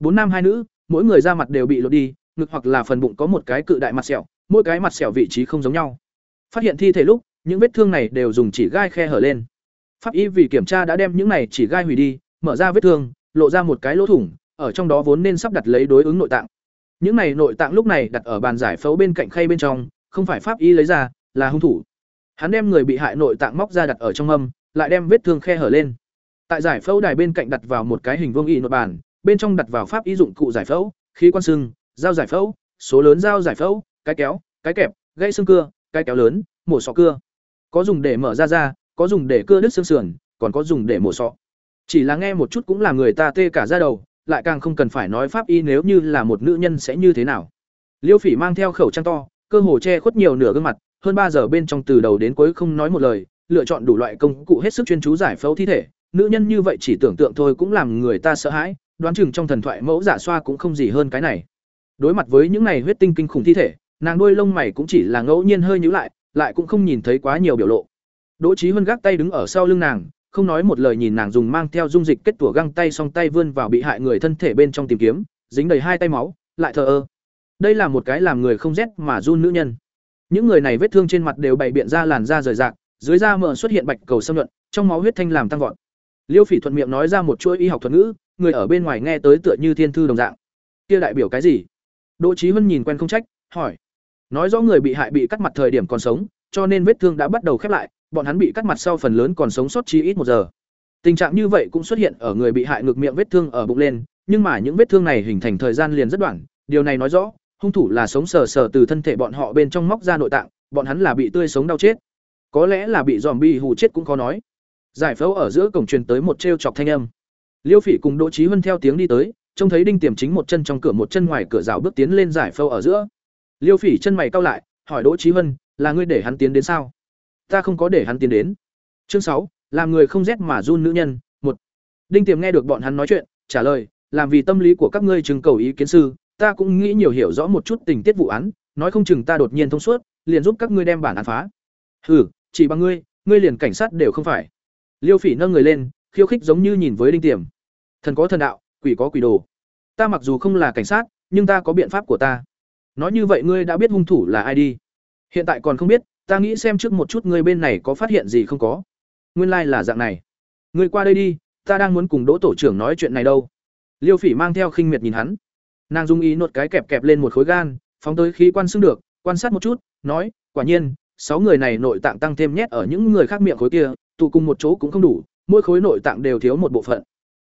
Bốn nam hai nữ, mỗi người da mặt đều bị lột đi, ngực hoặc là phần bụng có một cái cự đại mặt sẹo, mỗi cái mặt sẹo vị trí không giống nhau. Phát hiện thi thể lúc, những vết thương này đều dùng chỉ gai khe hở lên. Pháp y vì kiểm tra đã đem những này chỉ gai hủy đi, mở ra vết thương, lộ ra một cái lỗ thủng, ở trong đó vốn nên sắp đặt lấy đối ứng nội tạng. Những này nội tạng lúc này đặt ở bàn giải phẫu bên cạnh khay bên trong, không phải pháp y lấy ra, là hung thủ. Hắn đem người bị hại nội tạng móc ra đặt ở trong âm, lại đem vết thương khe hở lên. Tại giải phẫu đài bên cạnh đặt vào một cái hình vuông y nội bàn, bên trong đặt vào pháp y dụng cụ giải phẫu, khí quan sưng, dao giải phẫu, số lớn dao giải phẫu, cái kéo, cái kẹp, gãy xương cưa, cái kéo lớn, mổ sọ cưa. Có dùng để mở ra ra, có dùng để cưa đứt xương sườn, còn có dùng để mổ sọ. Chỉ là nghe một chút cũng là người ta tê cả da đầu, lại càng không cần phải nói pháp y nếu như là một nữ nhân sẽ như thế nào. Liêu Phỉ mang theo khẩu trang to, cơ hồ che khuất nhiều nửa gương mặt, hơn ba giờ bên trong từ đầu đến cuối không nói một lời, lựa chọn đủ loại công cụ hết sức chuyên chú giải phẫu thi thể, nữ nhân như vậy chỉ tưởng tượng thôi cũng làm người ta sợ hãi, đoán chừng trong thần thoại mẫu giả xoa cũng không gì hơn cái này. Đối mặt với những này huyết tinh kinh khủng thi thể, nàng đuôi lông mày cũng chỉ là ngẫu nhiên hơi nhíu lại, lại cũng không nhìn thấy quá nhiều biểu lộ. Đỗ Chí Vân gác tay đứng ở sau lưng nàng, không nói một lời nhìn nàng dùng mang theo dung dịch kết tủa găng tay song tay vươn vào bị hại người thân thể bên trong tìm kiếm, dính đầy hai tay máu, lại thờ ơ. Đây là một cái làm người không rét mà run nữ nhân. Những người này vết thương trên mặt đều bày biện ra làn da rời rạc, dưới da mỡ xuất hiện bạch cầu xâm nhuận, trong máu huyết thanh làm tăng vọt. Liêu Phỉ thuận miệng nói ra một chuỗi y học thuật ngữ, người ở bên ngoài nghe tới tựa như thiên thư đồng dạng. Kia đại biểu cái gì? Đỗ Chí Vân nhìn quen không trách, hỏi. Nói rõ người bị hại bị cắt mặt thời điểm còn sống, cho nên vết thương đã bắt đầu khép lại, bọn hắn bị cắt mặt sau phần lớn còn sống sót chỉ ít một giờ. Tình trạng như vậy cũng xuất hiện ở người bị hại ngược miệng vết thương ở bụng lên, nhưng mà những vết thương này hình thành thời gian liền rất đoạn, điều này nói rõ, hung thủ là sống sờ sờ từ thân thể bọn họ bên trong móc ra nội tạng, bọn hắn là bị tươi sống đau chết. Có lẽ là bị zombie hù chết cũng khó nói. Giải phẫu ở giữa cổng truyền tới một trêu chọc thanh âm. Liêu Phỉ cùng Đỗ Chí Vân theo tiếng đi tới, trông thấy Đinh Tiềm chính một chân trong cửa một chân ngoài cửa rào bước tiến lên giải phẫu ở giữa. Liêu Phỉ chân mày cau lại, hỏi Đỗ Chí Vân, là ngươi để hắn tiến đến sao? Ta không có để hắn tiến đến. Chương sáu, làm người không rét mà run nữ nhân, một. Đinh Tiềm nghe được bọn hắn nói chuyện, trả lời, làm vì tâm lý của các ngươi trưng cầu ý kiến sư, ta cũng nghĩ nhiều hiểu rõ một chút tình tiết vụ án, nói không chừng ta đột nhiên thông suốt, liền giúp các ngươi đem bản án phá. Hừ, chỉ bằng ngươi, ngươi liền cảnh sát đều không phải. Liêu Phỉ nâng người lên, khiêu khích giống như nhìn với Đinh Tiềm. Thần có thần đạo, quỷ có quỷ đồ. Ta mặc dù không là cảnh sát, nhưng ta có biện pháp của ta. Nói như vậy ngươi đã biết hung thủ là ai đi? Hiện tại còn không biết, ta nghĩ xem trước một chút ngươi bên này có phát hiện gì không có. Nguyên lai là dạng này. Ngươi qua đây đi, ta đang muốn cùng Đỗ tổ trưởng nói chuyện này đâu. Liêu Phỉ mang theo khinh miệt nhìn hắn. Nàng dung ý nốt cái kẹp kẹp lên một khối gan, phóng tới khí quan xương được, quan sát một chút, nói, quả nhiên, sáu người này nội tạng tăng thêm nhét ở những người khác miệng khối kia, tụ cùng một chỗ cũng không đủ, mỗi khối nội tạng đều thiếu một bộ phận.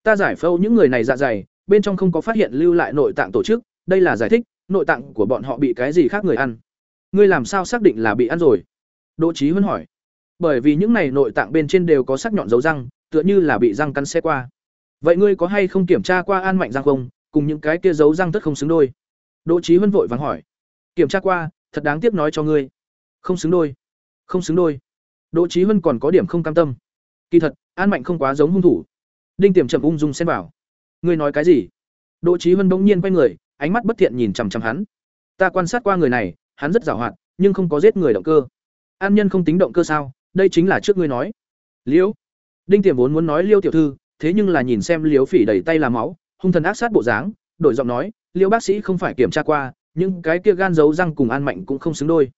Ta giải phẫu những người này dạ dày, bên trong không có phát hiện lưu lại nội tạng tổ chức, đây là giải thích, nội tạng của bọn họ bị cái gì khác người ăn. Ngươi làm sao xác định là bị ăn rồi? Đỗ Chí Huân hỏi. Bởi vì những này nội tạng bên trên đều có sắc nhọn dấu răng, tựa như là bị răng cắn xe qua. Vậy ngươi có hay không kiểm tra qua An Mạnh răng không, cùng những cái kia dấu răng tất không xứng đôi? Đỗ Chí Huân vội vàng hỏi. Kiểm tra qua, thật đáng tiếc nói cho ngươi. Không xứng đôi. Không xứng đôi. Đỗ Chí Huân còn có điểm không cam tâm. Kỳ thật, An Mạnh không quá giống hung thủ. Đinh Tiềm chậm ung dung xen vào. Ngươi nói cái gì? Đỗ Chí Huân bỗng nhiên quay người, ánh mắt bất thiện nhìn chằm chằm hắn. Ta quan sát qua người này, hắn rất giàu hoạt, nhưng không có giết người động cơ. An nhân không tính động cơ sao? Đây chính là trước ngươi nói. Liễu. Đinh Tiềm vốn muốn nói Liêu tiểu thư, thế nhưng là nhìn xem Liễu Phỉ đầy tay là máu, hung thần ác sát bộ dáng, đổi giọng nói, Liễu bác sĩ không phải kiểm tra qua, nhưng cái kia gan giấu răng cùng An Mạnh cũng không xứng đôi.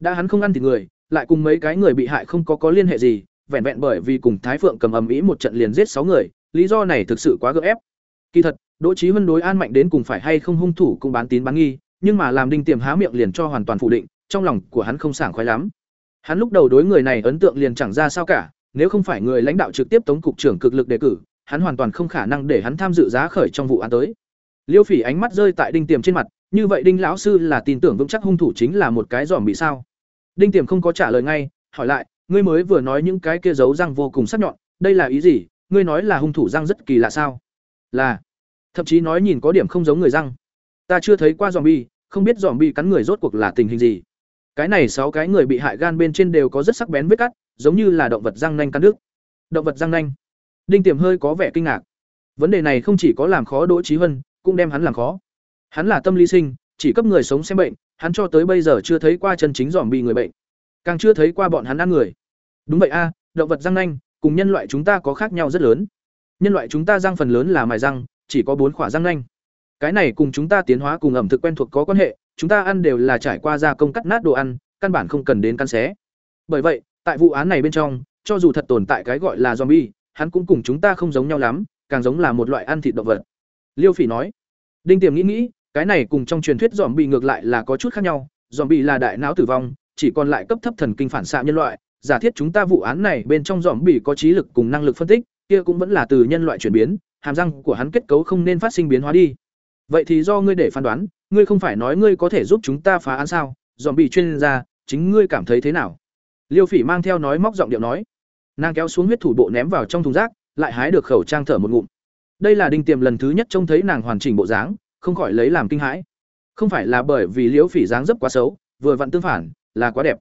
Đã hắn không ăn thịt người, lại cùng mấy cái người bị hại không có có liên hệ gì, vẹn vẹn bởi vì cùng Thái Phượng cầm ầm ĩ một trận liền giết sáu người, lý do này thực sự quá gượng ép. Kỳ thật, Đỗ Chí Vân đối An Mạnh đến cùng phải hay không hung thủ cũng bán tín bán nghi, nhưng mà làm Đinh Tiềm há miệng liền cho hoàn toàn phủ định, trong lòng của hắn không sảng khoái lắm. Hắn lúc đầu đối người này ấn tượng liền chẳng ra sao cả, nếu không phải người lãnh đạo trực tiếp tống cục trưởng cực lực đề cử, hắn hoàn toàn không khả năng để hắn tham dự giá khởi trong vụ án tới. Liêu Phỉ ánh mắt rơi tại Đinh Tiềm trên mặt, như vậy Đinh lão sư là tin tưởng vững chắc hung thủ chính là một cái giòm bị sao? Đinh Tiềm không có trả lời ngay, hỏi lại, ngươi mới vừa nói những cái kia giấu răng vô cùng sắc nhọn, đây là ý gì? Ngươi nói là hung thủ răng rất kỳ lạ sao? Là, thậm chí nói nhìn có điểm không giống người răng. Ta chưa thấy qua zombie, không biết zombie cắn người rốt cuộc là tình hình gì. Cái này sáu cái người bị hại gan bên trên đều có rất sắc bén vết cắt, giống như là động vật răng nanh cắn nước. Động vật răng nanh. Đinh Tiềm hơi có vẻ kinh ngạc. Vấn đề này không chỉ có làm khó Đỗ Chí Hân, cũng đem hắn làm khó. Hắn là tâm lý sinh, chỉ cấp người sống xem bệnh, hắn cho tới bây giờ chưa thấy qua chân chính giòm bị người bệnh, càng chưa thấy qua bọn hắn ăn người. Đúng vậy a, động vật răng nanh, cùng nhân loại chúng ta có khác nhau rất lớn. Nhân loại chúng ta răng phần lớn là mài răng, chỉ có bốn khỏa răng nanh. Cái này cùng chúng ta tiến hóa cùng ẩm thực quen thuộc có quan hệ, chúng ta ăn đều là trải qua gia công cắt nát đồ ăn, căn bản không cần đến căn xé. Bởi vậy, tại vụ án này bên trong, cho dù thật tồn tại cái gọi là zombie, hắn cũng cùng chúng ta không giống nhau lắm, càng giống là một loại ăn thịt động vật. Liêu phỉ nói đinh tiềm nghĩ nghĩ cái này cùng trong truyền thuyết zombie ngược lại là có chút khác nhau. Zombie là đại não tử vong chỉ còn lại cấp thấp thần kinh phản xạ nhân loại. Giả thiết chúng ta vụ án này bên trong zombie có trí lực cùng năng lực phân tích kia cũng vẫn là từ nhân loại chuyển biến hàm răng của hắn kết cấu không nên phát sinh biến hóa đi vậy thì do ngươi để phán đoán, ngươi không phải nói ngươi có thể giúp chúng ta phá án sao? Dòm bị chuyên gia, chính ngươi cảm thấy thế nào? Liêu phỉ mang theo nói móc giọng điệu nói. Nàng kéo xuống huyết thủ bộ ném vào trong thùng rác, lại hái được khẩu trang thở một ngụm. Đây là đinh tiềm lần thứ nhất trông thấy nàng hoàn chỉnh bộ dáng, không khỏi lấy làm kinh hãi. Không phải là bởi vì liễu phỉ dáng dấp quá xấu, vừa vặn tương phản, là quá đẹp.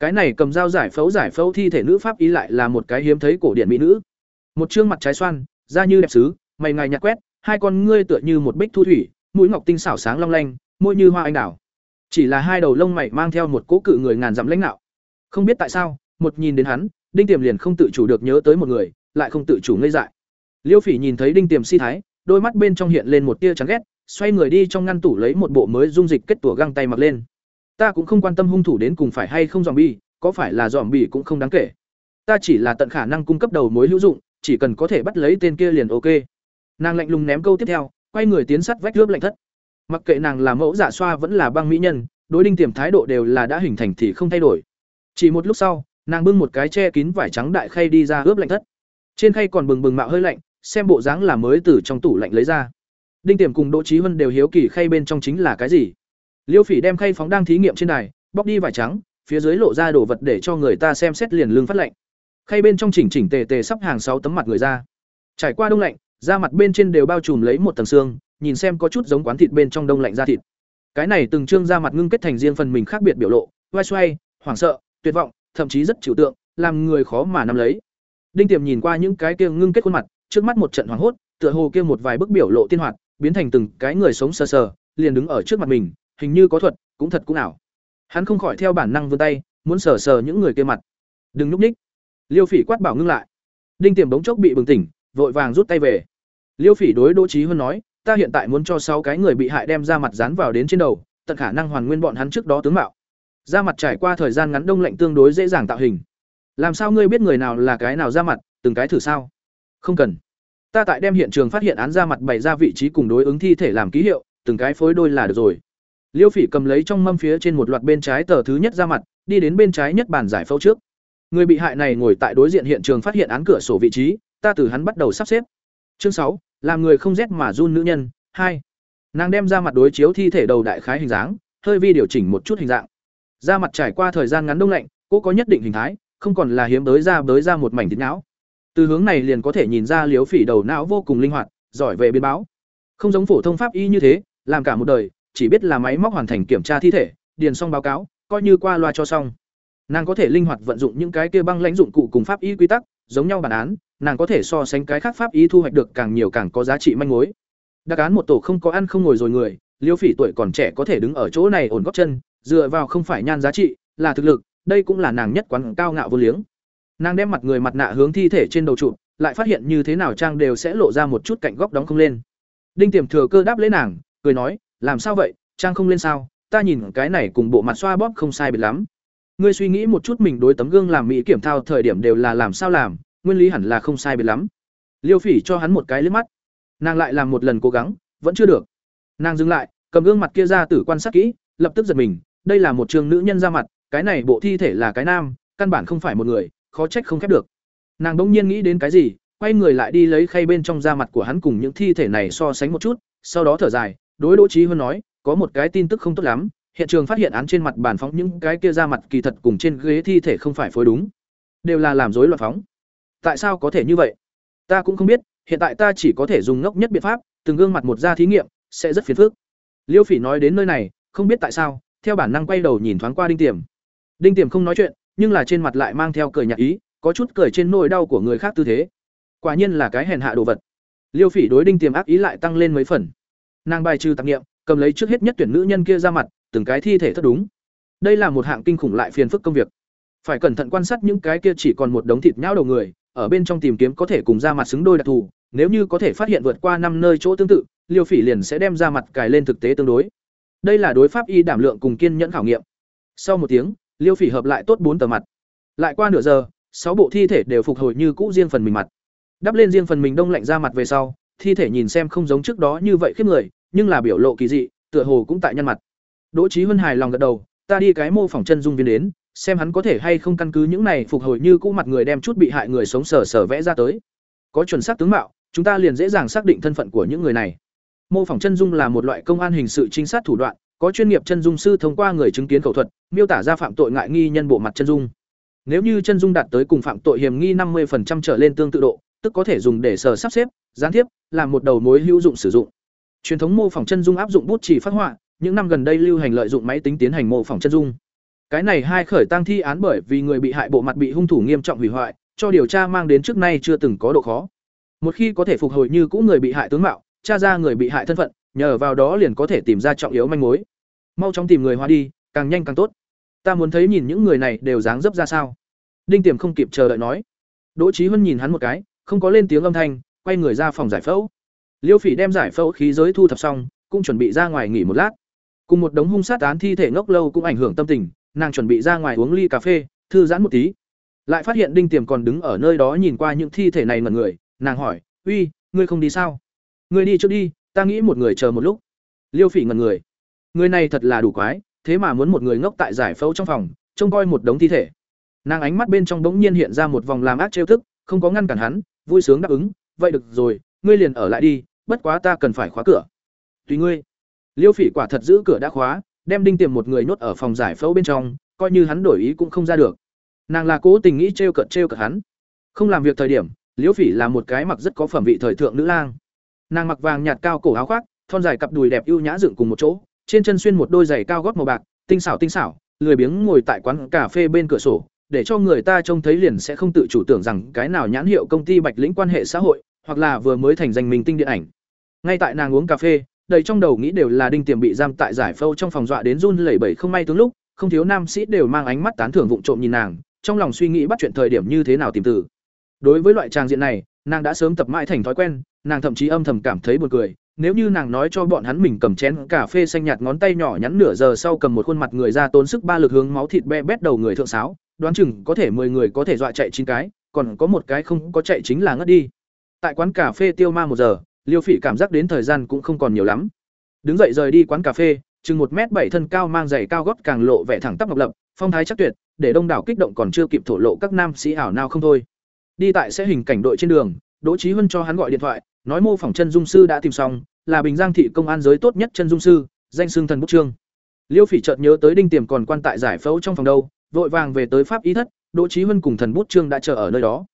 Cái này cầm dao giải phẫu giải phẫu thi thể nữ pháp ý lại là một cái hiếm thấy cổ điển mỹ nữ. Một trương mặt trái xoan, da như đẹp sứ mày ngài nhạt quét hai con ngươi tựa như một bích thu thủy, mũi ngọc tinh xảo sáng long lanh, môi như hoa anh đào. Chỉ là hai đầu lông mày mang theo một cỗ cự người ngàn dặm lãnh đạo không biết tại sao, một nhìn đến hắn, đinh tiềm liền không tự chủ được nhớ tới một người, lại không tự chủ ngây dại. Liêu phỉ nhìn thấy đinh tiềm si thái, đôi mắt bên trong hiện lên một tia chán ghét, xoay người đi trong ngăn tủ lấy một bộ mới dung dịch kết tủa găng tay mặc lên. Ta cũng không quan tâm hung thủ đến cùng phải hay không dòm bi có phải là dòm bi cũng không đáng kể. Ta chỉ là tận khả năng cung cấp đầu mối hữu dụng, chỉ cần có thể bắt lấy tên kia liền ok nàng lạnh lùng ném câu tiếp theo, quay người tiến sát vách rướp lạnh thất. Mặc kệ nàng là mẫu giả xoa vẫn là băng mỹ nhân, đối đinh tiềm thái độ đều là đã hình thành thì không thay đổi. Chỉ một lúc sau, nàng bưng một cái che kín vải trắng đại khay đi ra ướp lạnh thất. Trên khay còn bừng bừng mạo hơi lạnh, xem bộ dáng là mới từ trong tủ lạnh lấy ra. Đinh tiềm cùng đỗ trí huân đều hiếu kỳ khay bên trong chính là cái gì. Liêu phỉ đem khay phóng đang thí nghiệm trên đài, bóc đi vải trắng, phía dưới lộ ra đồ vật để cho người ta xem xét liền lương phát lạnh. Khay bên trong chỉnh chỉnh tề tề sắp hàng sáu tấm mặt người ra. Trải qua đông lạnh da mặt bên trên đều bao trùm lấy một tầng xương, nhìn xem có chút giống quán thịt bên trong đông lạnh da thịt. Cái này từng trương da mặt ngưng kết thành riêng phần mình khác biệt biểu lộ, vai xoay, hoảng sợ, tuyệt vọng, thậm chí rất chịu tượng, làm người khó mà nắm lấy. Đinh tiềm nhìn qua những cái kia ngưng kết khuôn mặt, trước mắt một trận hoảng hốt, tựa hồ kia một vài bức biểu lộ tiên hoạt, biến thành từng cái người sống sờ sờ, liền đứng ở trước mặt mình, hình như có thuật, cũng thật cũng ảo. Hắn không khỏi theo bản năng vươn tay, muốn sờ sờ những người kia mặt. Đừng núp ních. Liêu phỉ quát bảo ngưng lại. Đinh tiềm bỗng chốc bị bừng tỉnh vội vàng rút tay về. Liêu phỉ đối đỗ trí hơn nói, ta hiện tại muốn cho sáu cái người bị hại đem ra mặt dán vào đến trên đầu, tận khả năng hoàn nguyên bọn hắn trước đó tướng mạo. Da mặt trải qua thời gian ngắn đông lạnh tương đối dễ dàng tạo hình. Làm sao ngươi biết người nào là cái nào ra mặt, từng cái thử sao? Không cần. Ta tại đem hiện trường phát hiện án ra mặt bày ra vị trí cùng đối ứng thi thể làm ký hiệu, từng cái phối đôi là được rồi. Liêu phỉ cầm lấy trong mâm phía trên một loạt bên trái tờ thứ nhất ra mặt, đi đến bên trái nhất bàn giải phẫu trước. Người bị hại này ngồi tại đối diện hiện trường phát hiện án cửa sổ vị trí ta từ hắn bắt đầu sắp xếp. Chương sáu, làm người không rét mà run nữ nhân, hai. Nàng đem ra mặt đối chiếu thi thể đầu đại khái hình dáng, hơi vi điều chỉnh một chút hình dạng. Da mặt trải qua thời gian ngắn đông lạnh, cô có nhất định hình thái, không còn là hiếm tới ra tới ra một mảnh thịt não. Từ hướng này liền có thể nhìn ra liếu phỉ đầu não vô cùng linh hoạt, giỏi về biến báo. Không giống phổ thông pháp y như thế, làm cả một đời, chỉ biết là máy móc hoàn thành kiểm tra thi thể, điền xong báo cáo, coi như qua loa cho xong. Nàng có thể linh hoạt vận dụng những cái kia băng lãnh dụng cụ cùng pháp y quy tắc, giống nhau bản án nàng có thể so sánh cái khác pháp y thu hoạch được càng nhiều càng có giá trị manh mối. Đặc án một tổ không có ăn không ngồi rồi người, liêu phỉ tuổi còn trẻ có thể đứng ở chỗ này ổn góc chân, dựa vào không phải nhan giá trị, là thực lực, đây cũng là nàng nhất quán cao ngạo vô liếng. Nàng đem mặt người mặt nạ hướng thi thể trên đầu trụ lại phát hiện như thế nào trang đều sẽ lộ ra một chút cạnh góc đóng không lên. Đinh tiềm thừa cơ đáp lấy nàng, cười nói, làm sao vậy? Trang không lên sao? Ta nhìn cái này cùng bộ mặt xoa bóp không sai biệt lắm. Ngươi suy nghĩ một chút mình đối tấm gương làm mỹ kiểm thao thời điểm đều là làm sao làm nguyên lý hẳn là không sai biệt lắm. Liêu phỉ cho hắn một cái liếc mắt. Nàng lại làm một lần cố gắng, vẫn chưa được. Nàng dừng lại, cầm gương mặt kia ra tử quan sát kỹ, lập tức giật mình, đây là một trường nữ nhân ra mặt, cái này bộ thi thể là cái nam, căn bản không phải một người, khó trách không khép được. Nàng bỗng nhiên nghĩ đến cái gì, quay người lại đi lấy khay bên trong da mặt của hắn cùng những thi thể này so sánh một chút, sau đó thở dài, đối đỗ trí hơn nói, có một cái tin tức không tốt lắm, hiện trường phát hiện án trên mặt bàn phóng những cái kia da mặt kỳ thật cùng trên ghế thi thể không phải phối đúng. Đều là làm rối loạn phóng tại sao có thể như vậy? Ta cũng không biết, hiện tại ta chỉ có thể dùng ngốc nhất biện pháp, từng gương mặt một da thí nghiệm, sẽ rất phiền phức. Liêu phỉ nói đến nơi này, không biết tại sao, theo bản năng quay đầu nhìn thoáng qua đinh tiềm. Đinh tiềm không nói chuyện, nhưng là trên mặt lại mang theo cười nhạt ý, có chút cười trên nỗi đau của người khác tư thế. Quả nhiên là cái hèn hạ đồ vật. Liêu phỉ đối đinh tiềm ác ý lại tăng lên mấy phần. Nàng bài trừ tạp nghiệm cầm lấy trước hết nhất tuyển nữ nhân kia ra mặt, từng cái thi thể thất đúng. Đây là một hạng kinh khủng lại phiền phức công việc. Phải cẩn thận quan sát những cái kia chỉ còn một đống thịt nhão đầu người ở bên trong tìm kiếm có thể cùng ra mặt xứng đôi đặc thù, nếu như có thể phát hiện vượt qua năm nơi chỗ tương tự, liêu phỉ liền sẽ đem ra mặt cài lên thực tế tương đối. Đây là đối pháp y đảm lượng cùng kiên nhẫn khảo nghiệm. Sau một tiếng, liêu phỉ hợp lại tốt bốn tờ mặt. Lại qua nửa giờ, sáu bộ thi thể đều phục hồi như cũ riêng phần mình mặt. Đắp lên riêng phần mình đông lạnh ra mặt về sau, thi thể nhìn xem không giống trước đó như vậy khiếp người, nhưng là biểu lộ kỳ dị, tựa hồ cũng tại nhân mặt. Đỗ trí huân hài lòng gật đầu, ta đi cái mô phỏng chân dung viên đến xem hắn có thể hay không căn cứ những này phục hồi như cũ mặt người đem chút bị hại người sống sờ sờ vẽ ra tới. Có chuẩn xác tướng mạo, chúng ta liền dễ dàng xác định thân phận của những người này. Mô phỏng chân dung là một loại công an hình sự trinh sát thủ đoạn, có chuyên nghiệp chân dung sư thông qua người chứng kiến khẩu thuật, miêu tả ra phạm tội ngại nghi nhân bộ mặt chân dung. Nếu như chân dung đạt tới cùng phạm tội hiểm nghi 50% trở lên tương tự độ, tức có thể dùng để sờ sắp xếp, gián tiếp, làm một đầu mối hữu dụng sử dụng. Truyền thống mô phỏng chân dung áp dụng bút chỉ phát họa, những năm gần đây lưu hành lợi dụng máy tính tiến hành mô phỏng chân dung cái này hai khởi tăng thi án bởi vì người bị hại bộ mặt bị hung thủ nghiêm trọng hủy hoại, cho điều tra mang đến trước nay chưa từng có độ khó. Một khi có thể phục hồi như cũ người bị hại tướng mạo, tra ra người bị hại thân phận, nhờ vào đó liền có thể tìm ra trọng yếu manh mối. Mau chóng tìm người hóa đi, càng nhanh càng tốt. Ta muốn thấy nhìn những người này đều dáng dấp ra sao. Đinh tiềm không kịp chờ đợi nói. Đỗ trí huân nhìn hắn một cái, không có lên tiếng âm thanh, quay người ra phòng giải phẫu. Liêu phỉ đem giải phẫu khí giới thu thập xong, cũng chuẩn bị ra ngoài nghỉ một lát. Cùng một đống hung sát án thi thể ngốc lâu cũng ảnh hưởng tâm tình nàng chuẩn bị ra ngoài uống ly cà phê, thư giãn một tí. Lại phát hiện đinh tiềm còn đứng ở nơi đó nhìn qua những thi thể này ngẩn người, nàng hỏi, uy, ngươi không đi sao? Ngươi đi trước đi, ta nghĩ một người chờ một lúc. Liêu phỉ ngẩn người. Người này thật là đủ quái, thế mà muốn một người ngốc tại giải phẫu trong phòng, trông coi một đống thi thể. Nàng ánh mắt bên trong bỗng nhiên hiện ra một vòng làm ác trêu thức, không có ngăn cản hắn, vui sướng đáp ứng, vậy được rồi, ngươi liền ở lại đi, bất quá ta cần phải khóa cửa. Tùy ngươi. Liêu phỉ quả thật giữ cửa đã khóa đem đinh tiềm một người nhốt ở phòng giải phẫu bên trong, coi như hắn đổi ý cũng không ra được. Nàng là cố tình nghĩ trêu cợt trêu cợt hắn. Không làm việc thời điểm, Liễu phỉ là một cái mặc rất có phẩm vị thời thượng nữ lang. Nàng mặc vàng nhạt cao cổ áo khoác, thon dài cặp đùi đẹp ưu nhã dựng cùng một chỗ, trên chân xuyên một đôi giày cao gót màu bạc, tinh xảo tinh xảo, lười biếng ngồi tại quán cà phê bên cửa sổ, để cho người ta trông thấy liền sẽ không tự chủ tưởng rằng cái nào nhãn hiệu công ty bạch lĩnh quan hệ xã hội, hoặc là vừa mới thành danh mình tinh điện ảnh. Ngay tại nàng uống cà phê đầy trong đầu nghĩ đều là đinh tiềm bị giam tại giải phâu trong phòng dọa đến run lẩy bẩy không may tướng lúc không thiếu nam sĩ đều mang ánh mắt tán thưởng vụng trộm nhìn nàng trong lòng suy nghĩ bắt chuyện thời điểm như thế nào tìm từ đối với loại trang diện này nàng đã sớm tập mãi thành thói quen nàng thậm chí âm thầm cảm thấy buồn cười nếu như nàng nói cho bọn hắn mình cầm chén cà phê xanh nhạt ngón tay nhỏ nhắn nửa giờ sau cầm một khuôn mặt người ra tốn sức ba lực hướng máu thịt be bét đầu người thượng sáo đoán chừng có thể 10 người có thể dọa chạy chín cái, còn có một cái không có chạy chính là ngất đi. Tại quán cà phê tiêu ma một giờ, Liêu Phỉ cảm giác đến thời gian cũng không còn nhiều lắm. Đứng dậy rời đi quán cà phê, chừng một mét bảy thân cao mang giày cao gót càng lộ vẻ thẳng tắp ngọc lập, phong thái chắc tuyệt, để đông đảo kích động còn chưa kịp thổ lộ các nam sĩ ảo nào không thôi. Đi tại sẽ hình cảnh đội trên đường, Đỗ Chí Huân cho hắn gọi điện thoại, nói mô phỏng chân dung sư đã tìm xong, là Bình Giang thị công an giới tốt nhất chân dung sư, danh xưng thần bút trương. Liêu Phỉ chợt nhớ tới đinh tiềm còn quan tại giải phẫu trong phòng đâu, vội vàng về tới pháp y thất đỗ trí huân cùng thần bút trương đã chờ ở nơi đó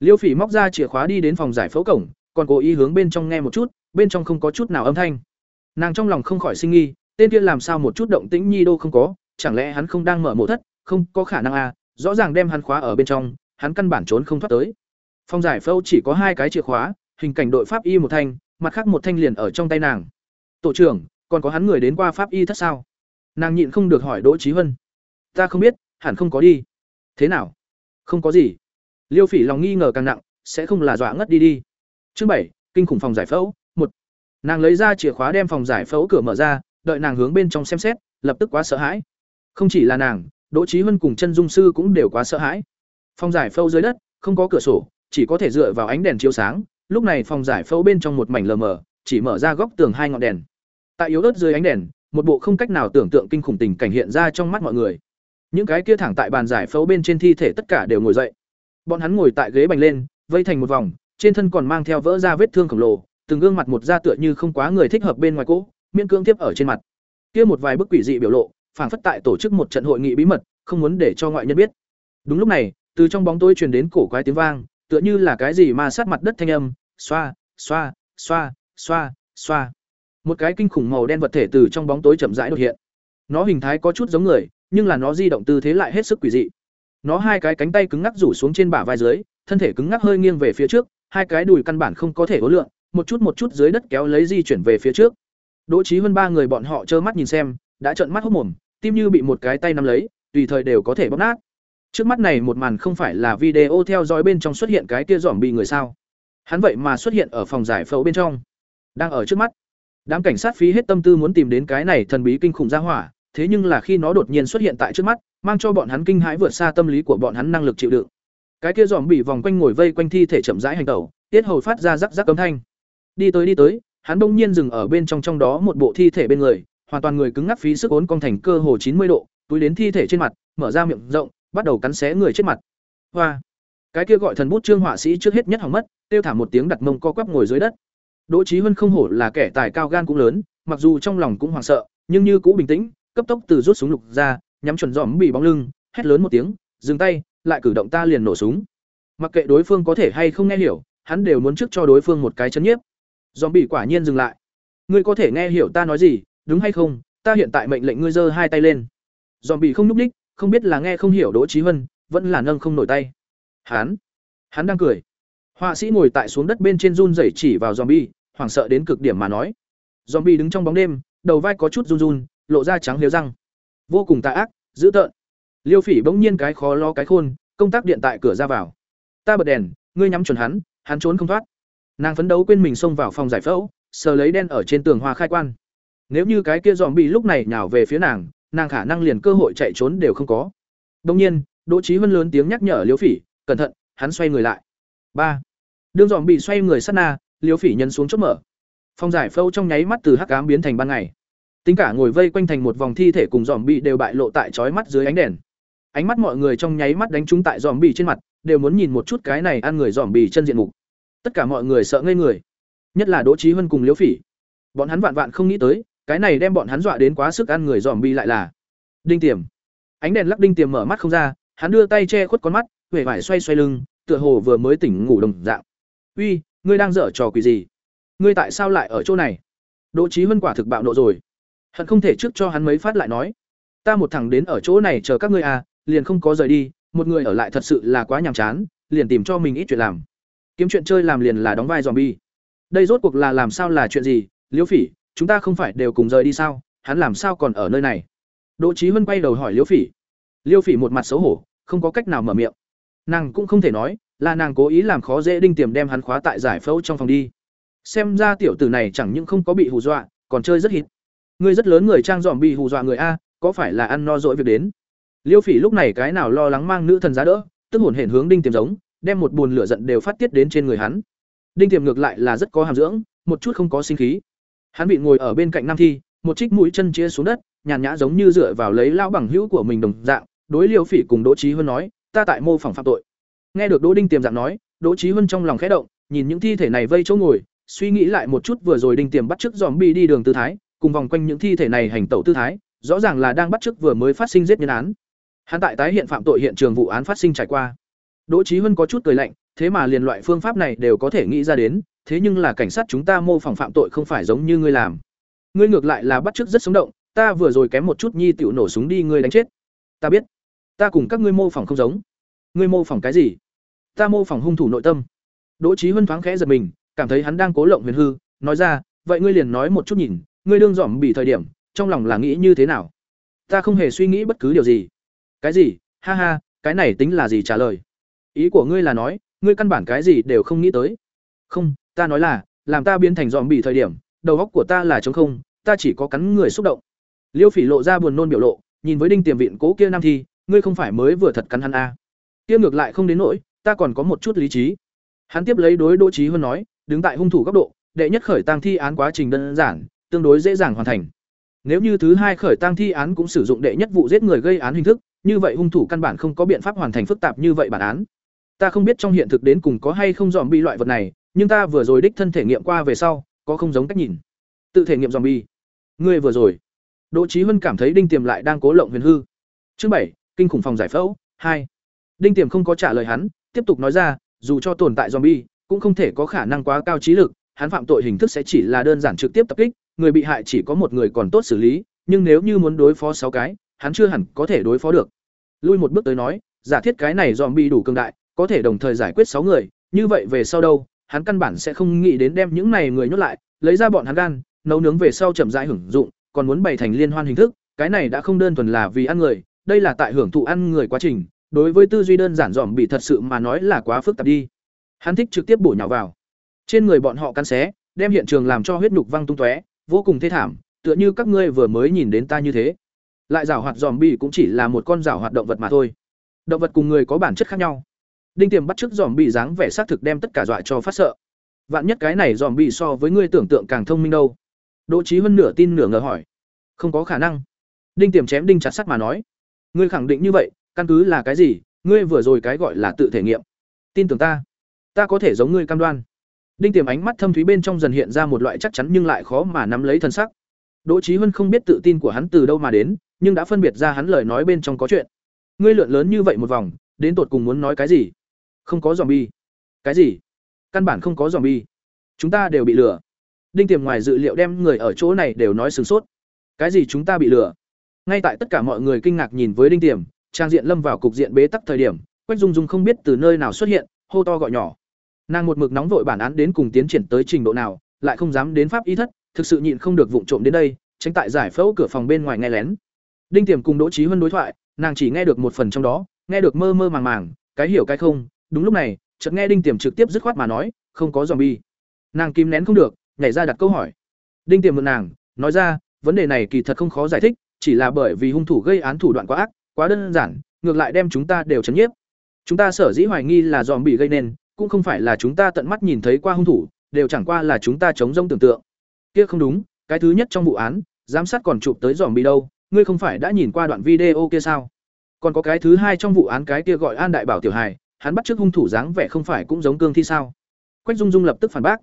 liêu phỉ móc ra chìa khóa đi đến phòng giải phẫu cổng còn cố ý hướng bên trong nghe một chút, bên trong không có chút nào âm thanh. Nàng trong lòng không khỏi sinh nghi tên kia làm sao một chút động tĩnh nhi đô không có, chẳng lẽ hắn không đang mở mộ thất, không có khả năng à rõ ràng đem hắn khóa ở bên trong, hắn căn bản trốn không thoát tới. Phòng giải phẫu chỉ có hai cái chìa khóa, hình cảnh đội pháp y một thanh, mặt khác một thanh liền ở trong tay nàng. Tổ trưởng, còn có hắn người đến qua pháp y thất sao? Nàng nhịn không được hỏi đỗ trí huân ta không biết, hẳn không có đi. Thế nào? Không có gì. Liêu phỉ lòng nghi ngờ càng nặng, sẽ không là dọa ngất đi đi chương bảy, kinh khủng phòng giải phẫu, một. Nàng lấy ra chìa khóa đem phòng giải phẫu cửa mở ra, đợi nàng hướng bên trong xem xét, lập tức quá sợ hãi. Không chỉ là nàng, đỗ chí hân cùng chân dung sư cũng đều quá sợ hãi. Phòng giải phẫu dưới đất, không có cửa sổ, chỉ có thể dựa vào ánh đèn chiếu sáng, lúc này phòng giải phẫu bên trong một mảnh lờ mờ, chỉ mở ra góc tường hai ngọn đèn. Tại yếu ớt dưới ánh đèn, một bộ không cách nào tưởng tượng kinh khủng tình cảnh hiện ra trong mắt mọi người. Những cái kia thẳng tại bàn giải phẫu bên trên thi thể tất cả đều ngồi dậy. Bọn hắn ngồi tại ghế bành lên, vây thành một vòng trên thân còn mang theo vỡ ra vết thương khổng lồ từng gương mặt một da tựa như không quá người thích hợp bên ngoài cỗ miễn cưỡng tiếp ở trên mặt. Kia một vài bức quỷ dị biểu lộ phảng phất tại tổ chức một trận hội nghị bí mật không muốn để cho ngoại nhân biết. Đúng lúc này từ trong bóng tối truyền đến cổ quái tiếng vang tựa như là cái gì mà sát mặt đất thanh âm xoa xoa xoa xoa xoa. Một cái kinh khủng màu đen vật thể từ trong bóng tối chậm rãi đột hiện. Nó hình thái có chút giống người nhưng là nó di động tư thế lại hết sức quỷ dị. Nó hai cái cánh tay cứng ngắc rủ xuống trên bả vai dưới, thân thể cứng ngắc hơi nghiêng về phía trước, hai cái đùi căn bản không có thể ố lượng, một chút một chút dưới đất kéo lấy di chuyển về phía trước. Đỗ Chí hơn ba người bọn họ trơ mắt nhìn xem, đã trợn mắt hốt mồm, tim như bị một cái tay nắm lấy, tùy thời đều có thể bóp nát. Trước mắt này một màn không phải là video theo dõi bên trong xuất hiện cái kia giỏm bị người sao? Hắn vậy mà xuất hiện ở phòng giải phẫu bên trong, đang ở trước mắt. Đám cảnh sát phí hết tâm tư muốn tìm đến cái này thần bí kinh khủng ra hỏa, thế nhưng là khi nó đột nhiên xuất hiện tại trước mắt, mang cho bọn hắn kinh hãi vượt xa tâm lý của bọn hắn năng lực chịu đựng. Cái kia giòm bị vòng quanh ngồi vây quanh thi thể chậm rãi hành tẩu, tiết hầu phát ra rắc rắc cấm thanh. Đi tới đi tới, hắn bỗng nhiên dừng ở bên trong trong đó một bộ thi thể bên người, hoàn toàn người cứng ngắc phí sức ốn cong thành cơ hồ chín mươi độ, túi đến thi thể trên mặt, mở ra miệng rộng, bắt đầu cắn xé người chết mặt. Hoa. Cái kia gọi thần bút trương họa sĩ trước hết nhất hỏng mất, tiêu thả một tiếng đặt mông co quắp ngồi dưới đất. Đỗ trí huân không hổ là kẻ tài cao gan cũng lớn, mặc dù trong lòng cũng hoảng sợ, nhưng như cũ bình tĩnh, cấp tốc từ rút súng lục ra, nhắm chuẩn dòm bị bóng lưng, hét lớn một tiếng, dừng tay, lại cử động ta liền nổ súng. Mặc kệ đối phương có thể hay không nghe hiểu, hắn đều muốn trước cho đối phương một cái chấn nhiếp. Dòm bị quả nhiên dừng lại. Ngươi có thể nghe hiểu ta nói gì, đúng hay không? Ta hiện tại mệnh lệnh ngươi giơ hai tay lên. Dòm bị không nhúc đích, không biết là nghe không hiểu Đỗ Chí Hân, vẫn là nâng không nổi tay. Hắn, hắn đang cười. Họa sĩ ngồi tại xuống đất bên trên run rẩy chỉ vào zombie, hoảng sợ đến cực điểm mà nói. Zombie đứng trong bóng đêm, đầu vai có chút run run, lộ ra trắng liếu răng. Vô cùng tà ác, dữ tợn. Liêu Phỉ bỗng nhiên cái khó lo cái khôn, công tác điện tại cửa ra vào. Ta bật đèn, ngươi nhắm chuẩn hắn, hắn trốn không thoát. Nàng phấn đấu quên mình xông vào phòng giải phẫu, sờ lấy đen ở trên tường hoa khai quan. Nếu như cái kia bị lúc này nhào về phía nàng, nàng khả năng liền cơ hội chạy trốn đều không có. Đương nhiên, Đỗ Chí Vân lớn tiếng nhắc nhở Liêu Phỉ, cẩn thận, hắn xoay người lại. ba Đương dòm bị xoay người sát na, Liêu Phỉ nhân xuống chốt mở. Phong giải phẫu trong nháy mắt từ hắc ám biến thành ban ngày. Tính cả ngồi vây quanh thành một vòng thi thể cùng dòm bị đều bại lộ tại chói mắt dưới ánh đèn. Ánh mắt mọi người trong nháy mắt đánh trúng tại dòm bì trên mặt, đều muốn nhìn một chút cái này ăn người dòm bì chân diện mục. Tất cả mọi người sợ ngây người, nhất là Đỗ Chí Hân cùng Liễu Phỉ. Bọn hắn vạn vạn không nghĩ tới, cái này đem bọn hắn dọa đến quá sức ăn người dòm bì lại là Đinh Tiềm. Ánh đèn lắc Đinh Tiềm mở mắt không ra, hắn đưa tay che khuất con mắt, huệ vải xoay xoay lưng, tựa hồ vừa mới tỉnh ngủ đồng dạng. "Uy, ngươi đang dở trò quỷ gì? Ngươi tại sao lại ở chỗ này?" Đỗ Chí Hân quả thực bạo nộ rồi. Hận không thể trước cho hắn mấy phát lại nói, "Ta một thằng đến ở chỗ này chờ các ngươi à, liền không có rời đi, một người ở lại thật sự là quá nhàm chán, liền tìm cho mình ít chuyện làm. Kiếm chuyện chơi làm liền là đóng vai zombie. Đây rốt cuộc là làm sao là chuyện gì? Liễu Phỉ, chúng ta không phải đều cùng rời đi sao? Hắn làm sao còn ở nơi này?" Đỗ Chí Vân quay đầu hỏi Liễu Phỉ. Liễu Phỉ một mặt xấu hổ, không có cách nào mở miệng nàng cũng không thể nói là nàng cố ý làm khó dễ đinh tiềm đem hắn khóa tại giải phẫu trong phòng đi xem ra tiểu tử này chẳng những không có bị hù dọa còn chơi rất hít người rất lớn người trang zombie hù dọa người a có phải là ăn no dỗi việc đến liêu phỉ lúc này cái nào lo lắng mang nữ thần giá đỡ, tức hồn hển hướng đinh tiềm giống, đem một buồn lửa giận đều phát tiết đến trên người hắn. Đinh tiềm ngược lại là rất có hàm dưỡng, một chút không có sinh khí. Hắn bị ngồi ở bên cạnh nam thi, một trích mũi chân chia xuống đất, nhàn nhã giống như dựa vào lấy lao bằng hữu của mình đồng dạng, đối liêu phỉ cùng đỗ trí hơn nói, ta tại mô phỏng phạm tội. Nghe được đỗ đinh tiềm dạng nói, đỗ trí huân trong lòng khẽ động, nhìn những thi thể này vây chỗ ngồi, suy nghĩ lại một chút vừa rồi đinh tiềm bắt chước dòm bi đi đường tư thái, cùng vòng quanh những thi thể này hành tẩu tư thái, rõ ràng là đang bắt chước vừa mới phát sinh giết nhân án hắn tại tái hiện phạm tội hiện trường vụ án phát sinh trải qua. Đỗ trí huân có chút cười lạnh, thế mà liền loại phương pháp này đều có thể nghĩ ra đến, thế nhưng là cảnh sát chúng ta mô phỏng phạm tội không phải giống như ngươi làm. Ngươi ngược lại là bắt chước rất sống động, ta vừa rồi kém một chút nhi tiểu nổ súng đi ngươi đánh chết. Ta biết, ta cùng các ngươi mô phỏng không giống. Ngươi mô phỏng cái gì? Ta mô phỏng hung thủ nội tâm. Đỗ trí huân thoáng khẽ giật mình, cảm thấy hắn đang cố lộng huyền hư, nói ra, vậy ngươi liền nói một chút nhìn, ngươi đương dòm bị thời điểm, trong lòng là nghĩ như thế nào? Ta không hề suy nghĩ bất cứ điều gì cái gì? Ha ha, cái này tính là gì trả lời? Ý của ngươi là nói, ngươi căn bản cái gì đều không nghĩ tới. Không, ta nói là, làm ta biến thành dòm bị thời điểm, đầu óc của ta là trống không, ta chỉ có cắn người xúc động. Liêu phỉ lộ ra buồn nôn biểu lộ, nhìn với đinh tiềm viện cố kia nam thi, ngươi không phải mới vừa thật cắn hắn a à. kia ngược lại không đến nỗi, ta còn có một chút lý trí. Hắn tiếp lấy đối đỗ trí hơn nói, đứng tại hung thủ góc độ, đệ nhất khởi tăng thi án quá trình đơn giản, tương đối dễ dàng hoàn thành. Nếu như thứ hai khởi tăng thi án cũng sử dụng đệ nhất vụ giết người gây án hình thức như vậy hung thủ căn bản không có biện pháp hoàn thành phức tạp như vậy bản án. Ta không biết trong hiện thực đến cùng có hay không dòm bi loại vật này, nhưng ta vừa rồi đích thân thể nghiệm qua về sau, có không giống cách nhìn. Tự thể nghiệm dòm bi ngươi vừa rồi. Đỗ Chí huân cảm thấy đinh tiềm lại đang cố lộng huyền hư. Chương bảy, kinh khủng phòng giải phẫu, hai. Đinh tiềm không có trả lời hắn, tiếp tục nói ra, dù cho tồn tại zombie, cũng không thể có khả năng quá cao trí lực, hắn phạm tội hình thức sẽ chỉ là đơn giản trực tiếp tập kích, người bị hại chỉ có một người còn tốt xử lý, nhưng nếu như muốn đối phó sáu cái hắn chưa hẳn có thể đối phó được. Lui một bước tới nói, giả thiết cái này zombie đủ cường đại, có thể đồng thời giải quyết sáu người, như vậy về sau đâu, hắn căn bản sẽ không nghĩ đến đem những này người nhốt lại, lấy ra bọn hắn gan, nấu nướng về sau chậm rãi hưởng dụng, còn muốn bày thành liên hoan hình thức, cái này đã không đơn thuần là vì ăn người, đây là tại hưởng thụ ăn người quá trình, đối với tư duy đơn giản dòm bị thật sự mà nói là quá phức tạp đi. Hắn thích trực tiếp bổ nhào vào. Trên người bọn họ cắn xé, đem hiện trường làm cho huyết nhục văng tung tóe, vô cùng thê thảm, tựa như các ngươi vừa mới nhìn đến ta như thế lại giảo hoạt dòm bị cũng chỉ là một con giảo hoạt động vật mà thôi động vật cùng người có bản chất khác nhau Đinh Tiềm bắt trước giòm bị dáng vẻ xác thực đem tất cả dọa cho phát sợ. Vạn nhất cái này giòm bị so với ngươi tưởng tượng càng thông minh đâu. Đỗ Chí hơn nửa tin nửa ngờ hỏi. Không có khả năng. Đinh Tiềm chém đinh chặt sắt mà nói. Ngươi khẳng định như vậy, căn cứ là cái gì? Ngươi vừa rồi cái gọi là tự thể nghiệm. Tin tưởng ta, ta có thể giống ngươi cam đoan. Đinh Tiềm ánh mắt thâm thúy bên trong dần hiện ra một loại chắc chắn nhưng lại khó mà nắm lấy thân sắc. Đỗ Chí Hân không biết tự tin của hắn từ đâu mà đến, nhưng đã phân biệt ra hắn lời nói bên trong có chuyện. Ngươi lượn lớn như vậy một vòng, đến tột cùng muốn nói cái gì? Không có zombie. Cái gì? Căn bản không có zombie. Chúng ta đều bị lừa. Đinh Tiềm ngoài dự liệu đem người ở chỗ này đều nói sửng sốt. Cái gì chúng ta bị lừa? Ngay tại tất cả mọi người kinh ngạc nhìn với Đinh Tiềm, trang diện lâm vào cục diện bế tắc thời điểm, Quách Dung Dung không biết từ nơi nào xuất hiện, hô to gọi nhỏ. Nàng một mực nóng vội bản án đến cùng tiến triển tới trình độ nào, lại không dám đến pháp y thất, thực sự nhịn không được vụng trộm đến đây, tránh tại giải phẫu cửa phòng bên ngoài nghe lén. Đinh Tiềm cùng Đỗ Chí Huân đối thoại, nàng chỉ nghe được một phần trong đó, nghe được mơ mơ màng màng, cái hiểu cái không, đúng lúc này, chợt nghe Đinh Tiềm trực tiếp dứt khoát mà nói, không có zombie. Nàng kìm nén không được, nhảy ra đặt câu hỏi. Đinh Tiềm mượn nàng, nói ra, vấn đề này kỳ thật không khó giải thích, chỉ là bởi vì hung thủ gây án thủ đoạn quá ác, quá đơn giản, ngược lại đem chúng ta đều chấn nhiếp. Chúng ta sở dĩ hoài nghi là zombie gây nên, cũng không phải là chúng ta tận mắt nhìn thấy qua hung thủ, đều chẳng qua là chúng ta chống rông tưởng tượng. Kia không đúng, cái thứ nhất trong vụ án, giám sát còn chụp tới zombie đâu, ngươi không phải đã nhìn qua đoạn video kia sao? Còn có cái thứ hai trong vụ án cái kia gọi An Đại Bảo tiểu hài, hắn bắt trước hung thủ dáng vẻ không phải cũng giống cương thi sao? Quách Dung Dung lập tức phản bác.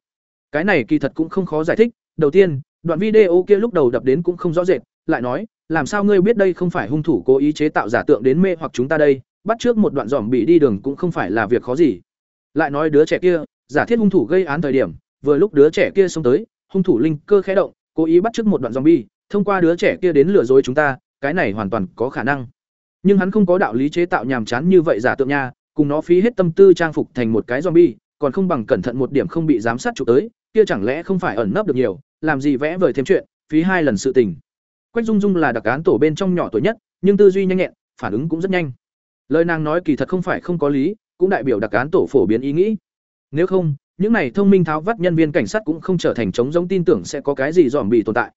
Cái này kỳ thật cũng không khó giải thích, đầu tiên, đoạn video kia lúc đầu đập đến cũng không rõ rệt, lại nói, làm sao ngươi biết đây không phải hung thủ cố ý chế tạo giả tượng đến mê hoặc chúng ta đây, bắt trước một đoạn giòm bị đi đường cũng không phải là việc khó gì. Lại nói đứa trẻ kia, giả thiết hung thủ gây án thời điểm, vừa lúc đứa trẻ kia xông tới, hung thủ linh cơ khẽ động, cố ý bắt trước một đoạn zombie, thông qua đứa trẻ kia đến lừa dối chúng ta, cái này hoàn toàn có khả năng. Nhưng hắn không có đạo lý chế tạo nhàm chán như vậy giả tượng nha, cùng nó phí hết tâm tư trang phục thành một cái zombie, còn không bằng cẩn thận một điểm không bị giám sát chụp tới, kia chẳng lẽ không phải ẩn nấp được nhiều, làm gì vẽ vời thêm chuyện, phí hai lần sự tình. Quách Dung Dung là đặc án tổ bên trong nhỏ tuổi nhất, nhưng tư duy nhanh nhẹn, phản ứng cũng rất nhanh. Lời nàng nói kỳ thật không phải không có lý, cũng đại biểu đặc án tổ phổ biến ý nghĩ. Nếu không, những này thông minh tháo vắt nhân viên cảnh sát cũng không trở thành chống giống tin tưởng sẽ có cái gì dòm bị tồn tại.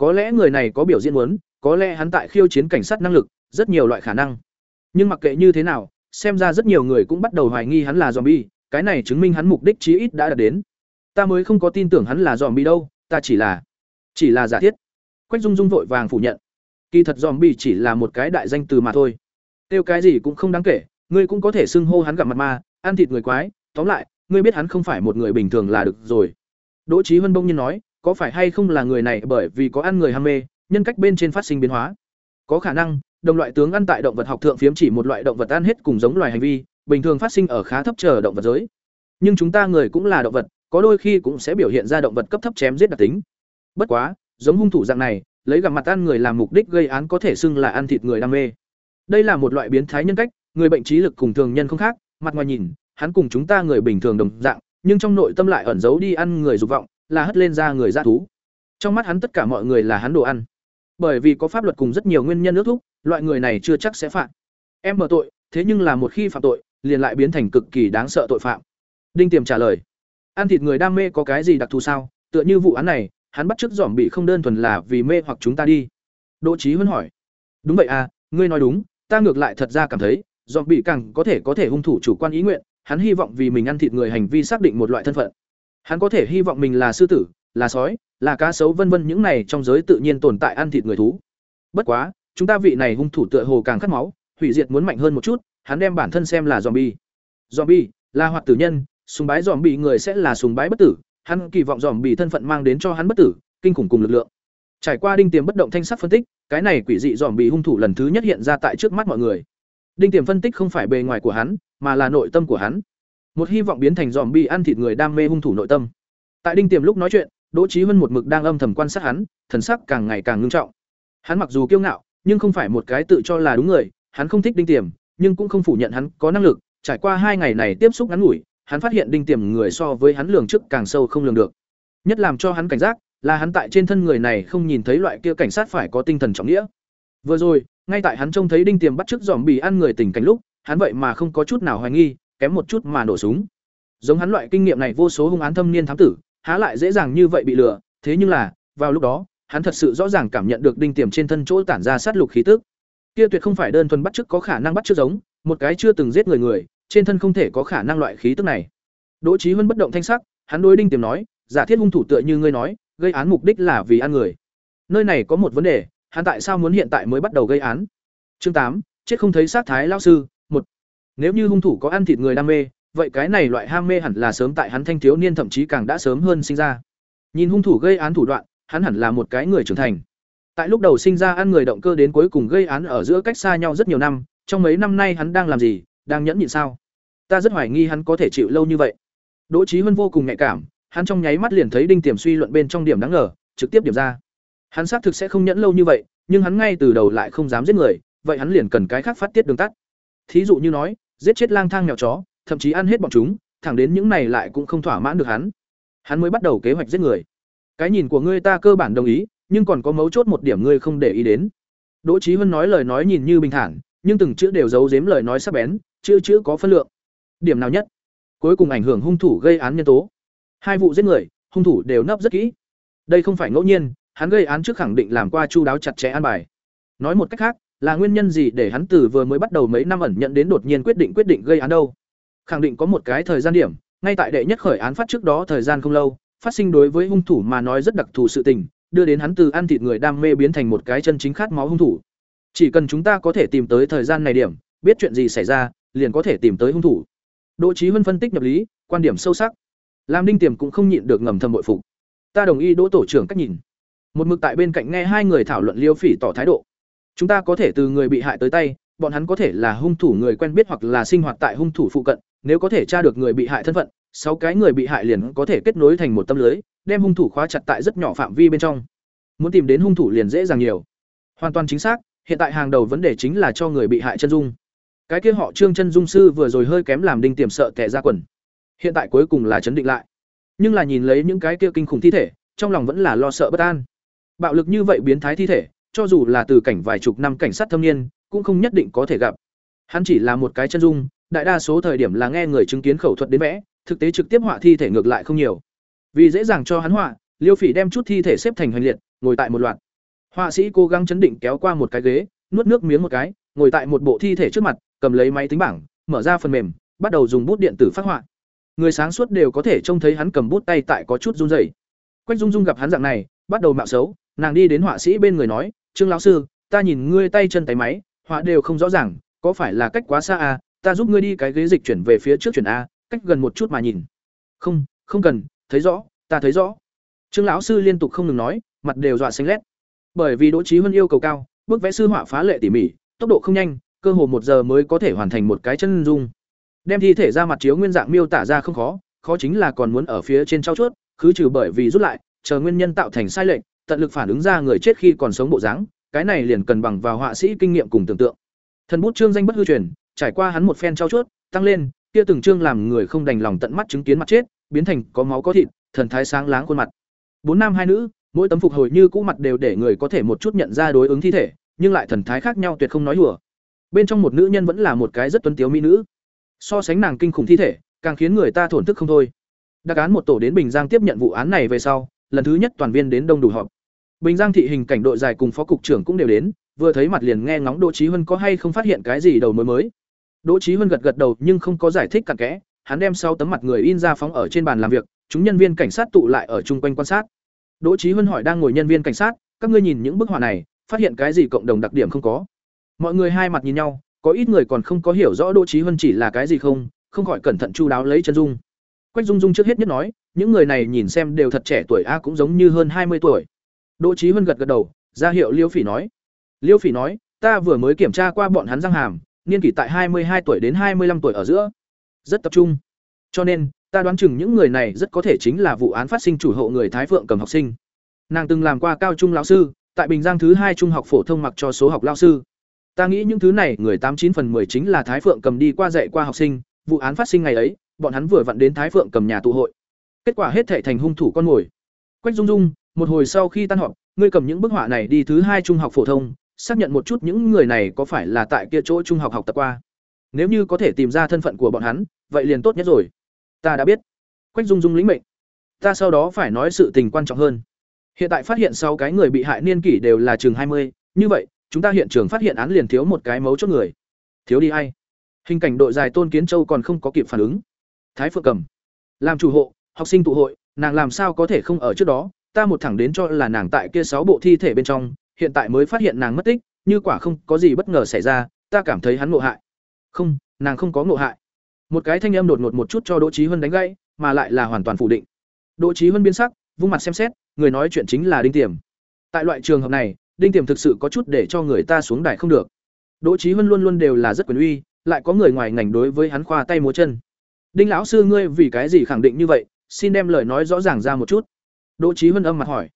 Có lẽ người này có biểu diễn muốn, có lẽ hắn tại khiêu chiến cảnh sát năng lực, rất nhiều loại khả năng. Nhưng mặc kệ như thế nào, xem ra rất nhiều người cũng bắt đầu hoài nghi hắn là zombie, cái này chứng minh hắn mục đích chí ít đã đạt đến. Ta mới không có tin tưởng hắn là zombie đâu, ta chỉ là chỉ là giả thiết. Quách Dung Dung vội vàng phủ nhận. Kỳ thật zombie chỉ là một cái đại danh từ mà thôi. Tiêu cái gì cũng không đáng kể, ngươi cũng có thể xưng hô hắn gặp mặt ma, ăn thịt người quái, tóm lại, ngươi biết hắn không phải một người bình thường là được rồi. Đỗ Chí Hân bỗng nhiên nói, có phải hay không là người này bởi vì có ăn người ham mê, nhân cách bên trên phát sinh biến hóa. Có khả năng, đồng loại tướng ăn tại động vật học thượng phiếm chỉ một loại động vật ăn hết cùng giống loài hành vi, bình thường phát sinh ở khá thấp chờ động vật giới. Nhưng chúng ta người cũng là động vật, có đôi khi cũng sẽ biểu hiện ra động vật cấp thấp chém giết đặc tính. Bất quá, giống hung thủ dạng này, lấy gặp mặt ăn người làm mục đích gây án có thể xưng là ăn thịt người đam mê. Đây là một loại biến thái nhân cách, người bệnh trí lực cùng thường nhân không khác, mặt ngoài nhìn, hắn cùng chúng ta người bình thường đồng dạng, nhưng trong nội tâm lại ẩn giấu đi ăn người dục vọng, là hất lên ra người dã thú. Trong mắt hắn tất cả mọi người là hắn đồ ăn. Bởi vì có pháp luật cùng rất nhiều nguyên nhân ước thúc, loại người này chưa chắc sẽ phạm. Em mở tội, thế nhưng là một khi phạm tội, liền lại biến thành cực kỳ đáng sợ tội phạm. Đinh Tiềm trả lời: Ăn thịt người đam mê có cái gì đặc thù sao? Tựa như vụ án này, hắn bắt chước giỏm bị không đơn thuần là vì mê hoặc chúng ta đi. Đỗ Chí Huân hỏi: Đúng vậy à, ngươi nói đúng, ta ngược lại thật ra cảm thấy, giỏm bị càng có thể có thể hung thủ chủ quan ý nguyện, hắn hy vọng vì mình ăn thịt người hành vi xác định một loại thân phận. Hắn có thể hy vọng mình là sư tử, là sói, là cá sấu vân vân những này trong giới tự nhiên tồn tại ăn thịt người thú. Bất quá, chúng ta vị này hung thủ tựa hồ càng khát máu, hủy diệt muốn mạnh hơn một chút, hắn đem bản thân xem là zombie. Zombie là hoạt tử nhân, sùng bái zombie người sẽ là sùng bái bất tử, hắn kỳ vọng zombie thân phận mang đến cho hắn bất tử, kinh khủng cùng lực lượng. Trải qua đinh tiềm bất động thanh sắc phân tích, cái này quỷ dị zombie hung thủ lần thứ nhất hiện ra tại trước mắt mọi người. Đinh tiềm phân tích không phải bề ngoài của hắn, mà là nội tâm của hắn. Một hy vọng biến thành zombie ăn thịt người đam mê hung thủ nội tâm. Tại đinh tiềm lúc nói chuyện, Đỗ Chí Hân một mực đang âm thầm quan sát hắn, thần sắc càng ngày càng ngưng trọng. Hắn mặc dù kiêu ngạo, nhưng không phải một cái tự cho là đúng người, hắn không thích Đinh Tiềm, nhưng cũng không phủ nhận hắn có năng lực, trải qua hai ngày này tiếp xúc ngắn ngủi, hắn phát hiện Đinh Tiềm người so với hắn lường trước càng sâu không lường được. Nhất làm cho hắn cảnh giác, là hắn tại trên thân người này không nhìn thấy loại kia cảnh sát phải có tinh thần trọng nghĩa. Vừa rồi, ngay tại hắn trông thấy Đinh Tiềm bắt chước giòm bì ăn người tình cảnh lúc, hắn vậy mà không có chút nào hoài nghi, kém một chút mà nổ súng. Giống hắn loại kinh nghiệm này vô số hung án thâm niên thám tử, há lại dễ dàng như vậy bị lừa, thế nhưng là, vào lúc đó, hắn thật sự rõ ràng cảm nhận được đinh tiềm trên thân chỗ tản ra sát lục khí tức. Kia tuyệt không phải đơn thuần bắt chước có khả năng bắt chước giống, một cái chưa từng giết người người, trên thân không thể có khả năng loại khí tức này. Đỗ Chí Huân bất động thanh sắc, hắn đối Đinh Tiềm nói, giả thiết hung thủ tựa như ngươi nói, gây án mục đích là vì ăn người. Nơi này có một vấn đề, hắn tại sao muốn hiện tại mới bắt đầu gây án? Chương tám, chết không thấy sát thái lão sư. Nếu như hung thủ có ăn thịt người đam mê, vậy cái này loại ham mê hẳn là sớm tại hắn thanh thiếu niên thậm chí càng đã sớm hơn sinh ra. Nhìn hung thủ gây án thủ đoạn, hắn hẳn là một cái người trưởng thành. Tại lúc đầu sinh ra ăn người động cơ đến cuối cùng gây án ở giữa cách xa nhau rất nhiều năm, trong mấy năm nay hắn đang làm gì, đang nhẫn nhịn sao? Ta rất hoài nghi hắn có thể chịu lâu như vậy. Đỗ Chí Huân vô cùng nhạy cảm, hắn trong nháy mắt liền thấy Đinh Tiềm suy luận bên trong điểm đáng ngờ, trực tiếp điểm ra. Hắn xác thực sẽ không nhẫn lâu như vậy, nhưng hắn ngay từ đầu lại không dám giết người, vậy hắn liền cần cái khác phát tiết đường tắt. Thí dụ như nói, giết chết lang thang mèo chó, thậm chí ăn hết bọn chúng, thẳng đến những này lại cũng không thỏa mãn được hắn. Hắn mới bắt đầu kế hoạch giết người. Cái nhìn của ngươi ta cơ bản đồng ý, nhưng còn có mấu chốt một điểm ngươi không để ý đến. Đỗ Chí Huân nói lời nói nhìn như bình thản, nhưng từng chữ đều giấu giếm lời nói sắc bén, chữ chữ có phân lượng. Điểm nào nhất? Cuối cùng ảnh hưởng hung thủ gây án nhân tố. Hai vụ giết người, hung thủ đều nấp rất kỹ. Đây không phải ngẫu nhiên, hắn gây án trước khẳng định làm qua chu đáo chặt chẽ an bài. Nói một cách khác, là nguyên nhân gì để hắn từ vừa mới bắt đầu mấy năm ẩn nhận đến đột nhiên quyết định quyết định gây án đâu? Khẳng định có một cái thời gian điểm, ngay tại đệ nhất khởi án phát trước đó thời gian không lâu, phát sinh đối với hung thủ mà nói rất đặc thù sự tình, đưa đến hắn từ ăn thịt người đam mê biến thành một cái chân chính khát máu hung thủ. Chỉ cần chúng ta có thể tìm tới thời gian này điểm, biết chuyện gì xảy ra, liền có thể tìm tới hung thủ. Đỗ Chí Huân phân tích nhập lý, quan điểm sâu sắc. Lam Đinh Tiềm cũng không nhịn được ngầm thầm bội phục. Ta đồng ý Đỗ tổ trưởng cách nhìn. Một mực tại bên cạnh nghe hai người thảo luận Liêu Phỉ tỏ thái độ. Chúng ta có thể từ người bị hại tới tay, bọn hắn có thể là hung thủ người quen biết hoặc là sinh hoạt tại hung thủ phụ cận, nếu có thể tra được người bị hại thân phận, sáu cái người bị hại liền có thể kết nối thành một tâm lưới, đem hung thủ khóa chặt tại rất nhỏ phạm vi bên trong. Muốn tìm đến hung thủ liền dễ dàng nhiều. Hoàn toàn chính xác, hiện tại hàng đầu vấn đề chính là cho người bị hại chân dung. Cái kia họ Trương chân dung sư vừa rồi hơi kém làm đinh tiềm sợ tè ra quần. Hiện tại cuối cùng là chấn định lại. Nhưng là nhìn lấy những cái kia kinh khủng thi thể, trong lòng vẫn là lo sợ bất an. Bạo lực như vậy biến thái thi thể, cho dù là từ cảnh vài chục năm cảnh sát thâm niên, cũng không nhất định có thể gặp. Hắn chỉ là một cái chân dung, đại đa số thời điểm là nghe người chứng kiến khẩu thuật đến vẽ, thực tế trực tiếp họa thi thể ngược lại không nhiều. Vì dễ dàng cho hắn họa, Liêu Phỉ đem chút thi thể xếp thành hành liệt, ngồi tại một loạt. Họa sĩ cố gắng chấn định kéo qua một cái ghế, nuốt nước miếng một cái, ngồi tại một bộ thi thể trước mặt, cầm lấy máy tính bảng, mở ra phần mềm, bắt đầu dùng bút điện tử phát họa. Người sáng suốt đều có thể trông thấy hắn cầm bút tay tại có chút run rẩy. Quách Dung Dung gặp hắn dạng này, bắt đầu mạo xấu, nàng đi đến họa sĩ bên người nói, "Trương lão sư, ta nhìn ngươi tay chân tay máy, họa đều không rõ ràng, có phải là cách quá xa à, ta giúp ngươi đi cái ghế dịch chuyển về phía trước chuyển a, cách gần một chút mà nhìn." "Không, không cần, thấy rõ, ta thấy rõ." Trương lão sư liên tục không ngừng nói, mặt đều dọa xanh lét. Bởi vì Đỗ Chí Huân yêu cầu cao, bức vẽ sư họa phá lệ tỉ mỉ, tốc độ không nhanh, cơ hồ một giờ mới có thể hoàn thành một cái chân dung. Đem thi thể ra mặt chiếu nguyên dạng miêu tả ra không khó, khó chính là còn muốn ở phía trên trao chuốt, khứ trừ bởi vì rút lại, chờ nguyên nhân tạo thành sai lệch, tận lực phản ứng ra người chết khi còn sống bộ dáng, cái này liền cần bằng vào họa sĩ kinh nghiệm cùng tưởng tượng. Thần bút chương danh bất hư truyền, trải qua hắn một phen trao chuốt, tăng lên, kia từng chương làm người không đành lòng tận mắt chứng kiến mặt chết, biến thành có máu có thịt, thần thái sáng láng khuôn mặt. Bốn nam hai nữ, mỗi tấm phục hồi như cũ mặt đều để người có thể một chút nhận ra đối ứng thi thể, nhưng lại thần thái khác nhau tuyệt không nói hùa. Bên trong một nữ nhân vẫn là một cái rất tuấn tiếu mỹ nữ. So sánh nàng kinh khủng thi thể, càng khiến người ta thổn thức không thôi. Đặc án một tổ đến Bình Giang tiếp nhận vụ án này về sau, lần thứ nhất toàn viên đến đông đủ họp. Bình Giang thị hình cảnh đội dài cùng phó cục trưởng cũng đều đến, vừa thấy mặt liền nghe ngóng Đỗ Chí Huân có hay không phát hiện cái gì đầu mới mới. Đỗ Chí Huân gật gật đầu nhưng không có giải thích cặn kẽ, hắn đem sau tấm mặt người in ra phóng ở trên bàn làm việc, chúng nhân viên cảnh sát tụ lại ở chung quanh quan sát. Đỗ Chí Huân hỏi đang ngồi nhân viên cảnh sát, các ngươi nhìn những bức họa này, phát hiện cái gì cộng đồng đặc điểm không có? Mọi người hai mặt nhìn nhau, có ít người còn không có hiểu rõ Đỗ Chí Huân chỉ là cái gì không, không khỏi cẩn thận chu đáo lấy chân dung. Quách Dung Dung trước hết nhất nói, những người này nhìn xem đều thật trẻ tuổi a cũng giống như hơn hai mươi tuổi. Đỗ Chí Huân gật gật đầu, ra hiệu Liêu Phỉ nói. Liêu Phỉ nói, ta vừa mới kiểm tra qua bọn hắn răng hàm, niên kỷ tại hai mươi hai tuổi đến hai mươi 25 tuổi ở giữa. Rất tập trung. Cho nên, ta đoán chừng những người này rất có thể chính là vụ án phát sinh chủ hộ người Thái Phượng cầm học sinh. Nàng từng làm qua cao trung lão sư, tại Bình Giang thứ hai trung học phổ thông mặc cho số học lão sư. Ta nghĩ những thứ này người tám chín phần 10 chính là Thái Phượng cầm đi qua dạy qua học sinh, vụ án phát sinh ngày ấy, bọn hắn vừa vặn đến Thái Phượng cầm nhà tụ hội. Kết quả hết thảy thành hung thủ con mồi. Quách Dung Dung, một hồi sau khi tan họp, ngươi cầm những bức họa này đi thứ hai trung học phổ thông, xác nhận một chút những người này có phải là tại kia chỗ trung học học tập qua. Nếu như có thể tìm ra thân phận của bọn hắn, vậy liền tốt nhất rồi. Ta đã biết. Quách Dung Dung lĩnh mệnh. Ta sau đó phải nói sự tình quan trọng hơn. Hiện tại phát hiện sau cái người bị hại niên kỷ đều là chừng mươi, như vậy, chúng ta hiện trường phát hiện án liền thiếu một cái mấu chốt người. Thiếu đi ai? hình cảnh đội dài tôn kiến châu còn không có kịp phản ứng thái phượng cầm làm chủ hộ học sinh tụ hội nàng làm sao có thể không ở trước đó ta một thẳng đến cho là nàng tại kia sáu bộ thi thể bên trong, hiện tại mới phát hiện nàng mất tích, như quả không có gì bất ngờ xảy ra, ta cảm thấy hắn ngộ hại. Không, nàng không có ngộ hại. Một cái thanh âm đột ngột một chút cho đỗ trí huân đánh gãy, mà lại là hoàn toàn phủ định. Đỗ trí huân biến sắc, vung mặt xem xét, người nói chuyện chính là đinh tiềm. Tại loại trường hợp này, đinh tiềm thực sự có chút để cho người ta xuống đài không được. Đỗ trí huân luôn luôn đều là rất quyền uy, lại có người ngoài ngành đối với hắn khoa tay múa chân. Đinh lão sư ngươi vì cái gì khẳng định như vậy, xin đem lời nói rõ ràng ra một chút đỗ Chí huân âm mặt hỏi.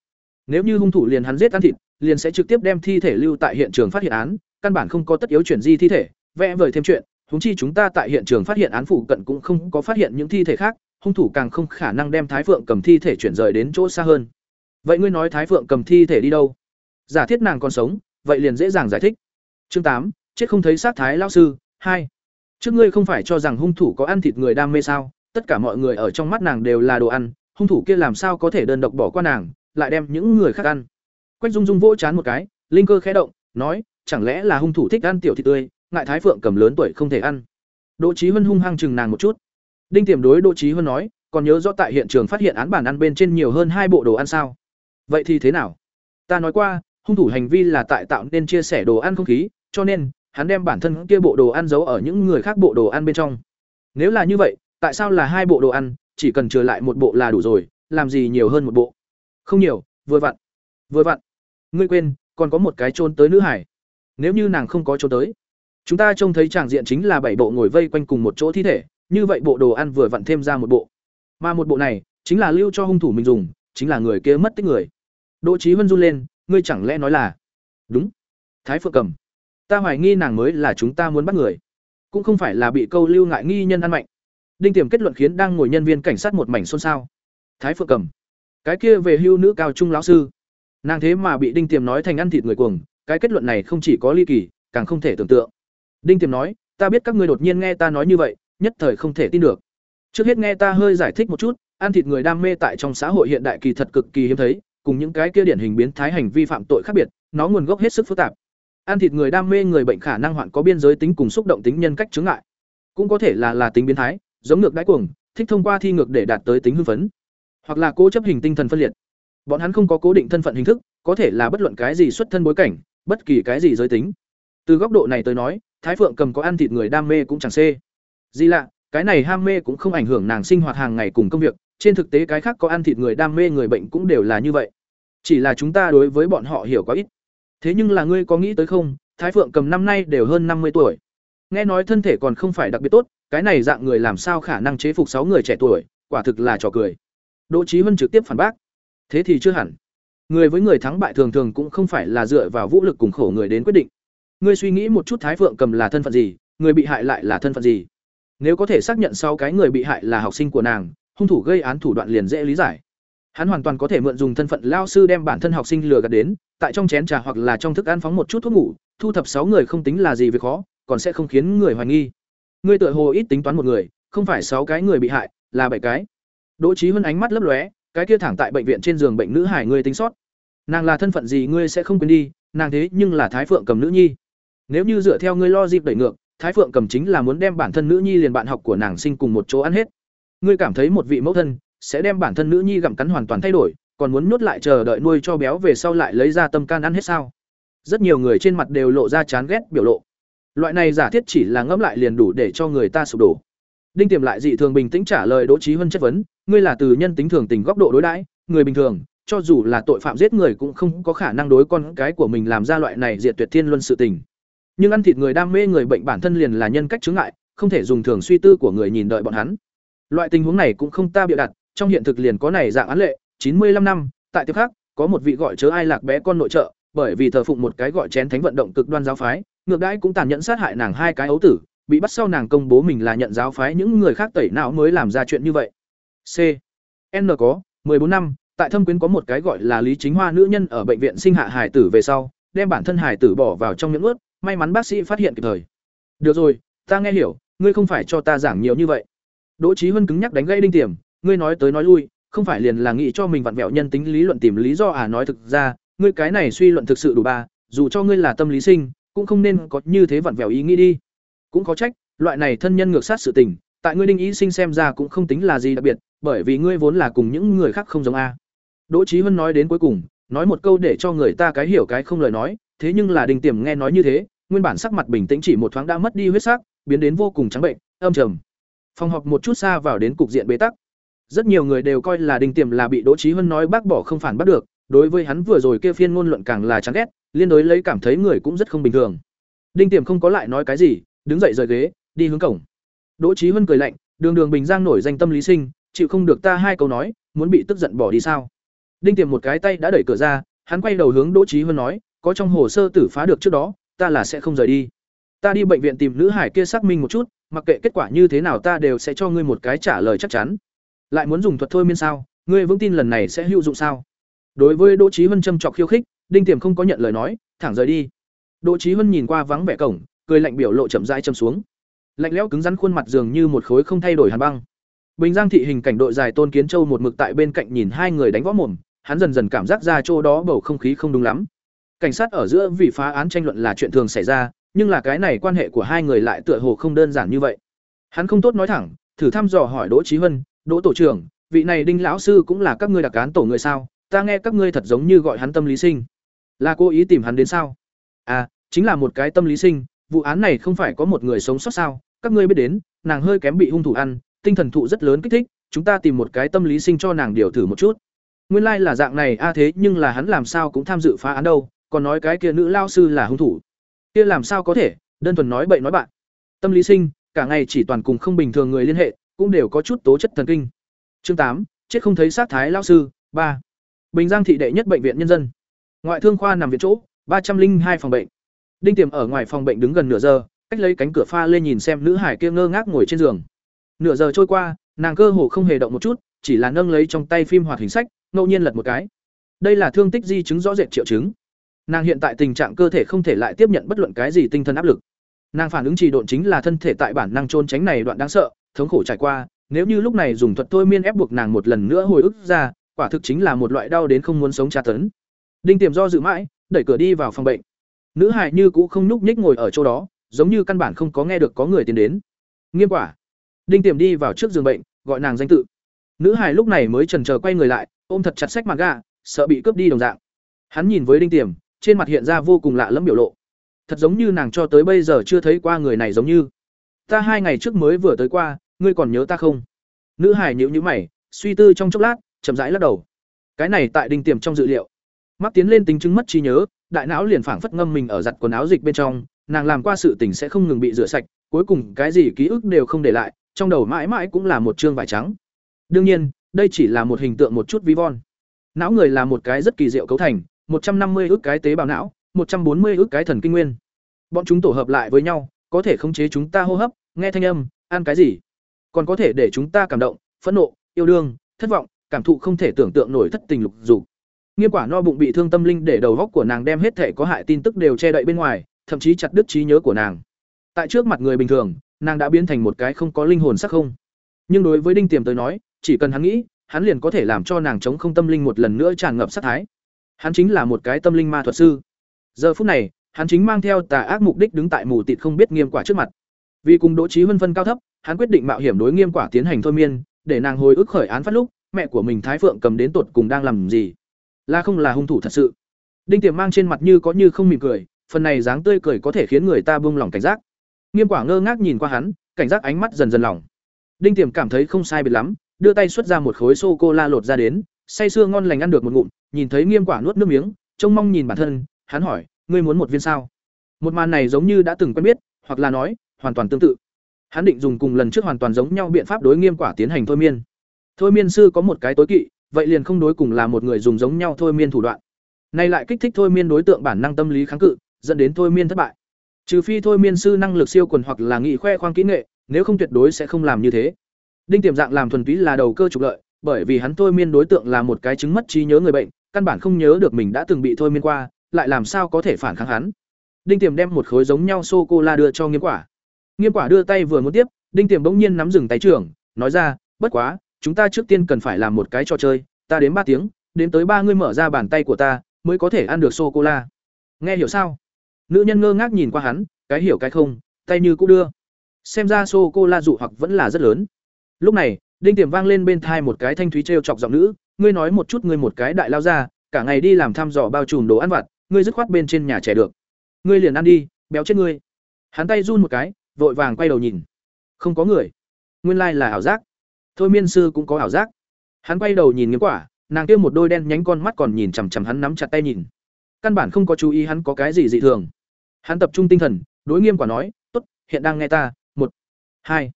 Nếu như hung thủ liền hắn giết ăn thịt, liền sẽ trực tiếp đem thi thể lưu tại hiện trường phát hiện án, căn bản không có tất yếu chuyển di thi thể, vẽ vời thêm chuyện, huống chi chúng ta tại hiện trường phát hiện án phụ cận cũng không có phát hiện những thi thể khác, hung thủ càng không khả năng đem thái phượng cầm thi thể chuyển rời đến chỗ xa hơn. Vậy ngươi nói thái phượng cầm thi thể đi đâu? Giả thiết nàng còn sống, vậy liền dễ dàng giải thích. Chương tám, chết không thấy sát thái lão sư, hai. Trước ngươi không phải cho rằng hung thủ có ăn thịt người đam mê sao? Tất cả mọi người ở trong mắt nàng đều là đồ ăn hung thủ kia làm sao có thể đơn độc bỏ qua nàng, lại đem những người khác ăn. Quách dung dung vỗ chán một cái, linh cơ khẽ động, nói, chẳng lẽ là hung thủ thích ăn tiểu thịt tươi, ngại thái phượng cầm lớn tuổi không thể ăn? Đỗ Chí huân hung hăng chừng nàng một chút. Đinh tiềm đối đỗ Chí huân nói, còn nhớ rõ tại hiện trường phát hiện án bản ăn bên trên nhiều hơn hai bộ đồ ăn sao? Vậy thì thế nào? Ta nói qua, hung thủ hành vi là tại tạo nên chia sẻ đồ ăn không khí, cho nên, hắn đem bản thân kia bộ đồ ăn giấu ở những người khác bộ đồ ăn bên trong. Nếu là như vậy, tại sao là hai bộ đồ ăn chỉ cần trở lại một bộ là đủ rồi, làm gì nhiều hơn một bộ. Không nhiều, vừa vặn vừa vặn. Ngươi quên, còn có một cái trôn tới nữ hải. Nếu như nàng không có trốn tới, chúng ta trông thấy tràng diện chính là bảy bộ ngồi vây quanh cùng một chỗ thi thể, như vậy bộ đồ ăn vừa vặn thêm ra một bộ. Mà một bộ này, chính là lưu cho hung thủ mình dùng, chính là người kia mất tích người. Đỗ trí vân run lên, ngươi chẳng lẽ nói là, đúng, thái phượng cầm. Ta hoài nghi nàng mới là chúng ta muốn bắt người. Cũng không phải là bị câu lưu ngại nghi nhân ăn mạnh đinh tiềm kết luận khiến đang ngồi nhân viên cảnh sát một mảnh xôn xao. Thái phượng cầm. Cái kia về hưu nữ cao trung lão sư. Nàng thế mà bị đinh tiềm nói thành ăn thịt người cuồng, cái kết luận này không chỉ có ly kỳ, càng không thể tưởng tượng. Đinh tiềm nói, ta biết các ngươi đột nhiên nghe ta nói như vậy, nhất thời không thể tin được. Trước hết nghe ta hơi giải thích một chút, ăn thịt người đam mê tại trong xã hội hiện đại kỳ thật cực kỳ hiếm thấy, cùng những cái kia điển hình biến thái hành vi phạm tội khác biệt, nó nguồn gốc hết sức phức tạp. Ăn thịt người đam mê người bệnh khả năng hoạn có biên giới tính cùng xúc động tính nhân cách chứng ngại. Cũng có thể là là tính biến thái giống ngược đãi cuồng, thích thông qua thi ngược để đạt tới tính hưng phấn. Hoặc là cố chấp hình tinh thần phân liệt. Bọn hắn không có cố định thân phận hình thức, có thể là bất luận cái gì xuất thân bối cảnh, bất kỳ cái gì giới tính. Từ góc độ này tới nói, thái phượng cầm có ăn thịt người đam mê cũng chẳng xê. Gì lạ, cái này ham mê cũng không ảnh hưởng nàng sinh hoạt hàng ngày cùng công việc, trên thực tế cái khác có ăn thịt người đam mê người bệnh cũng đều là như vậy. Chỉ là chúng ta đối với bọn họ hiểu quá ít. Thế nhưng là ngươi có nghĩ tới không, thái phượng cầm năm nay đều hơn năm mươi tuổi. Nghe nói thân thể còn không phải đặc biệt tốt cái này dạng người làm sao khả năng chế phục sáu người trẻ tuổi, quả thực là trò cười. Đỗ trí huân trực tiếp phản bác. Thế thì chưa hẳn. Người với người thắng bại thường thường cũng không phải là dựa vào vũ lực cùng khổ người đến quyết định. Ngươi suy nghĩ một chút thái phượng cầm là thân phận gì, người bị hại lại là thân phận gì? Nếu có thể xác nhận sau cái người bị hại là học sinh của nàng, hung thủ gây án thủ đoạn liền dễ lý giải. Hắn hoàn toàn có thể mượn dùng thân phận lao sư đem bản thân học sinh lừa gạt đến, tại trong chén trà hoặc là trong thức ăn phóng một chút thuốc ngủ, thu thập sáu người không tính là gì việc khó, còn sẽ không khiến người hoài nghi ngươi tựa hồ ít tính toán một người, không phải sáu cái người bị hại, là bảy cái. Đỗ trí hơn ánh mắt lấp lóe, cái kia thẳng tại bệnh viện trên giường bệnh nữ hải ngươi tính sót. Nàng là thân phận gì ngươi sẽ không quên đi, nàng thế nhưng là thái phượng cầm nữ nhi. Nếu như dựa theo ngươi lo dịp đẩy ngược, thái phượng cầm chính là muốn đem bản thân nữ nhi liền bạn học của nàng sinh cùng một chỗ ăn hết. Ngươi cảm thấy một vị mẫu thân sẽ đem bản thân nữ nhi gặm cắn hoàn toàn thay đổi, còn muốn nuốt lại chờ đợi nuôi cho béo về sau lại lấy ra tâm can ăn hết sao? Rất nhiều người trên mặt đều lộ ra chán ghét biểu lộ loại này giả thiết chỉ là ngẫm lại liền đủ để cho người ta sụp đổ. Đinh tiềm lại dị thường bình tĩnh trả lời đỗ trí huân chất vấn, ngươi là từ nhân tính thường tình góc độ đối đãi, người bình thường, cho dù là tội phạm giết người cũng không có khả năng đối con cái của mình làm ra loại này diệt tuyệt thiên luân sự tình. Nhưng ăn thịt người đam mê người bệnh bản thân liền là nhân cách chứng ngại, không thể dùng thường suy tư của người nhìn đợi bọn hắn. Loại tình huống này cũng không ta bịa đặt, trong hiện thực liền có này dạng án lệ, chín mươi 95 năm, tại tiếp khác, có một vị gọi chớ ai lạc bé con nội trợ, bởi vì thờ phụng một cái gọi chén thánh vận động cực đoan giáo phái ngược đãi cũng tàn nhẫn sát hại nàng hai cái ấu tử, bị bắt sau nàng công bố mình là nhận giáo phái những người khác tẩy não mới làm ra chuyện như vậy. C. N có bốn năm, tại thâm quyến có một cái gọi là lý chính hoa nữ nhân ở bệnh viện sinh hạ hải tử về sau, đem bản thân hải tử bỏ vào trong những ướt, may mắn bác sĩ phát hiện kịp thời. Được rồi, ta nghe hiểu, ngươi không phải cho ta giảng nhiều như vậy. Đỗ trí huân cứng nhắc đánh gây đinh tiềm, ngươi nói tới nói lui, không phải liền là nghĩ cho mình vặn vẹo nhân tính lý luận tìm lý do à nói thực ra, ngươi cái này suy luận thực sự đủ ba, dù cho ngươi là tâm lý sinh cũng không nên có như thế vặn vẹo ý nghĩ đi cũng có trách loại này thân nhân ngược sát sự tình, tại ngươi đinh ý sinh xem ra cũng không tính là gì đặc biệt, bởi vì ngươi vốn là cùng những người khác không giống a. Đỗ Chí huân nói đến cuối cùng, nói một câu để cho người ta cái hiểu cái không lời nói, thế nhưng là Đinh Tiềm nghe nói như thế, nguyên bản sắc mặt bình tĩnh chỉ một thoáng đã mất đi huyết sắc, biến đến vô cùng trắng bệnh, âm trầm. Phòng họp một chút xa vào đến cục diện bế tắc. Rất nhiều người đều coi là Đinh Tiềm là bị Đỗ Chí huân nói bác bỏ không phản bắt được, đối với hắn vừa rồi kia phiên ngôn luận càng là chán ghét, liên đối lấy cảm thấy người cũng rất không bình thường. Đinh Tiềm không có lại nói cái gì, đứng dậy rời ghế, đi hướng cổng. Đỗ Chí Hân cười lạnh, Đường Đường Bình Giang nổi danh tâm lý sinh, chịu không được ta hai câu nói, muốn bị tức giận bỏ đi sao? Đinh Tiềm một cái tay đã đẩy cửa ra, hắn quay đầu hướng Đỗ Chí Hân nói, có trong hồ sơ tử phá được trước đó, ta là sẽ không rời đi. Ta đi bệnh viện tìm nữ hải kia xác minh một chút, mặc kệ kết quả như thế nào ta đều sẽ cho ngươi một cái trả lời chắc chắn. Lại muốn dùng thuật thôi miên sao? Ngươi vững tin lần này sẽ hữu dụng sao? Đối với Đỗ Chí Hân châm chọc khiêu khích, Đinh Tiềm không có nhận lời nói, thẳng rời đi. Đỗ Chí Hân nhìn qua vắng vẻ cổng, cười lạnh biểu lộ chậm rãi châm xuống. Lạnh lẽo cứng rắn khuôn mặt dường như một khối không thay đổi hàn băng. Bình Giang thị hình cảnh đội dài Tôn Kiến Châu một mực tại bên cạnh nhìn hai người đánh võ mồm, hắn dần dần cảm giác ra chỗ đó bầu không khí không đúng lắm. Cảnh sát ở giữa vì phá án tranh luận là chuyện thường xảy ra, nhưng là cái này quan hệ của hai người lại tựa hồ không đơn giản như vậy. Hắn không tốt nói thẳng, thử thăm dò hỏi Đỗ Chí Hân, "Đỗ tổ trưởng, vị này Đinh lão sư cũng là các ngươi đặc cán tổ người sao? Ta nghe các ngươi thật giống như gọi hắn tâm lý sinh. Là cố ý tìm hắn đến sao?" "À, chính là một cái tâm lý sinh, vụ án này không phải có một người sống sót sao? Các ngươi biết đến, nàng hơi kém bị hung thủ ăn, tinh thần thụ rất lớn kích thích, chúng ta tìm một cái tâm lý sinh cho nàng điều thử một chút." Nguyên lai là dạng này a thế nhưng là hắn làm sao cũng tham dự phá án đâu, còn nói cái kia nữ lao sư là hung thủ. Kia làm sao có thể, đơn thuần nói bậy nói bạn. Tâm lý sinh, cả ngày chỉ toàn cùng không bình thường người liên hệ, cũng đều có chút tố chất thần kinh. Chương tám, chết không thấy sát thái lao sư, ba. Bình Giang thị đệ nhất bệnh viện nhân dân. Ngoại thương khoa nằm viện chỗ, ba trăm linh hai phòng bệnh. Đinh Tiềm ở ngoài phòng bệnh đứng gần nửa giờ, cách lấy cánh cửa pha lên nhìn xem nữ hải kia ngơ ngác ngồi trên giường. Nửa giờ trôi qua, nàng cơ hồ không hề động một chút, chỉ là nâng lấy trong tay phim hoạt hình sách, ngẫu nhiên lật một cái. Đây là thương tích di chứng rõ rệt triệu chứng. Nàng hiện tại tình trạng cơ thể không thể lại tiếp nhận bất luận cái gì tinh thần áp lực. Nàng phản ứng trì độn chính là thân thể tại bản năng trôn tránh này đoạn đáng sợ, thống khổ trải qua, nếu như lúc này dùng thuật thôi miên ép buộc nàng một lần nữa hồi ức ra, quả thực chính là một loại đau đến không muốn sống tra tấn. Đinh Tiềm do dự mãi, đẩy cửa đi vào phòng bệnh. Nữ hài như cũ không nhúc nhích ngồi ở chỗ đó, giống như căn bản không có nghe được có người tiến đến. Nghiêm quả. Đinh Tiềm đi vào trước giường bệnh, gọi nàng danh tự. Nữ hài lúc này mới chần chờ quay người lại, ôm thật chặt sách mặt gà, sợ bị cướp đi đồng dạng. Hắn nhìn với Đinh Tiềm, trên mặt hiện ra vô cùng lạ lẫm biểu lộ. Thật giống như nàng cho tới bây giờ chưa thấy qua người này giống như. Ta hai ngày trước mới vừa tới qua, ngươi còn nhớ ta không? Nữ hải nhíu nhíu mày, suy tư trong chốc lát, chậm rãi lắc đầu. Cái này tại Đinh Tiềm trong dự liệu. Mắc tiến lên tính chứng mất trí nhớ, đại não liền phảng phất ngâm mình ở giặt quần áo dịch bên trong, nàng làm qua sự tình sẽ không ngừng bị rửa sạch, cuối cùng cái gì ký ức đều không để lại, trong đầu mãi mãi cũng là một trương vải trắng. Đương nhiên, đây chỉ là một hình tượng một chút ví von. Não người là một cái rất kỳ diệu cấu thành, 150 ức cái tế bào não, 140 ức cái thần kinh nguyên. Bọn chúng tổ hợp lại với nhau, có thể khống chế chúng ta hô hấp, nghe thanh âm, ăn cái gì, còn có thể để chúng ta cảm động, phẫn nộ, yêu đương, thất vọng, cảm thụ không thể tưởng tượng nổi thất tình lục dục. Nghiêm quả no bụng bị thương tâm linh để đầu góc của nàng đem hết thể có hại tin tức đều che đậy bên ngoài, thậm chí chặt đứt trí nhớ của nàng. Tại trước mặt người bình thường, nàng đã biến thành một cái không có linh hồn sắc không. Nhưng đối với Đinh Tiềm tới nói, chỉ cần hắn nghĩ, hắn liền có thể làm cho nàng chống không tâm linh một lần nữa tràn ngập sát thái. Hắn chính là một cái tâm linh ma thuật sư. Giờ phút này, hắn chính mang theo tà ác mục đích đứng tại mù tịt không biết nghiêm quả trước mặt. Vì cùng Đỗ Chí Vân phân cao thấp, hắn quyết định mạo hiểm đối nghiêm quả tiến hành thôi miên, để nàng hồi ức khởi án phát lúc, mẹ của mình Thái Phượng cầm đến tột cùng đang làm gì. Là không là hung thủ thật sự. Đinh Tiềm mang trên mặt như có như không mỉm cười, phần này dáng tươi cười có thể khiến người ta buông lòng cảnh giác. Nghiêm quả ngơ ngác nhìn qua hắn, cảnh giác ánh mắt dần dần lỏng. Đinh Tiềm cảm thấy không sai biệt lắm, đưa tay xuất ra một khối sô cô la lột ra đến, say sưa ngon lành ăn được một ngụm, nhìn thấy Nghiêm quả nuốt nước miếng, trông mong nhìn bản thân, hắn hỏi, ngươi muốn một viên sao? Một màn này giống như đã từng quen biết, hoặc là nói, hoàn toàn tương tự. Hắn định dùng cùng lần trước hoàn toàn giống nhau biện pháp đối Nghiêm quả tiến hành thôi miên. Thôi miên sư có một cái tối kỵ, vậy liền không đối cùng là một người dùng giống nhau thôi miên thủ đoạn. Nay lại kích thích thôi miên đối tượng bản năng tâm lý kháng cự, dẫn đến thôi miên thất bại. Trừ phi thôi miên sư năng lực siêu quần hoặc là nghị khoe khoang kỹ nghệ, nếu không tuyệt đối sẽ không làm như thế. Đinh Tiềm dạng làm thuần túy là đầu cơ trục lợi, bởi vì hắn thôi miên đối tượng là một cái chứng mất trí nhớ người bệnh, căn bản không nhớ được mình đã từng bị thôi miên qua, lại làm sao có thể phản kháng hắn. Đinh Tiềm đem một khối giống nhau sô cô la đưa cho Nghiêm Quả. Nghiêm Quả đưa tay vừa muốn tiếp, Đinh Tiềm bỗng nhiên nắm dừng tay trưởng, nói ra, "Bất quá, chúng ta trước tiên cần phải làm một cái trò chơi, ta đến ba tiếng, đến tới ba ngươi mở ra bàn tay của ta, mới có thể ăn được sô cô la." Nghe hiểu sao? Nữ nhân ngơ ngác nhìn qua hắn, cái hiểu cái không, tay như cũ đưa. xem ra sô cô la dụ hoặc vẫn là rất lớn lúc này đinh tiềm vang lên bên thai một cái thanh thúy trêu chọc giọng nữ ngươi nói một chút ngươi một cái đại lao ra cả ngày đi làm thăm dò bao trùm đồ ăn vặt ngươi dứt khoát bên trên nhà trẻ được ngươi liền ăn đi béo chết ngươi hắn tay run một cái vội vàng quay đầu nhìn không có người nguyên lai là ảo giác thôi miên sư cũng có ảo giác. Hắn quay đầu nhìn nghiêm quả, nàng kia một đôi đen nhánh con mắt còn nhìn chằm chằm hắn nắm chặt tay nhìn. Căn bản không có chú ý hắn có cái gì dị thường. Hắn tập trung tinh thần, đối nghiêm quả nói, tốt, hiện đang nghe ta, một, hai,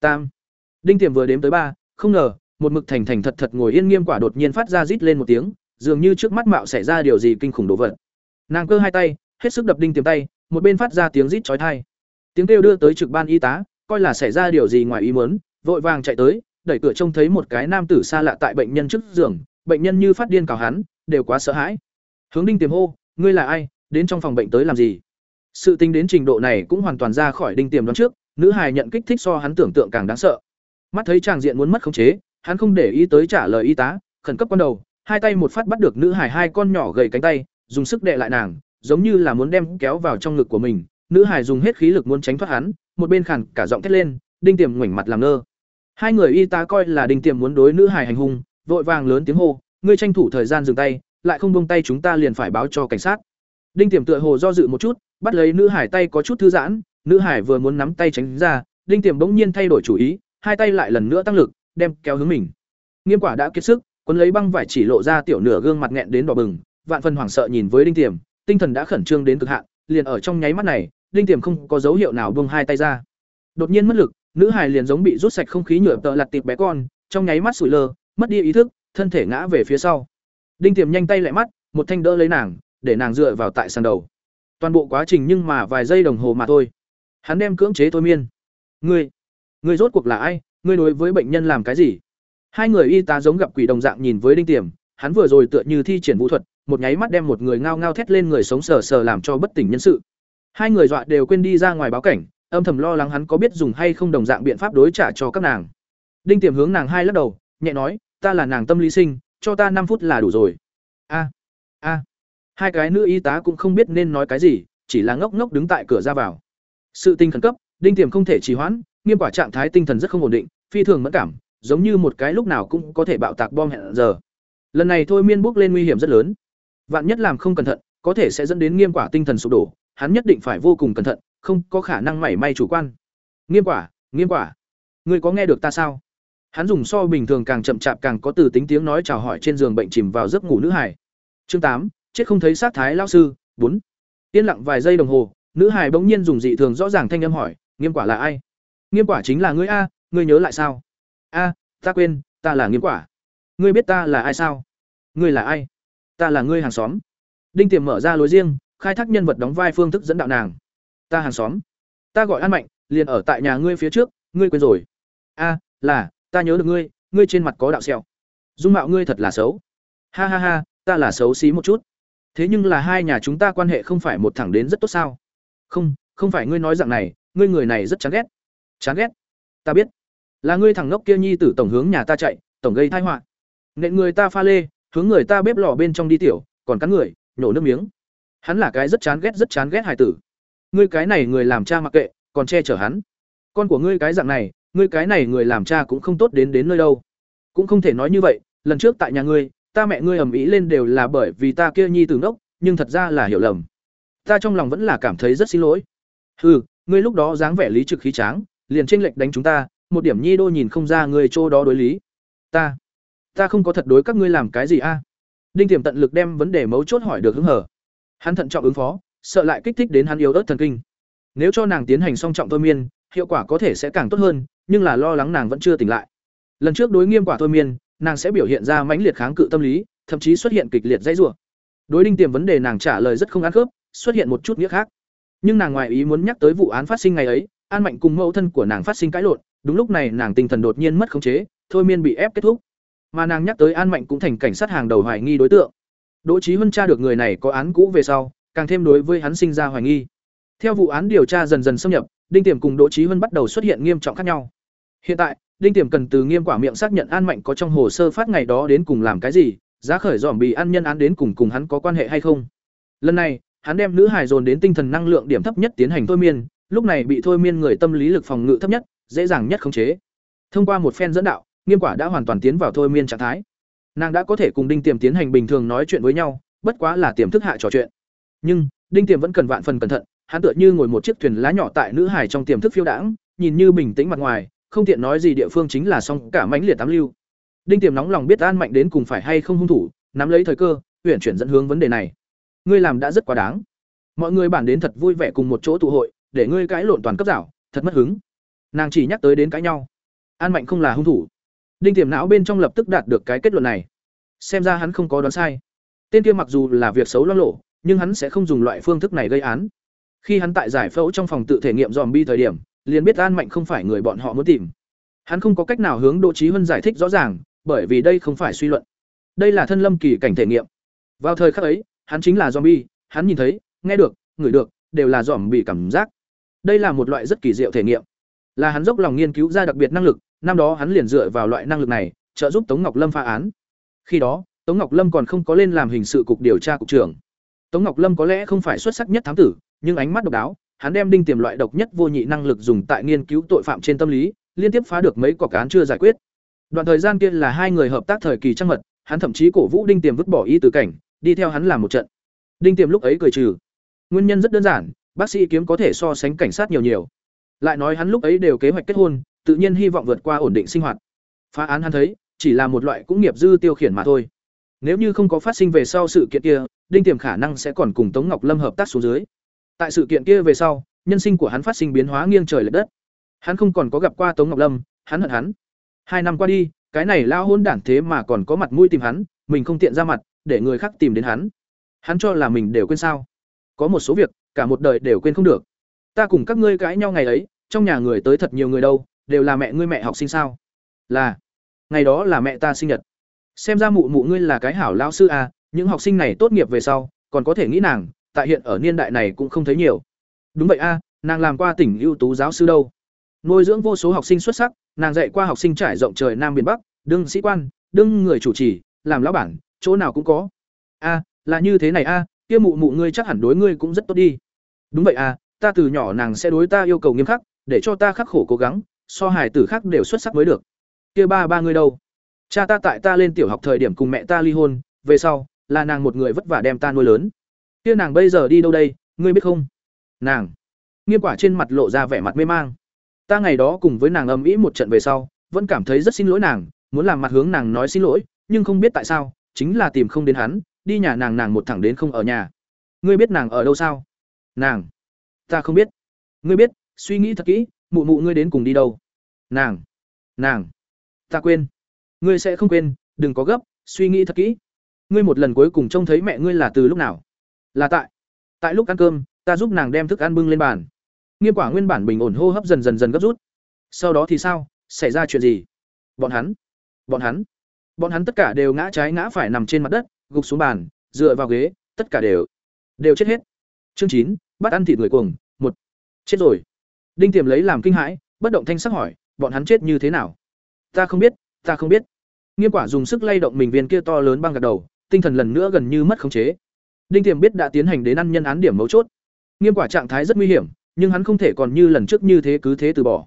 tam. Đinh tiềm vừa đếm tới ba, không ngờ, một mực thành thành thật thật ngồi yên nghiêm quả đột nhiên phát ra rít lên một tiếng, dường như trước mắt mạo xảy ra điều gì kinh khủng đồ vật. Nàng cơ hai tay, hết sức đập đinh tiềm tay, một bên phát ra tiếng rít chói tai. Tiếng kêu đưa tới trực ban y tá, coi là xảy ra điều gì ngoài ý muốn, vội vàng chạy tới đẩy cửa trông thấy một cái nam tử xa lạ tại bệnh nhân trước giường, bệnh nhân như phát điên cào hắn, đều quá sợ hãi. Hướng đinh tiềm hô, ngươi là ai? Đến trong phòng bệnh tới làm gì? Sự tính đến trình độ này cũng hoàn toàn ra khỏi đinh tiềm đoán trước, nữ hài nhận kích thích so hắn tưởng tượng càng đáng sợ. Mắt thấy chàng diện muốn mất khống chế, hắn không để ý tới trả lời y tá, khẩn cấp quan đầu, hai tay một phát bắt được nữ hài hai con nhỏ gầy cánh tay, dùng sức đè lại nàng, giống như là muốn đem kéo vào trong ngực của mình. Nữ hài dùng hết khí lực muốn tránh thoát hắn, một bên khàn cả giọng thét lên, đinh tiềm ngoảnh mặt làm ngơ hai người y tá coi là đinh tiềm muốn đối nữ hài hành hung, vội vàng lớn tiếng hô, ngươi tranh thủ thời gian dừng tay, lại không buông tay chúng ta liền phải báo cho cảnh sát. Đinh tiềm tựa hồ do dự một chút, bắt lấy nữ hải tay có chút thư giãn, nữ hải vừa muốn nắm tay tránh ra, đinh tiềm bỗng nhiên thay đổi chủ ý, hai tay lại lần nữa tăng lực, đem kéo hướng mình. Nghiêm quả đã kiệt sức, quấn lấy băng vải chỉ lộ ra tiểu nửa gương mặt nghẹn đến đỏ bừng, vạn phần hoảng sợ nhìn với đinh tiềm tinh thần đã khẩn trương đến cực hạn, liền ở trong nháy mắt này, đinh tiềm không có dấu hiệu nào buông hai tay ra. Đột nhiên mất lực nữ hài liền giống bị rút sạch không khí nhựa tợ lặt tịp bé con, trong nháy mắt sủi lơ, mất đi ý thức, thân thể ngã về phía sau. Đinh tiềm nhanh tay lại mắt, một thanh đỡ lấy nàng, để nàng dựa vào tại sàn đầu. Toàn bộ quá trình nhưng mà vài giây đồng hồ mà thôi. Hắn đem cưỡng chế thôi miên. Ngươi ngươi rốt cuộc là ai? Ngươi đối với bệnh nhân làm cái gì? Hai người y tá giống gặp quỷ đồng dạng nhìn với đinh tiềm, hắn vừa rồi tựa như thi triển vũ thuật, một nháy mắt đem một người ngao ngao thét lên người sống sờ sờ làm cho bất tỉnh nhân sự. Hai người dọa đều quên đi ra ngoài báo cảnh âm thầm lo lắng hắn có biết dùng hay không đồng dạng biện pháp đối trả cho các nàng. Đinh tiềm hướng nàng hai lắc đầu, nhẹ nói, ta là nàng tâm lý sinh, cho ta năm phút là đủ rồi. A a. Hai cái nữ y tá cũng không biết nên nói cái gì, chỉ là ngốc ngốc đứng tại cửa ra vào. Sự tình khẩn cấp, đinh tiềm không thể trì hoãn, nghiêm quả trạng thái tinh thần rất không ổn định, phi thường mẫn cảm, giống như một cái lúc nào cũng có thể bạo tạc bom hẹn giờ. Lần này thôi miên bước lên nguy hiểm rất lớn. Vạn nhất làm không cẩn thận có thể sẽ dẫn đến nghiêm quả tinh thần sụp đổ, hắn nhất định phải vô cùng cẩn thận, không có khả năng mảy may chủ quan. Nghiêm quả nghiêm quả. Ngươi có nghe được ta sao? Hắn dùng so bình thường càng chậm chạp càng có từ tính tiếng nói chào hỏi trên giường bệnh chìm vào giấc ngủ nữ hải chương tám, chết không thấy sát thái lao sư, bốn. Yên lặng vài giây đồng hồ, nữ hải bỗng nhiên dùng dị thường rõ ràng thanh âm hỏi, nghiêm quả là ai? Nghiêm quả chính là ngươi a, ngươi nhớ lại sao? A, ta quên, ta là nghiêm quả. Ngươi biết ta là ai sao? Ngươi là ai? Ta là ngươi hàng xóm đinh tiềm mở ra lối riêng, khai thác nhân vật đóng vai phương thức dẫn đạo nàng. Ta hàng xóm. Ta gọi an mạnh, liền ở tại nhà ngươi phía trước, ngươi quên rồi. A, là, ta nhớ được ngươi ngươi trên mặt có đạo sẹo. Dung mạo ngươi thật là xấu. Ha ha ha, ta là xấu xí một chút. Thế nhưng là hai nhà chúng ta quan hệ không phải một thẳng đến rất tốt sao? Không không phải ngươi nói dạng này, ngươi người này rất chán ghét. Chán ghét? Ta biết. Là ngươi thằng ngốc kia nhi tử tổng hướng nhà ta chạy, tổng gây thai họa. Nện người ta pha lê, hướng người ta bếp lò bên trong đi tiểu, còn cắn người nhổ nước miếng. Hắn là cái rất chán ghét, rất chán ghét hải tử. Ngươi cái này người làm cha mặc kệ, còn che chở hắn. Con của ngươi cái dạng này, ngươi cái này người làm cha cũng không tốt đến đến nơi đâu. Cũng không thể nói như vậy, lần trước tại nhà ngươi, ta mẹ ngươi ầm ĩ lên đều là bởi vì ta kia nhi từ ngốc, nhưng thật ra là hiểu lầm. Ta trong lòng vẫn là cảm thấy rất xin lỗi. Hừ, ngươi lúc đó dáng vẻ lý trực khí tráng, liền tranh lệch đánh chúng ta, một điểm nhi đô nhìn không ra ngươi chỗ đó đối lý. Ta ta không có thật đối các ngươi làm cái gì a đinh tiềm tận lực đem vấn đề mấu chốt hỏi được hứng hở. Hắn thận trọng ứng phó, sợ lại kích thích đến hắn yếu ớt thần kinh. Nếu cho nàng tiến hành song trọng thôi miên, hiệu quả có thể sẽ càng tốt hơn, nhưng là lo lắng nàng vẫn chưa tỉnh lại. Lần trước đối nghiêm quả thôi miên, nàng sẽ biểu hiện ra mãnh liệt kháng cự tâm lý, thậm chí xuất hiện kịch liệt dãy rủa. Đối đinh tiềm vấn đề nàng trả lời rất không ăn khớp, xuất hiện một chút nghĩa khác. Nhưng nàng ngoại ý muốn nhắc tới vụ án phát sinh ngày ấy, an mạnh cùng mẫu thân của nàng phát sinh cãi lộn, đúng lúc này nàng tinh thần đột nhiên mất khống chế, thôi miên bị ép kết thúc mà nàng nhắc tới an mạnh cũng thành cảnh sát hàng đầu hoài nghi đối tượng. Đỗ trí huân tra được người này có án cũ về sau càng thêm đối với hắn sinh ra hoài nghi. Theo vụ án điều tra dần dần xâm nhập đinh tiềm cùng đỗ trí huân bắt đầu xuất hiện nghiêm trọng khác nhau. Hiện tại đinh tiềm cần từ nghiêm quả miệng xác nhận an mạnh có trong hồ sơ phát ngày đó đến cùng làm cái gì giá khởi dòm bị ăn nhân án đến cùng cùng hắn có quan hệ hay không. Lần này hắn đem nữ hài dồn đến tinh thần năng lượng điểm thấp nhất tiến hành thôi miên lúc này bị thôi miên người tâm lý lực phòng ngự thấp nhất, dễ dàng nhất khống chế. Thông qua một phen dẫn đạo, Nghiêm Quả đã hoàn toàn tiến vào thôi miên trạng thái. Nàng đã có thể cùng Đinh Tiềm tiến hành bình thường nói chuyện với nhau, bất quá là tiềm thức hạ trò chuyện. Nhưng, Đinh Tiềm vẫn cần vạn phần cẩn thận, hắn tựa như ngồi một chiếc thuyền lá nhỏ tại nữ hải trong tiềm thức phiêu đãng, nhìn như bình tĩnh mặt ngoài, không tiện nói gì địa phương chính là song cả mãnh liệt tám lưu. Đinh Tiềm nóng lòng biết An Mạnh đến cùng phải hay không hung thủ, nắm lấy thời cơ, uyển chuyển dẫn hướng vấn đề này. Ngươi làm đã rất quá đáng. Mọi người bản đến thật vui vẻ cùng một chỗ tụ hội, để ngươi cãi lộn toàn cấp giảo, thật mất hứng. Nàng chỉ nhắc tới đến cãi nhau. An Mạnh không là hung thủ. Đinh Tiềm não bên trong lập tức đạt được cái kết luận này. Xem ra hắn không có đoán sai. Tên kia mặc dù là việc xấu loang lộ, nhưng hắn sẽ không dùng loại phương thức này gây án. Khi hắn tại giải phẫu trong phòng tự thể nghiệm zombie thời điểm, liền biết An Mạnh không phải người bọn họ muốn tìm. Hắn không có cách nào hướng Đỗ Chí Huân giải thích rõ ràng, bởi vì đây không phải suy luận. Đây là thân lâm kỳ cảnh thể nghiệm. Vào thời khắc ấy, hắn chính là zombie, hắn nhìn thấy, nghe được, ngửi được, đều là zombie cảm giác. Đây là một loại rất kỳ diệu thể nghiệm. Là hắn dốc lòng nghiên cứu ra đặc biệt năng lực, năm đó hắn liền dựa vào loại năng lực này, trợ giúp Tống Ngọc Lâm phá án. Khi đó, Tống Ngọc Lâm còn không có lên làm hình sự cục điều tra cục trưởng. Tống Ngọc Lâm có lẽ không phải xuất sắc nhất thám tử, nhưng ánh mắt độc đáo, hắn đem đinh tiềm loại độc nhất vô nhị năng lực dùng tại nghiên cứu tội phạm trên tâm lý, liên tiếp phá được mấy quả án chưa giải quyết. Đoạn thời gian kia là hai người hợp tác thời kỳ trăng mật, hắn thậm chí cổ vũ đinh tiềm vứt bỏ y từ cảnh, đi theo hắn làm một trận. Đinh tiềm lúc ấy cười trừ. Nguyên nhân rất đơn giản, bác sĩ kiếm có thể so sánh cảnh sát nhiều nhiều. Lại nói hắn lúc ấy đều kế hoạch kết hôn, tự nhiên hy vọng vượt qua ổn định sinh hoạt. Phá án hắn thấy, chỉ là một loại cũng nghiệp dư tiêu khiển mà thôi. Nếu như không có phát sinh về sau sự kiện kia, Đinh Tiềm khả năng sẽ còn cùng Tống Ngọc Lâm hợp tác xuống dưới. Tại sự kiện kia về sau, nhân sinh của hắn phát sinh biến hóa nghiêng trời lệch đất. Hắn không còn có gặp qua Tống Ngọc Lâm, hắn hận hắn. Hai năm qua đi, cái này lao hôn đản thế mà còn có mặt mũi tìm hắn, mình không tiện ra mặt, để người khác tìm đến hắn. Hắn cho là mình đều quên sao? Có một số việc, cả một đời đều quên không được. Ta cùng các ngươi cãi nhau ngày ấy, trong nhà người tới thật nhiều người đâu, đều là mẹ ngươi mẹ học sinh sao? Là. Ngày đó là mẹ ta sinh nhật. Xem ra mụ mụ ngươi là cái hảo lao sư à, những học sinh này tốt nghiệp về sau, còn có thể nghĩ nàng, tại hiện ở niên đại này cũng không thấy nhiều. Đúng vậy a, nàng làm qua tỉnh ưu tú giáo sư đâu. Nuôi dưỡng vô số học sinh xuất sắc, nàng dạy qua học sinh trải rộng trời nam biển bắc, đương sĩ quan, đương người chủ trì, làm lão bản, chỗ nào cũng có. A, là như thế này a, kia mụ mụ ngươi chắc hẳn đối ngươi cũng rất tốt đi. Đúng vậy a, ta từ nhỏ nàng sẽ đối ta yêu cầu nghiêm khắc, để cho ta khắc khổ cố gắng, so hài tử khác đều xuất sắc mới được. Kia ba ba ngươi đâu? Cha ta tại ta lên tiểu học thời điểm cùng mẹ ta ly hôn, về sau, là nàng một người vất vả đem ta nuôi lớn. Kia nàng bây giờ đi đâu đây, ngươi biết không? Nàng. Nghiêm quả trên mặt lộ ra vẻ mặt mê mang. Ta ngày đó cùng với nàng âm ĩ một trận về sau, vẫn cảm thấy rất xin lỗi nàng, muốn làm mặt hướng nàng nói xin lỗi, nhưng không biết tại sao, chính là tìm không đến hắn, đi nhà nàng nàng một thẳng đến không ở nhà. Ngươi biết nàng ở đâu sao? Nàng. Ta không biết. Ngươi biết, suy nghĩ thật kỹ, mụ mụ ngươi đến cùng đi đâu? Nàng. Nàng. Ta quên. Ngươi sẽ không quên, đừng có gấp, suy nghĩ thật kỹ. Ngươi một lần cuối cùng trông thấy mẹ ngươi là từ lúc nào? Là tại. Tại lúc ăn cơm, ta giúp nàng đem thức ăn bưng lên bàn. Nghiêm quả nguyên bản bình ổn hô hấp dần dần dần gấp rút. Sau đó thì sao? Xảy ra chuyện gì? Bọn hắn, bọn hắn, bọn hắn tất cả đều ngã trái ngã phải nằm trên mặt đất, gục xuống bàn, dựa vào ghế, tất cả đều đều chết hết. Chương chín, bắt ăn thịt người cuồng, một. Chết rồi. Đinh Tiềm lấy làm kinh hãi, bất động thanh sắc hỏi, bọn hắn chết như thế nào? Ta không biết, ta không biết. Nghiêm quả dùng sức lay động mình viên kia to lớn băng gật đầu, tinh thần lần nữa gần như mất khống chế. Đinh Tiềm biết đã tiến hành đến ăn nhân án điểm mấu chốt. Nghiêm quả trạng thái rất nguy hiểm, nhưng hắn không thể còn như lần trước như thế cứ thế từ bỏ.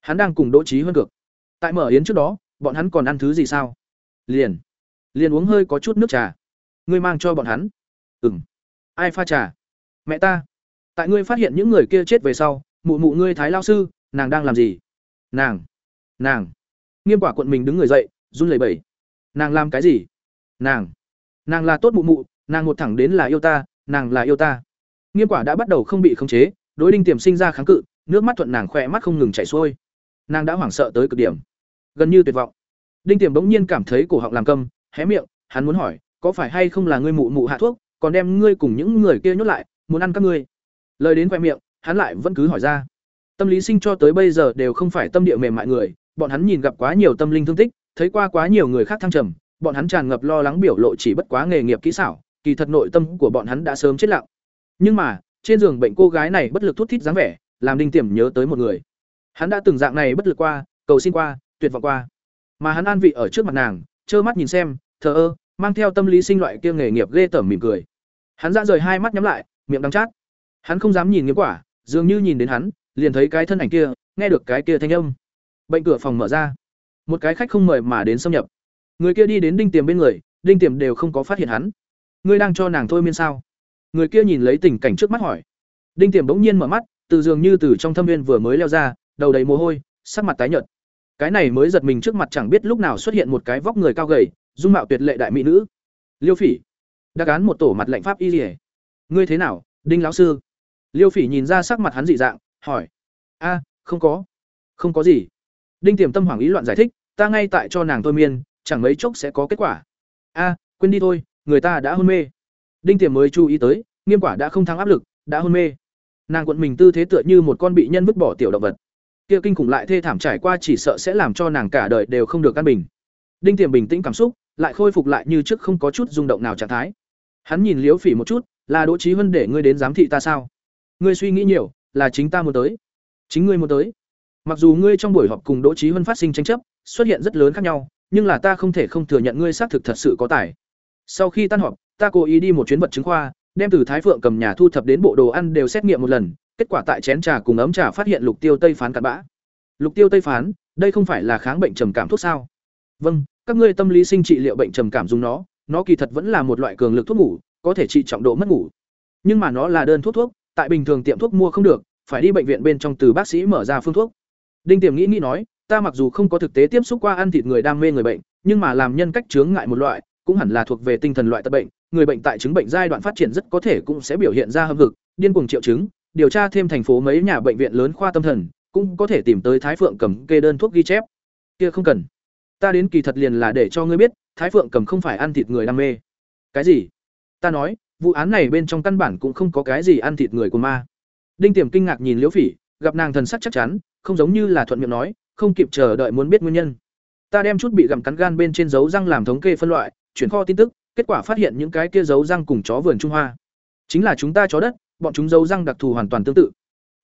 Hắn đang cùng Đỗ Chí hơn cược. Tại mở yến trước đó, bọn hắn còn ăn thứ gì sao? Liền, liền uống hơi có chút nước trà. Ngươi mang cho bọn hắn? Ừm. Ai pha trà? Mẹ ta. Tại ngươi phát hiện những người kia chết về sau, mụ mụ ngươi thái lao sư, nàng đang làm gì? Nàng, nàng. Nghiêm quả quận mình đứng người dậy, run lẩy bẩy. Nàng làm cái gì? Nàng, nàng là tốt mụ mụ, nàng một thẳng đến là yêu ta, nàng là yêu ta. Nghiêm quả đã bắt đầu không bị khống chế, đối đinh tiềm sinh ra kháng cự, nước mắt thuận nàng khỏe mắt không ngừng chảy xuôi. Nàng đã hoảng sợ tới cực điểm, gần như tuyệt vọng. Đinh tiềm bỗng nhiên cảm thấy cổ họng làm câm, hé miệng, hắn muốn hỏi, có phải hay không là ngươi mụ mụ hạ thuốc, còn đem ngươi cùng những người kia nhốt lại, muốn ăn các ngươi. Lời đến khoe miệng, hắn lại vẫn cứ hỏi ra. Tâm lý sinh cho tới bây giờ đều không phải tâm địa mềm mại người, bọn hắn nhìn gặp quá nhiều tâm linh thương tích, thấy qua quá nhiều người khác thăng trầm, bọn hắn tràn ngập lo lắng biểu lộ chỉ bất quá nghề nghiệp kỹ xảo, kỳ thật nội tâm của bọn hắn đã sớm chết lặng. Nhưng mà, trên giường bệnh cô gái này bất lực thút thít dáng vẻ, làm Đinh Tiềm nhớ tới một người. Hắn đã từng dạng này bất lực qua, cầu xin qua, tuyệt vọng qua. Mà hắn an vị ở trước mặt nàng, trơ mắt nhìn xem, thờ ơ, mang theo tâm lý sinh loại kia nghề nghiệp ghê tởm mỉm cười. Hắn ra rời hai mắt nhắm lại, miệng đắng chát. Hắn không dám nhìn nghiêm quả, dường như nhìn đến hắn, liền thấy cái thân ảnh kia nghe được cái kia thanh âm. Bệnh cửa phòng mở ra. Một cái khách không mời mà đến xâm nhập. Người kia đi đến đinh tiềm bên người đinh tiềm đều không có phát hiện hắn. Ngươi đang cho nàng thôi miên sao? Người kia nhìn lấy tình cảnh trước mắt hỏi. Đinh tiềm bỗng nhiên mở mắt từ dường như từ trong thâm viên vừa mới leo ra đầu đầy mồ hôi sắc mặt tái nhợt. Cái này mới giật mình trước mặt chẳng biết lúc nào xuất hiện một cái vóc người cao gầy dung mạo tuyệt lệ đại mỹ nữ. Liêu phỉ. Đã án một tổ mặt lệnh pháp y lìa ngươi thế nào đinh lão sư? Liêu phỉ nhìn ra sắc mặt hắn dị dạng, hỏi, a, không có. Không có gì. Đinh tiềm tâm hoảng ý loạn giải thích, ta ngay tại cho nàng thôi miên, chẳng mấy chốc sẽ có kết quả. A, quên đi thôi, người ta đã hôn mê. Đinh tiềm mới chú ý tới, nghiêm quả đã không thắng áp lực, đã hôn mê. Nàng quận mình tư thế tựa như một con bị nhân vứt bỏ tiểu động vật. Kia kinh khủng lại thê thảm trải qua chỉ sợ sẽ làm cho nàng cả đời đều không được căn bình. Đinh tiềm bình tĩnh cảm xúc, lại khôi phục lại như trước không có chút rung động nào trạng thái. Hắn nhìn liễu phỉ một chút, là đỗ trí huân để ngươi đến giám thị ta sao? Ngươi suy nghĩ nhiều, là chính ta muốn tới. Chính ngươi muốn tới. Mặc dù ngươi trong buổi họp cùng đỗ trí huân phát sinh tranh chấp, xuất hiện rất lớn khác nhau, nhưng là ta không thể không thừa nhận ngươi xác thực thật sự có tài. Sau khi tan họp, ta cố ý đi một chuyến vật chứng khoa, đem từ thái phượng cầm nhà thu thập đến bộ đồ ăn đều xét nghiệm một lần, kết quả tại chén trà cùng ấm trà phát hiện lục tiêu tây phán cặn bã. Lục tiêu tây phán, đây không phải là kháng bệnh trầm cảm thuốc sao? Vâng các ngươi tâm lý sinh trị liệu bệnh trầm cảm dùng nó nó kỳ thật vẫn là một loại cường lực thuốc ngủ, có thể trị trọng độ mất ngủ. Nhưng mà nó là đơn thuốc thuốc tại bình thường tiệm thuốc mua không được, phải đi bệnh viện bên trong từ bác sĩ mở ra phương thuốc. Đinh tiềm nghĩ nghĩ nói, ta mặc dù không có thực tế tiếp xúc qua ăn thịt người đam mê người bệnh, nhưng mà làm nhân cách chướng ngại một loại, cũng hẳn là thuộc về tinh thần loại tật bệnh, người bệnh tại chứng bệnh giai đoạn phát triển rất có thể cũng sẽ biểu hiện ra hâm hực, điên cuồng triệu chứng, điều tra thêm thành phố mấy nhà bệnh viện lớn khoa tâm thần, cũng có thể tìm tới thái phượng cầm kê đơn thuốc ghi chép. Kia không cần. Ta đến kỳ thật liền là để cho ngươi biết, thái phượng cầm không phải ăn thịt người đam mê. Cái gì? Ta nói vụ án này bên trong căn bản cũng không có cái gì ăn thịt người của ma. Đinh tiềm kinh ngạc nhìn liễu phỉ, gặp nàng thần sắc chắc chắn, không giống như là thuận miệng nói, không kịp chờ đợi muốn biết nguyên nhân. Ta đem chút bị gặm cắn gan bên trên dấu răng làm thống kê phân loại, chuyển kho tin tức, kết quả phát hiện những cái kia dấu răng cùng chó vườn trung hoa. Chính là chúng ta chó đất, bọn chúng dấu răng đặc thù hoàn toàn tương tự.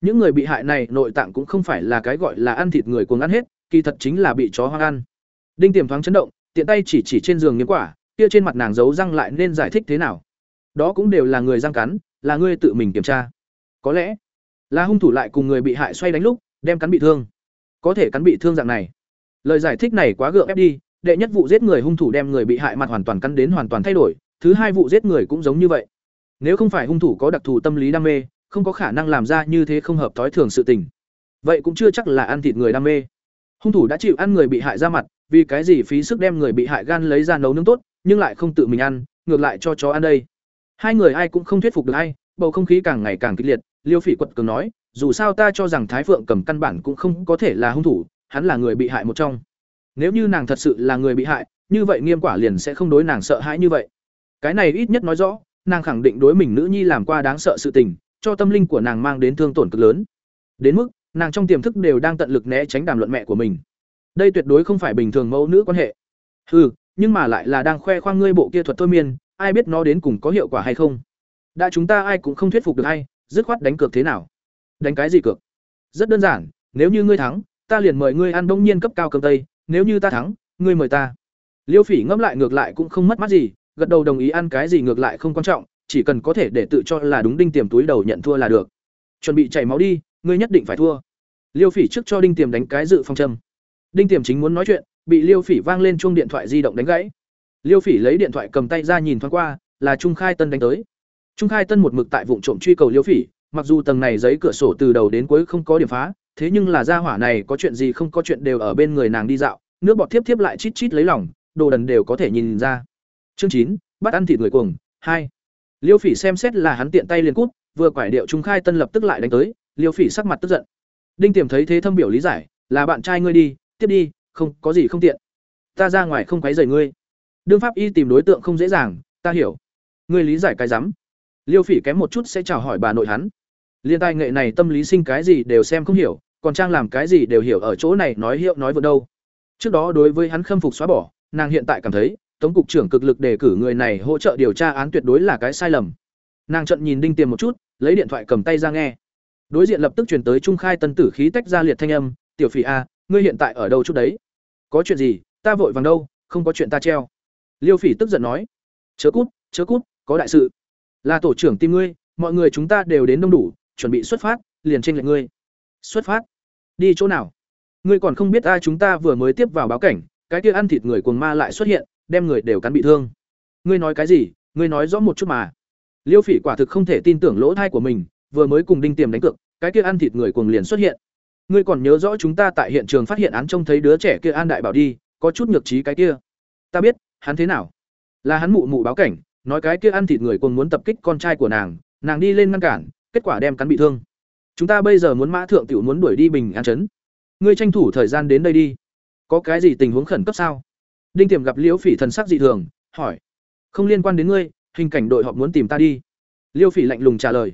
Những người bị hại này nội tạng cũng không phải là cái gọi là ăn thịt người cuồng ăn hết, kỳ thật chính là bị chó hoang ăn. Đinh tiềm thoáng chấn động, tiện tay chỉ chỉ trên giường nghiêm quả, kia trên mặt nàng giấu răng lại nên giải thích thế nào? Đó cũng đều là người giang cắn, là ngươi tự mình kiểm tra. Có lẽ là hung thủ lại cùng người bị hại xoay đánh lúc, đem cắn bị thương. Có thể cắn bị thương dạng này. Lời giải thích này quá gượng ép đi, đệ nhất vụ giết người hung thủ đem người bị hại mặt hoàn toàn cắn đến hoàn toàn thay đổi, thứ hai vụ giết người cũng giống như vậy. Nếu không phải hung thủ có đặc thù tâm lý đam mê, không có khả năng làm ra như thế không hợp thói thường sự tình. Vậy cũng chưa chắc là ăn thịt người đam mê. Hung thủ đã chịu ăn người bị hại ra mặt, vì cái gì phí sức đem người bị hại gan lấy ra nấu nướng tốt, nhưng lại không tự mình ăn, ngược lại cho chó ăn đây hai người ai cũng không thuyết phục được ai, bầu không khí càng ngày càng kịch liệt, liêu phỉ quật cường nói, dù sao ta cho rằng thái phượng cầm căn bản cũng không có thể là hung thủ, hắn là người bị hại một trong. Nếu như nàng thật sự là người bị hại, như vậy nghiêm quả liền sẽ không đối nàng sợ hãi như vậy. Cái này ít nhất nói rõ, nàng khẳng định đối mình nữ nhi làm qua đáng sợ sự tình, cho tâm linh của nàng mang đến thương tổn cực lớn. Đến mức, nàng trong tiềm thức đều đang tận lực né tránh đàm luận mẹ của mình. Đây tuyệt đối không phải bình thường mẫu nữ quan hệ. Ừ nhưng mà lại là đang khoe khoang ngươi bộ kia thuật thôi miên ai biết nó đến cùng có hiệu quả hay không? Đã chúng ta ai cũng không thuyết phục được hay, dứt khoát đánh cược thế nào? Đánh cái gì cược? Rất đơn giản nếu như ngươi thắng ta liền mời ngươi ăn đông nhiên cấp cao cơm tây nếu như ta thắng ngươi mời ta. Liêu phỉ ngẫm lại ngược lại cũng không mất mát gì gật đầu đồng ý ăn cái gì ngược lại không quan trọng chỉ cần có thể để tự cho là đúng đinh tiềm túi đầu nhận thua là được. Chuẩn bị chảy máu đi ngươi nhất định phải thua. Liêu phỉ trước cho đinh tiềm đánh cái dự phong châm. Đinh tiềm chính muốn nói chuyện bị liêu phỉ vang lên chuông điện thoại di động đánh gãy liêu phỉ lấy điện thoại cầm tay ra nhìn thoáng qua, là trung khai tân đánh tới. Trung khai tân một mực tại vụ trộm truy cầu liêu phỉ, mặc dù tầng này giấy cửa sổ từ đầu đến cuối không có điểm phá, thế nhưng là gia hỏa này có chuyện gì không có chuyện đều ở bên người nàng đi dạo, nước bọt tiếp tiếp lại chít chít lấy lòng, đồ đần đều có thể nhìn ra. Chương chín, bắt ăn thịt người cuồng, hai. Liêu phỉ xem xét là hắn tiện tay liền cút, vừa quải điệu trung khai tân lập tức lại đánh tới, liêu phỉ sắc mặt tức giận. Đinh tiềm thấy thế thâm biểu lý giải, là bạn trai ngươi đi, tiếp đi, không, có gì không tiện. Ta ra ngoài không quấy rầy ngươi đương pháp y tìm đối tượng không dễ dàng, ta hiểu. Ngươi lý giải cái rắm. Liêu phỉ kém một chút sẽ chào hỏi bà nội hắn. Liên tài nghệ này tâm lý sinh cái gì đều xem không hiểu, còn trang làm cái gì đều hiểu ở chỗ này nói hiệu nói vượt đâu. Trước đó đối với hắn khâm phục xóa bỏ, nàng hiện tại cảm thấy, tống cục trưởng cực lực đề cử người này hỗ trợ điều tra án tuyệt đối là cái sai lầm. Nàng trận nhìn đinh tiềm một chút, lấy điện thoại cầm tay ra nghe. Đối diện lập tức truyền tới trung khai tân tử khí tách ra liệt thanh âm, tiểu phỉ a ngươi hiện tại ở đâu chút đấy? Có chuyện gì, ta vội vàng đâu, không có chuyện ta treo liêu phỉ tức giận nói chớ cút chớ cút có đại sự là tổ trưởng tìm ngươi mọi người chúng ta đều đến đông đủ chuẩn bị xuất phát liền trên lệnh ngươi Xuất phát. Đi chỗ nào? Ngươi còn không biết ai chúng ta vừa mới tiếp vào báo cảnh, cái kia ăn thịt người cuồng ma lại xuất hiện, đem người đều cắn bị thương. Ngươi nói cái gì? Ngươi nói rõ một chút mà. Liêu Phỉ quả thực không thể tin tưởng lỗ thai của mình, vừa mới cùng Đinh Tiềm đánh cược, cái kia ăn thịt người cuồng liền xuất hiện. Ngươi còn nhớ rõ chúng ta tại hiện trường phát hiện án trông thấy đứa trẻ kia An Đại Bảo đi, có chút nhược trí cái kia. Ta biết, hắn thế nào? Là hắn mụ mụ báo cảnh, nói cái kia ăn thịt người còn muốn tập kích con trai của nàng, nàng đi lên ngăn cản, kết quả đem cắn bị thương. Chúng ta bây giờ muốn Mã Thượng tiểu muốn đuổi đi Bình An trấn. Ngươi tranh thủ thời gian đến đây đi. Có cái gì tình huống khẩn cấp sao? Đinh Tiềm gặp Liễu Phỉ thần sắc dị thường, hỏi. Không liên quan đến ngươi, hình cảnh đội họp muốn tìm ta đi. Liêu Phỉ lạnh lùng trả lời.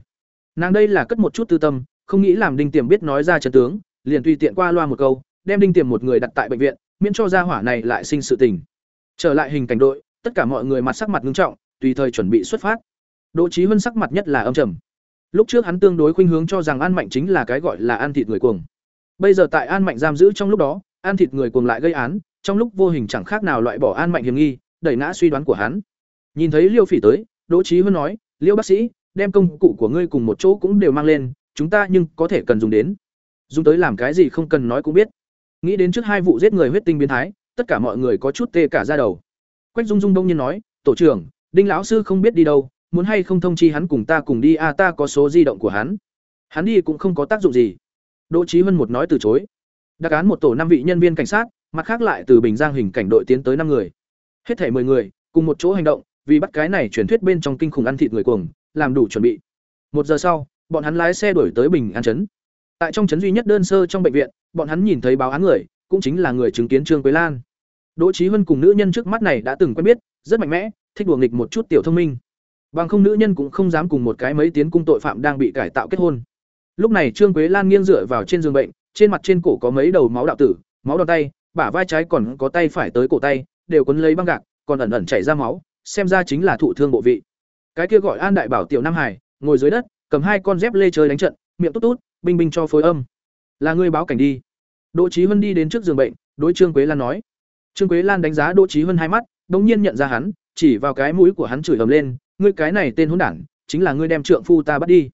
Nàng đây là cất một chút tư tâm, không nghĩ làm Đinh Tiềm biết nói ra chân tướng, liền tùy tiện qua loa một câu, đem Đinh Tiềm một người đặt tại bệnh viện, miễn cho gia hỏa này lại sinh sự tình. Trở lại hình cảnh đội, tất cả mọi người mặt sắc mặt nghiêm trọng, tùy thời chuẩn bị xuất phát. Đỗ Chí Huân sắc mặt nhất là âm trầm. Lúc trước hắn tương đối khuynh hướng cho rằng An Mạnh chính là cái gọi là ăn thịt người cuồng. Bây giờ tại An Mạnh giam giữ trong lúc đó, ăn thịt người cuồng lại gây án, trong lúc vô hình chẳng khác nào loại bỏ An Mạnh hiểm nghi, đẩy ngã suy đoán của hắn. Nhìn thấy Liêu Phỉ tới, Đỗ Chí Huân nói, "Liêu bác sĩ, đem công cụ của ngươi cùng một chỗ cũng đều mang lên, chúng ta nhưng có thể cần dùng đến." Dùng tới làm cái gì không cần nói cũng biết. Nghĩ đến trước hai vụ giết người huyết tinh biến thái, tất cả mọi người có chút tê cả ra đầu. Quách Dung Dung đông nhiên nói, "Tổ trưởng, Đinh lão sư không biết đi đâu, muốn hay không thông chi hắn cùng ta cùng đi a à, ta có số di động của hắn." Hắn đi cũng không có tác dụng gì. Đỗ Chí Huân một nói từ chối. Đặc án một tổ năm vị nhân viên cảnh sát, mặt khác lại từ Bình Giang hình cảnh đội tiến tới năm người. Hết thảy 10 người, cùng một chỗ hành động, vì bắt cái này truyền thuyết bên trong kinh khủng ăn thịt người cuồng, làm đủ chuẩn bị. Một giờ sau, bọn hắn lái xe đuổi tới Bình An trấn. Tại trong trấn duy nhất đơn sơ trong bệnh viện, bọn hắn nhìn thấy báo án người, cũng chính là người chứng kiến Trương Quế Lan. Đỗ Chí Hân cùng nữ nhân trước mắt này đã từng quen biết, rất mạnh mẽ, thích đùa nghịch một chút tiểu thông minh. Bằng không nữ nhân cũng không dám cùng một cái mấy tiến cung tội phạm đang bị cải tạo kết hôn. Lúc này Trương Quế Lan nghiêng dựa vào trên giường bệnh, trên mặt trên cổ có mấy đầu máu đạo tử, máu đòn tay, bả vai trái còn có tay phải tới cổ tay, đều quấn lấy băng gạc, còn ẩn ẩn chảy ra máu, xem ra chính là thụ thương bộ vị. Cái kia gọi An Đại Bảo tiểu Nam Hải, ngồi dưới đất, cầm hai con dép lê chơi đánh trận, miệng tút tút, binh binh cho phối âm. Là ngươi báo cảnh đi. Đỗ Chí Hân đi đến trước giường bệnh, đối Trương Quế Lan nói. Trương Quế Lan đánh giá Đỗ Chí Hân hai mắt, đống nhiên nhận ra hắn, chỉ vào cái mũi của hắn chửi ầm lên, ngươi cái này tên hỗn đản, chính là ngươi đem trượng phu ta bắt đi.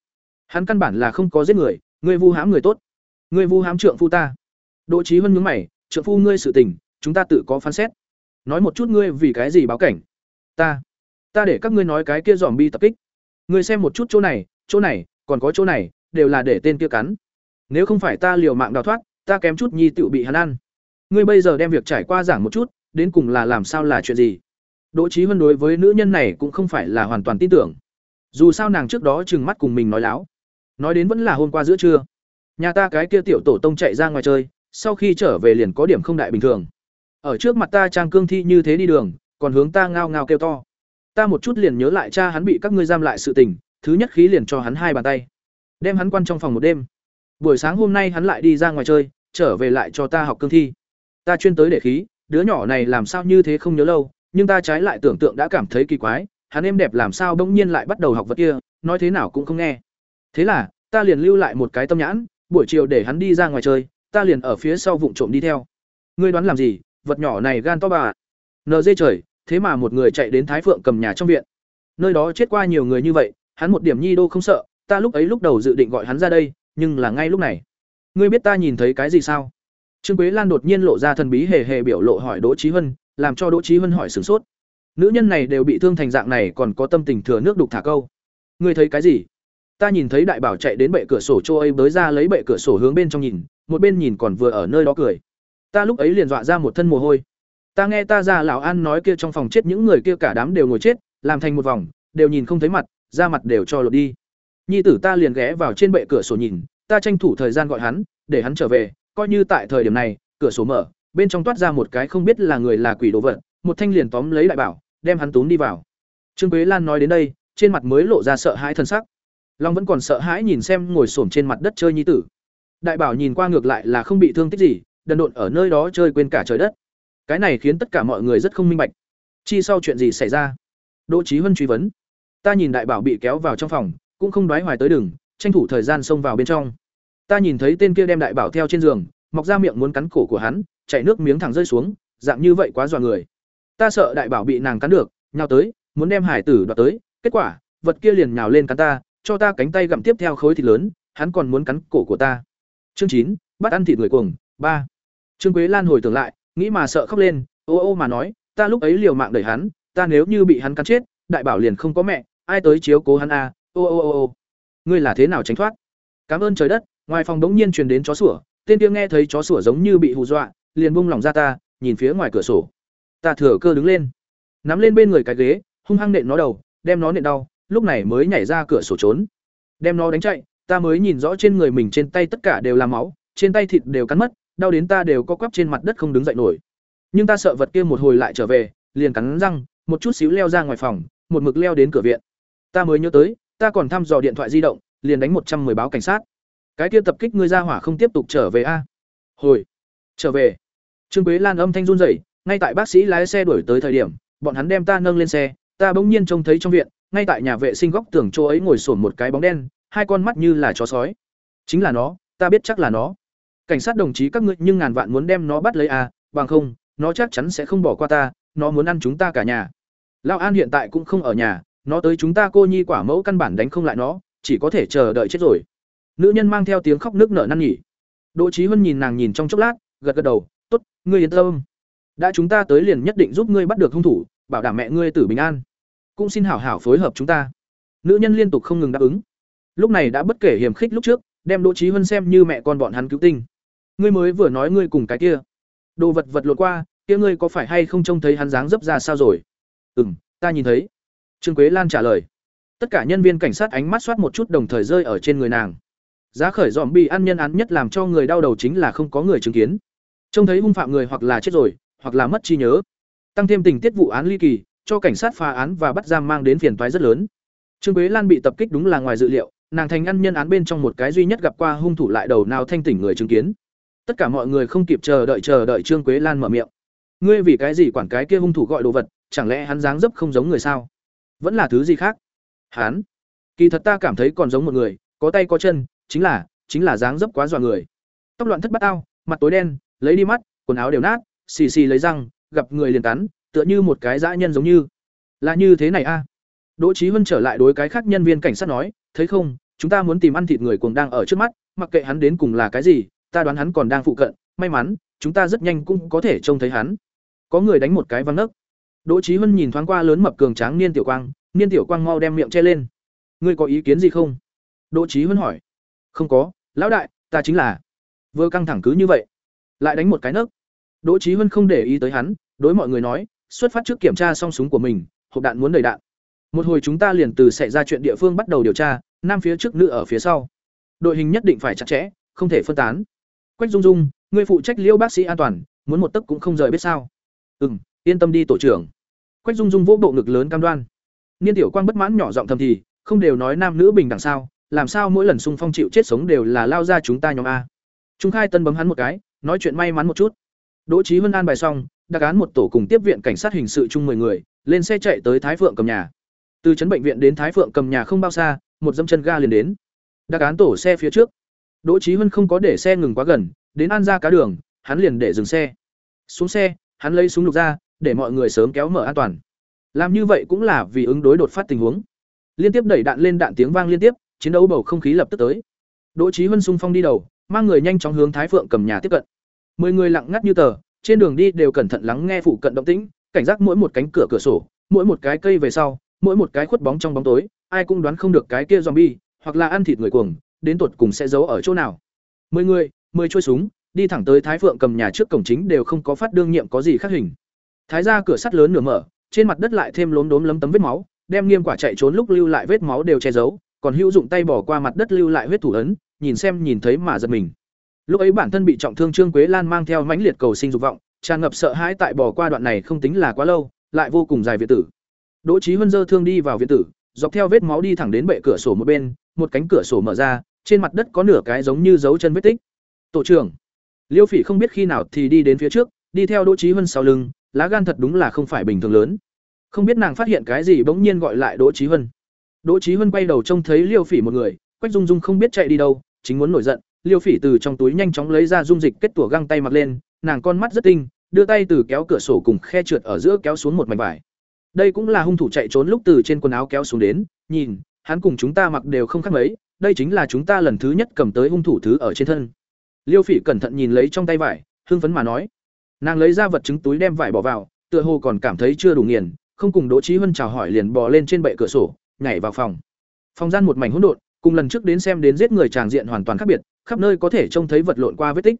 Hắn căn bản là không có giết người, ngươi vu hãm người tốt. Ngươi vu hãm trượng phu ta. Đỗ Chí Hân nhướng mày, trượng phu ngươi sự tình, chúng ta tự có phán xét. Nói một chút ngươi vì cái gì báo cảnh? Ta, ta để các ngươi nói cái kia giòm bi tập kích. Ngươi xem một chút chỗ này, chỗ này, còn có chỗ này, đều là để tên kia cắn. Nếu không phải ta liều mạng đào thoát, ta kém chút nhi tựu bị hắn ăn. Ngươi bây giờ đem việc trải qua giảng một chút, đến cùng là làm sao là chuyện gì? Đỗ Chí huân đối với nữ nhân này cũng không phải là hoàn toàn tin tưởng. Dù sao nàng trước đó trừng mắt cùng mình nói láo. Nói đến vẫn là hôm qua giữa trưa. Nhà ta cái kia tiểu tổ tông chạy ra ngoài chơi, sau khi trở về liền có điểm không đại bình thường. Ở trước mặt ta trang cương thi như thế đi đường, còn hướng ta ngao ngao kêu to. Ta một chút liền nhớ lại cha hắn bị các ngươi giam lại sự tình, thứ nhất khí liền cho hắn hai bàn tay. Đem hắn quan trong phòng một đêm. Buổi sáng hôm nay hắn lại đi ra ngoài chơi, trở về lại cho ta học cương thi. Ta chuyên tới để khí, đứa nhỏ này làm sao như thế không nhớ lâu, nhưng ta trái lại tưởng tượng đã cảm thấy kỳ quái, hắn em đẹp làm sao bỗng nhiên lại bắt đầu học vật kia, nói thế nào cũng không nghe. Thế là, ta liền lưu lại một cái tâm nhãn, buổi chiều để hắn đi ra ngoài chơi, ta liền ở phía sau vụng trộm đi theo. Ngươi đoán làm gì, vật nhỏ này gan to bà. NG trời, thế mà một người chạy đến Thái Phượng cầm nhà trong viện. Nơi đó chết qua nhiều người như vậy, hắn một điểm nhi đô không sợ, ta lúc ấy lúc đầu dự định gọi hắn ra đây, nhưng là ngay lúc này. Ngươi biết ta nhìn thấy cái gì sao? Trương Quế Lan đột nhiên lộ ra thần bí hề hề biểu lộ hỏi Đỗ Chí Hân, làm cho Đỗ Chí Hân hỏi sửng sốt. Nữ nhân này đều bị thương thành dạng này còn có tâm tình thừa nước đục thả câu. Ngươi thấy cái gì? Ta nhìn thấy đại bảo chạy đến bệ cửa sổ trôi ấy bới ra lấy bệ cửa sổ hướng bên trong nhìn, một bên nhìn còn vừa ở nơi đó cười. Ta lúc ấy liền dọa ra một thân mồ hôi. Ta nghe ta già lão An nói kia trong phòng chết những người kia cả đám đều ngồi chết, làm thành một vòng, đều nhìn không thấy mặt, da mặt đều cho lột đi. Nhi tử ta liền ghé vào trên bệ cửa sổ nhìn, ta tranh thủ thời gian gọi hắn, để hắn trở về, coi như tại thời điểm này, cửa sổ mở, bên trong toát ra một cái không biết là người là quỷ đồ vật, một thanh liền tóm lấy đại bảo, đem hắn túm đi vào. Trương Quế Lan nói đến đây, trên mặt mới lộ ra sợ hãi thân sắc. Long vẫn còn sợ hãi nhìn xem ngồi xổm trên mặt đất chơi nhi tử. Đại bảo nhìn qua ngược lại là không bị thương tích gì, đần độn ở nơi đó chơi quên cả trời đất. Cái này khiến tất cả mọi người rất không minh bạch. Chi sau chuyện gì xảy ra? Đỗ Chí Huân truy vấn. Ta nhìn đại bảo bị kéo vào trong phòng, cũng không đoái hoài tới đường, tranh thủ thời gian xông vào bên trong. Ta nhìn thấy tên kia đem đại bảo theo trên giường, mọc ra miệng muốn cắn cổ của hắn, chảy nước miếng thẳng rơi xuống, dạng như vậy quá dọa người. Ta sợ đại bảo bị nàng cắn được, nhào tới, muốn đem hải tử đoạt tới, kết quả, vật kia liền nhào lên cắn ta, cho ta cánh tay gặm tiếp theo khối thịt lớn, hắn còn muốn cắn cổ của ta. Chương chín, bắt ăn thịt người cuồng, ba. Trương Quế Lan hồi tưởng lại, nghĩ mà sợ khóc lên, ô ô mà nói, ta lúc ấy liều mạng đẩy hắn, ta nếu như bị hắn cắn chết, đại bảo liền không có mẹ, ai tới chiếu cố hắn a? Ô ô ô ô. Ngươi là thế nào tránh thoát? Cảm ơn trời đất, ngoài phòng đống nhiên truyền đến chó sủa, tên kia nghe thấy chó sủa giống như bị hù dọa, liền buông lỏng ra ta, nhìn phía ngoài cửa sổ. Ta thừa cơ đứng lên, nắm lên bên người cái ghế, hung hăng nện nó đầu, đem nó nện đau, lúc này mới nhảy ra cửa sổ trốn. Đem nó đánh chạy, ta mới nhìn rõ trên người mình trên tay tất cả đều là máu, trên tay thịt đều cắn mất, đau đến ta đều co quắp trên mặt đất không đứng dậy nổi. Nhưng ta sợ vật kia một hồi lại trở về, liền cắn răng, một chút xíu leo ra ngoài phòng, một mực leo đến cửa viện. Ta mới nhớ tới, ta còn thăm dò điện thoại di động, liền đánh một trăm 110 báo cảnh sát. Cái kia tập kích ngươi ra hỏa không tiếp tục trở về a? Hồi, trở về. Trương Quế Lan âm thanh run rẩy, ngay tại bác sĩ lái xe đuổi tới thời điểm, bọn hắn đem ta nâng lên xe, ta bỗng nhiên trông thấy trong viện, ngay tại nhà vệ sinh góc tường chỗ ấy ngồi sổn một cái bóng đen, hai con mắt như là chó sói. Chính là nó, ta biết chắc là nó. Cảnh sát đồng chí các ngươi nhưng ngàn vạn muốn đem nó bắt lấy à, bằng không, nó chắc chắn sẽ không bỏ qua ta, nó muốn ăn chúng ta cả nhà. Lão An hiện tại cũng không ở nhà, nó tới chúng ta cô nhi quả mẫu căn bản đánh không lại nó, chỉ có thể chờ đợi chết rồi. Nữ nhân mang theo tiếng khóc nước nở năn nhỉ, Đỗ Chí Huân nhìn nàng nhìn trong chốc lát, gật gật đầu, "Tốt, ngươi yên tâm. Đã chúng ta tới liền nhất định giúp ngươi bắt được hung thủ, bảo đảm mẹ ngươi tử bình an. Cũng xin hảo hảo phối hợp chúng ta." Nữ nhân liên tục không ngừng đáp ứng. Lúc này đã bất kể hiểm khích lúc trước, đem Đỗ Chí Huân xem như mẹ con bọn hắn cứu tinh. Ngươi mới vừa nói ngươi cùng cái kia, đồ vật vật lột qua, kia ngươi có phải hay không trông thấy hắn dáng dấp ra sao rồi? Ừm, ta nhìn thấy. Trương Quế Lan trả lời. Tất cả nhân viên cảnh sát ánh mắt soát một chút đồng thời rơi ở trên người nàng. Giá khởi dòm bị ăn nhân án nhất làm cho người đau đầu chính là không có người chứng kiến. Trông thấy hung phạm người hoặc là chết rồi, hoặc là mất trí nhớ. Tăng thêm tình tiết vụ án ly kỳ, cho cảnh sát phá án và bắt giam mang đến phiền toái rất lớn. Trương Quế Lan bị tập kích đúng là ngoài dự liệu, nàng thành ăn nhân án bên trong một cái duy nhất gặp qua hung thủ lại đầu nào thanh tỉnh người chứng kiến. Tất cả mọi người không kịp chờ đợi chờ đợi Trương Quế Lan mở miệng. Ngươi vì cái gì quản cái kia hung thủ gọi đồ vật, chẳng lẽ hắn dáng dấp không giống người sao? Vẫn là thứ gì khác? Hắn? Kỳ thật ta cảm thấy còn giống một người, có tay có chân, chính là, chính là dáng dấp quá dọa người. Tóc loạn thất bát ao, mặt tối đen, lấy đi mắt, quần áo đều nát, xì xì lấy răng, gặp người liền cắn, tựa như một cái dã nhân giống như. Là như thế này a. Đỗ Chí Huân trở lại đối cái khác nhân viên cảnh sát nói, thấy không, chúng ta muốn tìm ăn thịt người cuồng đang ở trước mắt, mặc kệ hắn đến cùng là cái gì, ta đoán hắn còn đang phụ cận, may mắn, chúng ta rất nhanh cũng có thể trông thấy hắn. Có người đánh một cái văng nấc. Đỗ Chí Huân nhìn thoáng qua lớn mập cường tráng Niên Tiểu Quang, Niên Tiểu Quang mau đem miệng che lên. Ngươi có ý kiến gì không? Đỗ Chí Huân hỏi. Không có, lão đại, ta chính là. Vừa căng thẳng cứ như vậy, lại đánh một cái nấc. Đỗ trí Huân không để ý tới hắn, đối mọi người nói, xuất phát trước kiểm tra xong súng của mình, hộp đạn muốn đầy đạn. Một hồi chúng ta liền từ xảy ra chuyện địa phương bắt đầu điều tra, nam phía trước nữ ở phía sau. Đội hình nhất định phải chặt chẽ, không thể phân tán. Quách Dung Dung, ngươi phụ trách liêu bác sĩ an toàn, muốn một tấc cũng không rời biết sao? Ừm, yên tâm đi tổ trưởng. Quách Dung Dung vỗ bộ ngực lớn cam đoan. Niên Tiểu Quang bất mãn nhỏ giọng thầm thì, không đều nói nam nữ bình đẳng sao, làm sao mỗi lần xung phong chịu chết sống đều là lao ra chúng ta nhóm a. Trung Khai Tân bấm hắn một cái, nói chuyện may mắn một chút. Đỗ Chí Vân an bài xong, đặc án một tổ cùng tiếp viện cảnh sát hình sự chung 10 người, lên xe chạy tới Thái Phượng cầm nhà. Từ trấn bệnh viện đến Thái Phượng cầm nhà không bao xa, một dâm chân ga liền đến. Đặc án tổ xe phía trước. Đỗ Chí Vân không có để xe ngừng quá gần, đến an ra cá đường, hắn liền để dừng xe. Xuống xe, hắn lấy súng lục ra, để mọi người sớm kéo mở an toàn. Làm như vậy cũng là vì ứng đối đột phát tình huống. Liên tiếp đẩy đạn lên đạn tiếng vang liên tiếp, chiến đấu bầu không khí lập tức tới. Đỗ trí huân sung phong đi đầu, mang người nhanh chóng hướng Thái Phượng cầm nhà tiếp cận. Mười người lặng ngắt như tờ, trên đường đi đều cẩn thận lắng nghe phụ cận động tĩnh, cảnh giác mỗi một cánh cửa cửa sổ, mỗi một cái cây về sau, mỗi một cái khuất bóng trong bóng tối, ai cũng đoán không được cái kia zombie, hoặc là ăn thịt người cuồng, đến tột cùng sẽ giấu ở chỗ nào. Mười người, mười trôi súng, đi thẳng tới Thái Phượng cầm nhà trước cổng chính đều không có phát đương nhiệm có gì khác hình. Thái ra cửa sắt lớn nửa mở, trên mặt đất lại thêm lốm đốm lấm tấm vết máu, đem nghiêm quả chạy trốn lúc lưu lại vết máu đều che giấu, còn hữu dụng tay bỏ qua mặt đất lưu lại huyết thủ ấn, nhìn xem nhìn thấy mà giật mình. Lúc ấy bản thân bị trọng thương Trương Quế Lan mang theo mãnh liệt cầu sinh dục vọng, tràn ngập sợ hãi tại bỏ qua đoạn này không tính là quá lâu, lại vô cùng dài viện tử. Đỗ Chí Huân dơ thương đi vào viện tử, dọc theo vết máu đi thẳng đến bệ cửa sổ một bên, một cánh cửa sổ mở ra, trên mặt đất có nửa cái giống như dấu chân vết tích. Tổ trưởng, Liêu Phỉ không biết khi nào thì đi đến phía trước, đi theo Đỗ Chí Huân sau lưng, lá gan thật đúng là không phải bình thường lớn. Không biết nàng phát hiện cái gì bỗng nhiên gọi lại Đỗ Chí Huân. Đỗ Chí Huân quay đầu trông thấy Liêu Phỉ một người, Quách Dung Dung không biết chạy đi đâu, chính muốn nổi giận, Liêu Phỉ từ trong túi nhanh chóng lấy ra dung dịch kết tủa găng tay mặc lên, nàng con mắt rất tinh, đưa tay từ kéo cửa sổ cùng khe trượt ở giữa kéo xuống một mảnh vải. Đây cũng là hung thủ chạy trốn lúc từ trên quần áo kéo xuống đến, nhìn, hắn cùng chúng ta mặc đều không khác mấy, đây chính là chúng ta lần thứ nhất cầm tới hung thủ thứ ở trên thân. liêu phỉ cẩn thận nhìn lấy trong tay vải hưng phấn mà nói nàng lấy ra vật chứng túi đem vải bỏ vào tựa hồ còn cảm thấy chưa đủ nghiền không cùng đỗ Chí huân chào hỏi liền bò lên trên bệ cửa sổ nhảy vào phòng. Phòng gian một mảnh hỗn độn, cùng lần trước đến xem đến giết người tràng diện hoàn toàn khác biệt, khắp nơi có thể trông thấy vật lộn qua vết tích.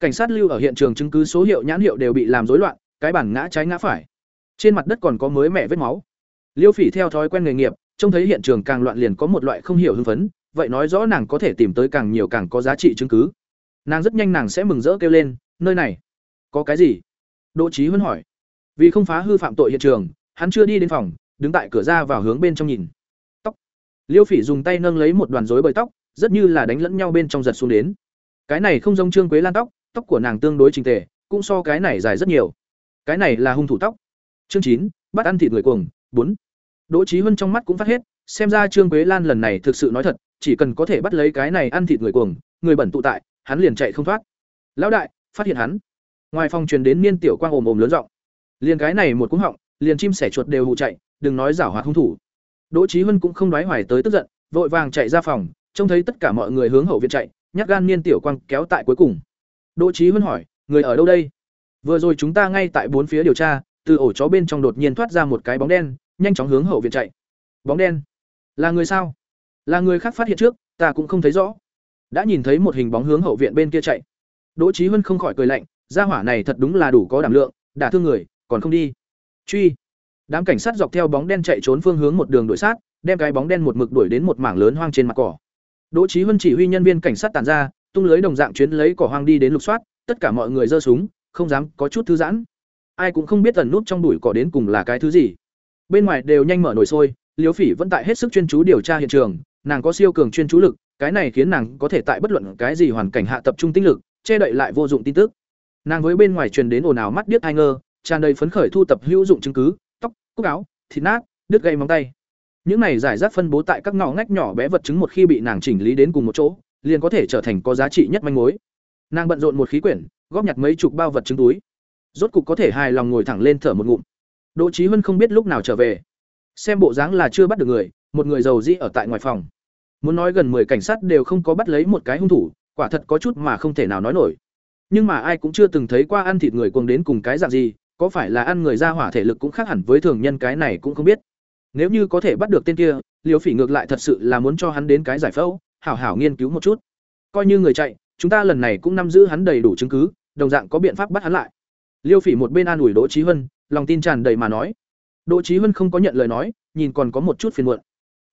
Cảnh sát lưu ở hiện trường chứng cứ số hiệu nhãn hiệu đều bị làm rối loạn, cái bản ngã trái ngã phải. Trên mặt đất còn có mới mẹ vết máu. Liêu phỉ theo thói quen nghề nghiệp, trông thấy hiện trường càng loạn liền có một loại không hiểu hưng phấn, vậy nói rõ nàng có thể tìm tới càng nhiều càng có giá trị chứng cứ. Nàng rất nhanh nàng sẽ mừng rỡ kêu lên, nơi này, có cái gì? Đỗ trí huân hỏi. Vì không phá hư phạm tội hiện trường, hắn chưa đi đến phòng, đứng tại cửa ra vào hướng bên trong nhìn liêu phỉ dùng tay nâng lấy một đoàn rối bời tóc, rất như là đánh lẫn nhau bên trong giật xuống đến. Cái này không giống trương quế lan tóc tóc của nàng tương đối trình tề, cũng so cái này dài rất nhiều. Cái này là hung thủ tóc. Chương chín, bắt ăn thịt người cuồng, bốn. Đỗ trí huân trong mắt cũng phát hết, xem ra trương quế lan lần này thực sự nói thật, chỉ cần có thể bắt lấy cái này ăn thịt người cuồng, người bẩn tụ tại, hắn liền chạy không thoát. Lão đại, phát hiện hắn. Ngoài phòng truyền đến niên tiểu quang ồm ồm lớn giọng. Liền cái này một cúng họng, liền chim sẻ chuột đều hụ chạy, đừng nói giảo hoạt hung thủ đỗ Chí Hân cũng không đoái hoài tới tức giận, vội vàng chạy ra phòng, trông thấy tất cả mọi người hướng hậu viện chạy, nhát gan niên tiểu quang kéo tại cuối cùng. Đỗ Chí Hân hỏi, người ở đâu đây? Vừa rồi chúng ta ngay tại bốn phía điều tra, từ ổ chó bên trong đột nhiên thoát ra một cái bóng đen, nhanh chóng hướng hậu viện chạy. Bóng đen? Là người sao? Là người khác phát hiện trước, ta cũng không thấy rõ. Đã nhìn thấy một hình bóng hướng hậu viện bên kia chạy. Đỗ Chí Hân không khỏi cười lạnh, gia hỏa này thật đúng là đủ có đảm lượng, đả thương người, còn không đi. Truy đám cảnh sát dọc theo bóng đen chạy trốn phương hướng một đường đuổi sát, đem cái bóng đen một mực đuổi đến một mảng lớn hoang trên mặt cỏ. Đỗ trí huân chỉ huy nhân viên cảnh sát tàn ra, tung lưới đồng dạng chuyến lấy cỏ hoang đi đến lục soát, tất cả mọi người giơ súng, không dám có chút thư giãn. Ai cũng không biết tần nút trong bụi cỏ đến cùng là cái thứ gì. Bên ngoài đều nhanh mở nồi sôi, Liễu phỉ vẫn tại hết sức chuyên chú điều tra hiện trường, nàng có siêu cường chuyên chú lực, cái này khiến nàng có thể tại bất luận cái gì hoàn cảnh hạ tập trung tinh lực, che đậy lại vô dụng tin tức. Nàng với bên ngoài truyền đến ồn ào mắt điếc ai ngơ, tràn đầy phấn khởi thu tập hữu dụng chứng cứ tóc, cúc áo, thịt nát, đứt gây móng tay. Những này giải rác phân bố tại các ngõ ngách nhỏ bé vật chứng một khi bị nàng chỉnh lý đến cùng một chỗ, liền có thể trở thành có giá trị nhất manh mối. Nàng bận rộn một khí quyển, góp nhặt mấy chục bao vật chứng túi. Rốt cục có thể hài lòng ngồi thẳng lên thở một ngụm. Đỗ trí huân không biết lúc nào trở về. Xem bộ dáng là chưa bắt được người, một người giàu dĩ ở tại ngoài phòng. Muốn nói gần 10 cảnh sát đều không có bắt lấy một cái hung thủ, quả thật có chút mà không thể nào nói nổi. Nhưng mà ai cũng chưa từng thấy qua ăn thịt người cuồng đến cùng cái dạng gì có phải là ăn người ra hỏa thể lực cũng khác hẳn với thường nhân cái này cũng không biết. Nếu như có thể bắt được tên kia liều phỉ ngược lại thật sự là muốn cho hắn đến cái giải phẫu, hảo hảo nghiên cứu một chút. Coi như người chạy, chúng ta lần này cũng nắm giữ hắn đầy đủ chứng cứ, đồng dạng có biện pháp bắt hắn lại. Liêu phỉ một bên an ủi đỗ trí huân lòng tin tràn đầy mà nói. Đỗ trí huân không có nhận lời nói, nhìn còn có một chút phiền muộn.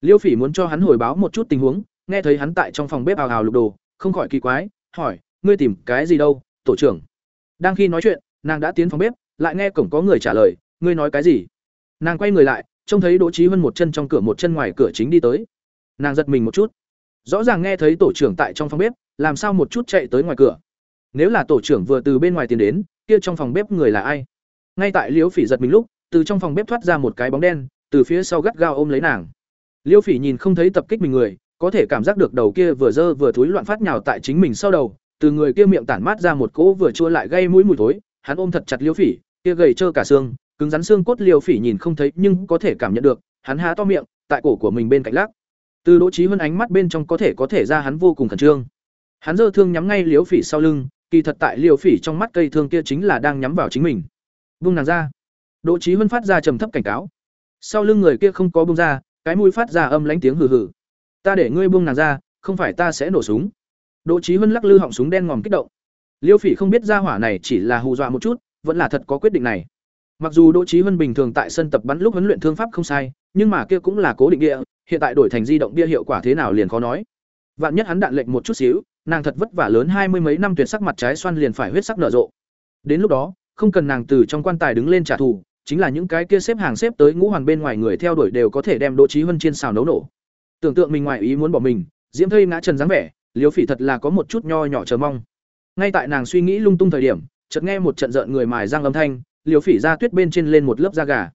Liêu phỉ muốn cho hắn hồi báo một chút tình huống, nghe thấy hắn tại trong phòng bếp ào ào lục đồ, không khỏi kỳ quái, hỏi, ngươi tìm cái gì đâu, tổ trưởng? Đang khi nói chuyện, nàng đã tiến phòng bếp lại nghe cổng có người trả lời, ngươi nói cái gì? Nàng quay người lại, trông thấy đỗ trí hơn một chân trong cửa một chân ngoài cửa chính đi tới. Nàng giật mình một chút. Rõ ràng nghe thấy tổ trưởng tại trong phòng bếp, làm sao một chút chạy tới ngoài cửa? Nếu là tổ trưởng vừa từ bên ngoài tiến đến, kia trong phòng bếp người là ai? Ngay tại liễu phỉ giật mình lúc, từ trong phòng bếp thoát ra một cái bóng đen, từ phía sau gắt gao ôm lấy nàng. Liễu phỉ nhìn không thấy tập kích mình người, có thể cảm giác được đầu kia vừa dơ vừa thúi loạn phát nhào tại chính mình sau đầu, từ người kia miệng tản mát ra một cỗ vừa chua lại gây mũi mùi thối, hắn ôm thật chặt liễu phỉ kia gầy trơ cả xương, cứng rắn xương cốt liều phỉ nhìn không thấy nhưng có thể cảm nhận được, hắn há to miệng, tại cổ của mình bên cạnh lắc. Từ đỗ trí hơn ánh mắt bên trong có thể có thể ra hắn vô cùng khẩn trương. Hắn dơ thương nhắm ngay liều phỉ sau lưng, kỳ thật tại liều phỉ trong mắt cây thương kia chính là đang nhắm vào chính mình. Vung nàng ra. Đỗ trí hơn phát ra trầm thấp cảnh cáo. Sau lưng người kia không có bông ra, cái mũi phát ra âm lánh tiếng hừ hừ. Ta để ngươi buông nàng ra, không phải ta sẽ nổ súng. Đỗ trí huân lắc lư họng súng đen ngòm kích động. Liêu phỉ không biết ra hỏa này chỉ là hù dọa một chút vẫn là thật có quyết định này. Mặc dù đỗ chí huân bình thường tại sân tập bắn lúc huấn luyện thương pháp không sai, nhưng mà kia cũng là cố định địa, hiện tại đổi thành di động bia hiệu quả thế nào liền khó nói. Vạn nhất hắn đạn lệnh một chút xíu, nàng thật vất vả lớn hai mươi mấy năm tuyệt sắc mặt trái xoan liền phải huyết sắc nở rộ. Đến lúc đó, không cần nàng từ trong quan tài đứng lên trả thù, chính là những cái kia xếp hàng xếp tới ngũ hoàn bên ngoài người theo đuổi đều có thể đem đỗ chí huân trên xào nấu nổ. Tưởng tượng mình ngoài ý muốn bỏ mình, diễm thây ngã trần dáng vẻ, Liễu phỉ thật là có một chút nho nhỏ chờ mong. Ngay tại nàng suy nghĩ lung tung thời điểm chợt nghe một trận rợn người mài răng âm thanh, Liễu phỉ ra tuyết bên trên lên một lớp da gà.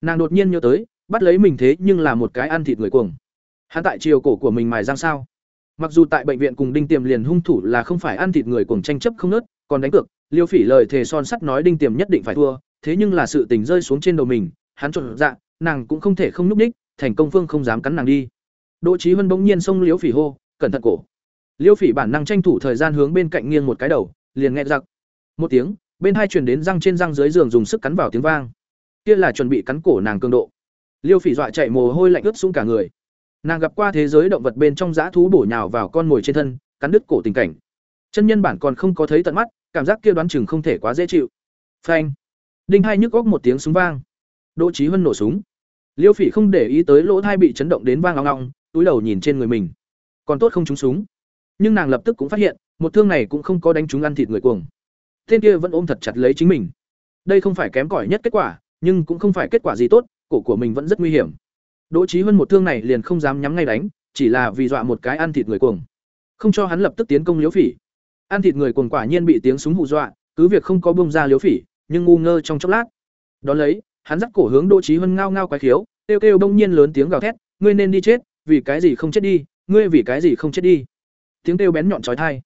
Nàng đột nhiên nhớ tới, bắt lấy mình thế nhưng là một cái ăn thịt người cuồng. Hắn tại chiều cổ của mình mài răng sao? Mặc dù tại bệnh viện cùng đinh tiềm liền hung thủ là không phải ăn thịt người cuồng tranh chấp không nớt, còn đánh cược liêu phỉ lời thề son sắt nói đinh tiềm nhất định phải thua, thế nhưng là sự tình rơi xuống trên đầu mình, hắn chột dạ nàng cũng không thể không núp đích thành công phương không dám cắn nàng đi. Đỗ trí huân bỗng nhiên xông liêu phỉ hô, cẩn thận cổ. Liêu phỉ bản năng tranh thủ thời gian hướng bên cạnh nghiêng một cái đầu, liền nghe giặc một tiếng, bên hai truyền đến răng trên răng dưới giường dùng sức cắn vào tiếng vang. Kia là chuẩn bị cắn cổ nàng cường độ. Liêu phỉ dọa chạy mồ hôi lạnh ướt xuống cả người. Nàng gặp qua thế giới động vật bên trong dã thú bổ nhào vào con mồi trên thân, cắn đứt cổ tình cảnh. Chân nhân bản còn không có thấy tận mắt, cảm giác kia đoán chừng không thể quá dễ chịu. Phanh! Đinh hai nhức góc một tiếng súng vang. Đỗ trí huân nổ súng. Liêu phỉ không để ý tới lỗ thai bị chấn động đến vang ngong ngong túi đầu nhìn trên người mình. Còn tốt không trúng súng. Nhưng nàng lập tức cũng phát hiện, một thương này cũng không có đánh trúng ăn thịt người cuồng tên kia vẫn ôm thật chặt lấy chính mình. Đây không phải kém cỏi nhất kết quả, nhưng cũng không phải kết quả gì tốt, cổ của mình vẫn rất nguy hiểm. Đỗ trí huân một thương này liền không dám nhắm ngay đánh, chỉ là vì dọa một cái ăn thịt người cuồng. Không cho hắn lập tức tiến công liễu phỉ. Ăn thịt người cuồng quả nhiên bị tiếng súng hù dọa, cứ việc không có bông ra liễu phỉ, nhưng ngu ngơ trong chốc lát. Đón lấy, hắn dắt cổ hướng đỗ trí huân ngao ngao quái khiếu, kêu kêu bỗng nhiên lớn tiếng gào thét, ngươi nên đi chết, vì cái gì không chết đi, ngươi vì cái gì không chết đi. Tiếng kêu bén nhọn trói thai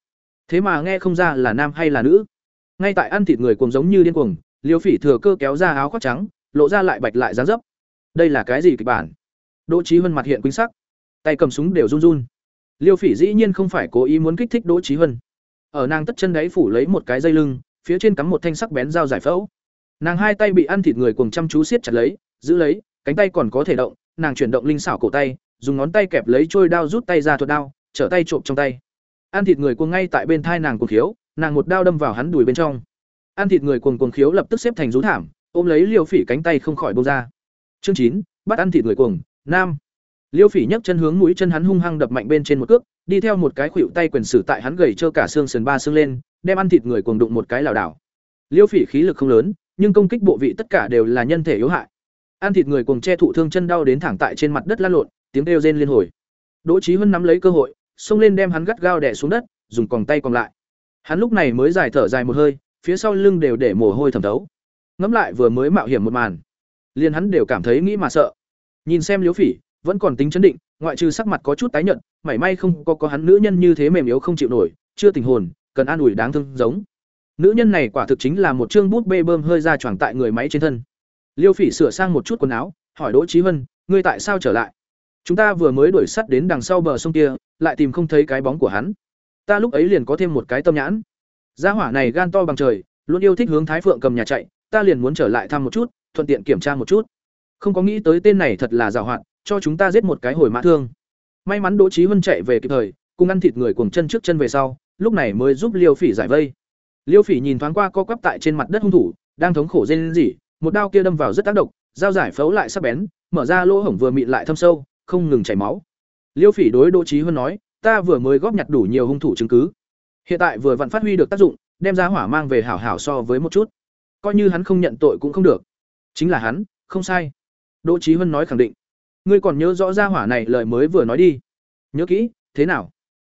thế mà nghe không ra là nam hay là nữ ngay tại ăn thịt người cuồng giống như điên cuồng, liêu phỉ thừa cơ kéo ra áo khoác trắng, lộ ra lại bạch lại dáng dấp. Đây là cái gì kịch bản? Đỗ trí huân mặt hiện quýnh sắc, tay cầm súng đều run run. Liêu phỉ dĩ nhiên không phải cố ý muốn kích thích đỗ trí huân. Ở nàng tất chân đáy phủ lấy một cái dây lưng, phía trên cắm một thanh sắc bén dao giải phẫu. Nàng hai tay bị ăn thịt người cùng chăm chú siết chặt lấy, giữ lấy, cánh tay còn có thể động, nàng chuyển động linh xảo cổ tay, dùng ngón tay kẹp lấy trôi đao rút tay ra thuật đao, trở tay trộm trong tay. Ăn thịt người cuồng ngay tại bên thai nàng cuồng khiếu nàng một đao đâm vào hắn đùi bên trong. Ăn thịt người cuồng cuồng khiếu lập tức xếp thành rú thảm, ôm lấy liêu phỉ cánh tay không khỏi bông ra. Chương chín, bắt ăn thịt người cuồng, nam. Liêu phỉ nhấc chân hướng mũi chân hắn hung hăng đập mạnh bên trên một cước, đi theo một cái khuỵu tay quyền sử tại hắn gầy trơ cả xương sườn ba xương lên, đem ăn thịt người cuồng đụng một cái lảo đảo. Liêu phỉ khí lực không lớn, nhưng công kích bộ vị tất cả đều là nhân thể yếu hại. Ăn thịt người cuồng che thụ thương chân đau đến thẳng tại trên mặt đất lăn lộn, tiếng kêu rên liên hồi. Đỗ trí huân nắm lấy cơ hội, xông lên đem hắn gắt gao đè xuống đất, dùng còng tay còn lại hắn lúc này mới giải thở dài một hơi, phía sau lưng đều để mồ hôi thẩm thấu. Ngẫm lại vừa mới mạo hiểm một màn, liền hắn đều cảm thấy nghĩ mà sợ. Nhìn xem Liễu phỉ, vẫn còn tính chấn định, ngoại trừ sắc mặt có chút tái nhợt, mảy may không có có hắn nữ nhân như thế mềm yếu không chịu nổi, chưa tình hồn, cần an ủi đáng thương giống. Nữ nhân này quả thực chính là một chương bút bê bơm hơi ra choàng tại người máy trên thân. Liêu phỉ sửa sang một chút quần áo, hỏi đỗ Chí hân, ngươi tại sao trở lại? Chúng ta vừa mới đuổi sắt đến đằng sau bờ sông kia, lại tìm không thấy cái bóng của hắn ta lúc ấy liền có thêm một cái tâm nhãn. Gia hỏa này gan to bằng trời, luôn yêu thích hướng thái phượng cầm nhà chạy, ta liền muốn trở lại thăm một chút, thuận tiện kiểm tra một chút. Không có nghĩ tới tên này thật là giàu hoạt, cho chúng ta giết một cái hồi mã thương. May mắn đỗ trí huân chạy về kịp thời, cùng ăn thịt người cuồng chân trước chân về sau, lúc này mới giúp liêu phỉ giải vây. Liêu phỉ nhìn thoáng qua co quắp tại trên mặt đất hung thủ, đang thống khổ rên rỉ, một đao kia đâm vào rất tác động, dao giải phẫu lại sắc bén, mở ra lỗ hổng vừa mịn lại thâm sâu, không ngừng chảy máu. Liêu phỉ đối đỗ trí huân nói ta vừa mới góp nhặt đủ nhiều hung thủ chứng cứ. Hiện tại vừa vặn phát huy được tác dụng, đem ra hỏa mang về hảo hảo so với một chút. Coi như hắn không nhận tội cũng không được. Chính là hắn, không sai. Đỗ trí huân nói khẳng định. Ngươi còn nhớ rõ ra hỏa này lời mới vừa nói đi. Nhớ kỹ, thế nào?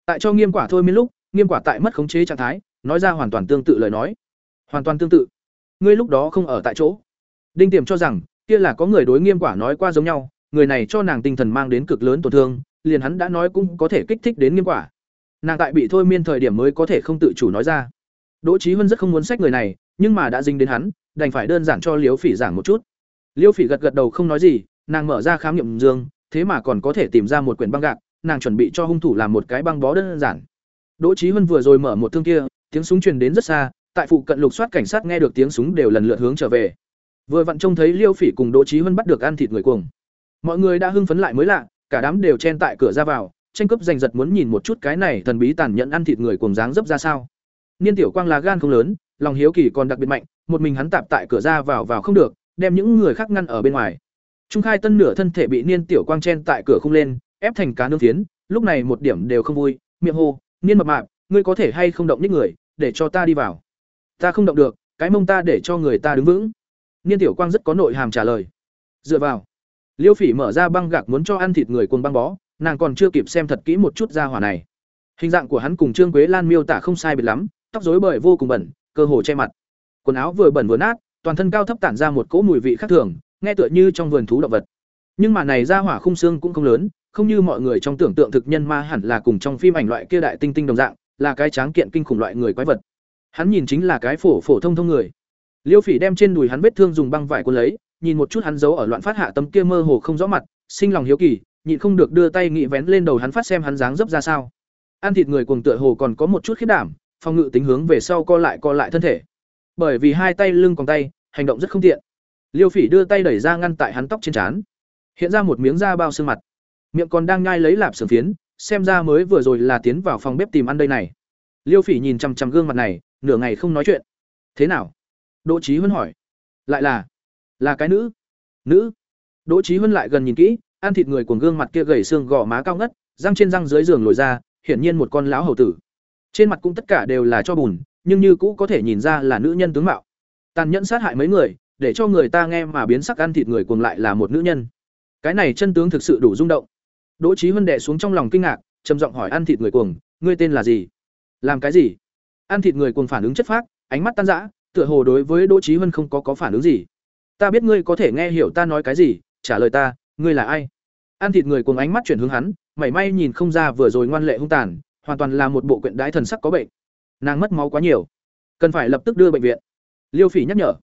Tại cho nghiêm quả thôi miên lúc, nghiêm quả tại mất khống chế trạng thái, nói ra hoàn toàn tương tự lời nói. Hoàn toàn tương tự. Ngươi lúc đó không ở tại chỗ. Đinh tiềm cho rằng, kia là có người đối nghiêm quả nói qua giống nhau, người này cho nàng tinh thần mang đến cực lớn tổn thương liền hắn đã nói cũng có thể kích thích đến nghiêm quả. Nàng tại bị thôi miên thời điểm mới có thể không tự chủ nói ra. Đỗ trí huân rất không muốn sách người này, nhưng mà đã dính đến hắn, đành phải đơn giản cho liếu phỉ giảng một chút. Liêu phỉ gật gật đầu không nói gì, nàng mở ra khám nghiệm dương, thế mà còn có thể tìm ra một quyển băng gạc, nàng chuẩn bị cho hung thủ làm một cái băng bó đơn giản. Đỗ trí huân vừa rồi mở một thương kia, tiếng súng truyền đến rất xa, tại phụ cận lục soát cảnh sát nghe được tiếng súng đều lần lượt hướng trở về. Vừa vặn trông thấy liêu phỉ cùng đỗ trí huân bắt được ăn thịt người cuồng. Mọi người đã hưng phấn lại mới lạ cả đám đều chen tại cửa ra vào, tranh cướp giành giật muốn nhìn một chút cái này thần bí tàn nhẫn ăn thịt người cuồng dáng dấp ra sao. Niên tiểu quang là gan không lớn, lòng hiếu kỳ còn đặc biệt mạnh, một mình hắn tạp tại cửa ra vào vào không được, đem những người khác ngăn ở bên ngoài. Trung khai tân nửa thân thể bị niên tiểu quang chen tại cửa không lên, ép thành cá nương tiến lúc này một điểm đều không vui, miệng hô, niên mập mạp, ngươi có thể hay không động nhích người, để cho ta đi vào? Ta không động được, cái mông ta để cho người ta đứng vững. Niên tiểu quang rất có nội hàm trả lời. Dựa vào liêu phỉ mở ra băng gạc muốn cho ăn thịt người cuồng băng bó, nàng còn chưa kịp xem thật kỹ một chút ra hỏa này. Hình dạng của hắn cùng trương quế lan miêu tả không sai biệt lắm, tóc rối bời vô cùng bẩn, cơ hồ che mặt. Quần áo vừa bẩn vừa nát, toàn thân cao thấp tản ra một cỗ mùi vị khác thường, nghe tựa như trong vườn thú động vật. Nhưng mà này ra hỏa khung xương cũng không lớn, không như mọi người trong tưởng tượng thực nhân ma hẳn là cùng trong phim ảnh loại kia đại tinh tinh đồng dạng, là cái tráng kiện kinh khủng loại người quái vật. Hắn nhìn chính là cái phổ phổ thông thông người. Liêu phỉ đem trên đùi hắn vết thương dùng băng vải quân lấy nhìn một chút hắn giấu ở loạn phát hạ tấm kia mơ hồ không rõ mặt, sinh lòng hiếu kỳ, nhịn không được đưa tay nghị vén lên đầu hắn phát xem hắn dáng dấp ra sao. Ăn thịt người cuồng tựa hồ còn có một chút khiếp đảm, phòng ngự tính hướng về sau co lại co lại thân thể. Bởi vì hai tay lưng còn tay, hành động rất không tiện. Liêu phỉ đưa tay đẩy ra ngăn tại hắn tóc trên trán. Hiện ra một miếng da bao xương mặt. Miệng còn đang nhai lấy lạp sườn phiến, xem ra mới vừa rồi là tiến vào phòng bếp tìm ăn đây này. Liêu phỉ nhìn chằm chằm gương mặt này, nửa ngày không nói chuyện. Thế nào? Đỗ trí huân hỏi. Lại là là cái nữ. Nữ. Đỗ trí huân lại gần nhìn kỹ, ăn thịt người của gương mặt kia gầy xương gò má cao ngất, răng trên răng dưới giường lồi ra, hiển nhiên một con lão hầu tử. Trên mặt cũng tất cả đều là cho bùn, nhưng như cũ có thể nhìn ra là nữ nhân tướng mạo. Tàn nhẫn sát hại mấy người, để cho người ta nghe mà biến sắc ăn thịt người cuồng lại là một nữ nhân. Cái này chân tướng thực sự đủ rung động. Đỗ trí huân đệ xuống trong lòng kinh ngạc, trầm giọng hỏi ăn thịt người cuồng, ngươi tên là gì? Làm cái gì? Ăn thịt người cuồng phản ứng chất phác, ánh mắt tan rã, tựa hồ đối với đỗ trí huân không có có phản ứng gì ta biết ngươi có thể nghe hiểu ta nói cái gì, trả lời ta, ngươi là ai? Ăn thịt người cùng ánh mắt chuyển hướng hắn, mảy may nhìn không ra vừa rồi ngoan lệ hung tàn, hoàn toàn là một bộ quyện đái thần sắc có bệnh. Nàng mất máu quá nhiều. Cần phải lập tức đưa bệnh viện. Liêu phỉ nhắc nhở.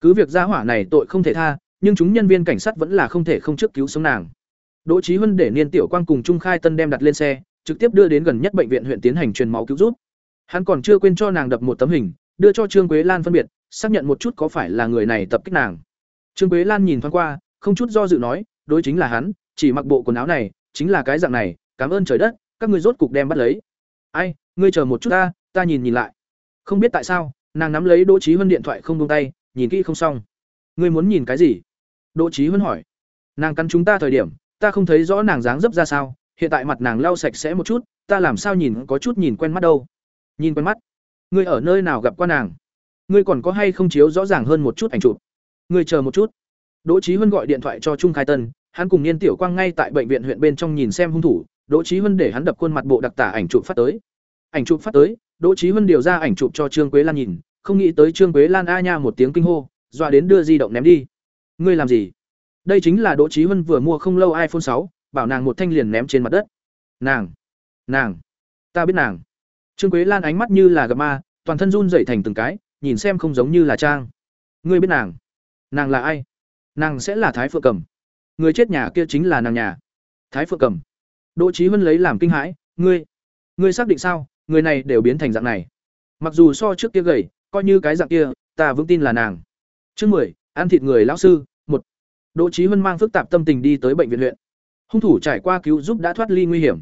Cứ việc gia hỏa này tội không thể tha, nhưng chúng nhân viên cảnh sát vẫn là không thể không trước cứu sống nàng. Đỗ trí huân để niên tiểu quang cùng trung khai tân đem đặt lên xe, trực tiếp đưa đến gần nhất bệnh viện huyện tiến hành truyền máu cứu giúp. Hắn còn chưa quên cho nàng đập một tấm hình, đưa cho trương quế lan phân biệt, xác nhận một chút có phải là người này tập kích nàng trương quế lan nhìn thoáng qua, không chút do dự nói, đối chính là hắn, chỉ mặc bộ quần áo này, chính là cái dạng này, cảm ơn trời đất, các ngươi rốt cục đem bắt lấy. Ai, ngươi chờ một chút ta ta nhìn nhìn lại. Không biết tại sao, nàng nắm lấy đỗ Chí huân điện thoại không buông tay, nhìn kỹ không xong. Ngươi muốn nhìn cái gì? Đỗ Chí huân hỏi. Nàng cắn chúng ta thời điểm, ta không thấy rõ nàng dáng dấp ra sao, hiện tại mặt nàng lau sạch sẽ một chút, ta làm sao nhìn có chút nhìn quen mắt đâu. Nhìn quen mắt? Ngươi ở nơi nào gặp qua nàng? Ngươi còn có hay không chiếu rõ ràng hơn một chút ảnh chụp? Ngươi chờ một chút. Đỗ trí huân gọi điện thoại cho trung khai tân, hắn cùng niên tiểu quang ngay tại bệnh viện huyện bên trong nhìn xem hung thủ, đỗ trí huân để hắn đập khuôn mặt bộ đặc tả ảnh chụp phát tới. Ảnh chụp phát tới, đỗ trí huân điều ra ảnh chụp cho trương quế lan nhìn, không nghĩ tới trương quế lan a nha một tiếng kinh hô, dọa đến đưa di động ném đi. Ngươi làm gì? Đây chính là đỗ trí huân vừa mua không lâu iphone sáu, bảo nàng một thanh liền ném trên mặt đất. Nàng nàng, ta biết nàng. Trương quế lan ánh mắt như là gặp ma, toàn thân run dậy thành từng cái, nhìn xem không giống như là trang. Ngươi biết nàng nàng là ai? Nàng sẽ là thái phượng cầm. Người chết nhà kia chính là nàng nhà. Thái phượng cầm. Đỗ trí huân lấy làm kinh hãi, ngươi ngươi xác định sao? Người này đều biến thành dạng này. Mặc dù so trước kia gầy, coi như cái dạng kia, ta vững tin là nàng. Chương mười, ăn thịt người lão sư, một. Đỗ trí huân mang phức tạp tâm tình đi tới bệnh viện huyện. Hung thủ trải qua cứu giúp đã thoát ly nguy hiểm.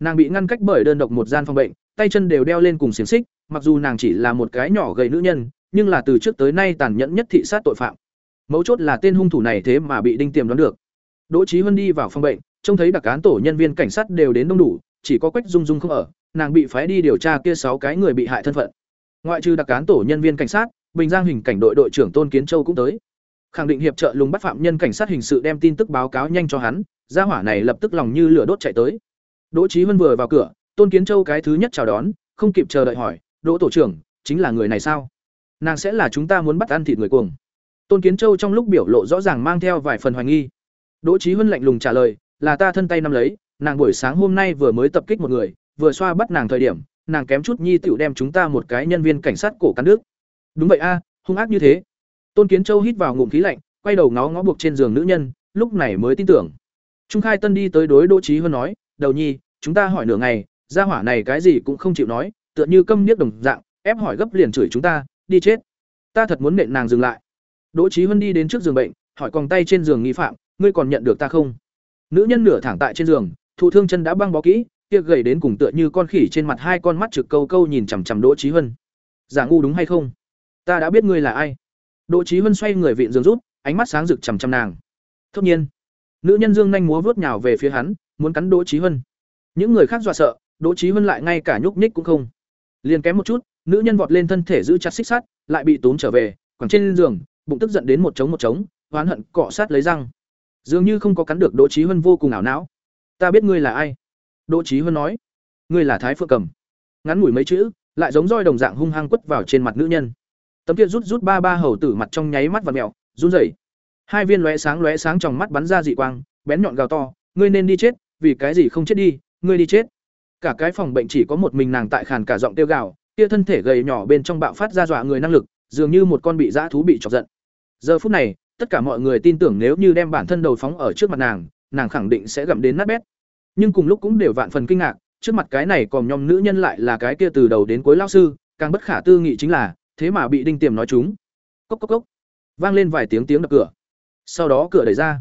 Nàng bị ngăn cách bởi đơn độc một gian phòng bệnh, tay chân đều đeo lên cùng xiềng xích, mặc dù nàng chỉ là một cái nhỏ gầy nữ nhân, nhưng là từ trước tới nay tàn nhẫn nhất thị sát tội phạm mấu chốt là tên hung thủ này thế mà bị đinh tiềm đoán được. Đỗ trí huân đi vào phòng bệnh, trông thấy đặc cán tổ nhân viên cảnh sát đều đến đông đủ, chỉ có quách dung dung không ở, nàng bị phái đi điều tra kia sáu cái người bị hại thân phận. Ngoại trừ đặc cán tổ nhân viên cảnh sát, bình giang hình cảnh đội đội trưởng tôn kiến châu cũng tới. Khẳng định hiệp trợ lùng bắt phạm nhân cảnh sát hình sự đem tin tức báo cáo nhanh cho hắn, gia hỏa này lập tức lòng như lửa đốt chạy tới. Đỗ trí huân vừa vào cửa, tôn kiến châu cái thứ nhất chào đón, không kịp chờ đợi hỏi, đỗ tổ trưởng, chính là người này sao? Nàng sẽ là chúng ta muốn bắt ăn thịt người cuồng tôn kiến châu trong lúc biểu lộ rõ ràng mang theo vài phần hoài nghi. Đỗ Chí huân lạnh lùng trả lời, là ta thân tay nắm lấy, nàng buổi sáng hôm nay vừa mới tập kích một người, vừa xoa bắt nàng thời điểm, nàng kém chút nhi tiểu đem chúng ta một cái nhân viên cảnh sát cổ cắn nước đúng vậy a, hung ác như thế. Tôn kiến châu hít vào ngụm khí lạnh, quay đầu ngó ngó buộc trên giường nữ nhân, lúc này mới tin tưởng. Trung khai tân đi tới đối đỗ Chí huân nói, đầu nhi, chúng ta hỏi nửa ngày, gia hỏa này cái gì cũng không chịu nói, tựa như câm niếc đồng dạng, ép hỏi gấp liền chửi chúng ta, đi chết. Ta thật muốn nện nàng dừng lại đỗ Chí Hân đi đến trước giường bệnh hỏi còng tay trên giường nghi phạm ngươi còn nhận được ta không? Nữ nhân nửa thẳng tại trên giường thụ thương chân đã băng bó kỹ kia gầy đến cùng tựa như con khỉ trên mặt hai con mắt trực câu câu nhìn chằm chằm đỗ Chí Hân, giả ngu đúng hay không? Ta đã biết ngươi là ai. Đỗ Chí Hân xoay người vịn giường rút ánh mắt sáng rực chằm chằm nàng. Thốt nhiên nữ nhân dương nhanh múa vớt nhào về phía hắn muốn cắn đỗ Chí Hân. những người khác dọa sợ đỗ Chí Hân lại ngay cả nhúc nhích cũng không. Liền kém một chút nữ nhân vọt lên thân thể giữ chặt xích sắt lại bị tốn trở về quẳng trên giường bụng tức giận đến một trống một trống, oán hận cọ sát lấy răng. Dường như không có cắn được đỗ trí huân vô cùng ảo não. Ta biết ngươi là ai? Đỗ trí huân nói. Ngươi là thái phượng cầm. Ngắn ngủi mấy chữ, lại giống roi đồng dạng hung hăng quất vào trên mặt nữ nhân. Tấm kia rút rút ba ba hầu tử mặt trong nháy mắt và mẹo run rẩy. Hai viên lóe sáng lóe sáng trong mắt bắn ra dị quang, bén nhọn gào to, ngươi nên đi chết, vì cái gì không chết đi, ngươi đi chết. Cả cái phòng bệnh chỉ có một mình nàng tại khàn cả giọng tiêu gào, kia thân thể gầy nhỏ bên trong bạo phát ra dọa người năng lực dường như một con bị dã thú bị chọc giận. Giờ phút này, tất cả mọi người tin tưởng nếu như đem bản thân đầu phóng ở trước mặt nàng nàng khẳng định sẽ gặm đến nát bét. Nhưng cùng lúc cũng đều vạn phần kinh ngạc, trước mặt cái này còn nhom nữ nhân lại là cái kia từ đầu đến cuối lao sư, càng bất khả tư nghị chính là, thế mà bị đinh tiềm nói chúng. Cốc cốc cốc. Vang lên vài tiếng tiếng đập cửa. Sau đó cửa đẩy ra.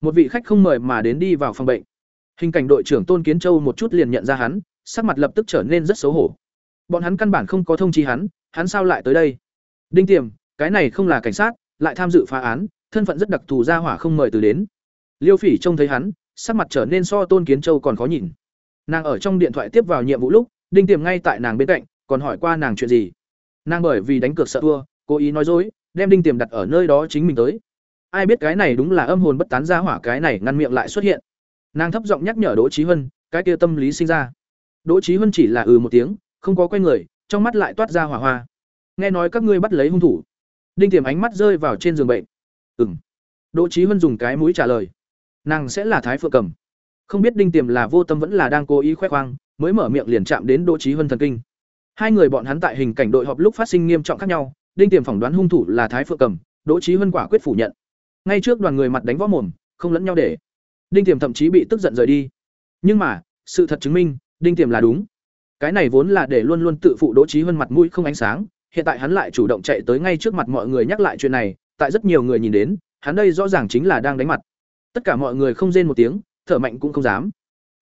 Một vị khách không mời mà đến đi vào phòng bệnh. Hình cảnh đội trưởng tôn kiến châu một chút liền nhận ra hắn, sắc mặt lập tức trở nên rất xấu hổ. Bọn hắn căn bản không có thông chi hắn hắn sao lại tới đây? Đinh tiềm, cái này không là cảnh sát, lại tham dự phá án, thân phận rất đặc thù ra hỏa không mời từ đến. Liêu phỉ trông thấy hắn, sắc mặt trở nên so tôn kiến châu còn khó nhìn. Nàng ở trong điện thoại tiếp vào nhiệm vụ lúc, đinh tiềm ngay tại nàng bên cạnh, còn hỏi qua nàng chuyện gì. Nàng bởi vì đánh cược sợ thua, cố ý nói dối, đem đinh tiềm đặt ở nơi đó chính mình tới. Ai biết cái này đúng là âm hồn bất tán ra hỏa cái này ngăn miệng lại xuất hiện. Nàng thấp giọng nhắc nhở đỗ trí huân cái kia tâm lý sinh ra. Đỗ trí huân chỉ là ừ một tiếng, không có quay người, trong mắt lại toát ra hỏa hoa nghe nói các ngươi bắt lấy hung thủ. Đinh tiềm ánh mắt rơi vào trên giường bệnh. Ừng đỗ trí huân dùng cái mũi trả lời. Nàng sẽ là thái phượng cầm. Không biết đinh tiềm là vô tâm vẫn là đang cố ý khoe khoang, mới mở miệng liền chạm đến đỗ trí huân thần kinh. Hai người bọn hắn tại hình cảnh đội họp lúc phát sinh nghiêm trọng khác nhau, đinh tiềm phỏng đoán hung thủ là thái phượng cầm, đỗ trí huân quả quyết phủ nhận. Ngay trước đoàn người mặt đánh võ mồm, không lẫn nhau để. Đinh tiềm thậm chí bị tức giận rời đi. Nhưng mà, sự thật chứng minh, đinh tiềm là đúng. Cái này vốn là để luôn luôn tự phụ đỗ trí huân mặt mũi không ánh sáng hiện tại hắn lại chủ động chạy tới ngay trước mặt mọi người nhắc lại chuyện này, tại rất nhiều người nhìn đến, hắn đây rõ ràng chính là đang đánh mặt. Tất cả mọi người không rên một tiếng, thở mạnh cũng không dám.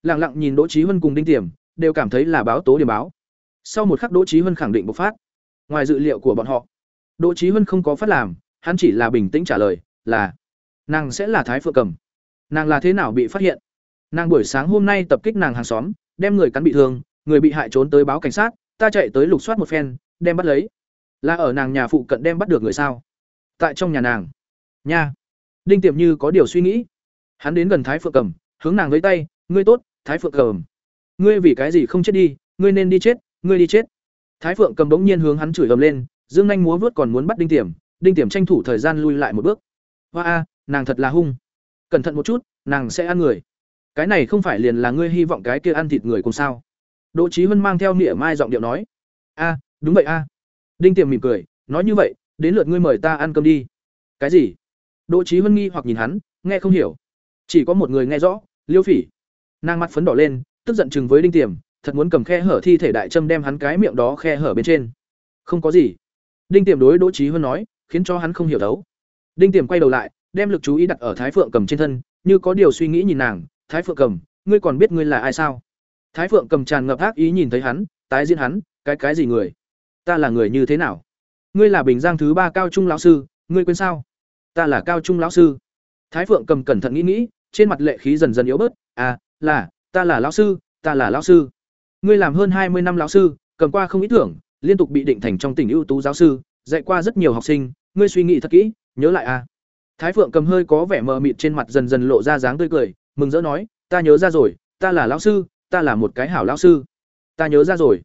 Lặng lặng nhìn đỗ Chí huân cùng đinh tiềm, đều cảm thấy là báo tố điểm báo. Sau một khắc đỗ Chí huân khẳng định bộc phát. Ngoài dự liệu của bọn họ, đỗ Chí huân không có phát làm, hắn chỉ là bình tĩnh trả lời, là, nàng sẽ là thái phượng cầm. Nàng là thế nào bị phát hiện? Nàng buổi sáng hôm nay tập kích nàng hàng xóm, đem người cắn bị thương, người bị hại trốn tới báo cảnh sát, ta chạy tới lục soát một phen, đem bắt lấy là ở nàng nhà phụ cận đem bắt được người sao? Tại trong nhà nàng. Nha. Đinh Tiệm như có điều suy nghĩ. Hắn đến gần thái phượng cầm hướng nàng với tay ngươi tốt thái phượng cầm ngươi vì cái gì không chết đi? Ngươi nên đi chết ngươi đi chết. Thái phượng cầm bỗng nhiên hướng hắn chửi ầm lên dương anh múa vớt còn muốn bắt đinh Tiệm, đinh Tiệm tranh thủ thời gian lui lại một bước. Hoa a nàng thật là hung. Cẩn thận một chút nàng sẽ ăn người. Cái này không phải liền là ngươi hy vọng cái kia ăn thịt người cùng sao? Đỗ trí huân mang theo nịa mai giọng điệu nói. A đúng vậy a đinh tiềm mỉm cười, nói như vậy, đến lượt ngươi mời ta ăn cơm đi. Cái gì? Đỗ Chí Hân nghi hoặc nhìn hắn, nghe không hiểu. Chỉ có một người nghe rõ, liêu phỉ. Nàng mắt phấn đỏ lên, tức giận chừng với đinh tiềm thật muốn cầm khe hở thi thể đại trâm đem hắn cái miệng đó khe hở bên trên. Không có gì. Đinh tiềm đối đỗ Chí Hân nói, khiến cho hắn không hiểu đấu đinh tiềm quay đầu lại, đem lực chú ý đặt ở thái phượng cầm trên thân, như có điều suy nghĩ nhìn nàng, thái phượng cầm, ngươi còn biết ngươi là ai sao? Thái phượng cầm tràn ngập ác ý nhìn thấy hắn, tái diễn hắn, cái cái gì người? Ta là người như thế nào? Ngươi là bình giang thứ ba cao trung lão sư, ngươi quên sao? Ta là cao trung lão sư. Thái phượng cầm cẩn thận nghĩ nghĩ, trên mặt lệ khí dần dần yếu bớt. À là, ta là lão sư, ta là lão sư. Ngươi làm hơn hai mươi năm lão sư, cầm qua không ý tưởng, liên tục bị định thành trong tỉnh ưu tú giáo sư, dạy qua rất nhiều học sinh. Ngươi suy nghĩ thật kỹ, nhớ lại à. Thái phượng cầm hơi có vẻ mờ mịt trên mặt dần dần lộ ra dáng tươi cười, mừng rỡ nói, ta nhớ ra rồi, ta là lão sư, ta là một cái hảo lão sư. Ta nhớ ra rồi.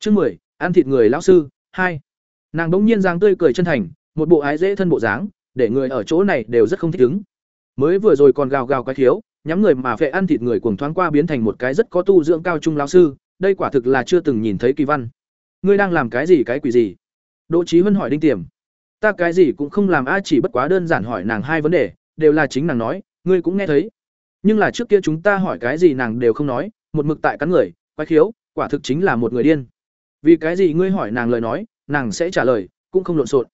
Chương mười ăn thịt người lão sư, hai. Nàng đ ỗ n g nhiên dáng tươi cười chân thành, một bộ ái dễ thân bộ dáng, để người ở chỗ này đều rất không thích ứng. Mới vừa rồi còn gào gào cái thiếu nhắm người mà phệ ăn thịt người cuồng thoáng qua biến thành một cái rất có tu dưỡng cao trung lão sư, đây quả thực là chưa từng nhìn thấy kỳ văn. Ngươi đang làm cái gì cái quỷ gì? Đỗ trí huân hỏi đinh tiềm. Ta cái gì cũng không làm a, chỉ bất quá đơn giản hỏi nàng hai vấn đề, đều là chính nàng nói, ngươi cũng nghe thấy. Nhưng là trước kia chúng ta hỏi cái gì nàng đều không nói, một mực tại cắn người, quái khiếu, quả thực chính là một người điên vì cái gì ngươi hỏi nàng lời nói, nàng sẽ trả lời, cũng không lộn xộn.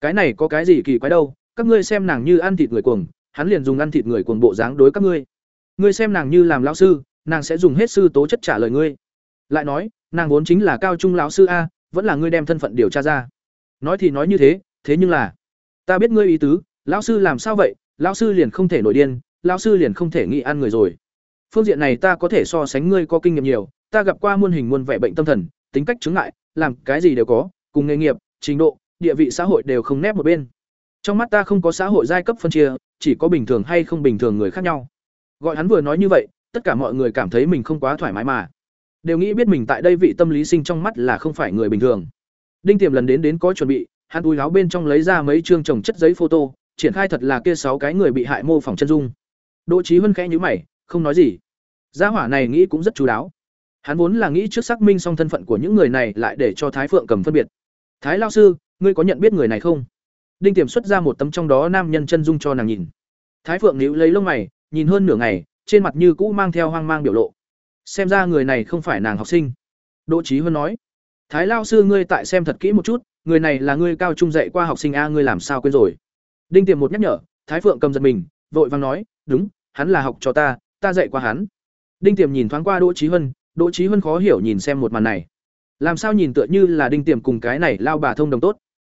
Cái này có cái gì kỳ quái đâu, các ngươi xem nàng như ăn thịt người cuồng, hắn liền dùng ăn thịt người cuồng bộ dáng đối các ngươi. Ngươi xem nàng như làm lão sư, nàng sẽ dùng hết sư tố chất trả lời ngươi. Lại nói, nàng vốn chính là cao trung lão sư a, vẫn là ngươi đem thân phận điều tra ra. Nói thì nói như thế thế nhưng là, ta biết ngươi ý tứ, lão sư làm sao vậy, lão sư liền không thể nổi điên, lão sư liền không thể nghĩ ăn người rồi. Phương diện này ta có thể so sánh ngươi có kinh nghiệm nhiều, ta gặp qua muôn hình muôn vẻ bệnh tâm thần tính cách chứng ngại, làm cái gì đều có, cùng nghề nghiệp, trình độ, địa vị xã hội đều không nép một bên. Trong mắt ta không có xã hội giai cấp phân chia, chỉ có bình thường hay không bình thường người khác nhau. Gọi hắn vừa nói như vậy, tất cả mọi người cảm thấy mình không quá thoải mái mà. Đều nghĩ biết mình tại đây vị tâm lý sinh trong mắt là không phải người bình thường. Đinh tiềm lần đến đến có chuẩn bị, hắn túi áo bên trong lấy ra mấy chương chồng chất giấy photo, triển khai thật là kia sáu cái người bị hại mô phỏng chân dung. Đỗ trí vân khẽ nhíu mày, không nói gì. Gia hỏa này nghĩ cũng rất chú đáo hắn vốn là nghĩ trước xác minh xong thân phận của những người này lại để cho thái phượng cầm phân biệt. Thái lao sư, ngươi có nhận biết người này không? Đinh tiềm xuất ra một tấm trong đó nam nhân chân dung cho nàng nhìn. Thái phượng níu lấy lông mày, nhìn hơn nửa ngày, trên mặt như cũ mang theo hoang mang biểu lộ. Xem ra người này không phải nàng học sinh. Đỗ trí huân nói. Thái lao sư, ngươi tại xem thật kỹ một chút, người này là ngươi cao trung dạy qua học sinh a, ngươi làm sao quên rồi? Đinh tiềm một nhắc nhở, thái phượng cầm giật mình, vội vàng nói, đúng, hắn là học cho ta ta dạy qua hắn. Đinh tiềm nhìn thoáng qua đỗ trí huân đỗ trí huân khó hiểu nhìn xem một màn này. Làm sao nhìn tựa như là đinh tiềm cùng cái này lao bà thông đồng tốt?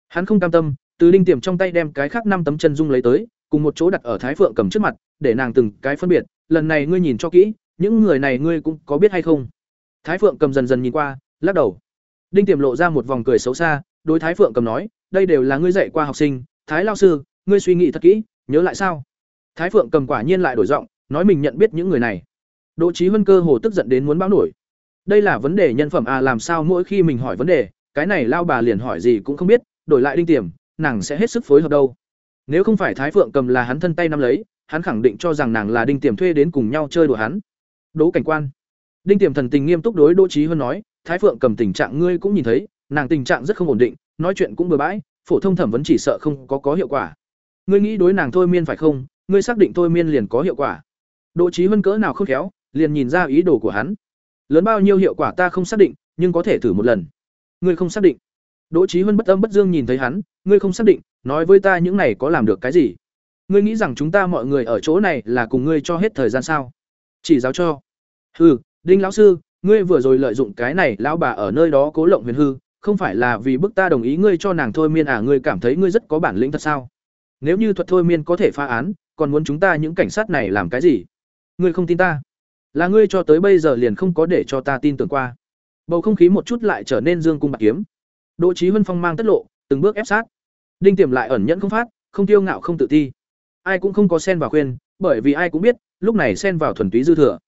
Hắn không cam tâm, từ đinh tiềm trong tay đem cái khác năm tấm chân dung lấy tới, cùng một chỗ đặt ở thái phượng cầm trước mặt, để nàng từng cái phân biệt, lần này ngươi nhìn cho kỹ, những người này ngươi cũng có biết hay không? Thái phượng cầm dần dần nhìn qua, lắc đầu. Đinh tiềm lộ ra một vòng cười xấu xa, đối thái phượng cầm nói, đây đều là ngươi dạy qua học sinh, thái Lão sư, ngươi suy nghĩ thật kỹ, nhớ lại sao? Thái phượng cầm quả nhiên lại đổi giọng, nói mình nhận biết những người này đỗ Chí Vân cơ hồ tức giận đến muốn báo nổi. Đây là vấn đề nhân phẩm à làm sao mỗi khi mình hỏi vấn đề, cái này lao bà liền hỏi gì cũng không biết, đổi lại đinh tiềm, nàng sẽ hết sức phối hợp đâu. Nếu không phải thái phượng cầm là hắn thân tay nắm lấy, hắn khẳng định cho rằng nàng là đinh tiềm thuê đến cùng nhau chơi đùa hắn. Đỗ cảnh quan. Đinh tiềm thần tình nghiêm túc đối đỗ Chí Vân nói, thái phượng cầm tình trạng ngươi cũng nhìn thấy, nàng tình trạng rất không ổn định, nói chuyện cũng bừa bãi, phổ thông thẩm vấn chỉ sợ không có có hiệu quả. Ngươi nghĩ đối nàng thôi miên phải không? Ngươi xác định thôi miên liền có hiệu quả. Đỗ Chí Vân cỡ nào không khéo liền nhìn ra ý đồ của hắn. Lớn bao nhiêu hiệu quả ta không xác định, nhưng có thể thử một lần. Ngươi không xác định. Đỗ trí huân bất âm bất dương nhìn thấy hắn, ngươi không xác định, nói với ta những này có làm được cái gì? Ngươi nghĩ rằng chúng ta mọi người ở chỗ này là cùng ngươi cho hết thời gian sao? Chỉ giáo cho. Hừ, đinh lão sư, ngươi vừa rồi lợi dụng cái này, lão bà ở nơi đó cố lộng huyền hư, không phải là vì bức ta đồng ý ngươi cho nàng thôi miên à ngươi cảm thấy ngươi rất có bản lĩnh thật sao? Nếu như thuật thôi miên có thể phá án, còn muốn chúng ta những cảnh sát này làm cái gì? Ngươi không tin ta là ngươi cho tới bây giờ liền không có để cho ta tin tưởng qua. Bầu không khí một chút lại trở nên dương cung bạc kiếm. Đỗ trí huân phong mang tất lộ, từng bước ép sát. Đinh tiềm lại ẩn nhẫn không phát, không tiêu ngạo không tự ti. Ai cũng không có xen vào khuyên, bởi vì ai cũng biết, lúc này xen vào thuần túy dư thừa.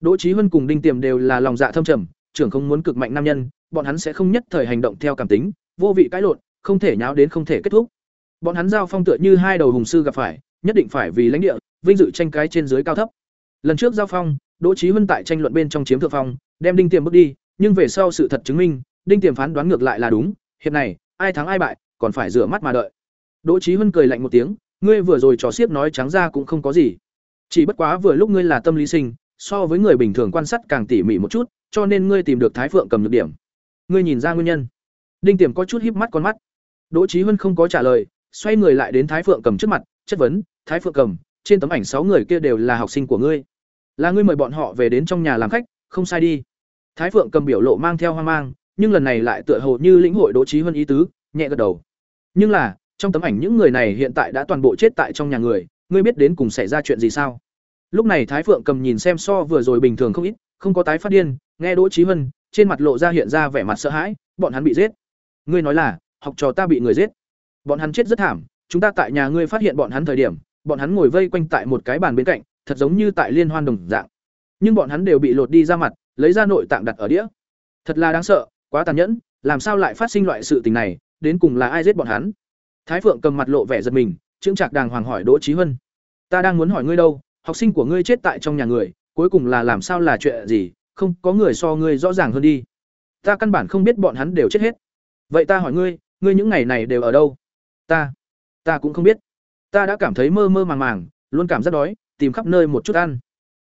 Đỗ trí huân cùng đinh tiềm đều là lòng dạ thâm trầm, trưởng không muốn cực mạnh nam nhân, bọn hắn sẽ không nhất thời hành động theo cảm tính, vô vị cãi lộn, không thể nháo đến không thể kết thúc. Bọn hắn giao phong tựa như hai đầu hùng sư gặp phải, nhất định phải vì lãnh địa, vinh dự tranh cái trên dưới cao thấp. Lần trước giao phong đỗ Chí huân tại tranh luận bên trong chiếm thượng phong, đem đinh tiềm bước đi, nhưng về sau sự thật chứng minh, đinh tiềm phán đoán ngược lại là đúng, hiệp này, ai thắng ai bại, còn phải rửa mắt mà đợi. Đỗ Chí huân cười lạnh một tiếng, ngươi vừa rồi trò xiếc nói trắng ra cũng không có gì. Chỉ bất quá vừa lúc ngươi là tâm lý sinh, so với người bình thường quan sát càng tỉ mỉ một chút, cho nên ngươi tìm được thái phượng cầm được điểm. Ngươi nhìn ra nguyên nhân. Đinh tiềm có chút híp mắt con mắt. Đỗ Chí huân không có trả lời, xoay người lại đến thái phượng cầm trước mặt, chất vấn, thái phượng cầm, trên tấm ảnh sáu người kia đều là học sinh của ngươi là ngươi mời bọn họ về đến trong nhà làm khách, không sai đi. Thái phượng cầm biểu lộ mang theo hoang mang, nhưng lần này lại tựa hồ như lĩnh hội đỗ trí huân ý tứ, nhẹ gật đầu. Nhưng là, trong tấm ảnh những người này hiện tại đã toàn bộ chết tại trong nhà người, ngươi biết đến cùng xảy ra chuyện gì sao? Lúc này thái phượng cầm nhìn xem so vừa rồi bình thường không ít, không có tái phát điên, nghe đỗ trí huân, trên mặt lộ ra hiện ra vẻ mặt sợ hãi, bọn hắn bị giết. Ngươi nói là, học trò ta bị người giết. Bọn hắn chết rất thảm, chúng ta tại nhà ngươi phát hiện bọn hắn thời điểm, bọn hắn ngồi vây quanh tại một cái bàn bên cạnh thật giống như tại liên hoan đồng dạng. Nhưng bọn hắn đều bị lột đi ra mặt, lấy ra nội tạng đặt ở đĩa. Thật là đáng sợ, quá tàn nhẫn, làm sao lại phát sinh loại sự tình này, đến cùng là ai giết bọn hắn? Thái phượng cầm mặt lộ vẻ giật mình chững chạc đàng hoàng hỏi đỗ trí huân ta đang muốn hỏi ngươi đâu, học sinh của ngươi chết tại trong nhà người, cuối cùng là làm sao là chuyện gì, không có người so ngươi rõ ràng hơn đi. Ta căn bản không biết bọn hắn đều chết hết. Vậy ta hỏi ngươi ngươi những ngày này đều ở đâu? Ta ta cũng không biết. Ta đã cảm thấy mơ mơ màng màng, luôn cảm giác đói tìm khắp nơi một chút ăn.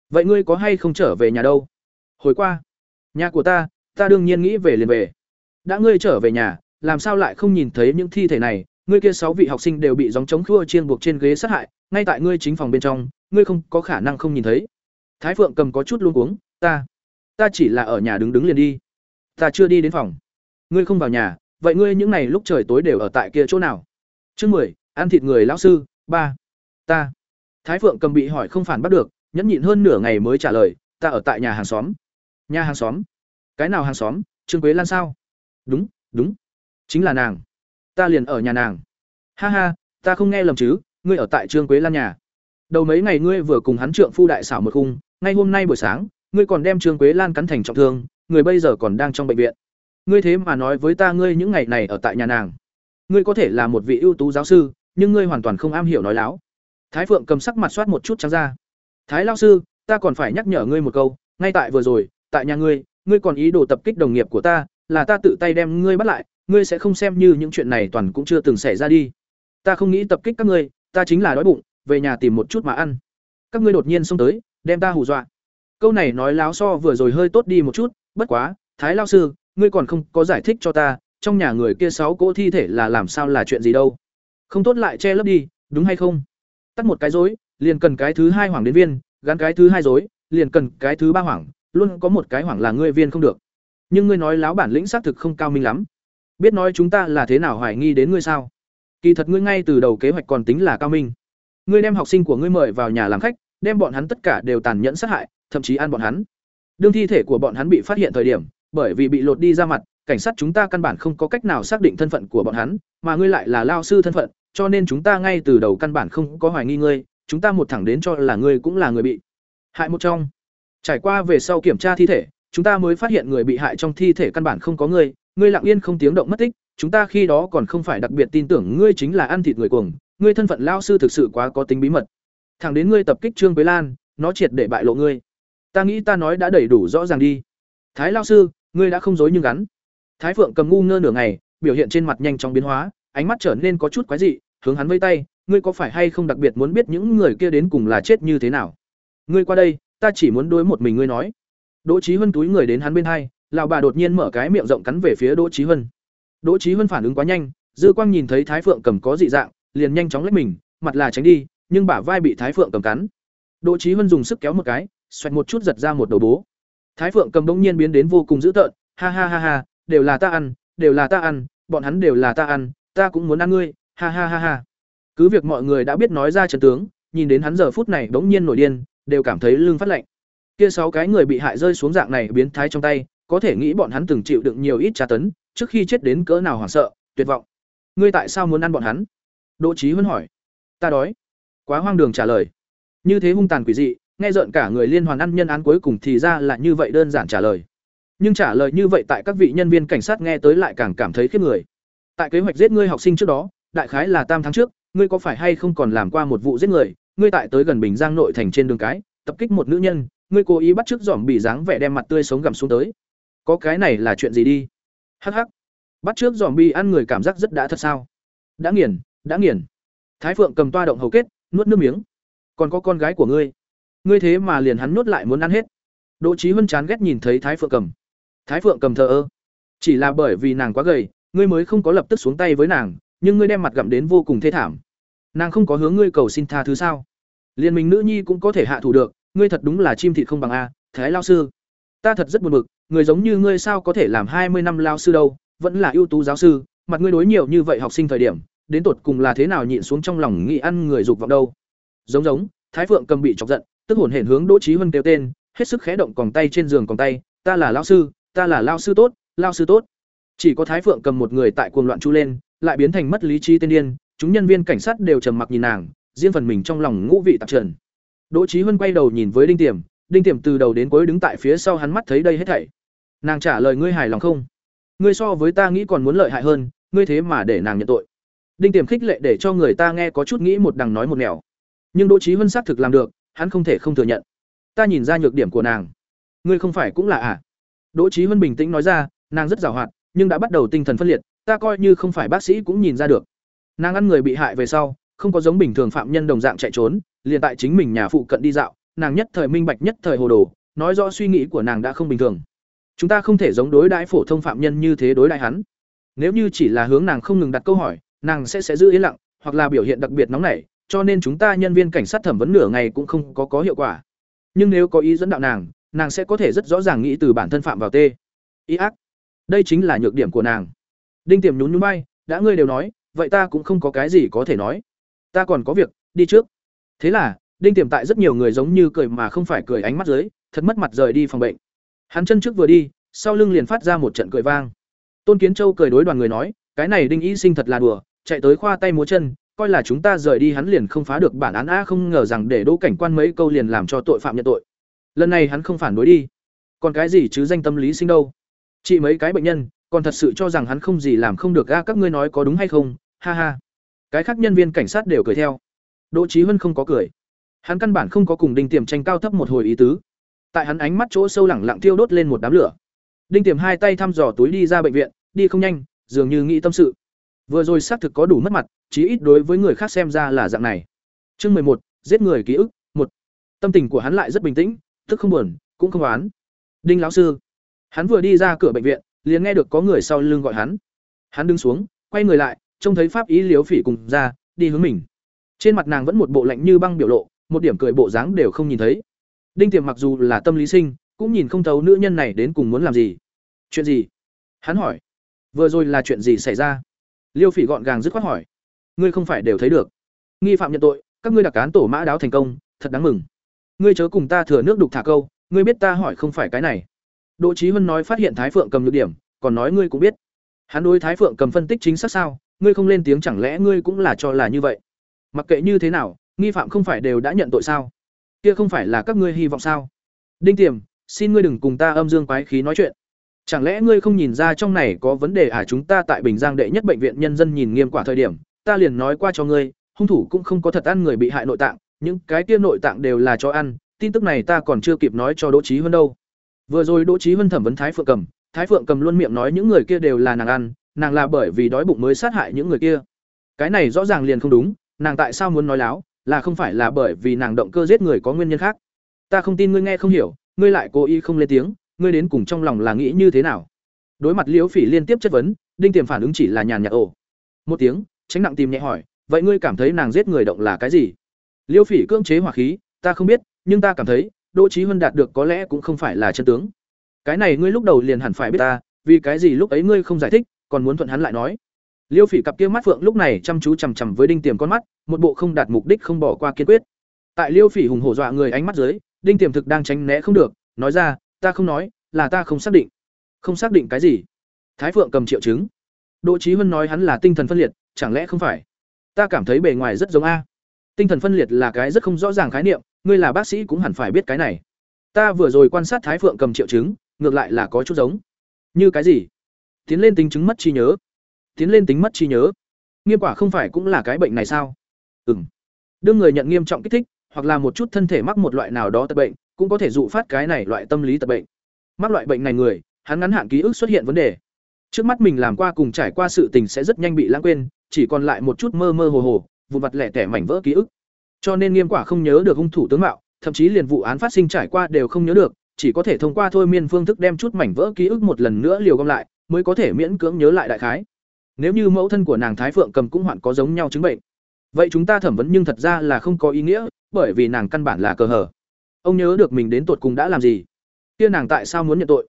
Vậy ngươi có hay không trở về nhà đâu? Hồi qua. Nhà của ta ta đương nhiên nghĩ về liền về. Đã ngươi trở về nhà, làm sao lại không nhìn thấy những thi thể này? Ngươi kia sáu vị học sinh đều bị gióng chống khua chiên buộc trên ghế sát hại, ngay tại ngươi chính phòng bên trong, ngươi không có khả năng không nhìn thấy. Thái phượng cầm có chút luôn uống ta ta chỉ là ở nhà đứng đứng liền đi. Ta chưa đi đến phòng. Ngươi không vào nhà, vậy ngươi những ngày lúc trời tối đều ở tại kia chỗ nào? Chương mười, ăn thịt người lão sư, ba. Ta thái phượng cầm bị hỏi không phản bắt được, nhẫn nhịn hơn nửa ngày mới trả lời, ta ở tại nhà hàng xóm. Nhà hàng xóm? Cái nào hàng xóm? Trương quế lan sao? Đúng đúng, chính là nàng. Ta liền ở nhà nàng. Ha ha, ta không nghe lầm chứ, ngươi ở tại trương quế lan nhà. Đầu mấy ngày ngươi vừa cùng hắn trượng phu đại xảo một khung, ngay hôm nay buổi sáng, ngươi còn đem trương quế lan cắn thành trọng thương, người bây giờ còn đang trong bệnh viện. Ngươi thế mà nói với ta ngươi những ngày này ở tại nhà nàng. Ngươi có thể là một vị ưu tú giáo sư, nhưng ngươi hoàn toàn không am hiểu nói láo thái phượng cầm sắc mặt soát một chút trắng ra. Thái lao sư, ta còn phải nhắc nhở ngươi một câu, ngay tại vừa rồi, tại nhà ngươi ngươi còn ý đồ tập kích đồng nghiệp của ta, là ta tự tay đem ngươi bắt lại, ngươi sẽ không xem như những chuyện này toàn cũng chưa từng xảy ra đi. Ta không nghĩ tập kích các ngươi, ta chính là đói bụng, về nhà tìm một chút mà ăn. Các ngươi đột nhiên xông tới, đem ta hù dọa. Câu này nói láo so vừa rồi hơi tốt đi một chút, bất quá, thái lao sư, ngươi còn không có giải thích cho ta, trong nhà người kia sáu cỗ thi thể là làm sao là chuyện gì đâu. Không tốt lại che lấp đi, đúng hay không? Tắt một cái dối liền cần cái thứ hai hoàng đến viên gắn cái thứ hai dối liền cần cái thứ ba hoàng, luôn có một cái hoàng là ngươi viên không được. Nhưng ngươi nói láo bản lĩnh xác thực không cao minh lắm. Biết nói chúng ta là thế nào hoài nghi đến ngươi sao? Kỳ thật ngươi ngay từ đầu kế hoạch còn tính là cao minh. Ngươi đem học sinh của ngươi mời vào nhà làm khách đem bọn hắn tất cả đều tàn nhẫn sát hại thậm chí ăn bọn hắn. Đương thi thể của bọn hắn bị phát hiện thời điểm bởi vì bị lột đi ra mặt cảnh sát chúng ta căn bản không có cách nào xác định thân phận của bọn hắn mà ngươi lại là lao sư thân phận cho nên chúng ta ngay từ đầu căn bản không có hoài nghi ngươi, chúng ta một thẳng đến cho là ngươi cũng là người bị hại một trong. Trải qua về sau kiểm tra thi thể, chúng ta mới phát hiện người bị hại trong thi thể căn bản không có ngươi ngươi lặng yên không tiếng động mất tích, chúng ta khi đó còn không phải đặc biệt tin tưởng ngươi chính là ăn thịt người cuồng, ngươi thân phận lao sư thực sự quá có tính bí mật. Thẳng đến ngươi tập kích trương quế lan, nó triệt để bại lộ ngươi. Ta nghĩ ta nói đã đầy đủ rõ ràng đi. Thái lao sư, ngươi đã không dối nhưng gắn thái phượng cầm ngu ngơ nửa ngày, biểu hiện trên mặt nhanh chóng biến hóa, ánh mắt trở nên có chút quái dị hướng hắn vây tay, ngươi có phải hay không đặc biệt muốn biết những người kia đến cùng là chết như thế nào? Ngươi qua đây, ta chỉ muốn đối một mình ngươi nói. Đỗ trí huân túi người đến hắn bên hai, lão bà đột nhiên mở cái miệng rộng cắn về phía đỗ trí huân. Đỗ trí huân phản ứng quá nhanh, dư quang nhìn thấy thái phượng cầm có dị dạng, liền nhanh chóng lách mình, mặt là tránh đi, nhưng bả vai bị thái phượng cầm cắn. Đỗ trí huân dùng sức kéo một cái, xoẹt một chút giật ra một đầu bố. Thái phượng cầm đông nhiên biến đến vô cùng dữ tợn, ha ha ha ha, đều là ta ăn, đều là ta ăn, bọn hắn đều là ta ăn, ta cũng muốn ăn ngươi ha ha ha ha. Cứ việc mọi người đã biết nói ra trận tướng, nhìn đến hắn giờ phút này bỗng nhiên nổi điên, đều cảm thấy lưng phát lạnh. Kia sáu cái người bị hại rơi xuống dạng này biến thái trong tay, có thể nghĩ bọn hắn từng chịu đựng nhiều ít tra tấn, trước khi chết đến cỡ nào hoảng sợ, tuyệt vọng. Ngươi tại sao muốn ăn bọn hắn? Đỗ trí huân hỏi. Ta đói. Quá hoang đường trả lời. Như thế hung tàn quỷ dị, nghe rợn cả người liên hoàn ăn nhân án cuối cùng thì ra là như vậy đơn giản trả lời. Nhưng trả lời như vậy tại các vị nhân viên cảnh sát nghe tới lại càng cảm thấy khiếp người. Tại kế hoạch giết ngươi học sinh trước đó đại khái là tam tháng trước, ngươi có phải hay không còn làm qua một vụ giết người? Ngươi tại tới gần bình giang nội thành trên đường cái, tập kích một nữ nhân, ngươi cố ý bắt t r ư ớ c dòm bị dáng vẻ đem mặt tươi sống gầm xuống tới. Có cái này là chuyện gì đi? Hh ắ c ắ c bắt t r ư ớ c dòm bị ăn người cảm giác rất đã thật sao? Đã nghiền đã nghiền. Thái phượng cầm toa động hầu kết, nuốt nước miếng. Còn có con gái của ngươi. Ngươi thế mà liền hắn nuốt lại muốn ăn hết. Đỗ trí huân chán ghét nhìn thấy thái phượng cầm. Thái phượng cầm thờ ơ. Chỉ là bởi vì nàng quá gầy, ngươi mới không có lập tức xuống tay với nàng nhưng ngươi đem mặt gặm đến vô cùng thê thảm. Nàng không có hướng ngươi cầu xin tha thứ sao? Liền mình nữ nhi cũng có thể hạ thủ được, ngươi thật đúng là chim thịt không bằng a, thái lao sư. Ta thật rất buồn bực, người giống như ngươi sao có thể làm hai mươi năm lao sư đâu, vẫn là ưu tú giáo sư, mặt ngươi đối nhiều như vậy học sinh thời điểm, đến tột cùng là thế nào nhịn xuống trong lòng nghĩ ăn người dục vọng đâu. Giống giống, thái phượng cầm bị chọc giận, tức hồn hển hướng đỗ trí huân kêu tên, hết sức khẽ động còng tay trên giường còng tay, ta là lao sư, ta là lao sư tốt, lao sư tốt. Chỉ có thái phượng cầm một người tại cuồng loạn chu lên lại biến thành mất lý trí tên điên, chúng nhân viên cảnh sát đều trầm mặc nhìn nàng, riêng phần mình trong lòng ngũ vị tạp trần. Đỗ Chí huân quay đầu nhìn với đinh tiềm đinh tiềm từ đầu đến cuối đứng tại phía sau hắn mắt thấy đây hết thảy. Nàng trả lời ngươi hài lòng không? Ngươi so với ta nghĩ còn muốn lợi hại hơn, ngươi thế mà để nàng nhận tội. Đinh tiềm khích lệ để cho người ta nghe có chút nghĩ một đằng nói một nẻo. Nhưng đỗ Chí huân xác thực làm được, hắn không thể không thừa nhận. Ta nhìn ra nhược điểm của nàng. Ngươi không phải cũng là à? Đỗ Chí huân bình tĩnh nói ra, nàng rất giàu hoạt, nhưng đã bắt đầu tinh thần phân liệt ta coi như không phải bác sĩ cũng nhìn ra được. Nàng ăn người bị hại về sau, không có giống bình thường phạm nhân đồng dạng chạy trốn, liền tại chính mình nhà phụ cận đi dạo, nàng nhất thời minh bạch nhất thời hồ đồ, nói rõ suy nghĩ của nàng đã không bình thường. Chúng ta không thể giống đối đãi phổ thông phạm nhân như thế đối đãi hắn. Nếu như chỉ là hướng nàng không ngừng đặt câu hỏi, nàng sẽ sẽ giữ yên lặng, hoặc là biểu hiện đặc biệt nóng nảy, cho nên chúng ta nhân viên cảnh sát thẩm vấn nửa ngày cũng không có có hiệu quả. Nhưng nếu có ý dẫn đạo nàng nàng sẽ có thể rất rõ ràng nghĩ từ bản thân phạm vào tê. Ý ác. Đây chính là nhược điểm của nàng đinh tiềm nhún nhún bay đã ngươi đều nói, vậy ta cũng không có cái gì có thể nói. Ta còn có việc, đi trước. Thế là, đinh tiềm tại rất nhiều người giống như cười mà không phải cười ánh mắt dưới, thật mất mặt rời đi phòng bệnh. Hắn chân trước vừa đi, sau lưng liền phát ra một trận cười vang. Tôn kiến châu cười đối đoàn người nói, cái này đinh y sinh thật là đùa, chạy tới khoa tay múa chân, coi là chúng ta rời đi hắn liền không phá được bản án a, không ngờ rằng để đỗ cảnh quan mấy câu liền làm cho tội phạm nhận tội. Lần này hắn không phản đối đi. Còn cái gì chứ danh tâm lý sinh đâu? Chị mấy cái bệnh nhân còn thật sự cho rằng hắn không gì làm không được a, các ngươi nói có đúng hay không? Ha ha. Cái khác nhân viên cảnh sát đều cười theo. Đỗ trí huân không có cười. Hắn căn bản không có cùng đinh tiềm tranh cao thấp một hồi ý tứ. Tại hắn ánh mắt chỗ sâu lẳng lặng thiêu đốt lên một đám lửa. Đinh tiềm hai tay thăm dò túi đi ra bệnh viện, đi không nhanh, dường như nghĩ tâm sự. Vừa rồi xác thực có đủ mất mặt, chí ít đối với người khác xem ra là dạng này. Chương mười một, giết người ký ức, một. Tâm tình của hắn lại rất bình tĩnh, tức không buồn, cũng không oán. Đinh lão sư, hắn vừa đi ra cửa bệnh viện liền nghe được có người sau lưng gọi hắn. Hắn đứng xuống, quay người lại, trông thấy pháp ý liếu phỉ cùng ra, đi hướng mình. Trên mặt nàng vẫn một bộ lạnh như băng biểu lộ, một điểm cười bộ dáng đều không nhìn thấy. Đinh tiềm mặc dù là tâm lý sinh, cũng nhìn không thấu nữ nhân này đến cùng muốn làm gì. Chuyện gì? Hắn hỏi. Vừa rồi là chuyện gì xảy ra? Liêu phỉ gọn gàng dứt khoát hỏi. Ngươi không phải đều thấy được. Nghi phạm nhận tội, các ngươi đặc cán tổ mã đáo thành công, thật đáng mừng. Ngươi chớ cùng ta thừa nước đục thả câu, ngươi biết ta hỏi không phải cái này đỗ Chí Hân nói phát hiện thái phượng cầm nhược điểm, còn nói ngươi cũng biết. Hắn đối thái phượng cầm phân tích chính xác sao, ngươi không lên tiếng chẳng lẽ ngươi cũng là cho là như vậy? Mặc kệ như thế nào, nghi phạm không phải đều đã nhận tội sao? Kia không phải là các ngươi hy vọng sao? Đinh tiềm, xin ngươi đừng cùng ta âm dương quái khí nói chuyện. Chẳng lẽ ngươi không nhìn ra trong này có vấn đề à? Chúng ta tại bình giang đệ nhất bệnh viện nhân dân nhìn nghiêm quả thời điểm, ta liền nói qua cho ngươi, hung thủ cũng không có thật ăn người bị hại nội tạng, những cái kia nội tạng đều là cho ăn, tin tức này ta còn chưa kịp nói cho đỗ Chí Hân đâu vừa rồi đỗ trí huân thẩm vấn thái phượng cầm, thái phượng cầm luôn miệng nói những người kia đều là nàng ăn, nàng là bởi vì đói bụng mới sát hại những người kia. Cái này rõ ràng liền không đúng, nàng tại sao muốn nói láo, là không phải là bởi vì nàng động cơ giết người có nguyên nhân khác. Ta không tin ngươi nghe không hiểu, ngươi lại cố ý không lên tiếng, ngươi đến cùng trong lòng là nghĩ như thế nào? Đối mặt liễu phỉ liên tiếp chất vấn, đinh tiềm phản ứng chỉ là nhàn nhạt ổ một tiếng, tránh nặng tìm nhẹ hỏi, vậy ngươi cảm thấy nàng giết người động là cái gì? Liễu phỉ cưỡng chế hỏa khí, ta không biết, nhưng ta cảm thấy đỗ Chí huân đạt được có lẽ cũng không phải là chân tướng. Cái này ngươi lúc đầu liền hẳn phải biết ta, vì cái gì lúc ấy ngươi không giải thích, còn muốn thuận hắn lại nói. Liêu phỉ cặp kia mắt phượng lúc này chăm chú chằm chằm với đinh tiềm con mắt, một bộ không đạt mục đích không bỏ qua kiên quyết. Tại liêu phỉ hùng hổ dọa người ánh mắt dưới, đinh tiềm thực đang tránh né không được, nói ra, ta không nói, là ta không xác định. Không xác định cái gì? Thái phượng cầm triệu chứng. Đỗ Chí huân nói hắn là tinh thần phân liệt, chẳng lẽ không phải? Ta cảm thấy bề ngoài rất giống a. Tinh thần phân liệt là cái rất không rõ ràng khái niệm ngươi là bác sĩ cũng hẳn phải biết cái này. Ta vừa rồi quan sát thái phượng cầm triệu chứng, ngược lại là có chút giống. Như cái gì? Tiến lên tính chứng mất trí nhớ. Tiến lên tính mất trí nhớ. Nghiêm quả không phải cũng là cái bệnh này sao? Ừ m đương người nhận nghiêm trọng kích thích, hoặc là một chút thân thể mắc một loại nào đó tật bệnh, cũng có thể dụ phát cái này loại tâm lý tật bệnh. Mắc loại bệnh này người, hắn ngắn hạn ký ức xuất hiện vấn đề. Trước mắt mình làm qua cùng trải qua sự tình sẽ rất nhanh bị lãng quên, chỉ còn lại một chút mơ mơ hồ hồ vụ vặt lẻ tẻ mảnh vỡ ký ức cho nên nghiêm quả không nhớ được hung thủ tướng mạo, thậm chí liền vụ án phát sinh trải qua đều không nhớ được, chỉ có thể thông qua thôi miên phương thức đem chút mảnh vỡ ký ức một lần nữa liều gom lại, mới có thể miễn cưỡng nhớ lại đại khái. Nếu như mẫu thân của nàng thái phượng cầm cũng hoạn có giống nhau chứng bệnh, vậy chúng ta thẩm vấn nhưng thật ra là không có ý nghĩa, bởi vì nàng căn bản là cờ hở ông nhớ được mình đến tột cùng đã làm gì? Kia nàng tại sao muốn nhận tội?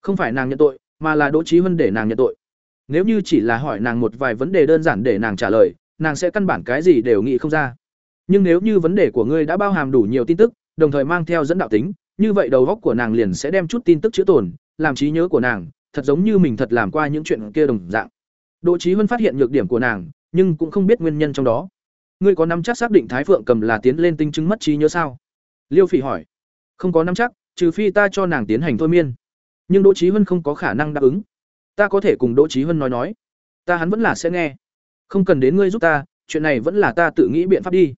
Không phải nàng nhận tội, mà là đỗ trí huân để nàng nhận tội. Nếu như chỉ là hỏi nàng một vài vấn đề đơn giản để nàng trả lời, nàng sẽ căn bản cái gì đều nghĩ không ra nhưng nếu như vấn đề của ngươi đã bao hàm đủ nhiều tin tức, đồng thời mang theo dẫn đạo tính, như vậy đầu góc của nàng liền sẽ đem chút tin tức chữ tồn, làm trí nhớ của nàng thật giống như mình thật làm qua những chuyện kia đồng dạng. Đỗ trí huân phát hiện nhược điểm của nàng, nhưng cũng không biết nguyên nhân trong đó. Ngươi có nắm chắc xác định thái phượng cầm là tiến lên tinh chứng mất trí nhớ sao? Liêu phỉ hỏi. Không có nắm chắc, trừ phi ta cho nàng tiến hành thôi miên. Nhưng đỗ trí huân không có khả năng đáp ứng. Ta có thể cùng đỗ trí huân nói nói. Ta hắn vẫn là sẽ nghe. Không cần đến ngươi giúp ta, chuyện này vẫn là ta tự nghĩ biện pháp đi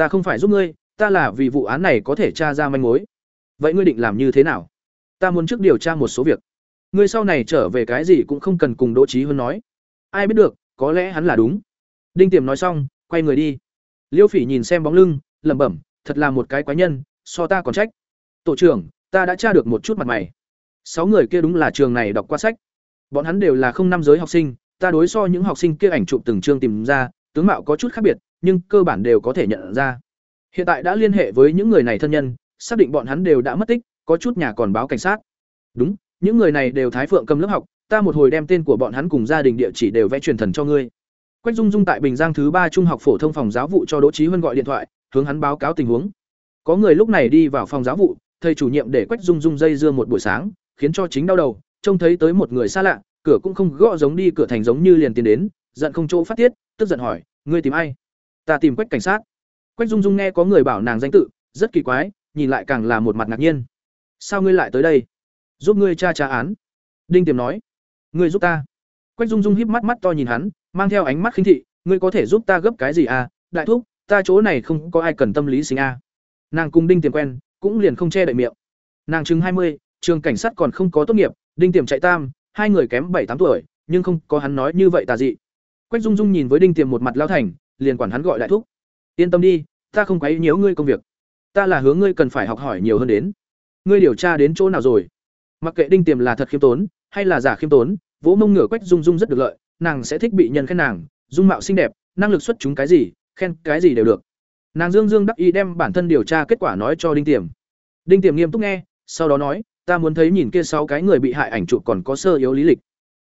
ta không phải giúp ngươi, ta là vì vụ án này có thể tra ra manh mối. Vậy ngươi định làm như thế nào? Ta muốn trước điều tra một số việc. Ngươi sau này trở về cái gì cũng không cần cùng đỗ trí hơn nói. Ai biết được, có lẽ hắn là đúng. Đinh tiềm nói xong, quay người đi. Liêu phỉ nhìn xem bóng lưng, lẩm bẩm, thật là một cái quái nhân, so ta còn trách. Tổ trưởng, ta đã tra được một chút mặt mày. Sáu người kia đúng là trường này đọc qua sách. Bọn hắn đều là không năm giới học sinh, ta đối so những học sinh kia ảnh chụp từng chương tìm ra, tướng mạo có chút khác biệt nhưng cơ bản đều có thể nhận ra. Hiện tại đã liên hệ với những người này thân nhân, xác định bọn hắn đều đã mất tích, có chút nhà còn báo cảnh sát. Đúng, những người này đều thái phượng cầm lớp học, ta một hồi đem tên của bọn hắn cùng gia đình địa chỉ đều vẽ truyền thần cho ngươi. Quách dung dung tại bình giang thứ ba trung học phổ thông phòng giáo vụ cho đỗ Chí huân gọi điện thoại, hướng hắn báo cáo tình huống. Có người lúc này đi vào phòng giáo vụ, thầy chủ nhiệm để quách dung dung dây dưa một buổi sáng, khiến cho chính đau đầu, trông thấy tới một người xa lạ, cửa cũng không gõ giống đi, cửa thành giống như liền tiến đến, giận không chỗ phát tiết, tức giận hỏi, ngươi tìm ai? Ta tìm quách cảnh sát. Quách dung dung nghe có người bảo nàng danh tự, rất kỳ quái, nhìn lại càng là một mặt ngạc nhiên. Sao ngươi lại tới đây? Giúp ngươi tra tra án. Đinh tiềm nói. Ngươi giúp ta. Quách dung dung híp mắt mắt to nhìn hắn, mang theo ánh mắt khinh thị, ngươi có thể giúp ta gấp cái gì à? Đại thúc, ta chỗ này không có ai cần tâm lý sinh a. À. nàng cùng đinh tiềm quen, cũng liền không che đậy miệng. Nàng chừng hai mươi, trường cảnh sát còn không có tốt nghiệp, đinh tiềm chạy tam, hai người kém bảy tám tuổi, nhưng không có hắn nói như vậy tà dị. Quách dung dung nhìn với đinh tiềm một mặt lao thành liền quản hắn gọi đại thúc. Yên tâm đi, ta không quấy nhiễu ngươi công việc. Ta là hướng ngươi cần phải học hỏi nhiều hơn đến. Ngươi điều tra đến chỗ nào rồi? Mặc kệ đinh tiềm là thật khiêm tốn, hay là giả khiêm tốn, vỗ mông ngửa quách dung dung rất được lợi. Nàng sẽ thích bị nhân khen nàng, dung mạo xinh đẹp, năng lực xuất chúng cái gì, khen cái gì đều được. Nàng dương dương đắc ý đem bản thân điều tra kết quả nói cho đinh tiềm. Đinh tiềm nghiêm túc nghe, sau đó nói, ta muốn thấy nhìn kia sáu cái người bị hại ảnh chụp còn có sơ yếu lý lịch.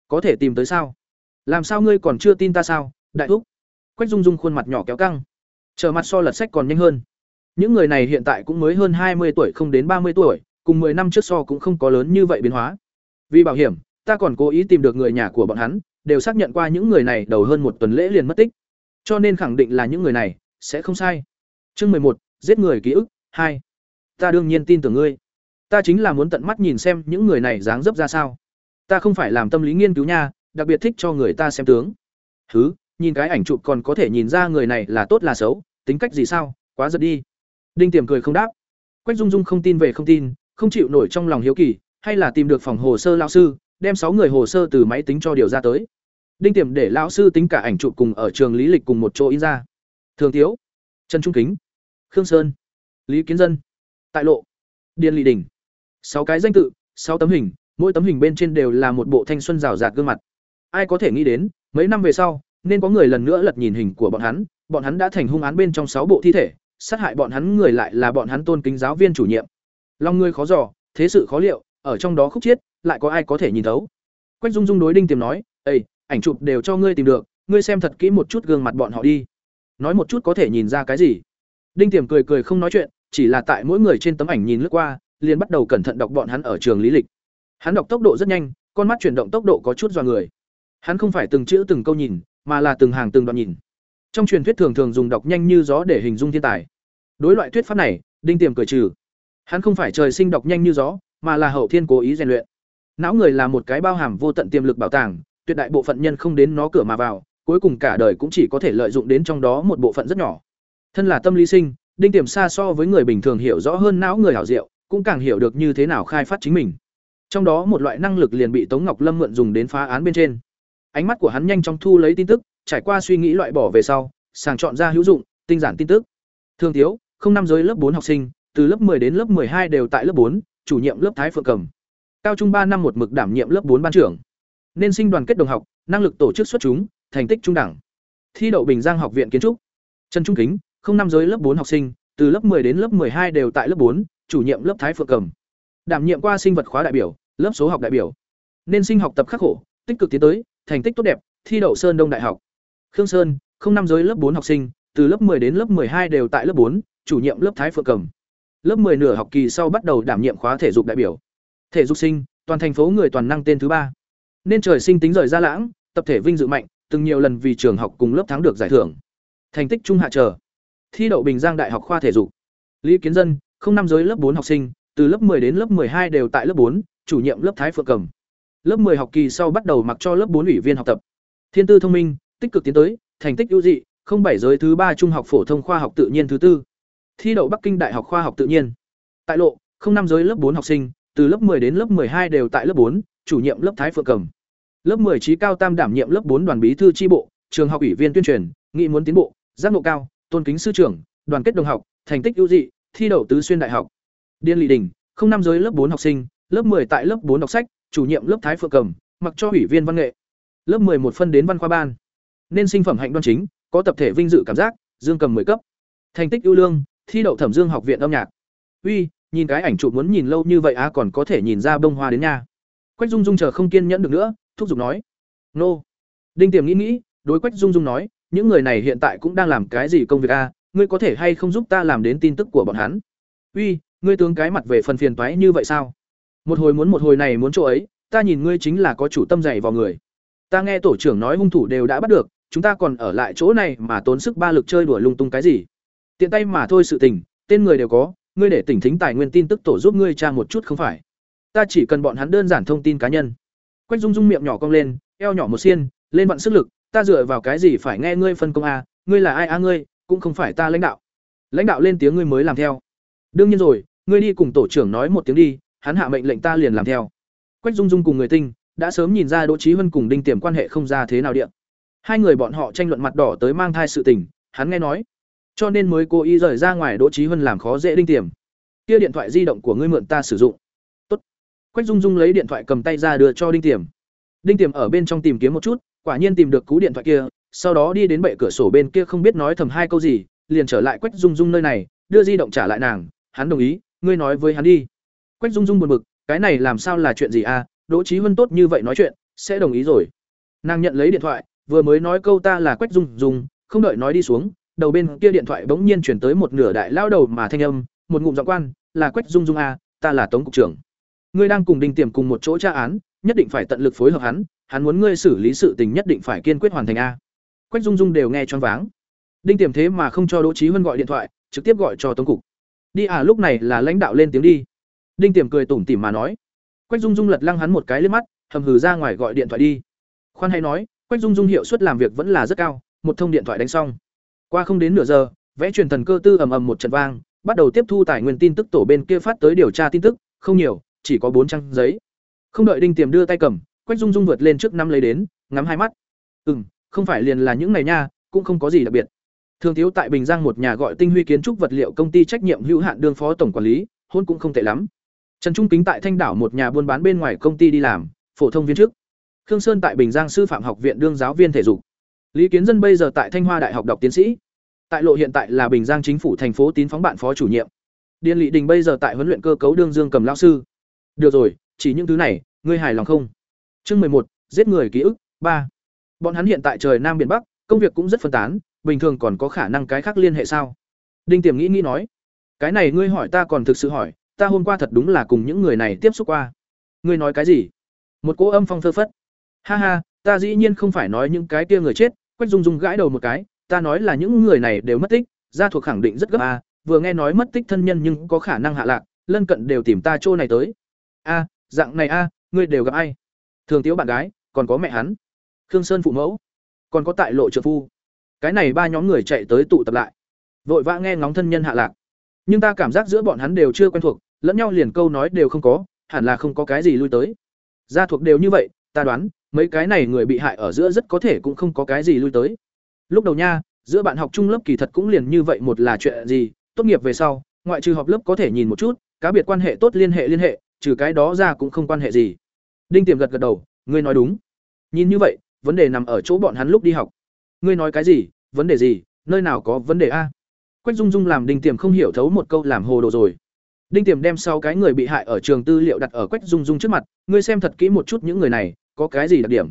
Có thể tìm tới sao? Làm sao ngươi còn chưa tin ta sao, đại thúc? Quách dung dung khuôn mặt nhỏ kéo căng. Trở mặt so lật sách còn nhanh hơn. Những người này hiện tại cũng mới hơn hai mươi tuổi không đến ba mươi tuổi, cùng 10 năm trước so cũng không có lớn như vậy biến hóa. Vì bảo hiểm, ta còn cố ý tìm được người nhà của bọn hắn, đều xác nhận qua những người này đầu hơn một tuần lễ liền mất tích. Cho nên khẳng định là những người này sẽ không sai. Chương mười một, giết người ký ức, hai. Ta đương nhiên tin tưởng ngươi. Ta chính là muốn tận mắt nhìn xem những người này dáng dấp ra sao. Ta không phải làm tâm lý nghiên cứu nha, đặc biệt thích cho người ta xem tướng. Hứ? Nhìn cái ảnh chụp còn có thể nhìn ra người này là tốt là xấu, tính cách gì sao, quá giật đi. Đinh tiềm cười không đáp. Quách dung dung không tin về không tin, không chịu nổi trong lòng hiếu kỳ, hay là tìm được phòng hồ sơ lão sư, đem sáu người hồ sơ từ máy tính cho điều ra tới. Đinh tiềm để lão sư tính cả ảnh chụp cùng ở trường lý lịch cùng một chỗ in ra. Thường tiếu, trần trung kính, khương sơn, lý kiến dân, tại lộ, điền lị đình. Sáu cái danh tự, sáu tấm hình, mỗi tấm hình bên trên đều là một bộ thanh xuân rào rạt gương mặt. Ai có thể nghĩ đến, mấy năm về sau nên có người lần nữa lật nhìn hình của bọn hắn bọn hắn đã thành hung án bên trong sáu bộ thi thể sát hại bọn hắn người lại là bọn hắn tôn kính giáo viên chủ nhiệm. Long người khó dò thế sự khó liệu ở trong đó khúc chiết lại có ai có thể nhìn thấu? Quách dung dung đối đinh tiềm nói "Ê, ảnh chụp đều cho ngươi tìm được ngươi xem thật kỹ một chút gương mặt bọn họ đi. Nói một chút có thể nhìn ra cái gì? Đinh tiềm cười cười không nói chuyện chỉ là tại mỗi người trên tấm ảnh nhìn lướt qua liền bắt đầu cẩn thận đọc bọn hắn ở trường lý lịch. Hắn đọc tốc độ rất nhanh con mắt chuyển động tốc độ có chút do người. Hắn không phải từng chữ từng câu nhìn mà là từng hàng từng đoạn nhìn. Trong truyền thuyết thường thường dùng đọc nhanh như gió để hình dung thiên tài. Đối loại thuyết pháp này, đinh tiềm cười trừ. Hắn không phải trời sinh đọc nhanh như gió, mà là hậu thiên cố ý rèn luyện. Não người là một cái bao hàm vô tận tiềm lực bảo tàng, tuyệt đại bộ phận nhân không đến nó cửa mà vào, cuối cùng cả đời cũng chỉ có thể lợi dụng đến trong đó một bộ phận rất nhỏ. Thân là tâm lý sinh, đinh tiềm xa so với người bình thường hiểu rõ hơn não người hảo diệu, cũng càng hiểu được như thế nào khai phát chính mình. Trong đó một loại năng lực liền bị tống ngọc lâm mượn dùng đến phá án bên trên ánh mắt của hắn nhanh chóng thu lấy tin tức trải qua suy nghĩ loại bỏ về sau sàng chọn ra hữu dụng tinh giản tin tức thương thiếu không năm giới lớp bốn học sinh từ lớp 10 đến lớp 12 đều tại lớp 4, chủ nhiệm lớp Thái Phượng Cầm. Cao trung 3 năm một mực đảm nhiệm lớp 4 ban trưởng. Nên sinh đoàn kết đồng học, năng lực tổ chức xuất chúng, thành tích trung đẳng. Thi đậu Bình Giang học viện kiến trúc. Trần Trung Kính, không năm giới lớp 4 học sinh, từ lớp 10 đến lớp 12 đều tại lớp 4, chủ nhiệm lớp Thái Phượng Cầm. Đảm nhiệm qua sinh vật khóa đại biểu, lớp số học đại biểu. Nên sinh học tập khắc khổ, tích cực tiến tới, thành tích tốt đẹp, thi đậu Sơn Đông Đại học. Khương Sơn, không năm giới lớp 4 học sinh, từ lớp 10 đến lớp 12 đều tại lớp 4, chủ nhiệm lớp Thái Phượng Cầm. Lớp 10 nửa học kỳ sau bắt đầu đảm nhiệm khóa thể dục đại biểu. Thể dục sinh, toàn thành phố người toàn năng tên thứ ba. Nên trời sinh tính rời ra lãng, tập thể vinh dự mạnh, từng nhiều lần vì trường học cùng lớp thắng được giải thưởng. Thành tích trung hạ trở. Thi đậu Bình Giang Đại học khoa thể dục. Lý Kiến Dân, không năm giới lớp 4 học sinh, từ lớp 10 đến lớp 12 đều tại lớp 4, chủ nhiệm lớp Thái Phượng Cầm. Lớp 10 học kỳ sau bắt đầu mặc cho lớp 4 ủy viên học tập. Thiên tư thông minh, tích cực tiến tới, thành tích ưu dị, không bảy giới thứ ba trung học phổ thông khoa học tự nhiên thứ tư thi đậu Bắc Kinh Đại học Khoa học Tự nhiên. Tại lộ, không năm giới lớp bốn học sinh, từ lớp 10 đến lớp 12 đều tại lớp bốn, chủ nhiệm lớp Thái Phượng Cầm. Lớp 10 trí cao tam đảm nhiệm lớp bốn đoàn bí thư tri bộ, trường học ủy viên tuyên truyền, nghị muốn tiến bộ, giác ngộ cao, tôn kính sư trưởng, đoàn kết đồng học, thành tích ưu dị, thi đậu tứ xuyên đại học. Điên Lị Đình, không năm giới lớp bốn học sinh, lớp 10 tại lớp bốn đọc sách, chủ nhiệm lớp Thái Phượng Cầm, mặc cho ủy viên văn nghệ. Lớp một phân đến văn khoa ban. Nên sinh phẩm hạnh đoan chính, có tập thể vinh dự cảm giác, dương cầm 10 cấp. Thành tích ưu lương, thi đậu thẩm dương học viện âm nhạc uy nhìn cái ảnh chụp muốn nhìn lâu như vậy á còn có thể nhìn ra bông hoa đến nha quách dung dung chờ không kiên nhẫn được nữa thúc giục nói nô đinh tiềm nghĩ nghĩ đối quách dung dung nói những người này hiện tại cũng đang làm cái gì công việc a ngươi có thể hay không giúp ta làm đến tin tức của bọn hắn uy ngươi tướng cái mặt về phần phiền toái như vậy sao một hồi muốn một hồi này muốn chỗ ấy, ta nhìn ngươi chính là có chủ tâm dày vào người. Ta nghe tổ trưởng nói hung thủ đều đã bắt được, chúng ta còn ở lại chỗ này mà tốn sức ba lực chơi đùa lung tung cái gì. Tiện tay mà thôi sự tình, tên người đều có, ngươi để tỉnh thính tài nguyên tin tức tổ giúp ngươi tra một chút không phải. Ta chỉ cần bọn hắn đơn giản thông tin cá nhân. Quách dung dung miệng nhỏ cong lên, eo nhỏ một xiên, lên vặn sức lực, ta dựa vào cái gì phải nghe ngươi phân công a, ngươi là ai a ngươi, cũng không phải ta lãnh đạo. Lãnh đạo lên tiếng ngươi mới làm theo. Đương nhiên rồi, ngươi đi cùng tổ trưởng nói một tiếng đi hắn hạ mệnh lệnh ta liền làm theo. Quách dung dung cùng người tinh đã sớm nhìn ra đỗ trí huân cùng đinh tiềm quan hệ không ra thế nào điện hai người bọn họ tranh luận mặt đỏ tới mang thai sự tình, hắn nghe nói. Cho nên mới cố ý rời ra ngoài Đỗ Chí Huân làm khó dễ đinh tiềm. kia điện thoại di động của ngươi mượn ta sử dụng. Tốt. Quách dung dung lấy điện thoại cầm tay ra đưa cho đinh tiềm. Đinh tiềm ở bên trong tìm kiếm một chút, quả nhiên tìm được cú điện thoại kia, sau đó đi đến bệ cửa sổ bên kia không biết nói thầm hai câu gì, liền trở lại quách dung dung nơi này, đưa di động trả lại nàng. Hắn đồng ý, ngươi nói với hắn đi quách dung dung buồn bực cái này làm sao là chuyện gì à? Đỗ trí huân tốt như vậy nói chuyện sẽ đồng ý rồi. Nàng nhận lấy điện thoại vừa mới nói câu ta là quách dung dung không đợi nói đi xuống đầu bên kia điện thoại bỗng nhiên chuyển tới một nửa đại lao đầu mà thanh âm một ngụm giọng quan là quách dung dung à, ta là tống cục trưởng. Ngươi đang cùng đinh tiềm cùng một chỗ tra án nhất định phải tận lực phối hợp hắn hắn muốn ngươi xử lý sự tình nhất định phải kiên quyết hoàn thành a quách dung dung đều nghe choáng váng. Đinh tiềm thế mà không cho đỗ trí huân gọi điện thoại trực tiếp gọi cho tống cục. Đi à lúc này là lãnh đạo lên tiếng đi đinh tiềm cười tủm tỉm mà nói. Quách dung dung lật lăng hắn một cái lên mắt, hầm hừ ra ngoài gọi điện thoại đi. Khoan hay nói, quách dung dung hiệu suất làm việc vẫn là rất cao, một thông điện thoại đánh xong. Qua không đến nửa giờ, vẽ truyền thần cơ tư ầm ầm một trận vang, bắt đầu tiếp thu tài nguyên tin tức tổ bên kia phát tới điều tra tin tức, không nhiều, chỉ có bốn trang giấy. Không đợi đinh tiềm đưa tay cầm, quách dung dung vượt lên trước năm lấy đến, ngắm hai mắt. Ừ không phải liền là những này nha, cũng không có gì đặc biệt. Thường thiếu tại bình giang một nhà gọi tinh huy kiến trúc vật liệu công ty trách nhiệm hữu hạn đương phó tổng quản lý, hôn cũng không tệ lắm trần trung kính tại thanh đảo một nhà buôn bán bên ngoài công ty đi làm, phổ thông viên chức. Khương sơn tại bình giang sư phạm học viện đương giáo viên thể dục. Lý kiến dân bây giờ tại thanh hoa đại học đọc tiến sĩ. Tại lộ hiện tại là bình giang chính phủ thành phố tín phóng bạn phó chủ nhiệm. Điền Lệ đình bây giờ tại huấn luyện cơ cấu đương dương cầm lão sư. Được rồi, chỉ những thứ này, ngươi hài lòng không? Chương mười một, giết người ký ức, ba. Bọn hắn hiện tại trời nam biển bắc, công việc cũng rất phân tán, bình thường còn có khả năng cái khác liên hệ sao? Đinh tiềm nghĩ nghĩ nói. Cái này ngươi hỏi ta còn thực sự hỏi ta hôm qua thật đúng là cùng những người này tiếp xúc qua. Ngươi nói cái gì? Một cỗ âm phong thơ phất. Ha ha, ta dĩ nhiên không phải nói những cái kia người chết, quách dung dung gãi đầu một cái, ta nói là những người này đều mất tích, gia thuộc khẳng định rất gấp a, vừa nghe nói mất tích thân nhân nhưng có khả năng hạ lạc, lân cận đều tìm ta chỗ này tới. A, dạng này a, ngươi đều gặp ai? Thường tiếu bạn gái, còn có mẹ hắn. Khương sơn phụ mẫu, còn có tại lộ trợ phu. Cái này ba nhóm người chạy tới tụ tập lại. Vội vã nghe ngóng thân nhân hạ lạc. Nhưng ta cảm giác giữa bọn hắn đều chưa quen thuộc lẫn nhau liền câu nói đều không có, hẳn là không có cái gì lui tới. Gia thuộc đều như vậy, ta đoán, mấy cái này người bị hại ở giữa rất có thể cũng không có cái gì lui tới. Lúc đầu nha, giữa bạn học trung lớp kỳ thật cũng liền như vậy một là chuyện gì, tốt nghiệp về sau, ngoại trừ họp lớp có thể nhìn một chút, cá biệt quan hệ tốt liên hệ liên hệ, trừ cái đó ra cũng không quan hệ gì. Đinh tiềm gật gật đầu, ngươi nói đúng. Nhìn như vậy, vấn đề nằm ở chỗ bọn hắn lúc đi học. Ngươi nói cái gì, vấn đề gì, nơi nào có vấn đề a? Quách dung dung làm đinh tiềm không hiểu thấu một câu làm hồ đồ rồi đinh tiềm đem sau cái người bị hại ở trường tư liệu đặt ở quách dung dung trước mặt, ngươi xem thật kỹ một chút những người này, có cái gì đặc điểm?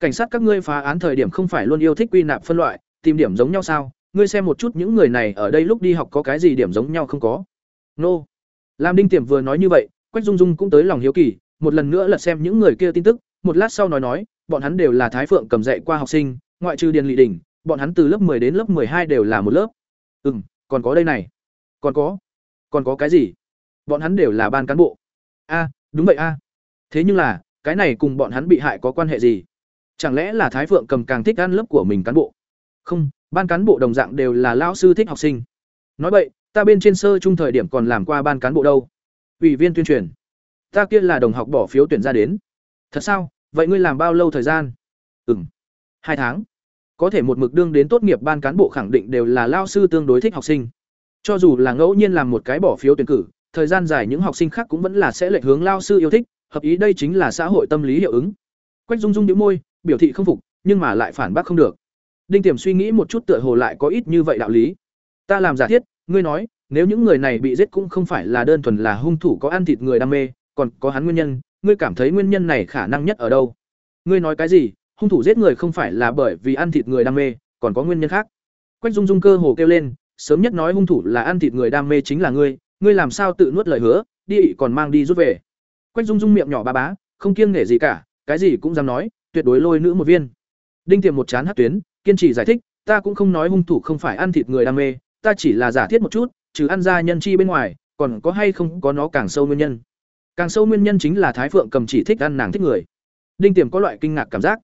Cảnh sát các ngươi phá án thời điểm không phải luôn yêu thích quy nạp phân loại, tìm điểm giống nhau sao? Ngươi xem một chút những người này ở đây lúc đi học có cái gì điểm giống nhau không có? Nô. Làm đinh tiềm vừa nói như vậy, quách dung dung cũng tới lòng hiếu kỳ, một lần nữa lật xem những người kia tin tức, một lát sau nói nói, bọn hắn đều là thái phượng cầm dạy qua học sinh, ngoại trừ điền Lệ đình, bọn hắn từ lớp 10 đến lớp 12 đều là một lớp. Ừm, còn có đây này. Còn có? Còn có cái gì? Bọn hắn đều là ban cán bộ. A, đúng vậy a. Thế nhưng là, cái này cùng bọn hắn bị hại có quan hệ gì? Chẳng lẽ là thái phượng cầm càng thích ăn lớp của mình cán bộ? Không, ban cán bộ đồng dạng đều là lão sư thích học sinh. Nói vậy, ta bên trên sơ trung thời điểm còn làm qua ban cán bộ đâu? Ủy viên tuyên truyền. Ta kia là đồng học bỏ phiếu tuyển ra đến. Thật sao? Vậy ngươi làm bao lâu thời gian? Ừ m hai tháng. Có thể một mực đương đến tốt nghiệp ban cán bộ khẳng định đều là lao sư tương đối thích học sinh. Cho dù là ngẫu nhiên làm một cái bỏ phiếu tuyển cử thời gian dài những học sinh khác cũng vẫn là sẽ lệch hướng lao sư yêu thích, hợp ý đây chính là xã hội tâm lý hiệu ứng. Quách dung dung nhíu môi, biểu thị không phục, nhưng mà lại phản bác không được. Đinh tiềm suy nghĩ một chút tựa hồ lại có ít như vậy đạo lý. Ta làm giả thiết, ngươi nói, nếu những người này bị giết cũng không phải là đơn thuần là hung thủ có ăn thịt người đam mê, còn có hắn nguyên nhân, ngươi cảm thấy nguyên nhân này khả năng nhất ở đâu? Ngươi nói cái gì, hung thủ giết người không phải là bởi vì ăn thịt người đam mê, còn có nguyên nhân khác? Quách dung dung cơ hồ kêu lên, sớm nhất nói hung thủ là ăn thịt người đam mê chính là ngươi ngươi làm sao tự nuốt lời hứa, đi ị còn mang đi rút về. Quách dung dung miệng nhỏ ba bá, không kiêng nể gì cả, cái gì cũng dám nói, tuyệt đối lôi nữ một viên. Đinh tiềm một chán hát tuyến, kiên trì giải thích, ta cũng không nói hung thủ không phải ăn thịt người đam mê, ta chỉ là giả thiết một chút, trừ ăn ra nhân chi bên ngoài, còn có hay không có nó càng sâu nguyên nhân. Càng sâu nguyên nhân chính là thái phượng cầm chỉ thích ăn nàng thích người. Đinh tiềm có loại kinh ngạc cảm giác.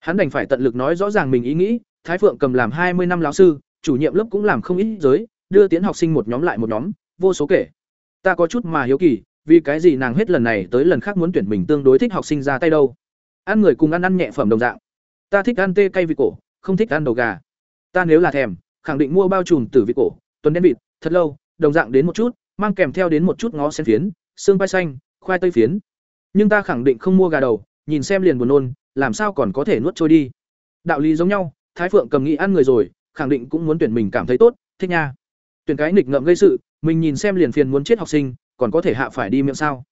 Hắn đành phải tận lực nói rõ ràng mình ý nghĩ, thái phượng cầm làm hai mươi năm lão sư, chủ nhiệm lớp cũng làm không ít giới, đưa tiến học sinh một nhóm lại một nhóm vô số kể. Ta có chút mà hiếu kỳ, vì cái gì nàng hết lần này tới lần khác muốn tuyển mình tương đối thích học sinh ra tay đâu? Ăn người cùng ăn ăn nhẹ phẩm đồng dạng. Ta thích ăn tê cay vịt cổ, không thích ăn đầu gà. Ta nếu là thèm, khẳng định mua bao trùm từ vịt cổ, tuần đen vịt, thật lâu, đồng dạng đến một chút, mang kèm theo đến một chút ngó sen phiến, xương vai xanh, khoai tây phiến. Nhưng ta khẳng định không mua gà đầu, nhìn xem liền buồn nôn, làm sao còn có thể nuốt trôi đi? Đạo lý giống nhau, thái phượng cầm nghĩ ăn người rồi, khẳng định cũng muốn tuyển mình cảm thấy tốt, thích nha. Tuyển cái nghịch ngợm gây sự mình nhìn xem liền phiền muốn chết học sinh, còn có thể hạ phải đi miệng sao?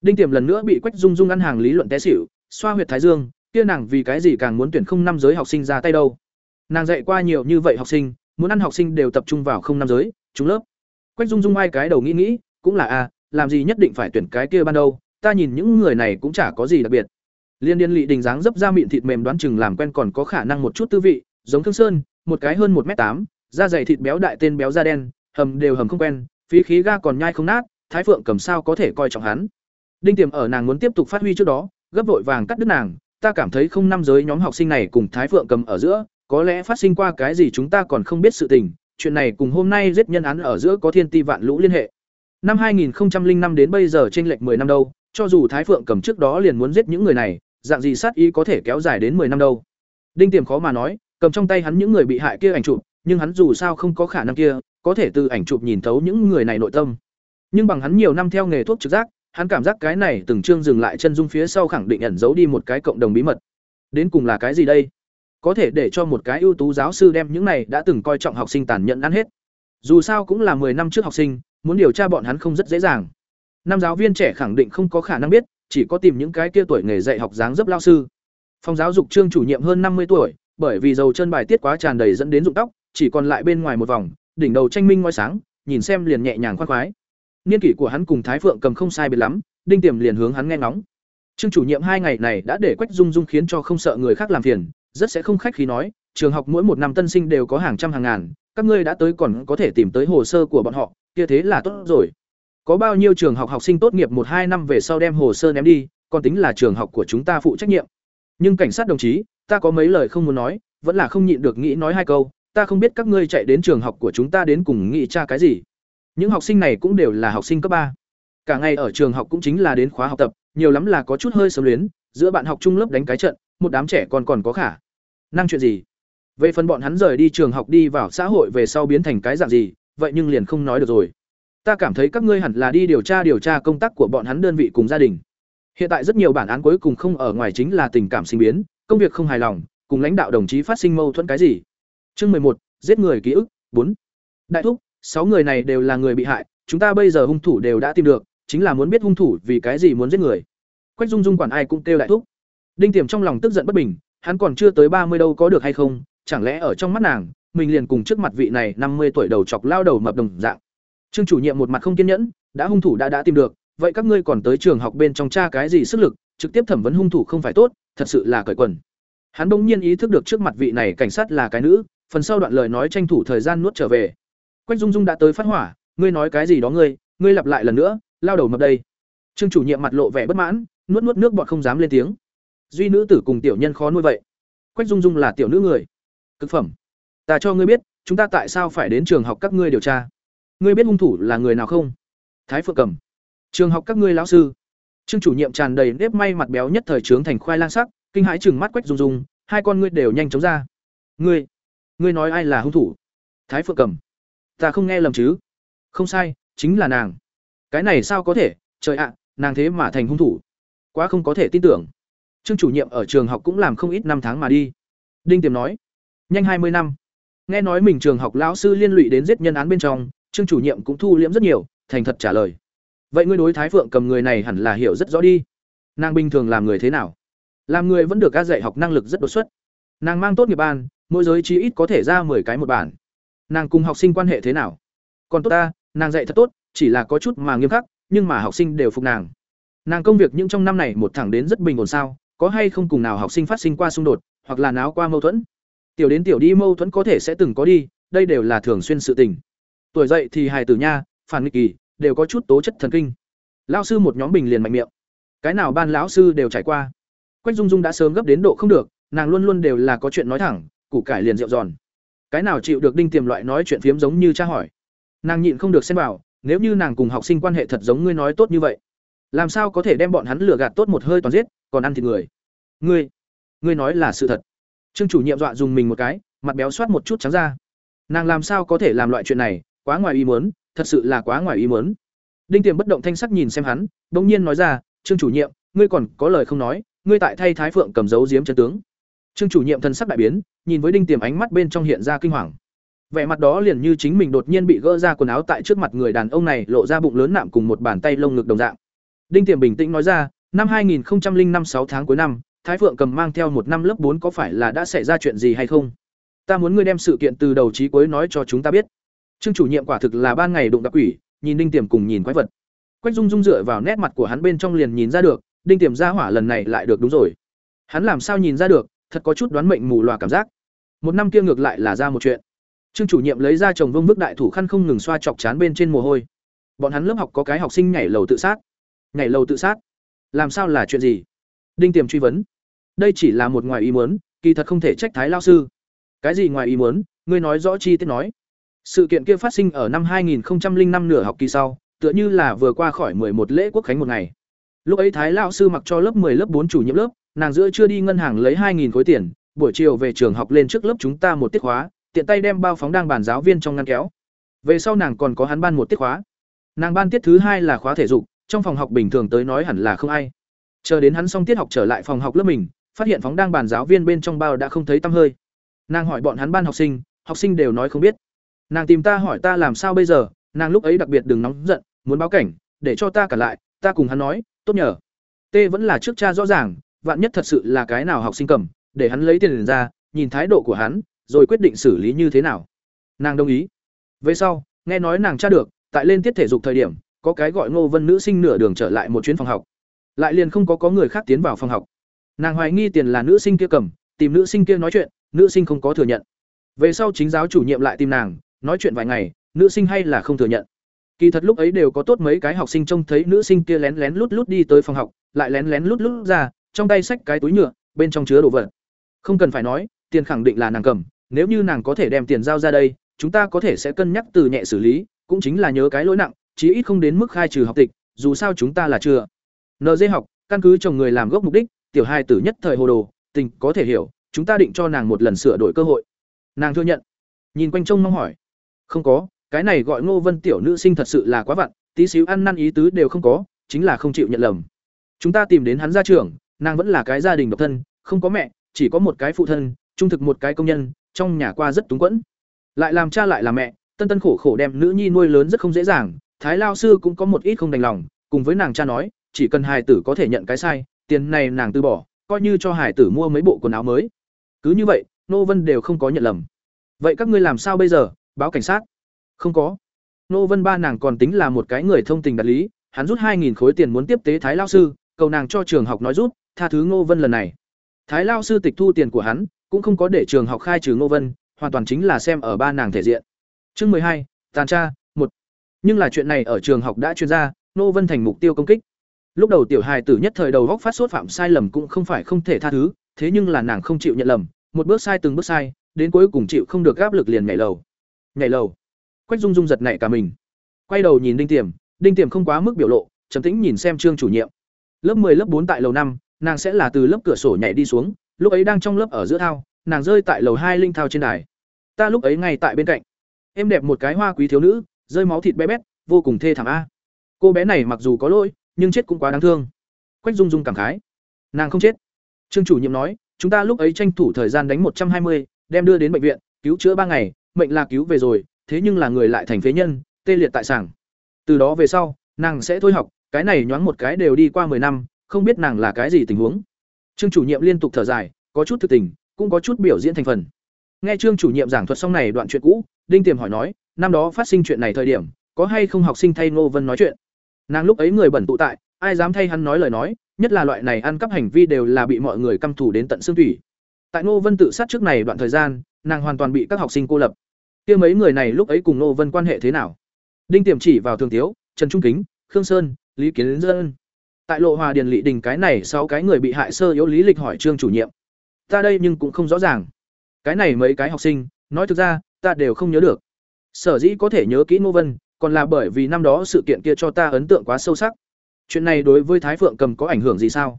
Đinh tiềm lần nữa bị quách dung dung ăn hàng lý luận té xỉu, xoa huyệt thái dương, kia nàng vì cái gì càng muốn tuyển không năm giới học sinh ra tay đâu? Nàng dạy qua nhiều như vậy học sinh, muốn ăn học sinh đều tập trung vào không năm giới chúng lớp. Quách dung dung ai cái đầu nghĩ nghĩ, cũng là a làm gì nhất định phải tuyển cái kia ban đầu ta nhìn những người này cũng chả có gì đặc biệt. Liên điên lị đình dáng dấp ra mịn thịt mềm đoán chừng làm quen còn có khả năng một chút tư vị, giống thương sơn, một cái hơn một m tám, da dày thịt béo đại tên béo da đen, hầm đều hầm không quen phí khí ga còn nhai không nát, thái phượng cầm sao có thể coi trọng hắn? Đinh tiềm ở nàng muốn tiếp tục phát huy trước đó, gấp vội vàng cắt đứt nàng, ta cảm thấy không năm giới nhóm học sinh này cùng thái phượng cầm ở giữa, có lẽ phát sinh qua cái gì chúng ta còn không biết sự tình, chuyện này cùng hôm nay giết nhân án ở giữa có thiên ti vạn lũ liên hệ. Năm 2005 đến bây giờ trên lệch 10 năm đâu, cho dù thái phượng cầm trước đó liền muốn giết những người này, dạng gì sát ý có thể kéo dài đến 10 năm đâu? Đinh tiềm khó mà nói, cầm trong tay hắn những người bị hại kia ảnh chụp, nhưng hắn dù sao không có khả năng kia có thể từ ảnh chụp nhìn thấu những người này nội tâm. Nhưng bằng hắn nhiều năm theo nghề thuốc trực giác, hắn cảm giác cái này từng chương dừng lại chân dung phía sau khẳng định ẩn giấu đi một cái cộng đồng bí mật. Đến cùng là cái gì đây? Có thể để cho một cái ưu tú giáo sư đem những này đã từng coi trọng học sinh tàn nhẫn ăn hết. Dù sao cũng là 10 năm trước học sinh, muốn điều tra bọn hắn không rất dễ dàng. Năm giáo viên trẻ khẳng định không có khả năng biết, chỉ có tìm những cái kia tuổi nghề dạy học dáng dấp lao sư. Phòng giáo dục trương chủ nhiệm hơn năm mươi tuổi, bởi vì dầu chân bài tiết quá tràn đầy dẫn đến rụng tóc, chỉ còn lại bên ngoài một vòng đỉnh đầu tranh minh ngoi sáng, nhìn xem liền nhẹ nhàng khoan khoái. Niên kỷ của hắn cùng thái phượng cầm không sai biệt lắm, đinh tiềm liền hướng hắn nghe ngóng. Trương chủ nhiệm hai ngày này đã để quách dung dung khiến cho không sợ người khác làm phiền, rất sẽ không khách khí nói, trường học mỗi một năm tân sinh đều có hàng trăm hàng ngàn, các ngươi đã tới còn có thể tìm tới hồ sơ của bọn họ, kia thế là tốt rồi. Có bao nhiêu trường học học sinh tốt nghiệp một hai năm về sau đem hồ sơ ném đi, còn tính là trường học của chúng ta phụ trách nhiệm. Nhưng cảnh sát đồng chí, ta có mấy lời không muốn nói, vẫn là không nhịn được nghĩ nói hai câu ta không biết các ngươi chạy đến trường học của chúng ta đến cùng nghị tra cái gì. Những học sinh này cũng đều là học sinh cấp ba. Cả ngày ở trường học cũng chính là đến khóa học tập, nhiều lắm là có chút hơi sớm luyến, giữa bạn học chung lớp đánh cái trận, một đám trẻ còn còn có khả năng chuyện gì. Về phần bọn hắn rời đi trường học đi vào xã hội về sau biến thành cái dạng gì, vậy nhưng liền không nói được rồi. Ta cảm thấy các ngươi hẳn là đi điều tra điều tra công tác của bọn hắn đơn vị cùng gia đình. Hiện tại rất nhiều bản án cuối cùng không ở ngoài chính là tình cảm sinh biến, công việc không hài lòng, cùng lãnh đạo đồng chí phát sinh mâu thuẫn cái gì chương mười một, giết người ký ức, bốn. Đại thúc, sáu người này đều là người bị hại, chúng ta bây giờ hung thủ đều đã tìm được, chính là muốn biết hung thủ vì cái gì muốn giết người. Quách dung dung quản ai cũng kêu đại thúc. Đinh tiềm trong lòng tức giận bất bình, hắn còn chưa tới ba mươi đâu có được hay không, chẳng lẽ ở trong mắt nàng, mình liền cùng trước mặt vị này năm mươi tuổi đầu chọc lao đầu mập đồng dạng. Trương chủ nhiệm một mặt không kiên nhẫn, đã hung thủ đã đã tìm được, vậy các ngươi còn tới trường học bên trong tra cái gì sức lực, trực tiếp thẩm vấn hung thủ không phải tốt, thật sự là cởi quần. Hắn bỗng nhiên ý thức được trước mặt vị này cảnh sát là cái nữ phần sau đoạn lời nói tranh thủ thời gian nuốt trở về. Quách dung dung đã tới phát hỏa, ngươi nói cái gì đó ngươi ngươi lặp lại lần nữa, lao đầu mập đây. Trương chủ nhiệm mặt lộ vẻ bất mãn, nuốt nuốt nước bọt không dám lên tiếng. Duy nữ tử cùng tiểu nhân khó nuôi vậy. Quách dung dung là tiểu nữ người. Cực phẩm. Ta cho ngươi biết, chúng ta tại sao phải đến trường học các ngươi điều tra. Ngươi biết hung thủ là người nào không? Thái phượng cầm. Trường học các ngươi lão sư. Trương chủ nhiệm tràn đầy nếp may mặt béo nhất thời trướng thành khoai lang sắc, kinh hãi chừng mắt quách dung dung, hai con ngươi đều nhanh chóng ra. Ngươi ngươi nói ai là hung thủ? Thái phượng cầm. Ta không nghe lầm chứ? Không sai, chính là nàng. Cái này sao có thể? Trời ạ, nàng thế mà thành hung thủ. Quá không có thể tin tưởng. Trương chủ nhiệm ở trường học cũng làm không ít năm tháng mà đi. Đinh tiềm nói, nhanh hai mươi năm. Nghe nói mình trường học lão sư liên lụy đến giết nhân án bên trong, trương chủ nhiệm cũng thu liễm rất nhiều, thành thật trả lời, vậy ngươi đối thái phượng cầm người này hẳn là hiểu rất rõ đi. Nàng bình thường làm người thế nào? Làm người vẫn được ca dạy học năng lực rất đột xuất. Nàng mang tốt nghiệp ban mỗi giới chí ít có thể ra 10 cái một bản. Nàng cùng học sinh quan hệ thế nào? Còn tốt ta, nàng dạy thật tốt, chỉ là có chút mà nghiêm khắc, nhưng mà học sinh đều phục nàng. Nàng công việc những trong năm này một thẳng đến rất bình ổn sao, có hay không cùng nào học sinh phát sinh qua xung đột, hoặc là náo qua mâu thuẫn? Tiểu đến tiểu đi mâu thuẫn có thể sẽ từng có đi, đây đều là thường xuyên sự tình. Tuổi dậy thì hài tử nha, phản nghịch kỳ, đều có chút tố chất thần kinh. Lao sư một nhóm bình liền mạnh miệng. Cái nào ban lão sư đều trải qua. Quách dung dung đã sớm gấp đến độ không được, nàng luôn luôn đều là có chuyện nói thẳng củ cải liền rượu giòn. Cái nào chịu được đinh tiềm loại nói chuyện phiếm giống như cha hỏi. Nàng nhịn không được xem bảo nếu như nàng cùng học sinh quan hệ thật giống ngươi nói tốt như vậy, làm sao có thể đem bọn hắn lừa gạt tốt một hơi toàn giết, còn ăn thịt người. Ngươi ngươi nói là sự thật. Trương chủ nhiệm dọa dùng mình một cái, mặt béo soát một chút trắng ra. Nàng làm sao có thể làm loại chuyện này, quá ngoài ý muốn, thật sự là quá ngoài ý muốn. Đinh tiềm bất động thanh sắc nhìn xem hắn, bỗng nhiên nói ra, trương chủ nhiệm, ngươi còn có lời không nói, ngươi tại thay thái phượng cầm dấu diếm chân tướng. Trương chủ nhiệm thân sắc đại biến nhìn với đinh tiềm ánh mắt bên trong hiện ra kinh hoàng. Vẻ mặt đó liền như chính mình đột nhiên bị gỡ ra quần áo tại trước mặt người đàn ông này lộ ra bụng lớn nạm cùng một bàn tay lông ngực đồng dạng. Đinh tiềm bình tĩnh nói ra, năm 2005 6 tháng cuối năm, thái phượng cầm mang theo một năm lớp bốn có phải là đã xảy ra chuyện gì hay không? Ta muốn ngươi đem sự kiện từ đầu chí cuối nói cho chúng ta biết. Trương chủ nhiệm quả thực là ban ngày đụng đặc quỷ, nhìn đinh tiềm cùng nhìn quái vật. Quách dung dung dựa vào nét mặt của hắn bên trong liền nhìn ra được, đinh tiềm ra hỏa lần này lại được đúng rồi. Hắn làm sao nhìn ra được thật có chút đoán mệnh mù loà cảm giác. Một năm kia ngược lại là ra một chuyện. Trương chủ nhiệm lấy ra chồng vương bức đại thủ khăn không ngừng xoa chọc chán bên trên mồ hôi. Bọn hắn lớp học có cái học sinh nhảy lầu tự sát. Nhảy lầu tự sát? Làm sao là chuyện gì? Đinh tiềm truy vấn. Đây chỉ là một ngoài ý muốn, kỳ thật không thể trách thái lao sư. Cái gì ngoài ý muốn? Ngươi nói rõ chi tiết nói. Sự kiện kia phát sinh ở năm 2005 nửa học kỳ sau, tựa như là vừa qua khỏi 11 lễ quốc khánh một ngày. Lúc ấy thái lao sư mặc cho lớp 10 lớp 4 chủ nhiệm lớp nàng giữa chưa đi ngân hàng lấy 2.000 khối tiền, buổi chiều về trường học lên trước lớp chúng ta một tiết khóa, tiện tay đem bao phóng đang bàn giáo viên trong ngăn kéo. Về sau nàng còn có hắn ban một tiết khóa. Nàng ban tiết thứ hai là khóa thể dục, trong phòng học bình thường tới nói hẳn là không ai. Chờ đến hắn xong tiết học trở lại phòng học lớp mình, phát hiện phóng đang bàn giáo viên bên trong bao đã không thấy tăm hơi. Nàng hỏi bọn hắn ban học sinh học sinh đều nói không biết. Nàng tìm ta hỏi ta làm sao bây giờ, nàng lúc ấy đặc biệt đừng nóng giận, muốn báo cảnh, để cho ta cả lại, ta cùng hắn nói, tốt nhờ. T vẫn là trước cha rõ ràng vạn nhất thật sự là cái nào học sinh cầm, để hắn lấy tiền ra, nhìn thái độ của hắn, rồi quyết định xử lý như thế nào. Nàng đồng ý. Về sau, nghe nói nàng tra được, tại lên tiết thể dục thời điểm, có cái gọi ngô vân nữ sinh nửa đường trở lại một chuyến phòng học. Lại liền không có có người khác tiến vào phòng học. Nàng hoài nghi tiền là nữ sinh kia cầm, tìm nữ sinh kia nói chuyện, nữ sinh không có thừa nhận. Về sau chính giáo chủ nhiệm lại tìm nàng, nói chuyện vài ngày, nữ sinh hay là không thừa nhận. Kỳ thật lúc ấy đều có tốt mấy cái học sinh trông thấy nữ sinh kia lén lén lút lút đi tới phòng học, lại lén lén lút lút ra trong tay xách cái túi nhựa, bên trong chứa đồ vật. Không cần phải nói, tiền khẳng định là nàng cầm, nếu như nàng có thể đem tiền giao ra đây, chúng ta có thể sẽ cân nhắc từ nhẹ xử lý, cũng chính là nhớ cái lỗi nặng, chí ít không đến mức khai trừ học tịch, dù sao chúng ta là chưa. Nd học, căn cứ chồng người làm gốc mục đích, tiểu hai tử nhất thời hồ đồ, tình có thể hiểu, chúng ta định cho nàng một lần sửa đổi cơ hội. Nàng thừa nhận. Nhìn quanh trông mong hỏi. Không có, cái này gọi ngô vân tiểu nữ sinh thật sự là quá vặn, tí xíu ăn năn ý tứ đều không có, chính là không chịu nhận lầm. Chúng ta tìm đến hắn ra trưởng nàng vẫn là cái gia đình độc thân, không có mẹ, chỉ có một cái phụ thân, trung thực một cái công nhân, trong nhà qua rất túng quẫn. Lại làm cha lại là mẹ, tân tân khổ khổ đem nữ nhi nuôi lớn rất không dễ dàng, thái lao sư cũng có một ít không đành lòng, cùng với nàng cha nói, chỉ cần hài tử có thể nhận cái sai, tiền này nàng từ bỏ, coi như cho Hải tử mua mấy bộ quần áo mới. Cứ như vậy, nô vân đều không có nhận lầm. Vậy các ngươi làm sao bây giờ? Báo cảnh sát. Không có. Nô vân ba nàng còn tính là một cái người thông tình đạt lý, hắn rút hai nghìn khối tiền muốn tiếp tế thái lao sư, cầu nàng cho trường học nói rút tha thứ ngô vân lần này. Thái lao sư tịch thu tiền của hắn, cũng không có để trường học khai trừ ngô vân, hoàn toàn chính là xem ở ba nàng thể diện. Chương mười hai, tàn tra, một. Nhưng là chuyện này ở trường học đã chuyên ra, ngô vân thành mục tiêu công kích. Lúc đầu tiểu hài tử nhất thời đầu góc phát sốt phạm sai lầm cũng không phải không thể tha thứ, thế nhưng là nàng không chịu nhận lầm, một bước sai từng bước sai, đến cuối cùng chịu không được áp lực liền nhảy lầu. Nhảy lầu. Quách dung dung giật nảy cả mình. Quay đầu nhìn đinh tiềm đinh tiềm không quá mức biểu lộ, trầm tĩnh nhìn xem trương chủ nhiệm. Lớp 10 lớp 4 tại lầu năm nàng sẽ là từ lớp cửa sổ nhảy đi xuống, lúc ấy đang trong lớp ở giữa thao, nàng rơi tại lầu hai linh thao trên đài. Ta lúc ấy ngay tại bên cạnh. Em đẹp một cái hoa quý thiếu nữ, rơi máu thịt bé bét, vô cùng thê thảm a. Cô bé này mặc dù có lỗi, nhưng chết cũng quá đáng thương. Quách dung dung cảm khái. Nàng không chết. Trương chủ nhiệm nói, chúng ta lúc ấy tranh thủ thời gian đánh một trăm hai mươi, đem đưa đến bệnh viện, cứu chữa ba ngày, mệnh là cứu về rồi, thế nhưng là người lại thành phế nhân, tê liệt tại sảng. Từ đó về sau, nàng sẽ thôi học, cái này nhoáng một cái đều đi qua 10 năm không biết nàng là cái gì tình huống. Trương chủ nhiệm liên tục thở dài, có chút thực tình, cũng có chút biểu diễn thành phần. Nghe trương chủ nhiệm giảng thuật xong này đoạn chuyện cũ, đinh tiềm hỏi nói, năm đó phát sinh chuyện này thời điểm, có hay không học sinh thay ngô vân nói chuyện? Nàng lúc ấy người bẩn tụ tại, ai dám thay hắn nói lời nói, nhất là loại này ăn cắp hành vi đều là bị mọi người căm thù đến tận xương thủy tại ngô vân tự sát trước này đoạn thời gian, nàng hoàn toàn bị các học sinh cô lập. Kia mấy người này lúc ấy cùng ngô vân quan hệ thế nào? Đinh tiềm chỉ vào thường thiếu trần trung kính, khương sơn, lý kiến dân tại lộ hòa điền lỵ đình cái này sau cái người bị hại sơ yếu lý lịch hỏi trương chủ nhiệm. Ta đây nhưng cũng không rõ ràng. Cái này mấy cái học sinh, nói thực ra, ta đều không nhớ được. Sở dĩ có thể nhớ kỹ ngô vân, còn là bởi vì năm đó sự kiện kia cho ta ấn tượng quá sâu sắc. Chuyện này đối với thái phượng cầm có ảnh hưởng gì sao?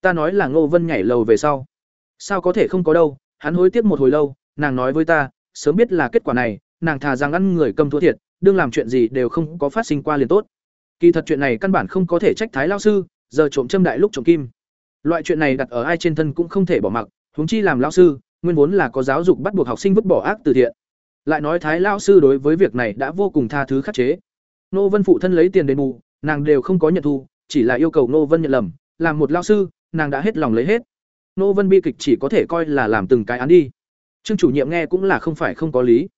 Ta nói là ngô vân nhảy lầu về sau. Sao có thể không có đâu, hắn hối tiếc một hồi lâu, nàng nói với ta, sớm biết là kết quả này, nàng thà rằng ăn người cầm thua thiệt, đương làm chuyện gì đều không có phát sinh qua liền tốt. Kỳ thật chuyện này căn bản không có thể trách Thái lão sư, giờ trộm châm đại lúc trộm kim. Loại chuyện này đặt ở ai trên thân cũng không thể bỏ mặc, huống chi làm lão sư, nguyên vốn là có giáo dục bắt buộc học sinh vứt bỏ ác từ thiện. Lại nói Thái lão sư đối với việc này đã vô cùng tha thứ khắc chế. Nô Vân phụ thân lấy tiền đền bù, nàng đều không có nhận thu, chỉ là yêu cầu Nô Vân nhận lầm, làm một lão sư, nàng đã hết lòng lấy hết. Nô Vân bi kịch chỉ có thể coi là làm từng cái án đi. Trương chủ nhiệm nghe cũng là không phải không có lý.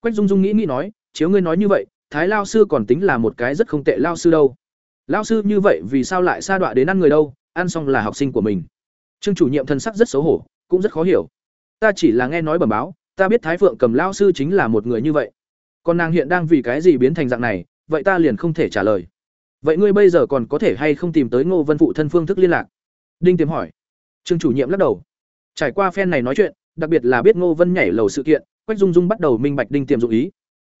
Quách Dung Dung nghĩ nghĩ nói, chiếu ngươi nói như vậy, Thái lão sư còn tính là một cái rất không tệ lão sư đâu. Lão sư như vậy vì sao lại sa đọa đến ăn người đâu, ăn xong là học sinh của mình. Trương chủ nhiệm thân sắc rất xấu hổ, cũng rất khó hiểu. Ta chỉ là nghe nói bẩm báo, ta biết Thái Phượng Cầm lão sư chính là một người như vậy. Còn nàng hiện đang vì cái gì biến thành dạng này, vậy ta liền không thể trả lời. Vậy ngươi bây giờ còn có thể hay không tìm tới Ngô Vân phụ thân phương thức liên lạc? Đinh Tiềm hỏi. Trương chủ nhiệm lắc đầu. Trải qua phen này nói chuyện, đặc biệt là biết Ngô Vân nhảy lầu sự kiện, Quách Dung Dung bắt đầu minh bạch Đinh Tiềm dụng ý.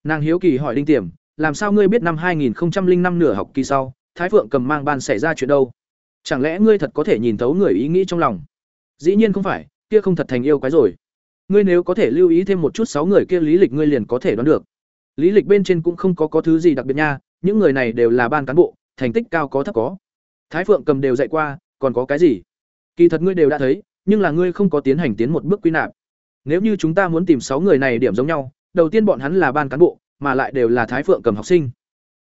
Nàng hiếu kỳ hỏi Đinh Tiềm, làm sao ngươi biết năm 2005 nửa học kỳ sau, Thái Phượng cầm mang ban xảy ra chuyện đâu? Chẳng lẽ ngươi thật có thể nhìn thấu người ý nghĩ trong lòng? Dĩ nhiên không phải, kia không thật thành yêu quái rồi. Ngươi nếu có thể lưu ý thêm một chút sáu người kia lý lịch ngươi liền có thể đoán được. Lý lịch bên trên cũng không có có thứ gì đặc biệt nha, những người này đều là ban cán bộ, thành tích cao có thấp có. Thái Phượng cầm đều dạy qua, còn có cái gì? Kỳ thật ngươi đều đã thấy, nhưng là ngươi không có tiến hành tiến một bước quy nạp. Nếu như chúng ta muốn tìm sáu người này điểm giống nhau, đầu tiên bọn hắn là ban cán bộ, mà lại đều là Thái Phượng cầm học sinh.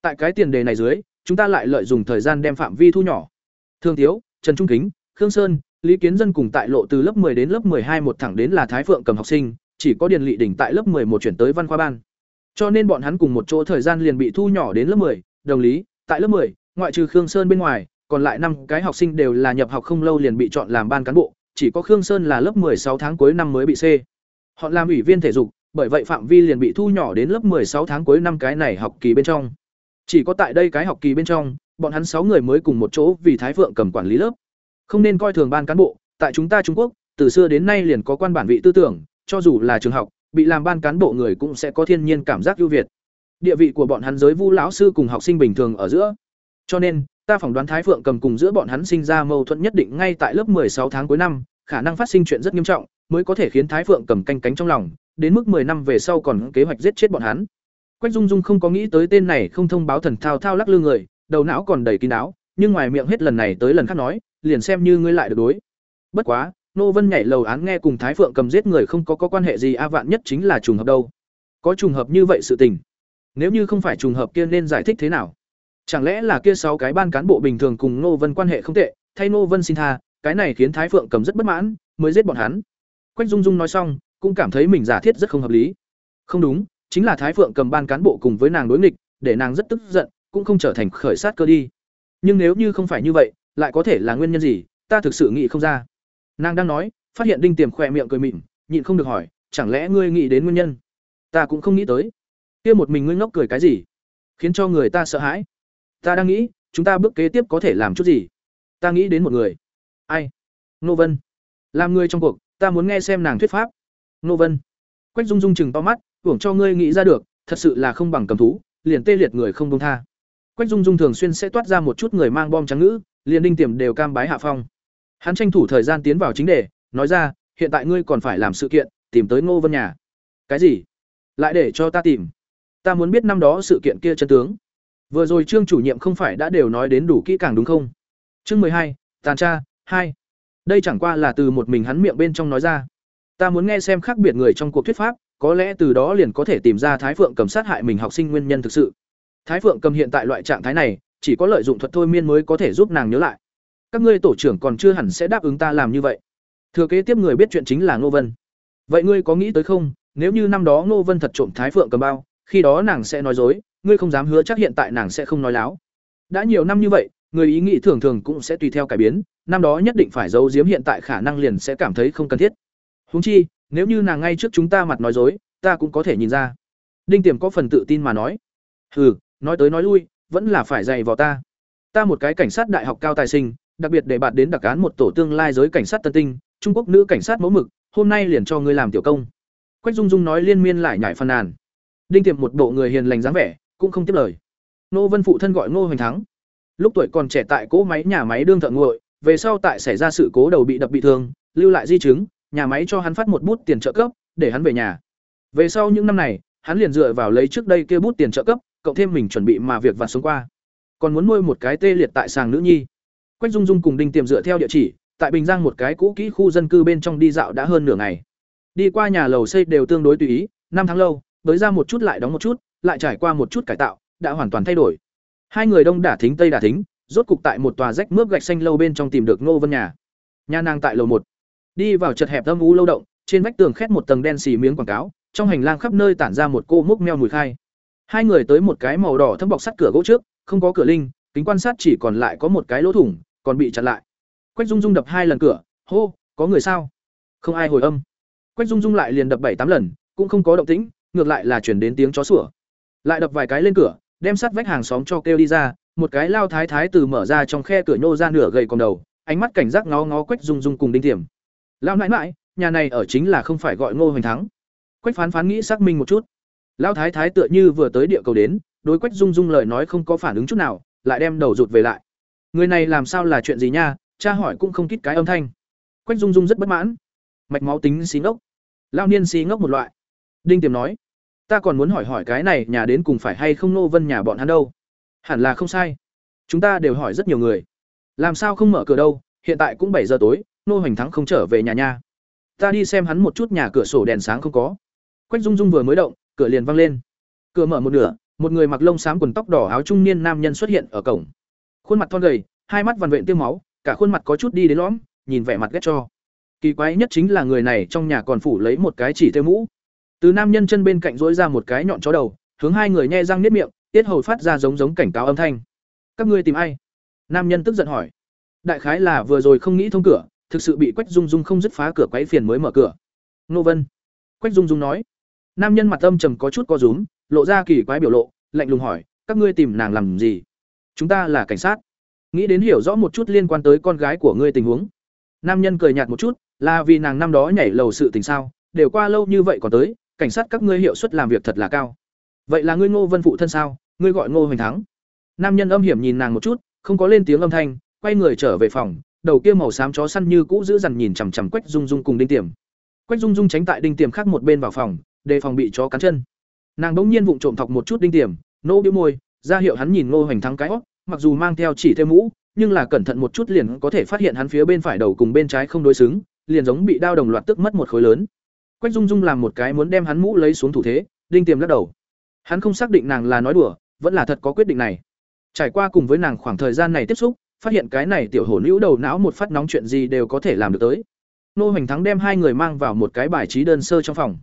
Tại cái tiền đề này dưới, chúng ta lại lợi dụng thời gian đem phạm vi thu nhỏ. Thương Tiếu, Trần Trung Kính, Khương Sơn, Lý Kiến Dân cùng tại lộ từ lớp 10 đến lớp 12 một thẳng đến là Thái Phượng cầm học sinh, chỉ có Điền Lệ đỉnh tại lớp 11 chuyển tới văn khoa ban. Cho nên bọn hắn cùng một chỗ thời gian liền bị thu nhỏ đến lớp 10, đồng lý, tại lớp 10, ngoại trừ Khương Sơn bên ngoài, còn lại năm cái học sinh đều là nhập học không lâu liền bị chọn làm ban cán bộ, chỉ có Khương Sơn là lớp 16 tháng cuối năm mới bị C. Họ làm ủy viên thể dục, bởi vậy phạm vi liền bị thu nhỏ đến lớp 16 tháng cuối năm cái này học kỳ bên trong. Chỉ có tại đây cái học kỳ bên trong, bọn hắn sáu người mới cùng một chỗ vì Thái Phượng cầm quản lý lớp. Không nên coi thường ban cán bộ, tại chúng ta Trung Quốc, từ xưa đến nay liền có quan bản vị tư tưởng, cho dù là trường học, bị làm ban cán bộ người cũng sẽ có thiên nhiên cảm giác ưu việt. Địa vị của bọn hắn giới Vu lão sư cùng học sinh bình thường ở giữa. Cho nên, ta phỏng đoán Thái Phượng cầm cùng giữa bọn hắn sinh ra mâu thuẫn nhất định ngay tại lớp 16 tháng cuối năm, khả năng phát sinh chuyện rất nghiêm trọng, mới có thể khiến Thái Phượng cầm canh cánh trong lòng, đến mức 10 năm về sau còn kế hoạch giết chết bọn hắn. Quách Dung Dung không có nghĩ tới tên này không thông báo thần thao thao lắc lư người, đầu não còn đầy kín đáo, nhưng ngoài miệng hết lần này tới lần khác nói, liền xem như ngươi lại được đối. Bất quá, Nô Vân nhảy lầu án nghe cùng Thái Phượng cầm giết người không có có quan hệ gì a vạn nhất chính là trùng hợp đâu. Có trùng hợp như vậy sự tình. Nếu như không phải trùng hợp kia nên giải thích thế nào? Chẳng lẽ là kia sáu cái ban cán bộ bình thường cùng Nô Vân quan hệ không tệ, thay Nô Vân xin tha, cái này khiến Thái Phượng cầm rất bất mãn, mới giết bọn hắn. Quách Dung Dung nói xong, cũng cảm thấy mình giả thiết rất không hợp lý. Không đúng, chính là Thái Phượng cầm ban cán bộ cùng với nàng đối nghịch, để nàng rất tức giận, cũng không trở thành khởi sát cơ đi. Nhưng nếu như không phải như vậy, lại có thể là nguyên nhân gì, ta thực sự nghĩ không ra. Nàng đang nói, phát hiện Đinh Tiềm khỏe miệng cười mỉm, nhịn không được hỏi, chẳng lẽ ngươi nghĩ đến nguyên nhân? Ta cũng không nghĩ tới. Kia một mình ngươi ngốc cười cái gì? Khiến cho người ta sợ hãi. Ta đang nghĩ, chúng ta bước kế tiếp có thể làm chút gì? Ta nghĩ đến một người. Ai? Nô Vân. Làm người trong cuộc, ta muốn nghe xem nàng thuyết pháp. Nô Vân. Quách Dung Dung chừng to mắt, tưởng cho ngươi nghĩ ra được, thật sự là không bằng cầm thú, liền tê liệt người không buông tha. Quách Dung Dung thường xuyên sẽ toát ra một chút người mang bom trắng ngữ, liền đinh tiềm đều cam bái hạ phong. Hắn tranh thủ thời gian tiến vào chính đề, nói ra, hiện tại ngươi còn phải làm sự kiện, tìm tới Ngô Vân nhà. Cái gì? Lại để cho ta tìm? Ta muốn biết năm đó sự kiện kia chân tướng. Vừa rồi Trương chủ nhiệm không phải đã đều nói đến đủ kỹ càng đúng không? Chương hai, tàn tra hai. Đây chẳng qua là từ một mình hắn miệng bên trong nói ra. Ta muốn nghe xem khác biệt người trong cuộc thuyết pháp, có lẽ từ đó liền có thể tìm ra Thái Phượng cầm sát hại mình học sinh nguyên nhân thực sự. Thái Phượng cầm hiện tại loại trạng thái này, chỉ có lợi dụng thuật thôi miên mới có thể giúp nàng nhớ lại. Các ngươi tổ trưởng còn chưa hẳn sẽ đáp ứng ta làm như vậy. Thừa kế tiếp người biết chuyện chính là Ngô Vân. Vậy ngươi có nghĩ tới không, nếu như năm đó Ngô Vân thật trộm Thái Phượng cầm bao, khi đó nàng sẽ nói dối, ngươi không dám hứa chắc hiện tại nàng sẽ không nói láo. Đã nhiều năm như vậy, người ý nghĩ thường thường cũng sẽ tùy theo cải biến, năm đó nhất định phải giấu giếm hiện tại khả năng liền sẽ cảm thấy không cần thiết. Huống chi, nếu như nàng ngay trước chúng ta mặt nói dối, ta cũng có thể nhìn ra. Đinh Tiềm có phần tự tin mà nói. Hừ, nói tới nói lui, vẫn là phải dạy vào ta. Ta một cái cảnh sát đại học cao tài sinh, đặc biệt để bạn đến đặc án một tổ tương lai giới cảnh sát tân tinh, Trung Quốc nữ cảnh sát mẫu mực, hôm nay liền cho ngươi làm tiểu công. Quách Dung Dung nói liên miên lại nhảy phàn nàn. Đinh Tiềm một bộ người hiền lành dáng vẻ, cũng không tiếp lời. Nô Vân phụ thân gọi Ngô Hoành Thắng. Lúc tuổi còn trẻ tại cỗ máy nhà máy đương thợ nguội, về sau tại xảy ra sự cố đầu bị đập bị thương, lưu lại di chứng, nhà máy cho hắn phát một bút tiền trợ cấp, để hắn về nhà. Về sau những năm này, hắn liền dựa vào lấy trước đây kia bút tiền trợ cấp, cộng thêm mình chuẩn bị mà việc vặt xuống qua. còn muốn nuôi một cái tê liệt tại sàng nữ nhi. Quách dung dung cùng đinh tiềm dựa theo địa chỉ tại bình giang một cái cũ kỹ khu dân cư bên trong đi dạo đã hơn nửa ngày. Đi qua nhà lầu xây đều tương đối tùy ý năm tháng lâu tới ra một chút lại đóng một chút lại trải qua một chút cải tạo đã hoàn toàn thay đổi. Hai người đông đả thính tây đả thính rốt cục tại một tòa rách mướp gạch xanh lâu bên trong tìm được ngô vân nhà. Nhà nàng tại lầu một đi vào chật hẹp âm u lâu động, trên vách tường khét một tầng đen xì miếng quảng cáo, trong hành lang khắp nơi tản ra một cô múc meo mùi khai. Hai người tới một cái màu đỏ thâm bọc sắt cửa gỗ trước, không có cửa linh, kính quan sát chỉ còn lại có một cái lỗ thủng, còn bị chặn lại. Quách dung dung đập hai lần cửa, hô, có người sao? Không ai hồi âm. Quách dung dung lại liền đập bảy tám lần, cũng không có động tĩnh, ngược lại là chuyển đến tiếng chó sủa. Lại đập vài cái lên cửa, đem sắt vách hàng xóm cho kêu đi ra, một cái lao thái thái từ mở ra trong khe cửa nhô ra nửa gầy còn đầu, ánh mắt cảnh giác ngó ngó quách dung dung cùng đinh tiềm. Lão nãi mãi nhà này ở chính là không phải gọi ngô hoành thắng. Quách phán phán nghĩ xác minh một chút. Lão thái thái tựa như vừa tới địa cầu đến, đối quách dung dung lời nói không có phản ứng chút nào, lại đem đầu rụt về lại. Người này làm sao là chuyện gì nha, cha hỏi cũng không kít cái âm thanh. Quách dung dung rất bất mãn. Mạch máu tính xí ngốc. Lao niên xí ngốc một loại. Đinh tiềm nói, ta còn muốn hỏi hỏi cái này nhà đến cùng phải hay không nô vân nhà bọn hắn đâu? Hẳn là không sai. Chúng ta đều hỏi rất nhiều người. Làm sao không mở cửa đâu, hiện tại cũng bảy giờ tối nô hoành thắng không trở về nhà nha. Ta đi xem hắn một chút nhà cửa sổ đèn sáng không có. Quách dung dung vừa mới động, cửa liền văng lên. Cửa mở một nửa, một người mặc lông xám quần tóc đỏ áo trung niên nam nhân xuất hiện ở cổng. Khuôn mặt thon gầy, hai mắt vằn vện tiêu máu, cả khuôn mặt có chút đi đến lõm, nhìn vẻ mặt ghét cho. Kỳ quái nhất chính là người này trong nhà còn phủ lấy một cái chỉ tiêu mũ. Từ nam nhân chân bên cạnh dỗi ra một cái nhọn chó đầu, hướng hai người nhe răng nếp miệng, tiết hầu phát ra giống giống cảnh cáo âm thanh. Các ngươi tìm ai? Nam nhân tức giận hỏi. Đại khái là vừa rồi không nghĩ thông cửa thực sự bị quách dung dung không dứt phá cửa quấy phiền mới mở cửa. Nô vân. Quách dung dung nói. Nam nhân mặt âm trầm có chút co rúm, lộ ra kỳ quái biểu lộ, lạnh lùng hỏi, các ngươi tìm nàng làm gì? Chúng ta là cảnh sát. Nghĩ đến hiểu rõ một chút liên quan tới con gái của ngươi tình huống. Nam nhân cười nhạt một chút, là vì nàng năm đó nhảy lầu sự tình sao? Đều qua lâu như vậy còn tới, cảnh sát các ngươi hiệu suất làm việc thật là cao. Vậy là ngươi ngô vân phụ thân sao? Ngươi gọi ngô hoành thắng. Nam nhân âm hiểm nhìn nàng một chút, không có lên tiếng âm thanh, quay người trở về phòng đầu kia màu xám chó săn như cũ giữ dằn nhìn chằm chằm quách dung dung cùng đinh tiềm. Quách dung dung tránh tại đinh tiềm khác một bên vào phòng, đề phòng bị chó cắn chân. Nàng đống nhiên vụng trộm thọc một chút đinh tiềm, nô bĩu môi, ra hiệu hắn nhìn ngô hoành thắng cái óc, mặc dù mang theo chỉ thêm mũ, nhưng là cẩn thận một chút liền có thể phát hiện hắn phía bên phải đầu cùng bên trái không đối xứng, liền giống bị đao đồng loạt tức mất một khối lớn. Quách dung dung làm một cái muốn đem hắn mũ lấy xuống thủ thế, đinh tiềm lắc đầu. Hắn không xác định nàng là nói đùa, vẫn là thật có quyết định này. Trải qua cùng với nàng khoảng thời gian này tiếp xúc phát hiện cái này tiểu hổ nữ đầu não một phát nóng chuyện gì đều có thể làm được tới. Nô hoành thắng đem hai người mang vào một cái bài trí đơn sơ trong phòng.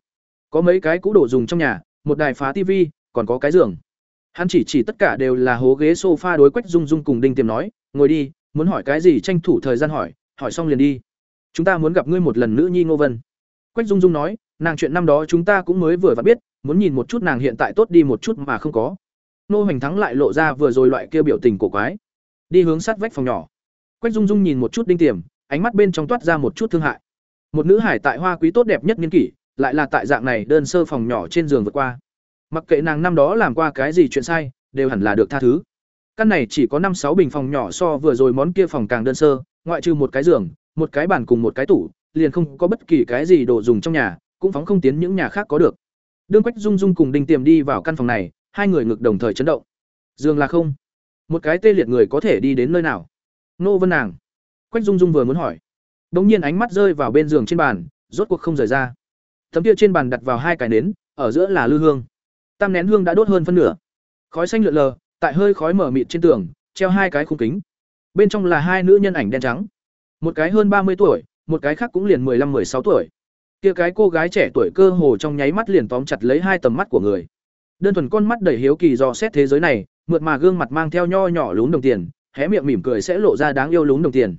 Có mấy cái cũ đồ dùng trong nhà, một đài phá tivi còn có cái giường. Hắn chỉ chỉ tất cả đều là hố ghế sofa đối quách dung dung cùng đinh tiềm nói, ngồi đi, muốn hỏi cái gì tranh thủ thời gian hỏi hỏi xong liền đi. Chúng ta muốn gặp ngươi một lần nữ nhi ngô vân. Quách dung dung nói, nàng chuyện năm đó chúng ta cũng mới vừa vặn biết, muốn nhìn một chút nàng hiện tại tốt đi một chút mà không có. Nô hoành thắng lại lộ ra vừa rồi loại kia biểu tình cổ quái đi hướng sát vách phòng nhỏ. Quách dung dung nhìn một chút đinh tiềm, ánh mắt bên trong toát ra một chút thương hại. Một nữ hải tại hoa quý tốt đẹp nhất niên kỷ, lại là tại dạng này đơn sơ phòng nhỏ trên giường vượt qua. Mặc kệ nàng năm đó làm qua cái gì chuyện sai, đều hẳn là được tha thứ. Căn này chỉ có năm sáu bình phòng nhỏ so vừa rồi món kia phòng càng đơn sơ, ngoại trừ một cái giường, một cái bàn cùng một cái tủ, liền không có bất kỳ cái gì đồ dùng trong nhà, cũng phóng không tiến những nhà khác có được. Đương quách dung dung cùng đinh tiềm đi vào căn phòng này, hai người ngực đồng thời chấn động. Giường là không một cái tê liệt người có thể đi đến nơi nào? Nô vân nàng. Quách dung dung vừa muốn hỏi. Đ ỗ n g nhiên ánh mắt rơi vào bên giường trên bàn, rốt cuộc không rời ra. Tấm kia trên bàn đặt vào hai cái nến, ở giữa là lư hương. Tam nén hương đã đốt hơn phân nửa. Khói xanh lượn lờ, tại hơi khói mở mịt trên tường, treo hai cái khung kính. Bên trong là hai nữ nhân ảnh đen trắng. Một cái hơn ba mươi tuổi, một cái khác cũng liền mười lăm, mười sáu tuổi. Kia cái cô gái trẻ tuổi cơ hồ trong nháy mắt liền tóm chặt lấy hai tầm mắt của người đơn thuần con mắt đầy hiếu kỳ dò xét thế giới này, mượt mà gương mặt mang theo nho nhỏ lún đồng tiền, hé miệng mỉm cười sẽ lộ ra đáng yêu lún đồng tiền.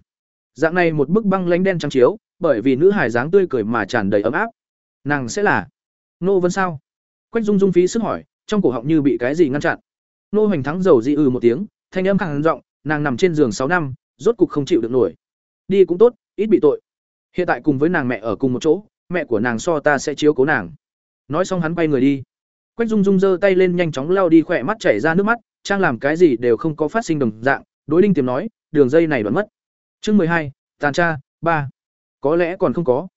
Dạng này một bức băng lánh đen trắng chiếu, bởi vì nữ hải dáng tươi cười mà tràn đầy ấm áp. Nàng sẽ là nô vân sao? Quách dung dung phí sức hỏi, trong cổ họng như bị cái gì ngăn chặn. Nô hoành thắng giàu dị ừ một tiếng, thanh âm khẳng giọng, nàng nằm trên giường sáu năm, rốt cục không chịu được nổi. Đi cũng tốt, ít bị tội. Hiện tại cùng với nàng mẹ ở cùng một chỗ, mẹ của nàng so ta sẽ chiếu cố nàng. Nói xong hắn quay người đi quách dung dung giơ tay lên nhanh chóng lao đi khỏe mắt chảy ra nước mắt, trang làm cái gì đều không có phát sinh đồng dạng, đối đinh tiềm nói, đường dây này đoạn mất. Chương mười hai, tàn tra, ba. Có lẽ còn không có.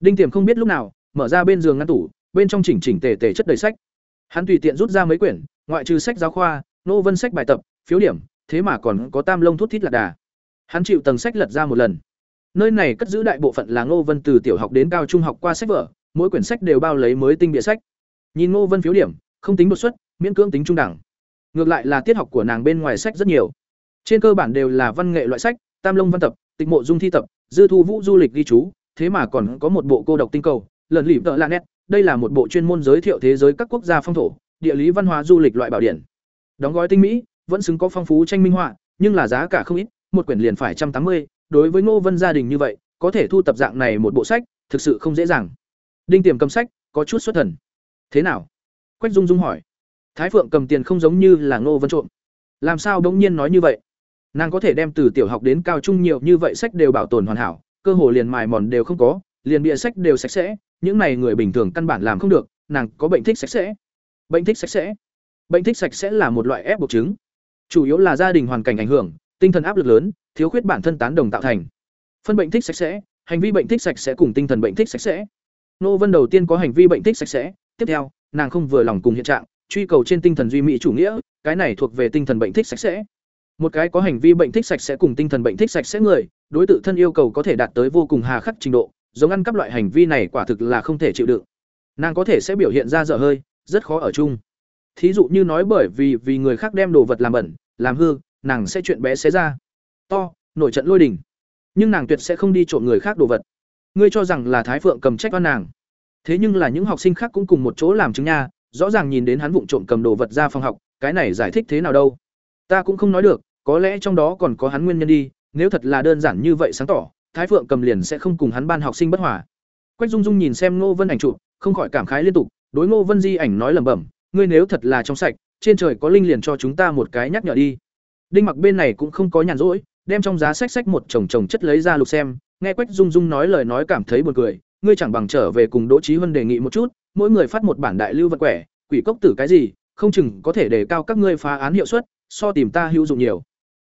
Đinh tiềm không biết lúc nào, mở ra bên giường ngăn tủ, bên trong chỉnh chỉnh tề tề chất đầy sách. Hắn tùy tiện rút ra mấy quyển, ngoại trừ sách giáo khoa, nô vân sách bài tập, phiếu điểm, thế mà còn có tam lông thuốc thít lạc đà. Hắn chịu tầng sách lật ra một lần. Nơi này cất giữ đại bộ phận là ngô vân từ tiểu học đến cao trung học qua sách vở, mỗi quyển sách đều bao lấy mới tinh bìa sách nhìn ngô vân phiếu điểm, không tính đột xuất, miễn cưỡng tính trung đẳng. Ngược lại là tiết học của nàng bên ngoài sách rất nhiều. Trên cơ bản đều là văn nghệ loại sách, tam lông văn tập, tịch mộ dung thi tập, dư thu vũ du lịch ghi chú, thế mà còn có một bộ cô độc tinh cầu, lần lỉ tợ lạ nét. Đây là một bộ chuyên môn giới thiệu thế giới các quốc gia phong thổ, địa lý văn hóa du lịch loại bảo điển. Đóng gói tinh mỹ, vẫn xứng có phong phú tranh minh họa, nhưng là giá cả không ít, một quyển liền phải trăm tám mươi. Đối với ngô vân gia đình như vậy, có thể thu tập dạng này một bộ sách, thực sự không dễ dàng. Đinh tiềm cầm sách, có chút xuất thần thế nào? Quách dung dung hỏi. Thái phượng cầm tiền không giống như là ngô vân trộm. Làm sao đống nhiên nói như vậy? Nàng có thể đem từ tiểu học đến cao trung nhiều như vậy sách đều bảo tồn hoàn hảo, cơ hồ liền mài mòn đều không có, liền bịa sách đều sạch sẽ, những này người bình thường căn bản làm không được, nàng có bệnh thích sạch sẽ. Bệnh thích sạch sẽ. Bệnh thích sạch sẽ là một loại ép buộc chứng. Chủ yếu là gia đình hoàn cảnh ảnh hưởng, tinh thần áp lực lớn, thiếu khuyết bản thân tán đồng tạo thành. Phân bệnh thích sạch sẽ, hành vi bệnh thích sạch sẽ cùng tinh thần bệnh thích sạch sẽ. Nô vân đầu tiên có hành vi bệnh thích sạch sẽ tiếp theo, nàng không vừa lòng cùng hiện trạng, truy cầu trên tinh thần duy mỹ chủ nghĩa, cái này thuộc về tinh thần bệnh thích sạch sẽ. Một cái có hành vi bệnh thích sạch sẽ cùng tinh thần bệnh thích sạch sẽ người, đối tượng thân yêu cầu có thể đạt tới vô cùng hà khắc trình độ, giống ăn cắp loại hành vi này quả thực là không thể chịu đựng. Nàng có thể sẽ biểu hiện ra dở hơi, rất khó ở chung. Thí dụ như nói bởi vì vì người khác đem đồ vật làm bẩn, làm hư, nàng sẽ chuyện bé xé ra. To, nổi trận lôi đình. Nhưng nàng tuyệt sẽ không đi trộm người khác đồ vật. Ngươi cho rằng là thái phượng cầm trách oan nàng thế nhưng là những học sinh khác cũng cùng một chỗ làm chứng nha, rõ ràng nhìn đến hắn vụng trộm cầm đồ vật ra phòng học, cái này giải thích thế nào đâu? Ta cũng không nói được, có lẽ trong đó còn có hắn nguyên nhân đi, nếu thật là đơn giản như vậy sáng tỏ, thái phượng cầm liền sẽ không cùng hắn ban học sinh bất hòa. Quách dung dung nhìn xem ngô vân ảnh chụp, không khỏi cảm khái liên tục, đối ngô vân di ảnh nói lẩm bẩm, ngươi nếu thật là trong sạch, trên trời có linh liền cho chúng ta một cái nhắc nhở đi. Đinh mặc bên này cũng không có nhàn rỗi, đem trong giá sách sách một chồng chồng chất lấy ra lục xem, nghe quách dung dung nói lời nói cảm thấy buồn cười ngươi chẳng bằng trở về cùng đỗ Chí huân đề nghị một chút, mỗi người phát một bản đại lưu vật quẻ, quỷ cốc tử cái gì, không chừng có thể đề cao các ngươi phá án hiệu suất, so tìm ta hữu dụng nhiều.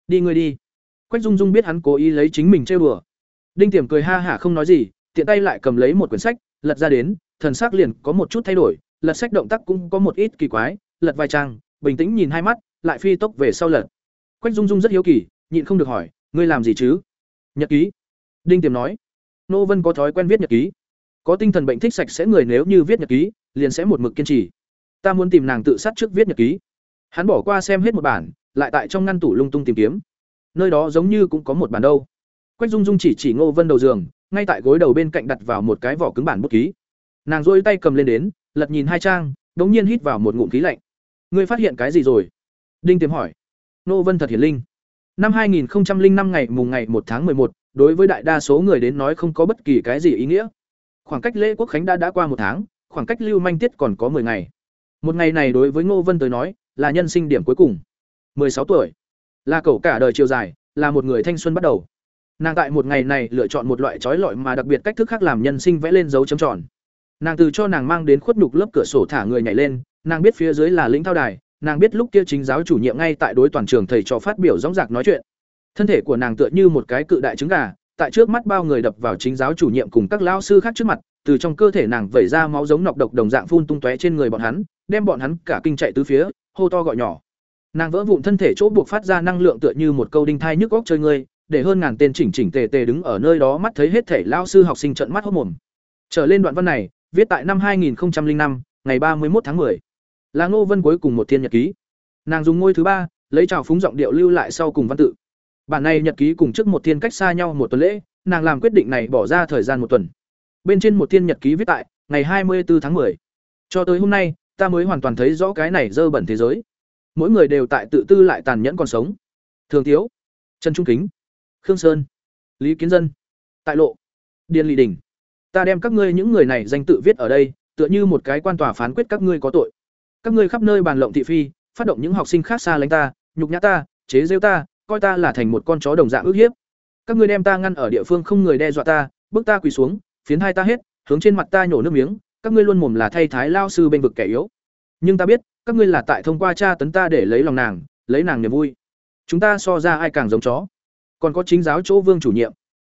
Đi ngươi đi. Quách dung dung biết hắn cố ý lấy chính mình trêu đùa. Đinh tiềm cười ha hả không nói gì, tiện tay lại cầm lấy một quyển sách, lật ra đến, thần sắc liền có một chút thay đổi, lật sách động tác cũng có một ít kỳ quái, lật vài trang, bình tĩnh nhìn hai mắt, lại phi tốc về sau lật. Quách dung dung rất hiếu kỳ, nhịn không được hỏi, ngươi làm gì chứ? Nhật ký. Đinh tiềm nói. Nô vân có thói quen viết nhật ký có tinh thần bệnh thích sạch sẽ người nếu như viết nhật ký liền sẽ một mực kiên trì. Ta muốn tìm nàng tự sát trước viết nhật ký. Hắn bỏ qua xem hết một bản lại tại trong ngăn tủ lung tung tìm kiếm. Nơi đó giống như cũng có một bản đâu. Quách dung dung chỉ chỉ ngô vân đầu giường ngay tại gối đầu bên cạnh đặt vào một cái vỏ cứng bản bút ký. Nàng dôi tay cầm lên đến lật nhìn hai trang đ ố n g nhiên hít vào một ngụm khí lạnh. Ngươi phát hiện cái gì rồi? Đinh tiềm hỏi. Ngô vân thật hiển linh. Năm 2005 ngày mùng ngày 1 tháng 11, đối với đại đa số người đến nói không có bất kỳ cái gì ý nghĩa khoảng cách lễ quốc khánh đã đã qua một tháng, khoảng cách lưu manh tiết còn có 10 ngày. Một ngày này đối với ngô vân tới nói, là nhân sinh điểm cuối cùng. 16 tuổi. Là cậu cả đời chiều dài, là một người thanh xuân bắt đầu. Nàng tại một ngày này lựa chọn một loại trói lọi mà đặc biệt cách thức khác làm nhân sinh vẽ lên dấu chấm tròn. Nàng từ cho nàng mang đến khuất nhục lớp cửa sổ thả người nhảy lên, nàng biết phía dưới là lĩnh thao đài, nàng biết lúc kia chính giáo chủ nhiệm ngay tại đối toàn trường thầy trò phát biểu dõng dạc nói chuyện. Thân thể của nàng tựa như một cái cự đại trứng gà tại trước mắt bao người đập vào chính giáo chủ nhiệm cùng các lão sư khác trước mặt từ trong cơ thể nàng vẩy ra máu giống nọc độc đồng dạng phun tung tóe trên người bọn hắn đem bọn hắn cả kinh chạy tứ phía hô to gọi nhỏ nàng vỡ vụn thân thể chỗ buộc phát ra năng lượng tựa như một câu đinh thai nhức góc chơi ngươi để hơn ngàn tên chỉnh chỉnh tề tề đứng ở nơi đó mắt thấy hết thể lão sư học sinh trợn mắt hốt mồm. Trở lên đoạn văn này, viết tại năm 2005, ngày 31 tháng 10. Là Ngô Vân cuối cùng một thiên nhật ký. Nàng dùng ngôi thứ ba, lấy trào phúng giọng điệu lưu lại sau cùng văn tự. Bản này nhật ký cùng trước một thiên cách xa nhau một tuần lễ, nàng làm quyết định này bỏ ra thời gian một tuần. Bên trên một thiên nhật ký viết tại ngày 24 tháng 10. Cho tới hôm nay, ta mới hoàn toàn thấy rõ cái này dơ bẩn thế giới. Mỗi người đều tại tự tư lại tàn nhẫn còn sống. Thường thiếu, Trần Trung Kính, khương sơn lý kiến dân tại lộ điền lị đình ta đem các ngươi những người này danh tự viết ở đây tựa như một cái quan tòa phán quyết các ngươi có tội các ngươi khắp nơi bàn lộng thị phi phát động những học sinh khác xa lánh ta nhục nhã ta chế rêu ta coi ta là thành một con chó đồng dạng ước hiếp. Các ngươi đem ta ngăn ở địa phương không người đe dọa ta, bước ta quỳ xuống, phiến hai ta hết, hướng trên mặt ta nhổ nước miếng, các ngươi luôn mồm là thay thái lao sư bên vực kẻ yếu. Nhưng ta biết, các ngươi là tại thông qua cha tấn ta để lấy lòng nàng, lấy nàng niềm vui. Chúng ta so ra ai càng giống chó. Còn có chính giáo chỗ vương chủ nhiệm.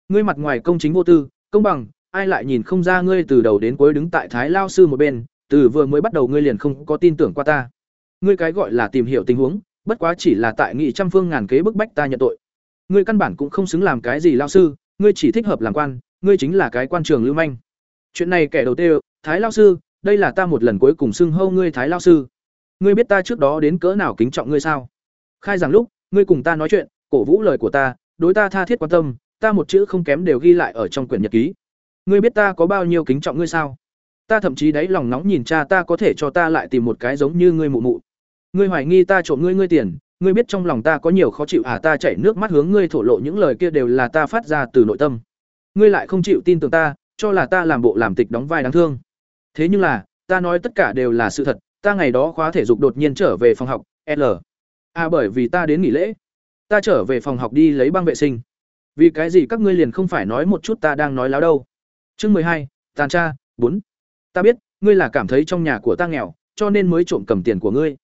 Ngươi mặt ngoài công chính vô tư, công bằng, ai lại nhìn không ra ngươi từ đầu đến cuối đứng tại thái lao sư một bên, từ vừa mới bắt đầu ngươi liền không có tin tưởng qua ta. Ngươi cái gọi là tìm hiểu tình huống bất quá chỉ là tại nghị trăm phương ngàn kế bức bách ta nhận tội. Ngươi căn bản cũng không xứng làm cái gì lao sư, ngươi chỉ thích hợp làm quan, ngươi chính là cái quan trường lưu manh. Chuyện này kẻ đầu tiên thái lao sư, đây là ta một lần cuối cùng xưng hâu ngươi thái lao sư. Ngươi biết ta trước đó đến cỡ nào kính trọng ngươi sao? Khai rằng lúc, ngươi cùng ta nói chuyện, cổ vũ lời của ta, đối ta tha thiết quan tâm, ta một chữ không kém đều ghi lại ở trong quyển nhật ký. Ngươi biết ta có bao nhiêu kính trọng ngươi sao? Ta thậm chí đáy lòng nóng nhìn cha ta có thể cho ta lại tìm một cái giống như ngươi mụ mụ ngươi hoài nghi ta trộm ngươi ngươi tiền, ngươi biết trong lòng ta có nhiều khó chịu à ta chảy nước mắt hướng ngươi thổ lộ những lời kia đều là ta phát ra từ nội tâm. Ngươi lại không chịu tin tưởng ta, cho là ta làm bộ làm tịch đóng vai đáng thương. Thế nhưng là, ta nói tất cả đều là sự thật, ta ngày đó khóa thể dục đột nhiên trở về phòng học, l. À bởi vì ta đến nghỉ lễ. Ta trở về phòng học đi lấy băng vệ sinh. Vì cái gì các ngươi liền không phải nói một chút ta đang nói láo đâu? Chương mười hai, tàn tra, bốn. Ta biết, ngươi là cảm thấy trong nhà của ta nghèo, cho nên mới trộm cầm tiền của ngươi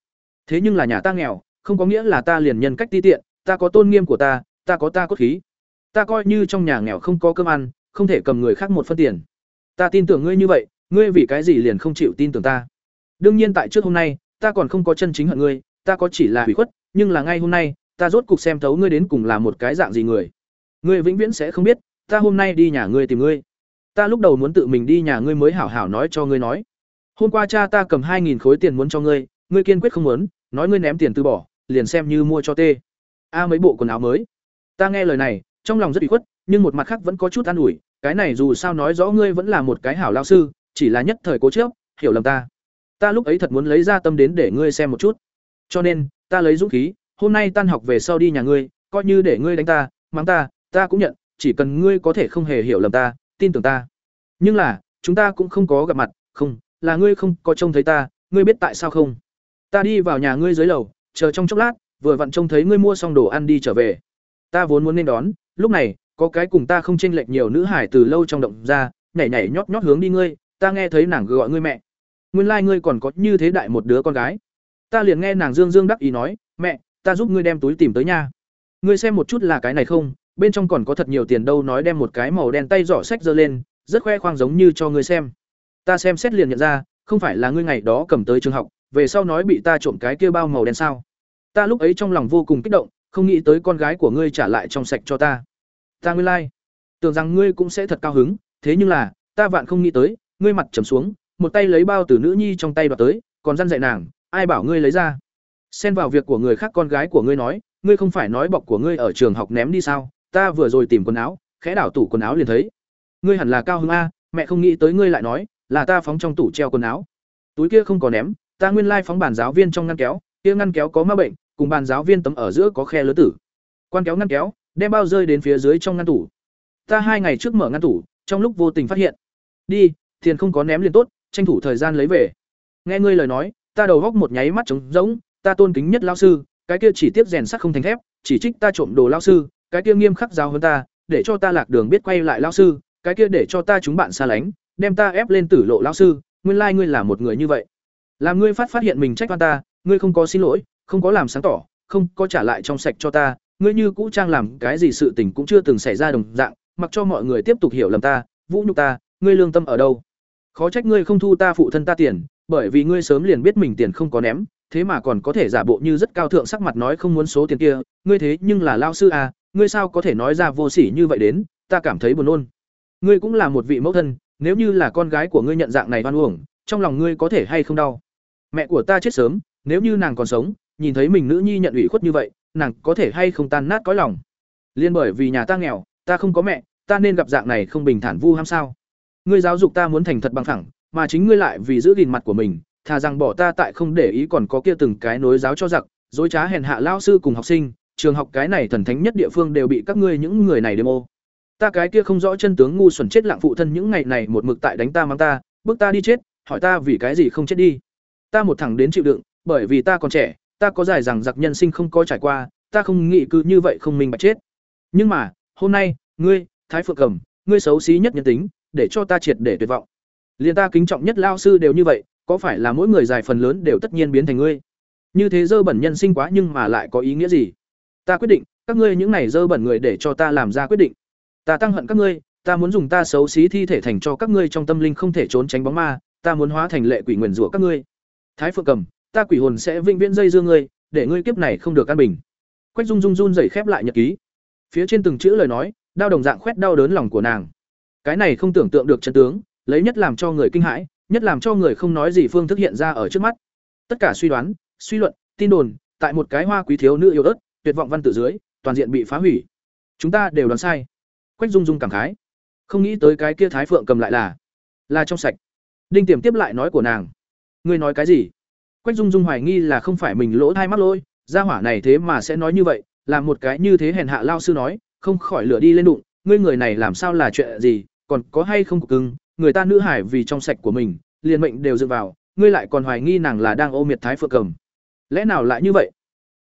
thế nhưng là nhà ta nghèo, không có nghĩa là ta liền nhân cách ti tiện, ta có tôn nghiêm của ta ta có ta cốt khí. Ta coi như trong nhà nghèo không có cơm ăn, không thể cầm người khác một phân tiền. Ta tin tưởng ngươi như vậy, ngươi vì cái gì liền không chịu tin tưởng ta? Đương nhiên tại trước hôm nay, ta còn không có chân chính hận ngươi, ta có chỉ là hủy khuất, nhưng là ngay hôm nay, ta rốt cục xem thấu ngươi đến cùng là một cái dạng gì người. Ngươi vĩnh viễn sẽ không biết, ta hôm nay đi nhà ngươi tìm ngươi. Ta lúc đầu muốn tự mình đi nhà ngươi mới hảo hảo nói cho ngươi nói. Hôm qua cha ta cầm hai nghìn khối tiền muốn cho ngươi ngươi kiên quyết không muốn nói ngươi ném tiền từ bỏ, liền xem như mua cho tê. A mấy bộ quần áo mới. Ta nghe lời này, trong lòng rất bị khuất, nhưng một mặt khác vẫn có chút an ủi, cái này dù sao nói rõ ngươi vẫn là một cái hảo lao sư, chỉ là nhất thời cố chớp hiểu lầm ta. Ta lúc ấy thật muốn lấy ra tâm đến để ngươi xem một chút. Cho nên, ta lấy dũng khí, hôm nay tan học về sau đi nhà ngươi, coi như để ngươi đánh ta, mắng ta ta cũng nhận, chỉ cần ngươi có thể không hề hiểu lầm ta, tin tưởng ta. Nhưng là, chúng ta cũng không có gặp mặt, không, là ngươi không có trông thấy ta, ngươi biết tại sao không? Ta đi vào nhà ngươi dưới lầu, chờ trong chốc lát, vừa vặn trông thấy ngươi mua xong đồ ăn đi trở về. Ta vốn muốn nên đón, lúc này, có cái cùng ta không chênh lệch nhiều nữ hải từ lâu trong động ra, nhảy nhảy nhót nhót hướng đi ngươi, ta nghe thấy nàng gọi ngươi mẹ. Nguyên lai ngươi còn có như thế đại một đứa con gái. Ta liền nghe nàng dương dương đắc ý nói, mẹ, ta giúp ngươi đem túi tìm tới nha. Ngươi xem một chút là cái này không, bên trong còn có thật nhiều tiền đâu, nói đem một cái màu đen tay giỏ sách giơ lên, rất khoe khoang giống như cho ngươi xem. Ta xem xét liền nhận ra, không phải là ngươi ngày đó cầm tới trường học về sau nói bị ta trộm cái kia bao màu đen sao? Ta lúc ấy trong lòng vô cùng kích động, không nghĩ tới con gái của ngươi trả lại trong sạch cho ta. Ta nguyên lai、like. tưởng rằng ngươi cũng sẽ thật cao hứng, thế nhưng là, ta vạn không nghĩ tới, ngươi mặt trầm xuống, một tay lấy bao từ nữ nhi trong tay đoạt tới, còn răn dạy nàng, ai bảo ngươi lấy ra? Xen vào việc của người khác con gái của ngươi nói, ngươi không phải nói bọc của ngươi ở trường học ném đi sao? Ta vừa rồi tìm quần áo, khẽ đảo tủ quần áo liền thấy. Ngươi hẳn là cao hứng a, mẹ không nghĩ tới ngươi lại nói, là ta phóng trong tủ treo quần áo. Túi kia không có ném ta nguyên lai phóng bàn giáo viên trong ngăn kéo, kia ngăn kéo có ma bệnh, cùng bàn giáo viên tấm ở giữa có khe lớn tử. Quan kéo ngăn kéo, đem bao rơi đến phía dưới trong ngăn tủ. Ta hai ngày trước mở ngăn tủ, trong lúc vô tình phát hiện. Đi, tiền không có ném liền tốt, tranh thủ thời gian lấy về. Nghe ngươi lời nói, ta đầu góc một nháy mắt trống rỗng, ta tôn kính nhất lao sư, cái kia chỉ tiếp rèn sắt không thành thép, chỉ trích ta trộm đồ lao sư, cái kia nghiêm khắc giáo hơn ta, để cho ta lạc đường biết quay lại lao sư, cái kia để cho ta chúng bạn xa lánh, đem ta ép lên tử lộ lao sư, nguyên lai ngươi là một người như vậy làm ngươi phát phát hiện mình trách oan ta, ngươi không có xin lỗi, không có làm sáng tỏ, không có trả lại trong sạch cho ta, ngươi như cũ trang làm cái gì sự tình cũng chưa từng xảy ra đồng dạng, mặc cho mọi người tiếp tục hiểu lầm ta, vũ nhục ta, ngươi lương tâm ở đâu? Khó trách ngươi không thu ta phụ thân ta tiền, bởi vì ngươi sớm liền biết mình tiền không có ném, thế mà còn có thể giả bộ như rất cao thượng sắc mặt nói không muốn số tiền kia, ngươi thế nhưng là lao sư à ngươi sao có thể nói ra vô sỉ như vậy đến, ta cảm thấy buồn nôn. Ngươi cũng là một vị mẫu thân, nếu như là con gái của ngươi nhận dạng này oan uổng, trong lòng ngươi có thể hay không đau? Mẹ của ta chết sớm, nếu như nàng còn sống, nhìn thấy mình nữ nhi nhận ủy khuất như vậy, nàng có thể hay không tan nát cõi lòng? Liên bởi vì nhà ta nghèo, ta không có mẹ, ta nên gặp dạng này không bình thản vu ham sao? Ngươi giáo dục ta muốn thành thật bằng thẳng mà chính ngươi lại vì giữ gìn mặt của mình, thà rằng bỏ ta tại không để ý còn có kia từng cái nối giáo cho giặc, dối trá hèn hạ lao sư cùng học sinh, trường học cái này thần thánh nhất địa phương đều bị các ngươi những người này demo ta cái kia không rõ chân tướng ngu xuẩn chết lạng phụ thân những ngày này một mực tại đánh ta mang ta bước ta đi chết, hỏi ta vì cái gì không chết đi ta một thằng đến chịu đựng, bởi vì ta còn trẻ, ta có dài rằng giặc nhân sinh không có trải qua, ta không nghĩ cứ như vậy không minh bạch chết. Nhưng mà, hôm nay, ngươi, thái phượng cầm, ngươi xấu xí nhất nhân tính, để cho ta triệt để tuyệt vọng. Liền ta kính trọng nhất lao sư đều như vậy, có phải là mỗi người dài phần lớn đều tất nhiên biến thành ngươi? Như thế dơ bẩn nhân sinh quá nhưng mà lại có ý nghĩa gì? Ta quyết định, các ngươi những này dơ bẩn người để cho ta làm ra quyết định. Ta tăng hận các ngươi, ta muốn dùng ta xấu xí thi thể thành cho các ngươi trong tâm linh không thể trốn tránh bóng ma, ta muốn hóa thành lệ quỷ nguyền rủa các ngươi thái phượng cầm, ta quỷ hồn sẽ vĩnh viễn dây dưa ngươi, để ngươi kiếp này không được an bình. Quách dung dung run dày khép lại nhật ký. Phía trên từng chữ lời nói, đau đồng dạng khoét đau đớn lòng của nàng. Cái này không tưởng tượng được chân tướng, lấy nhất làm cho người kinh hãi, nhất làm cho người không nói gì phương thức hiện ra ở trước mắt. Tất cả suy đoán, suy luận, tin đồn, tại một cái hoa quý thiếu nữ yêu ớt, tuyệt vọng văn tự dưới, toàn diện bị phá hủy. Chúng ta đều đoán sai. Quách dung dung cảm khái. Không nghĩ tới cái kia thái phượng cầm lại là là trong sạch. Đinh tiềm tiếp lại nói của nàng ngươi nói cái gì? Quách dung dung hoài nghi là không phải mình lỗ thai mắc lỗi, gia hỏa này thế mà sẽ nói như vậy, là một cái như thế hèn hạ lao sư nói, không khỏi lửa đi lên đụng, ngươi người này làm sao là chuyện gì, còn có hay không cục cưng, người ta nữ hải vì trong sạch của mình, liền mệnh đều dựa vào, ngươi lại còn hoài nghi nàng là đang ô miệt thái phượng cầm. Lẽ nào lại như vậy?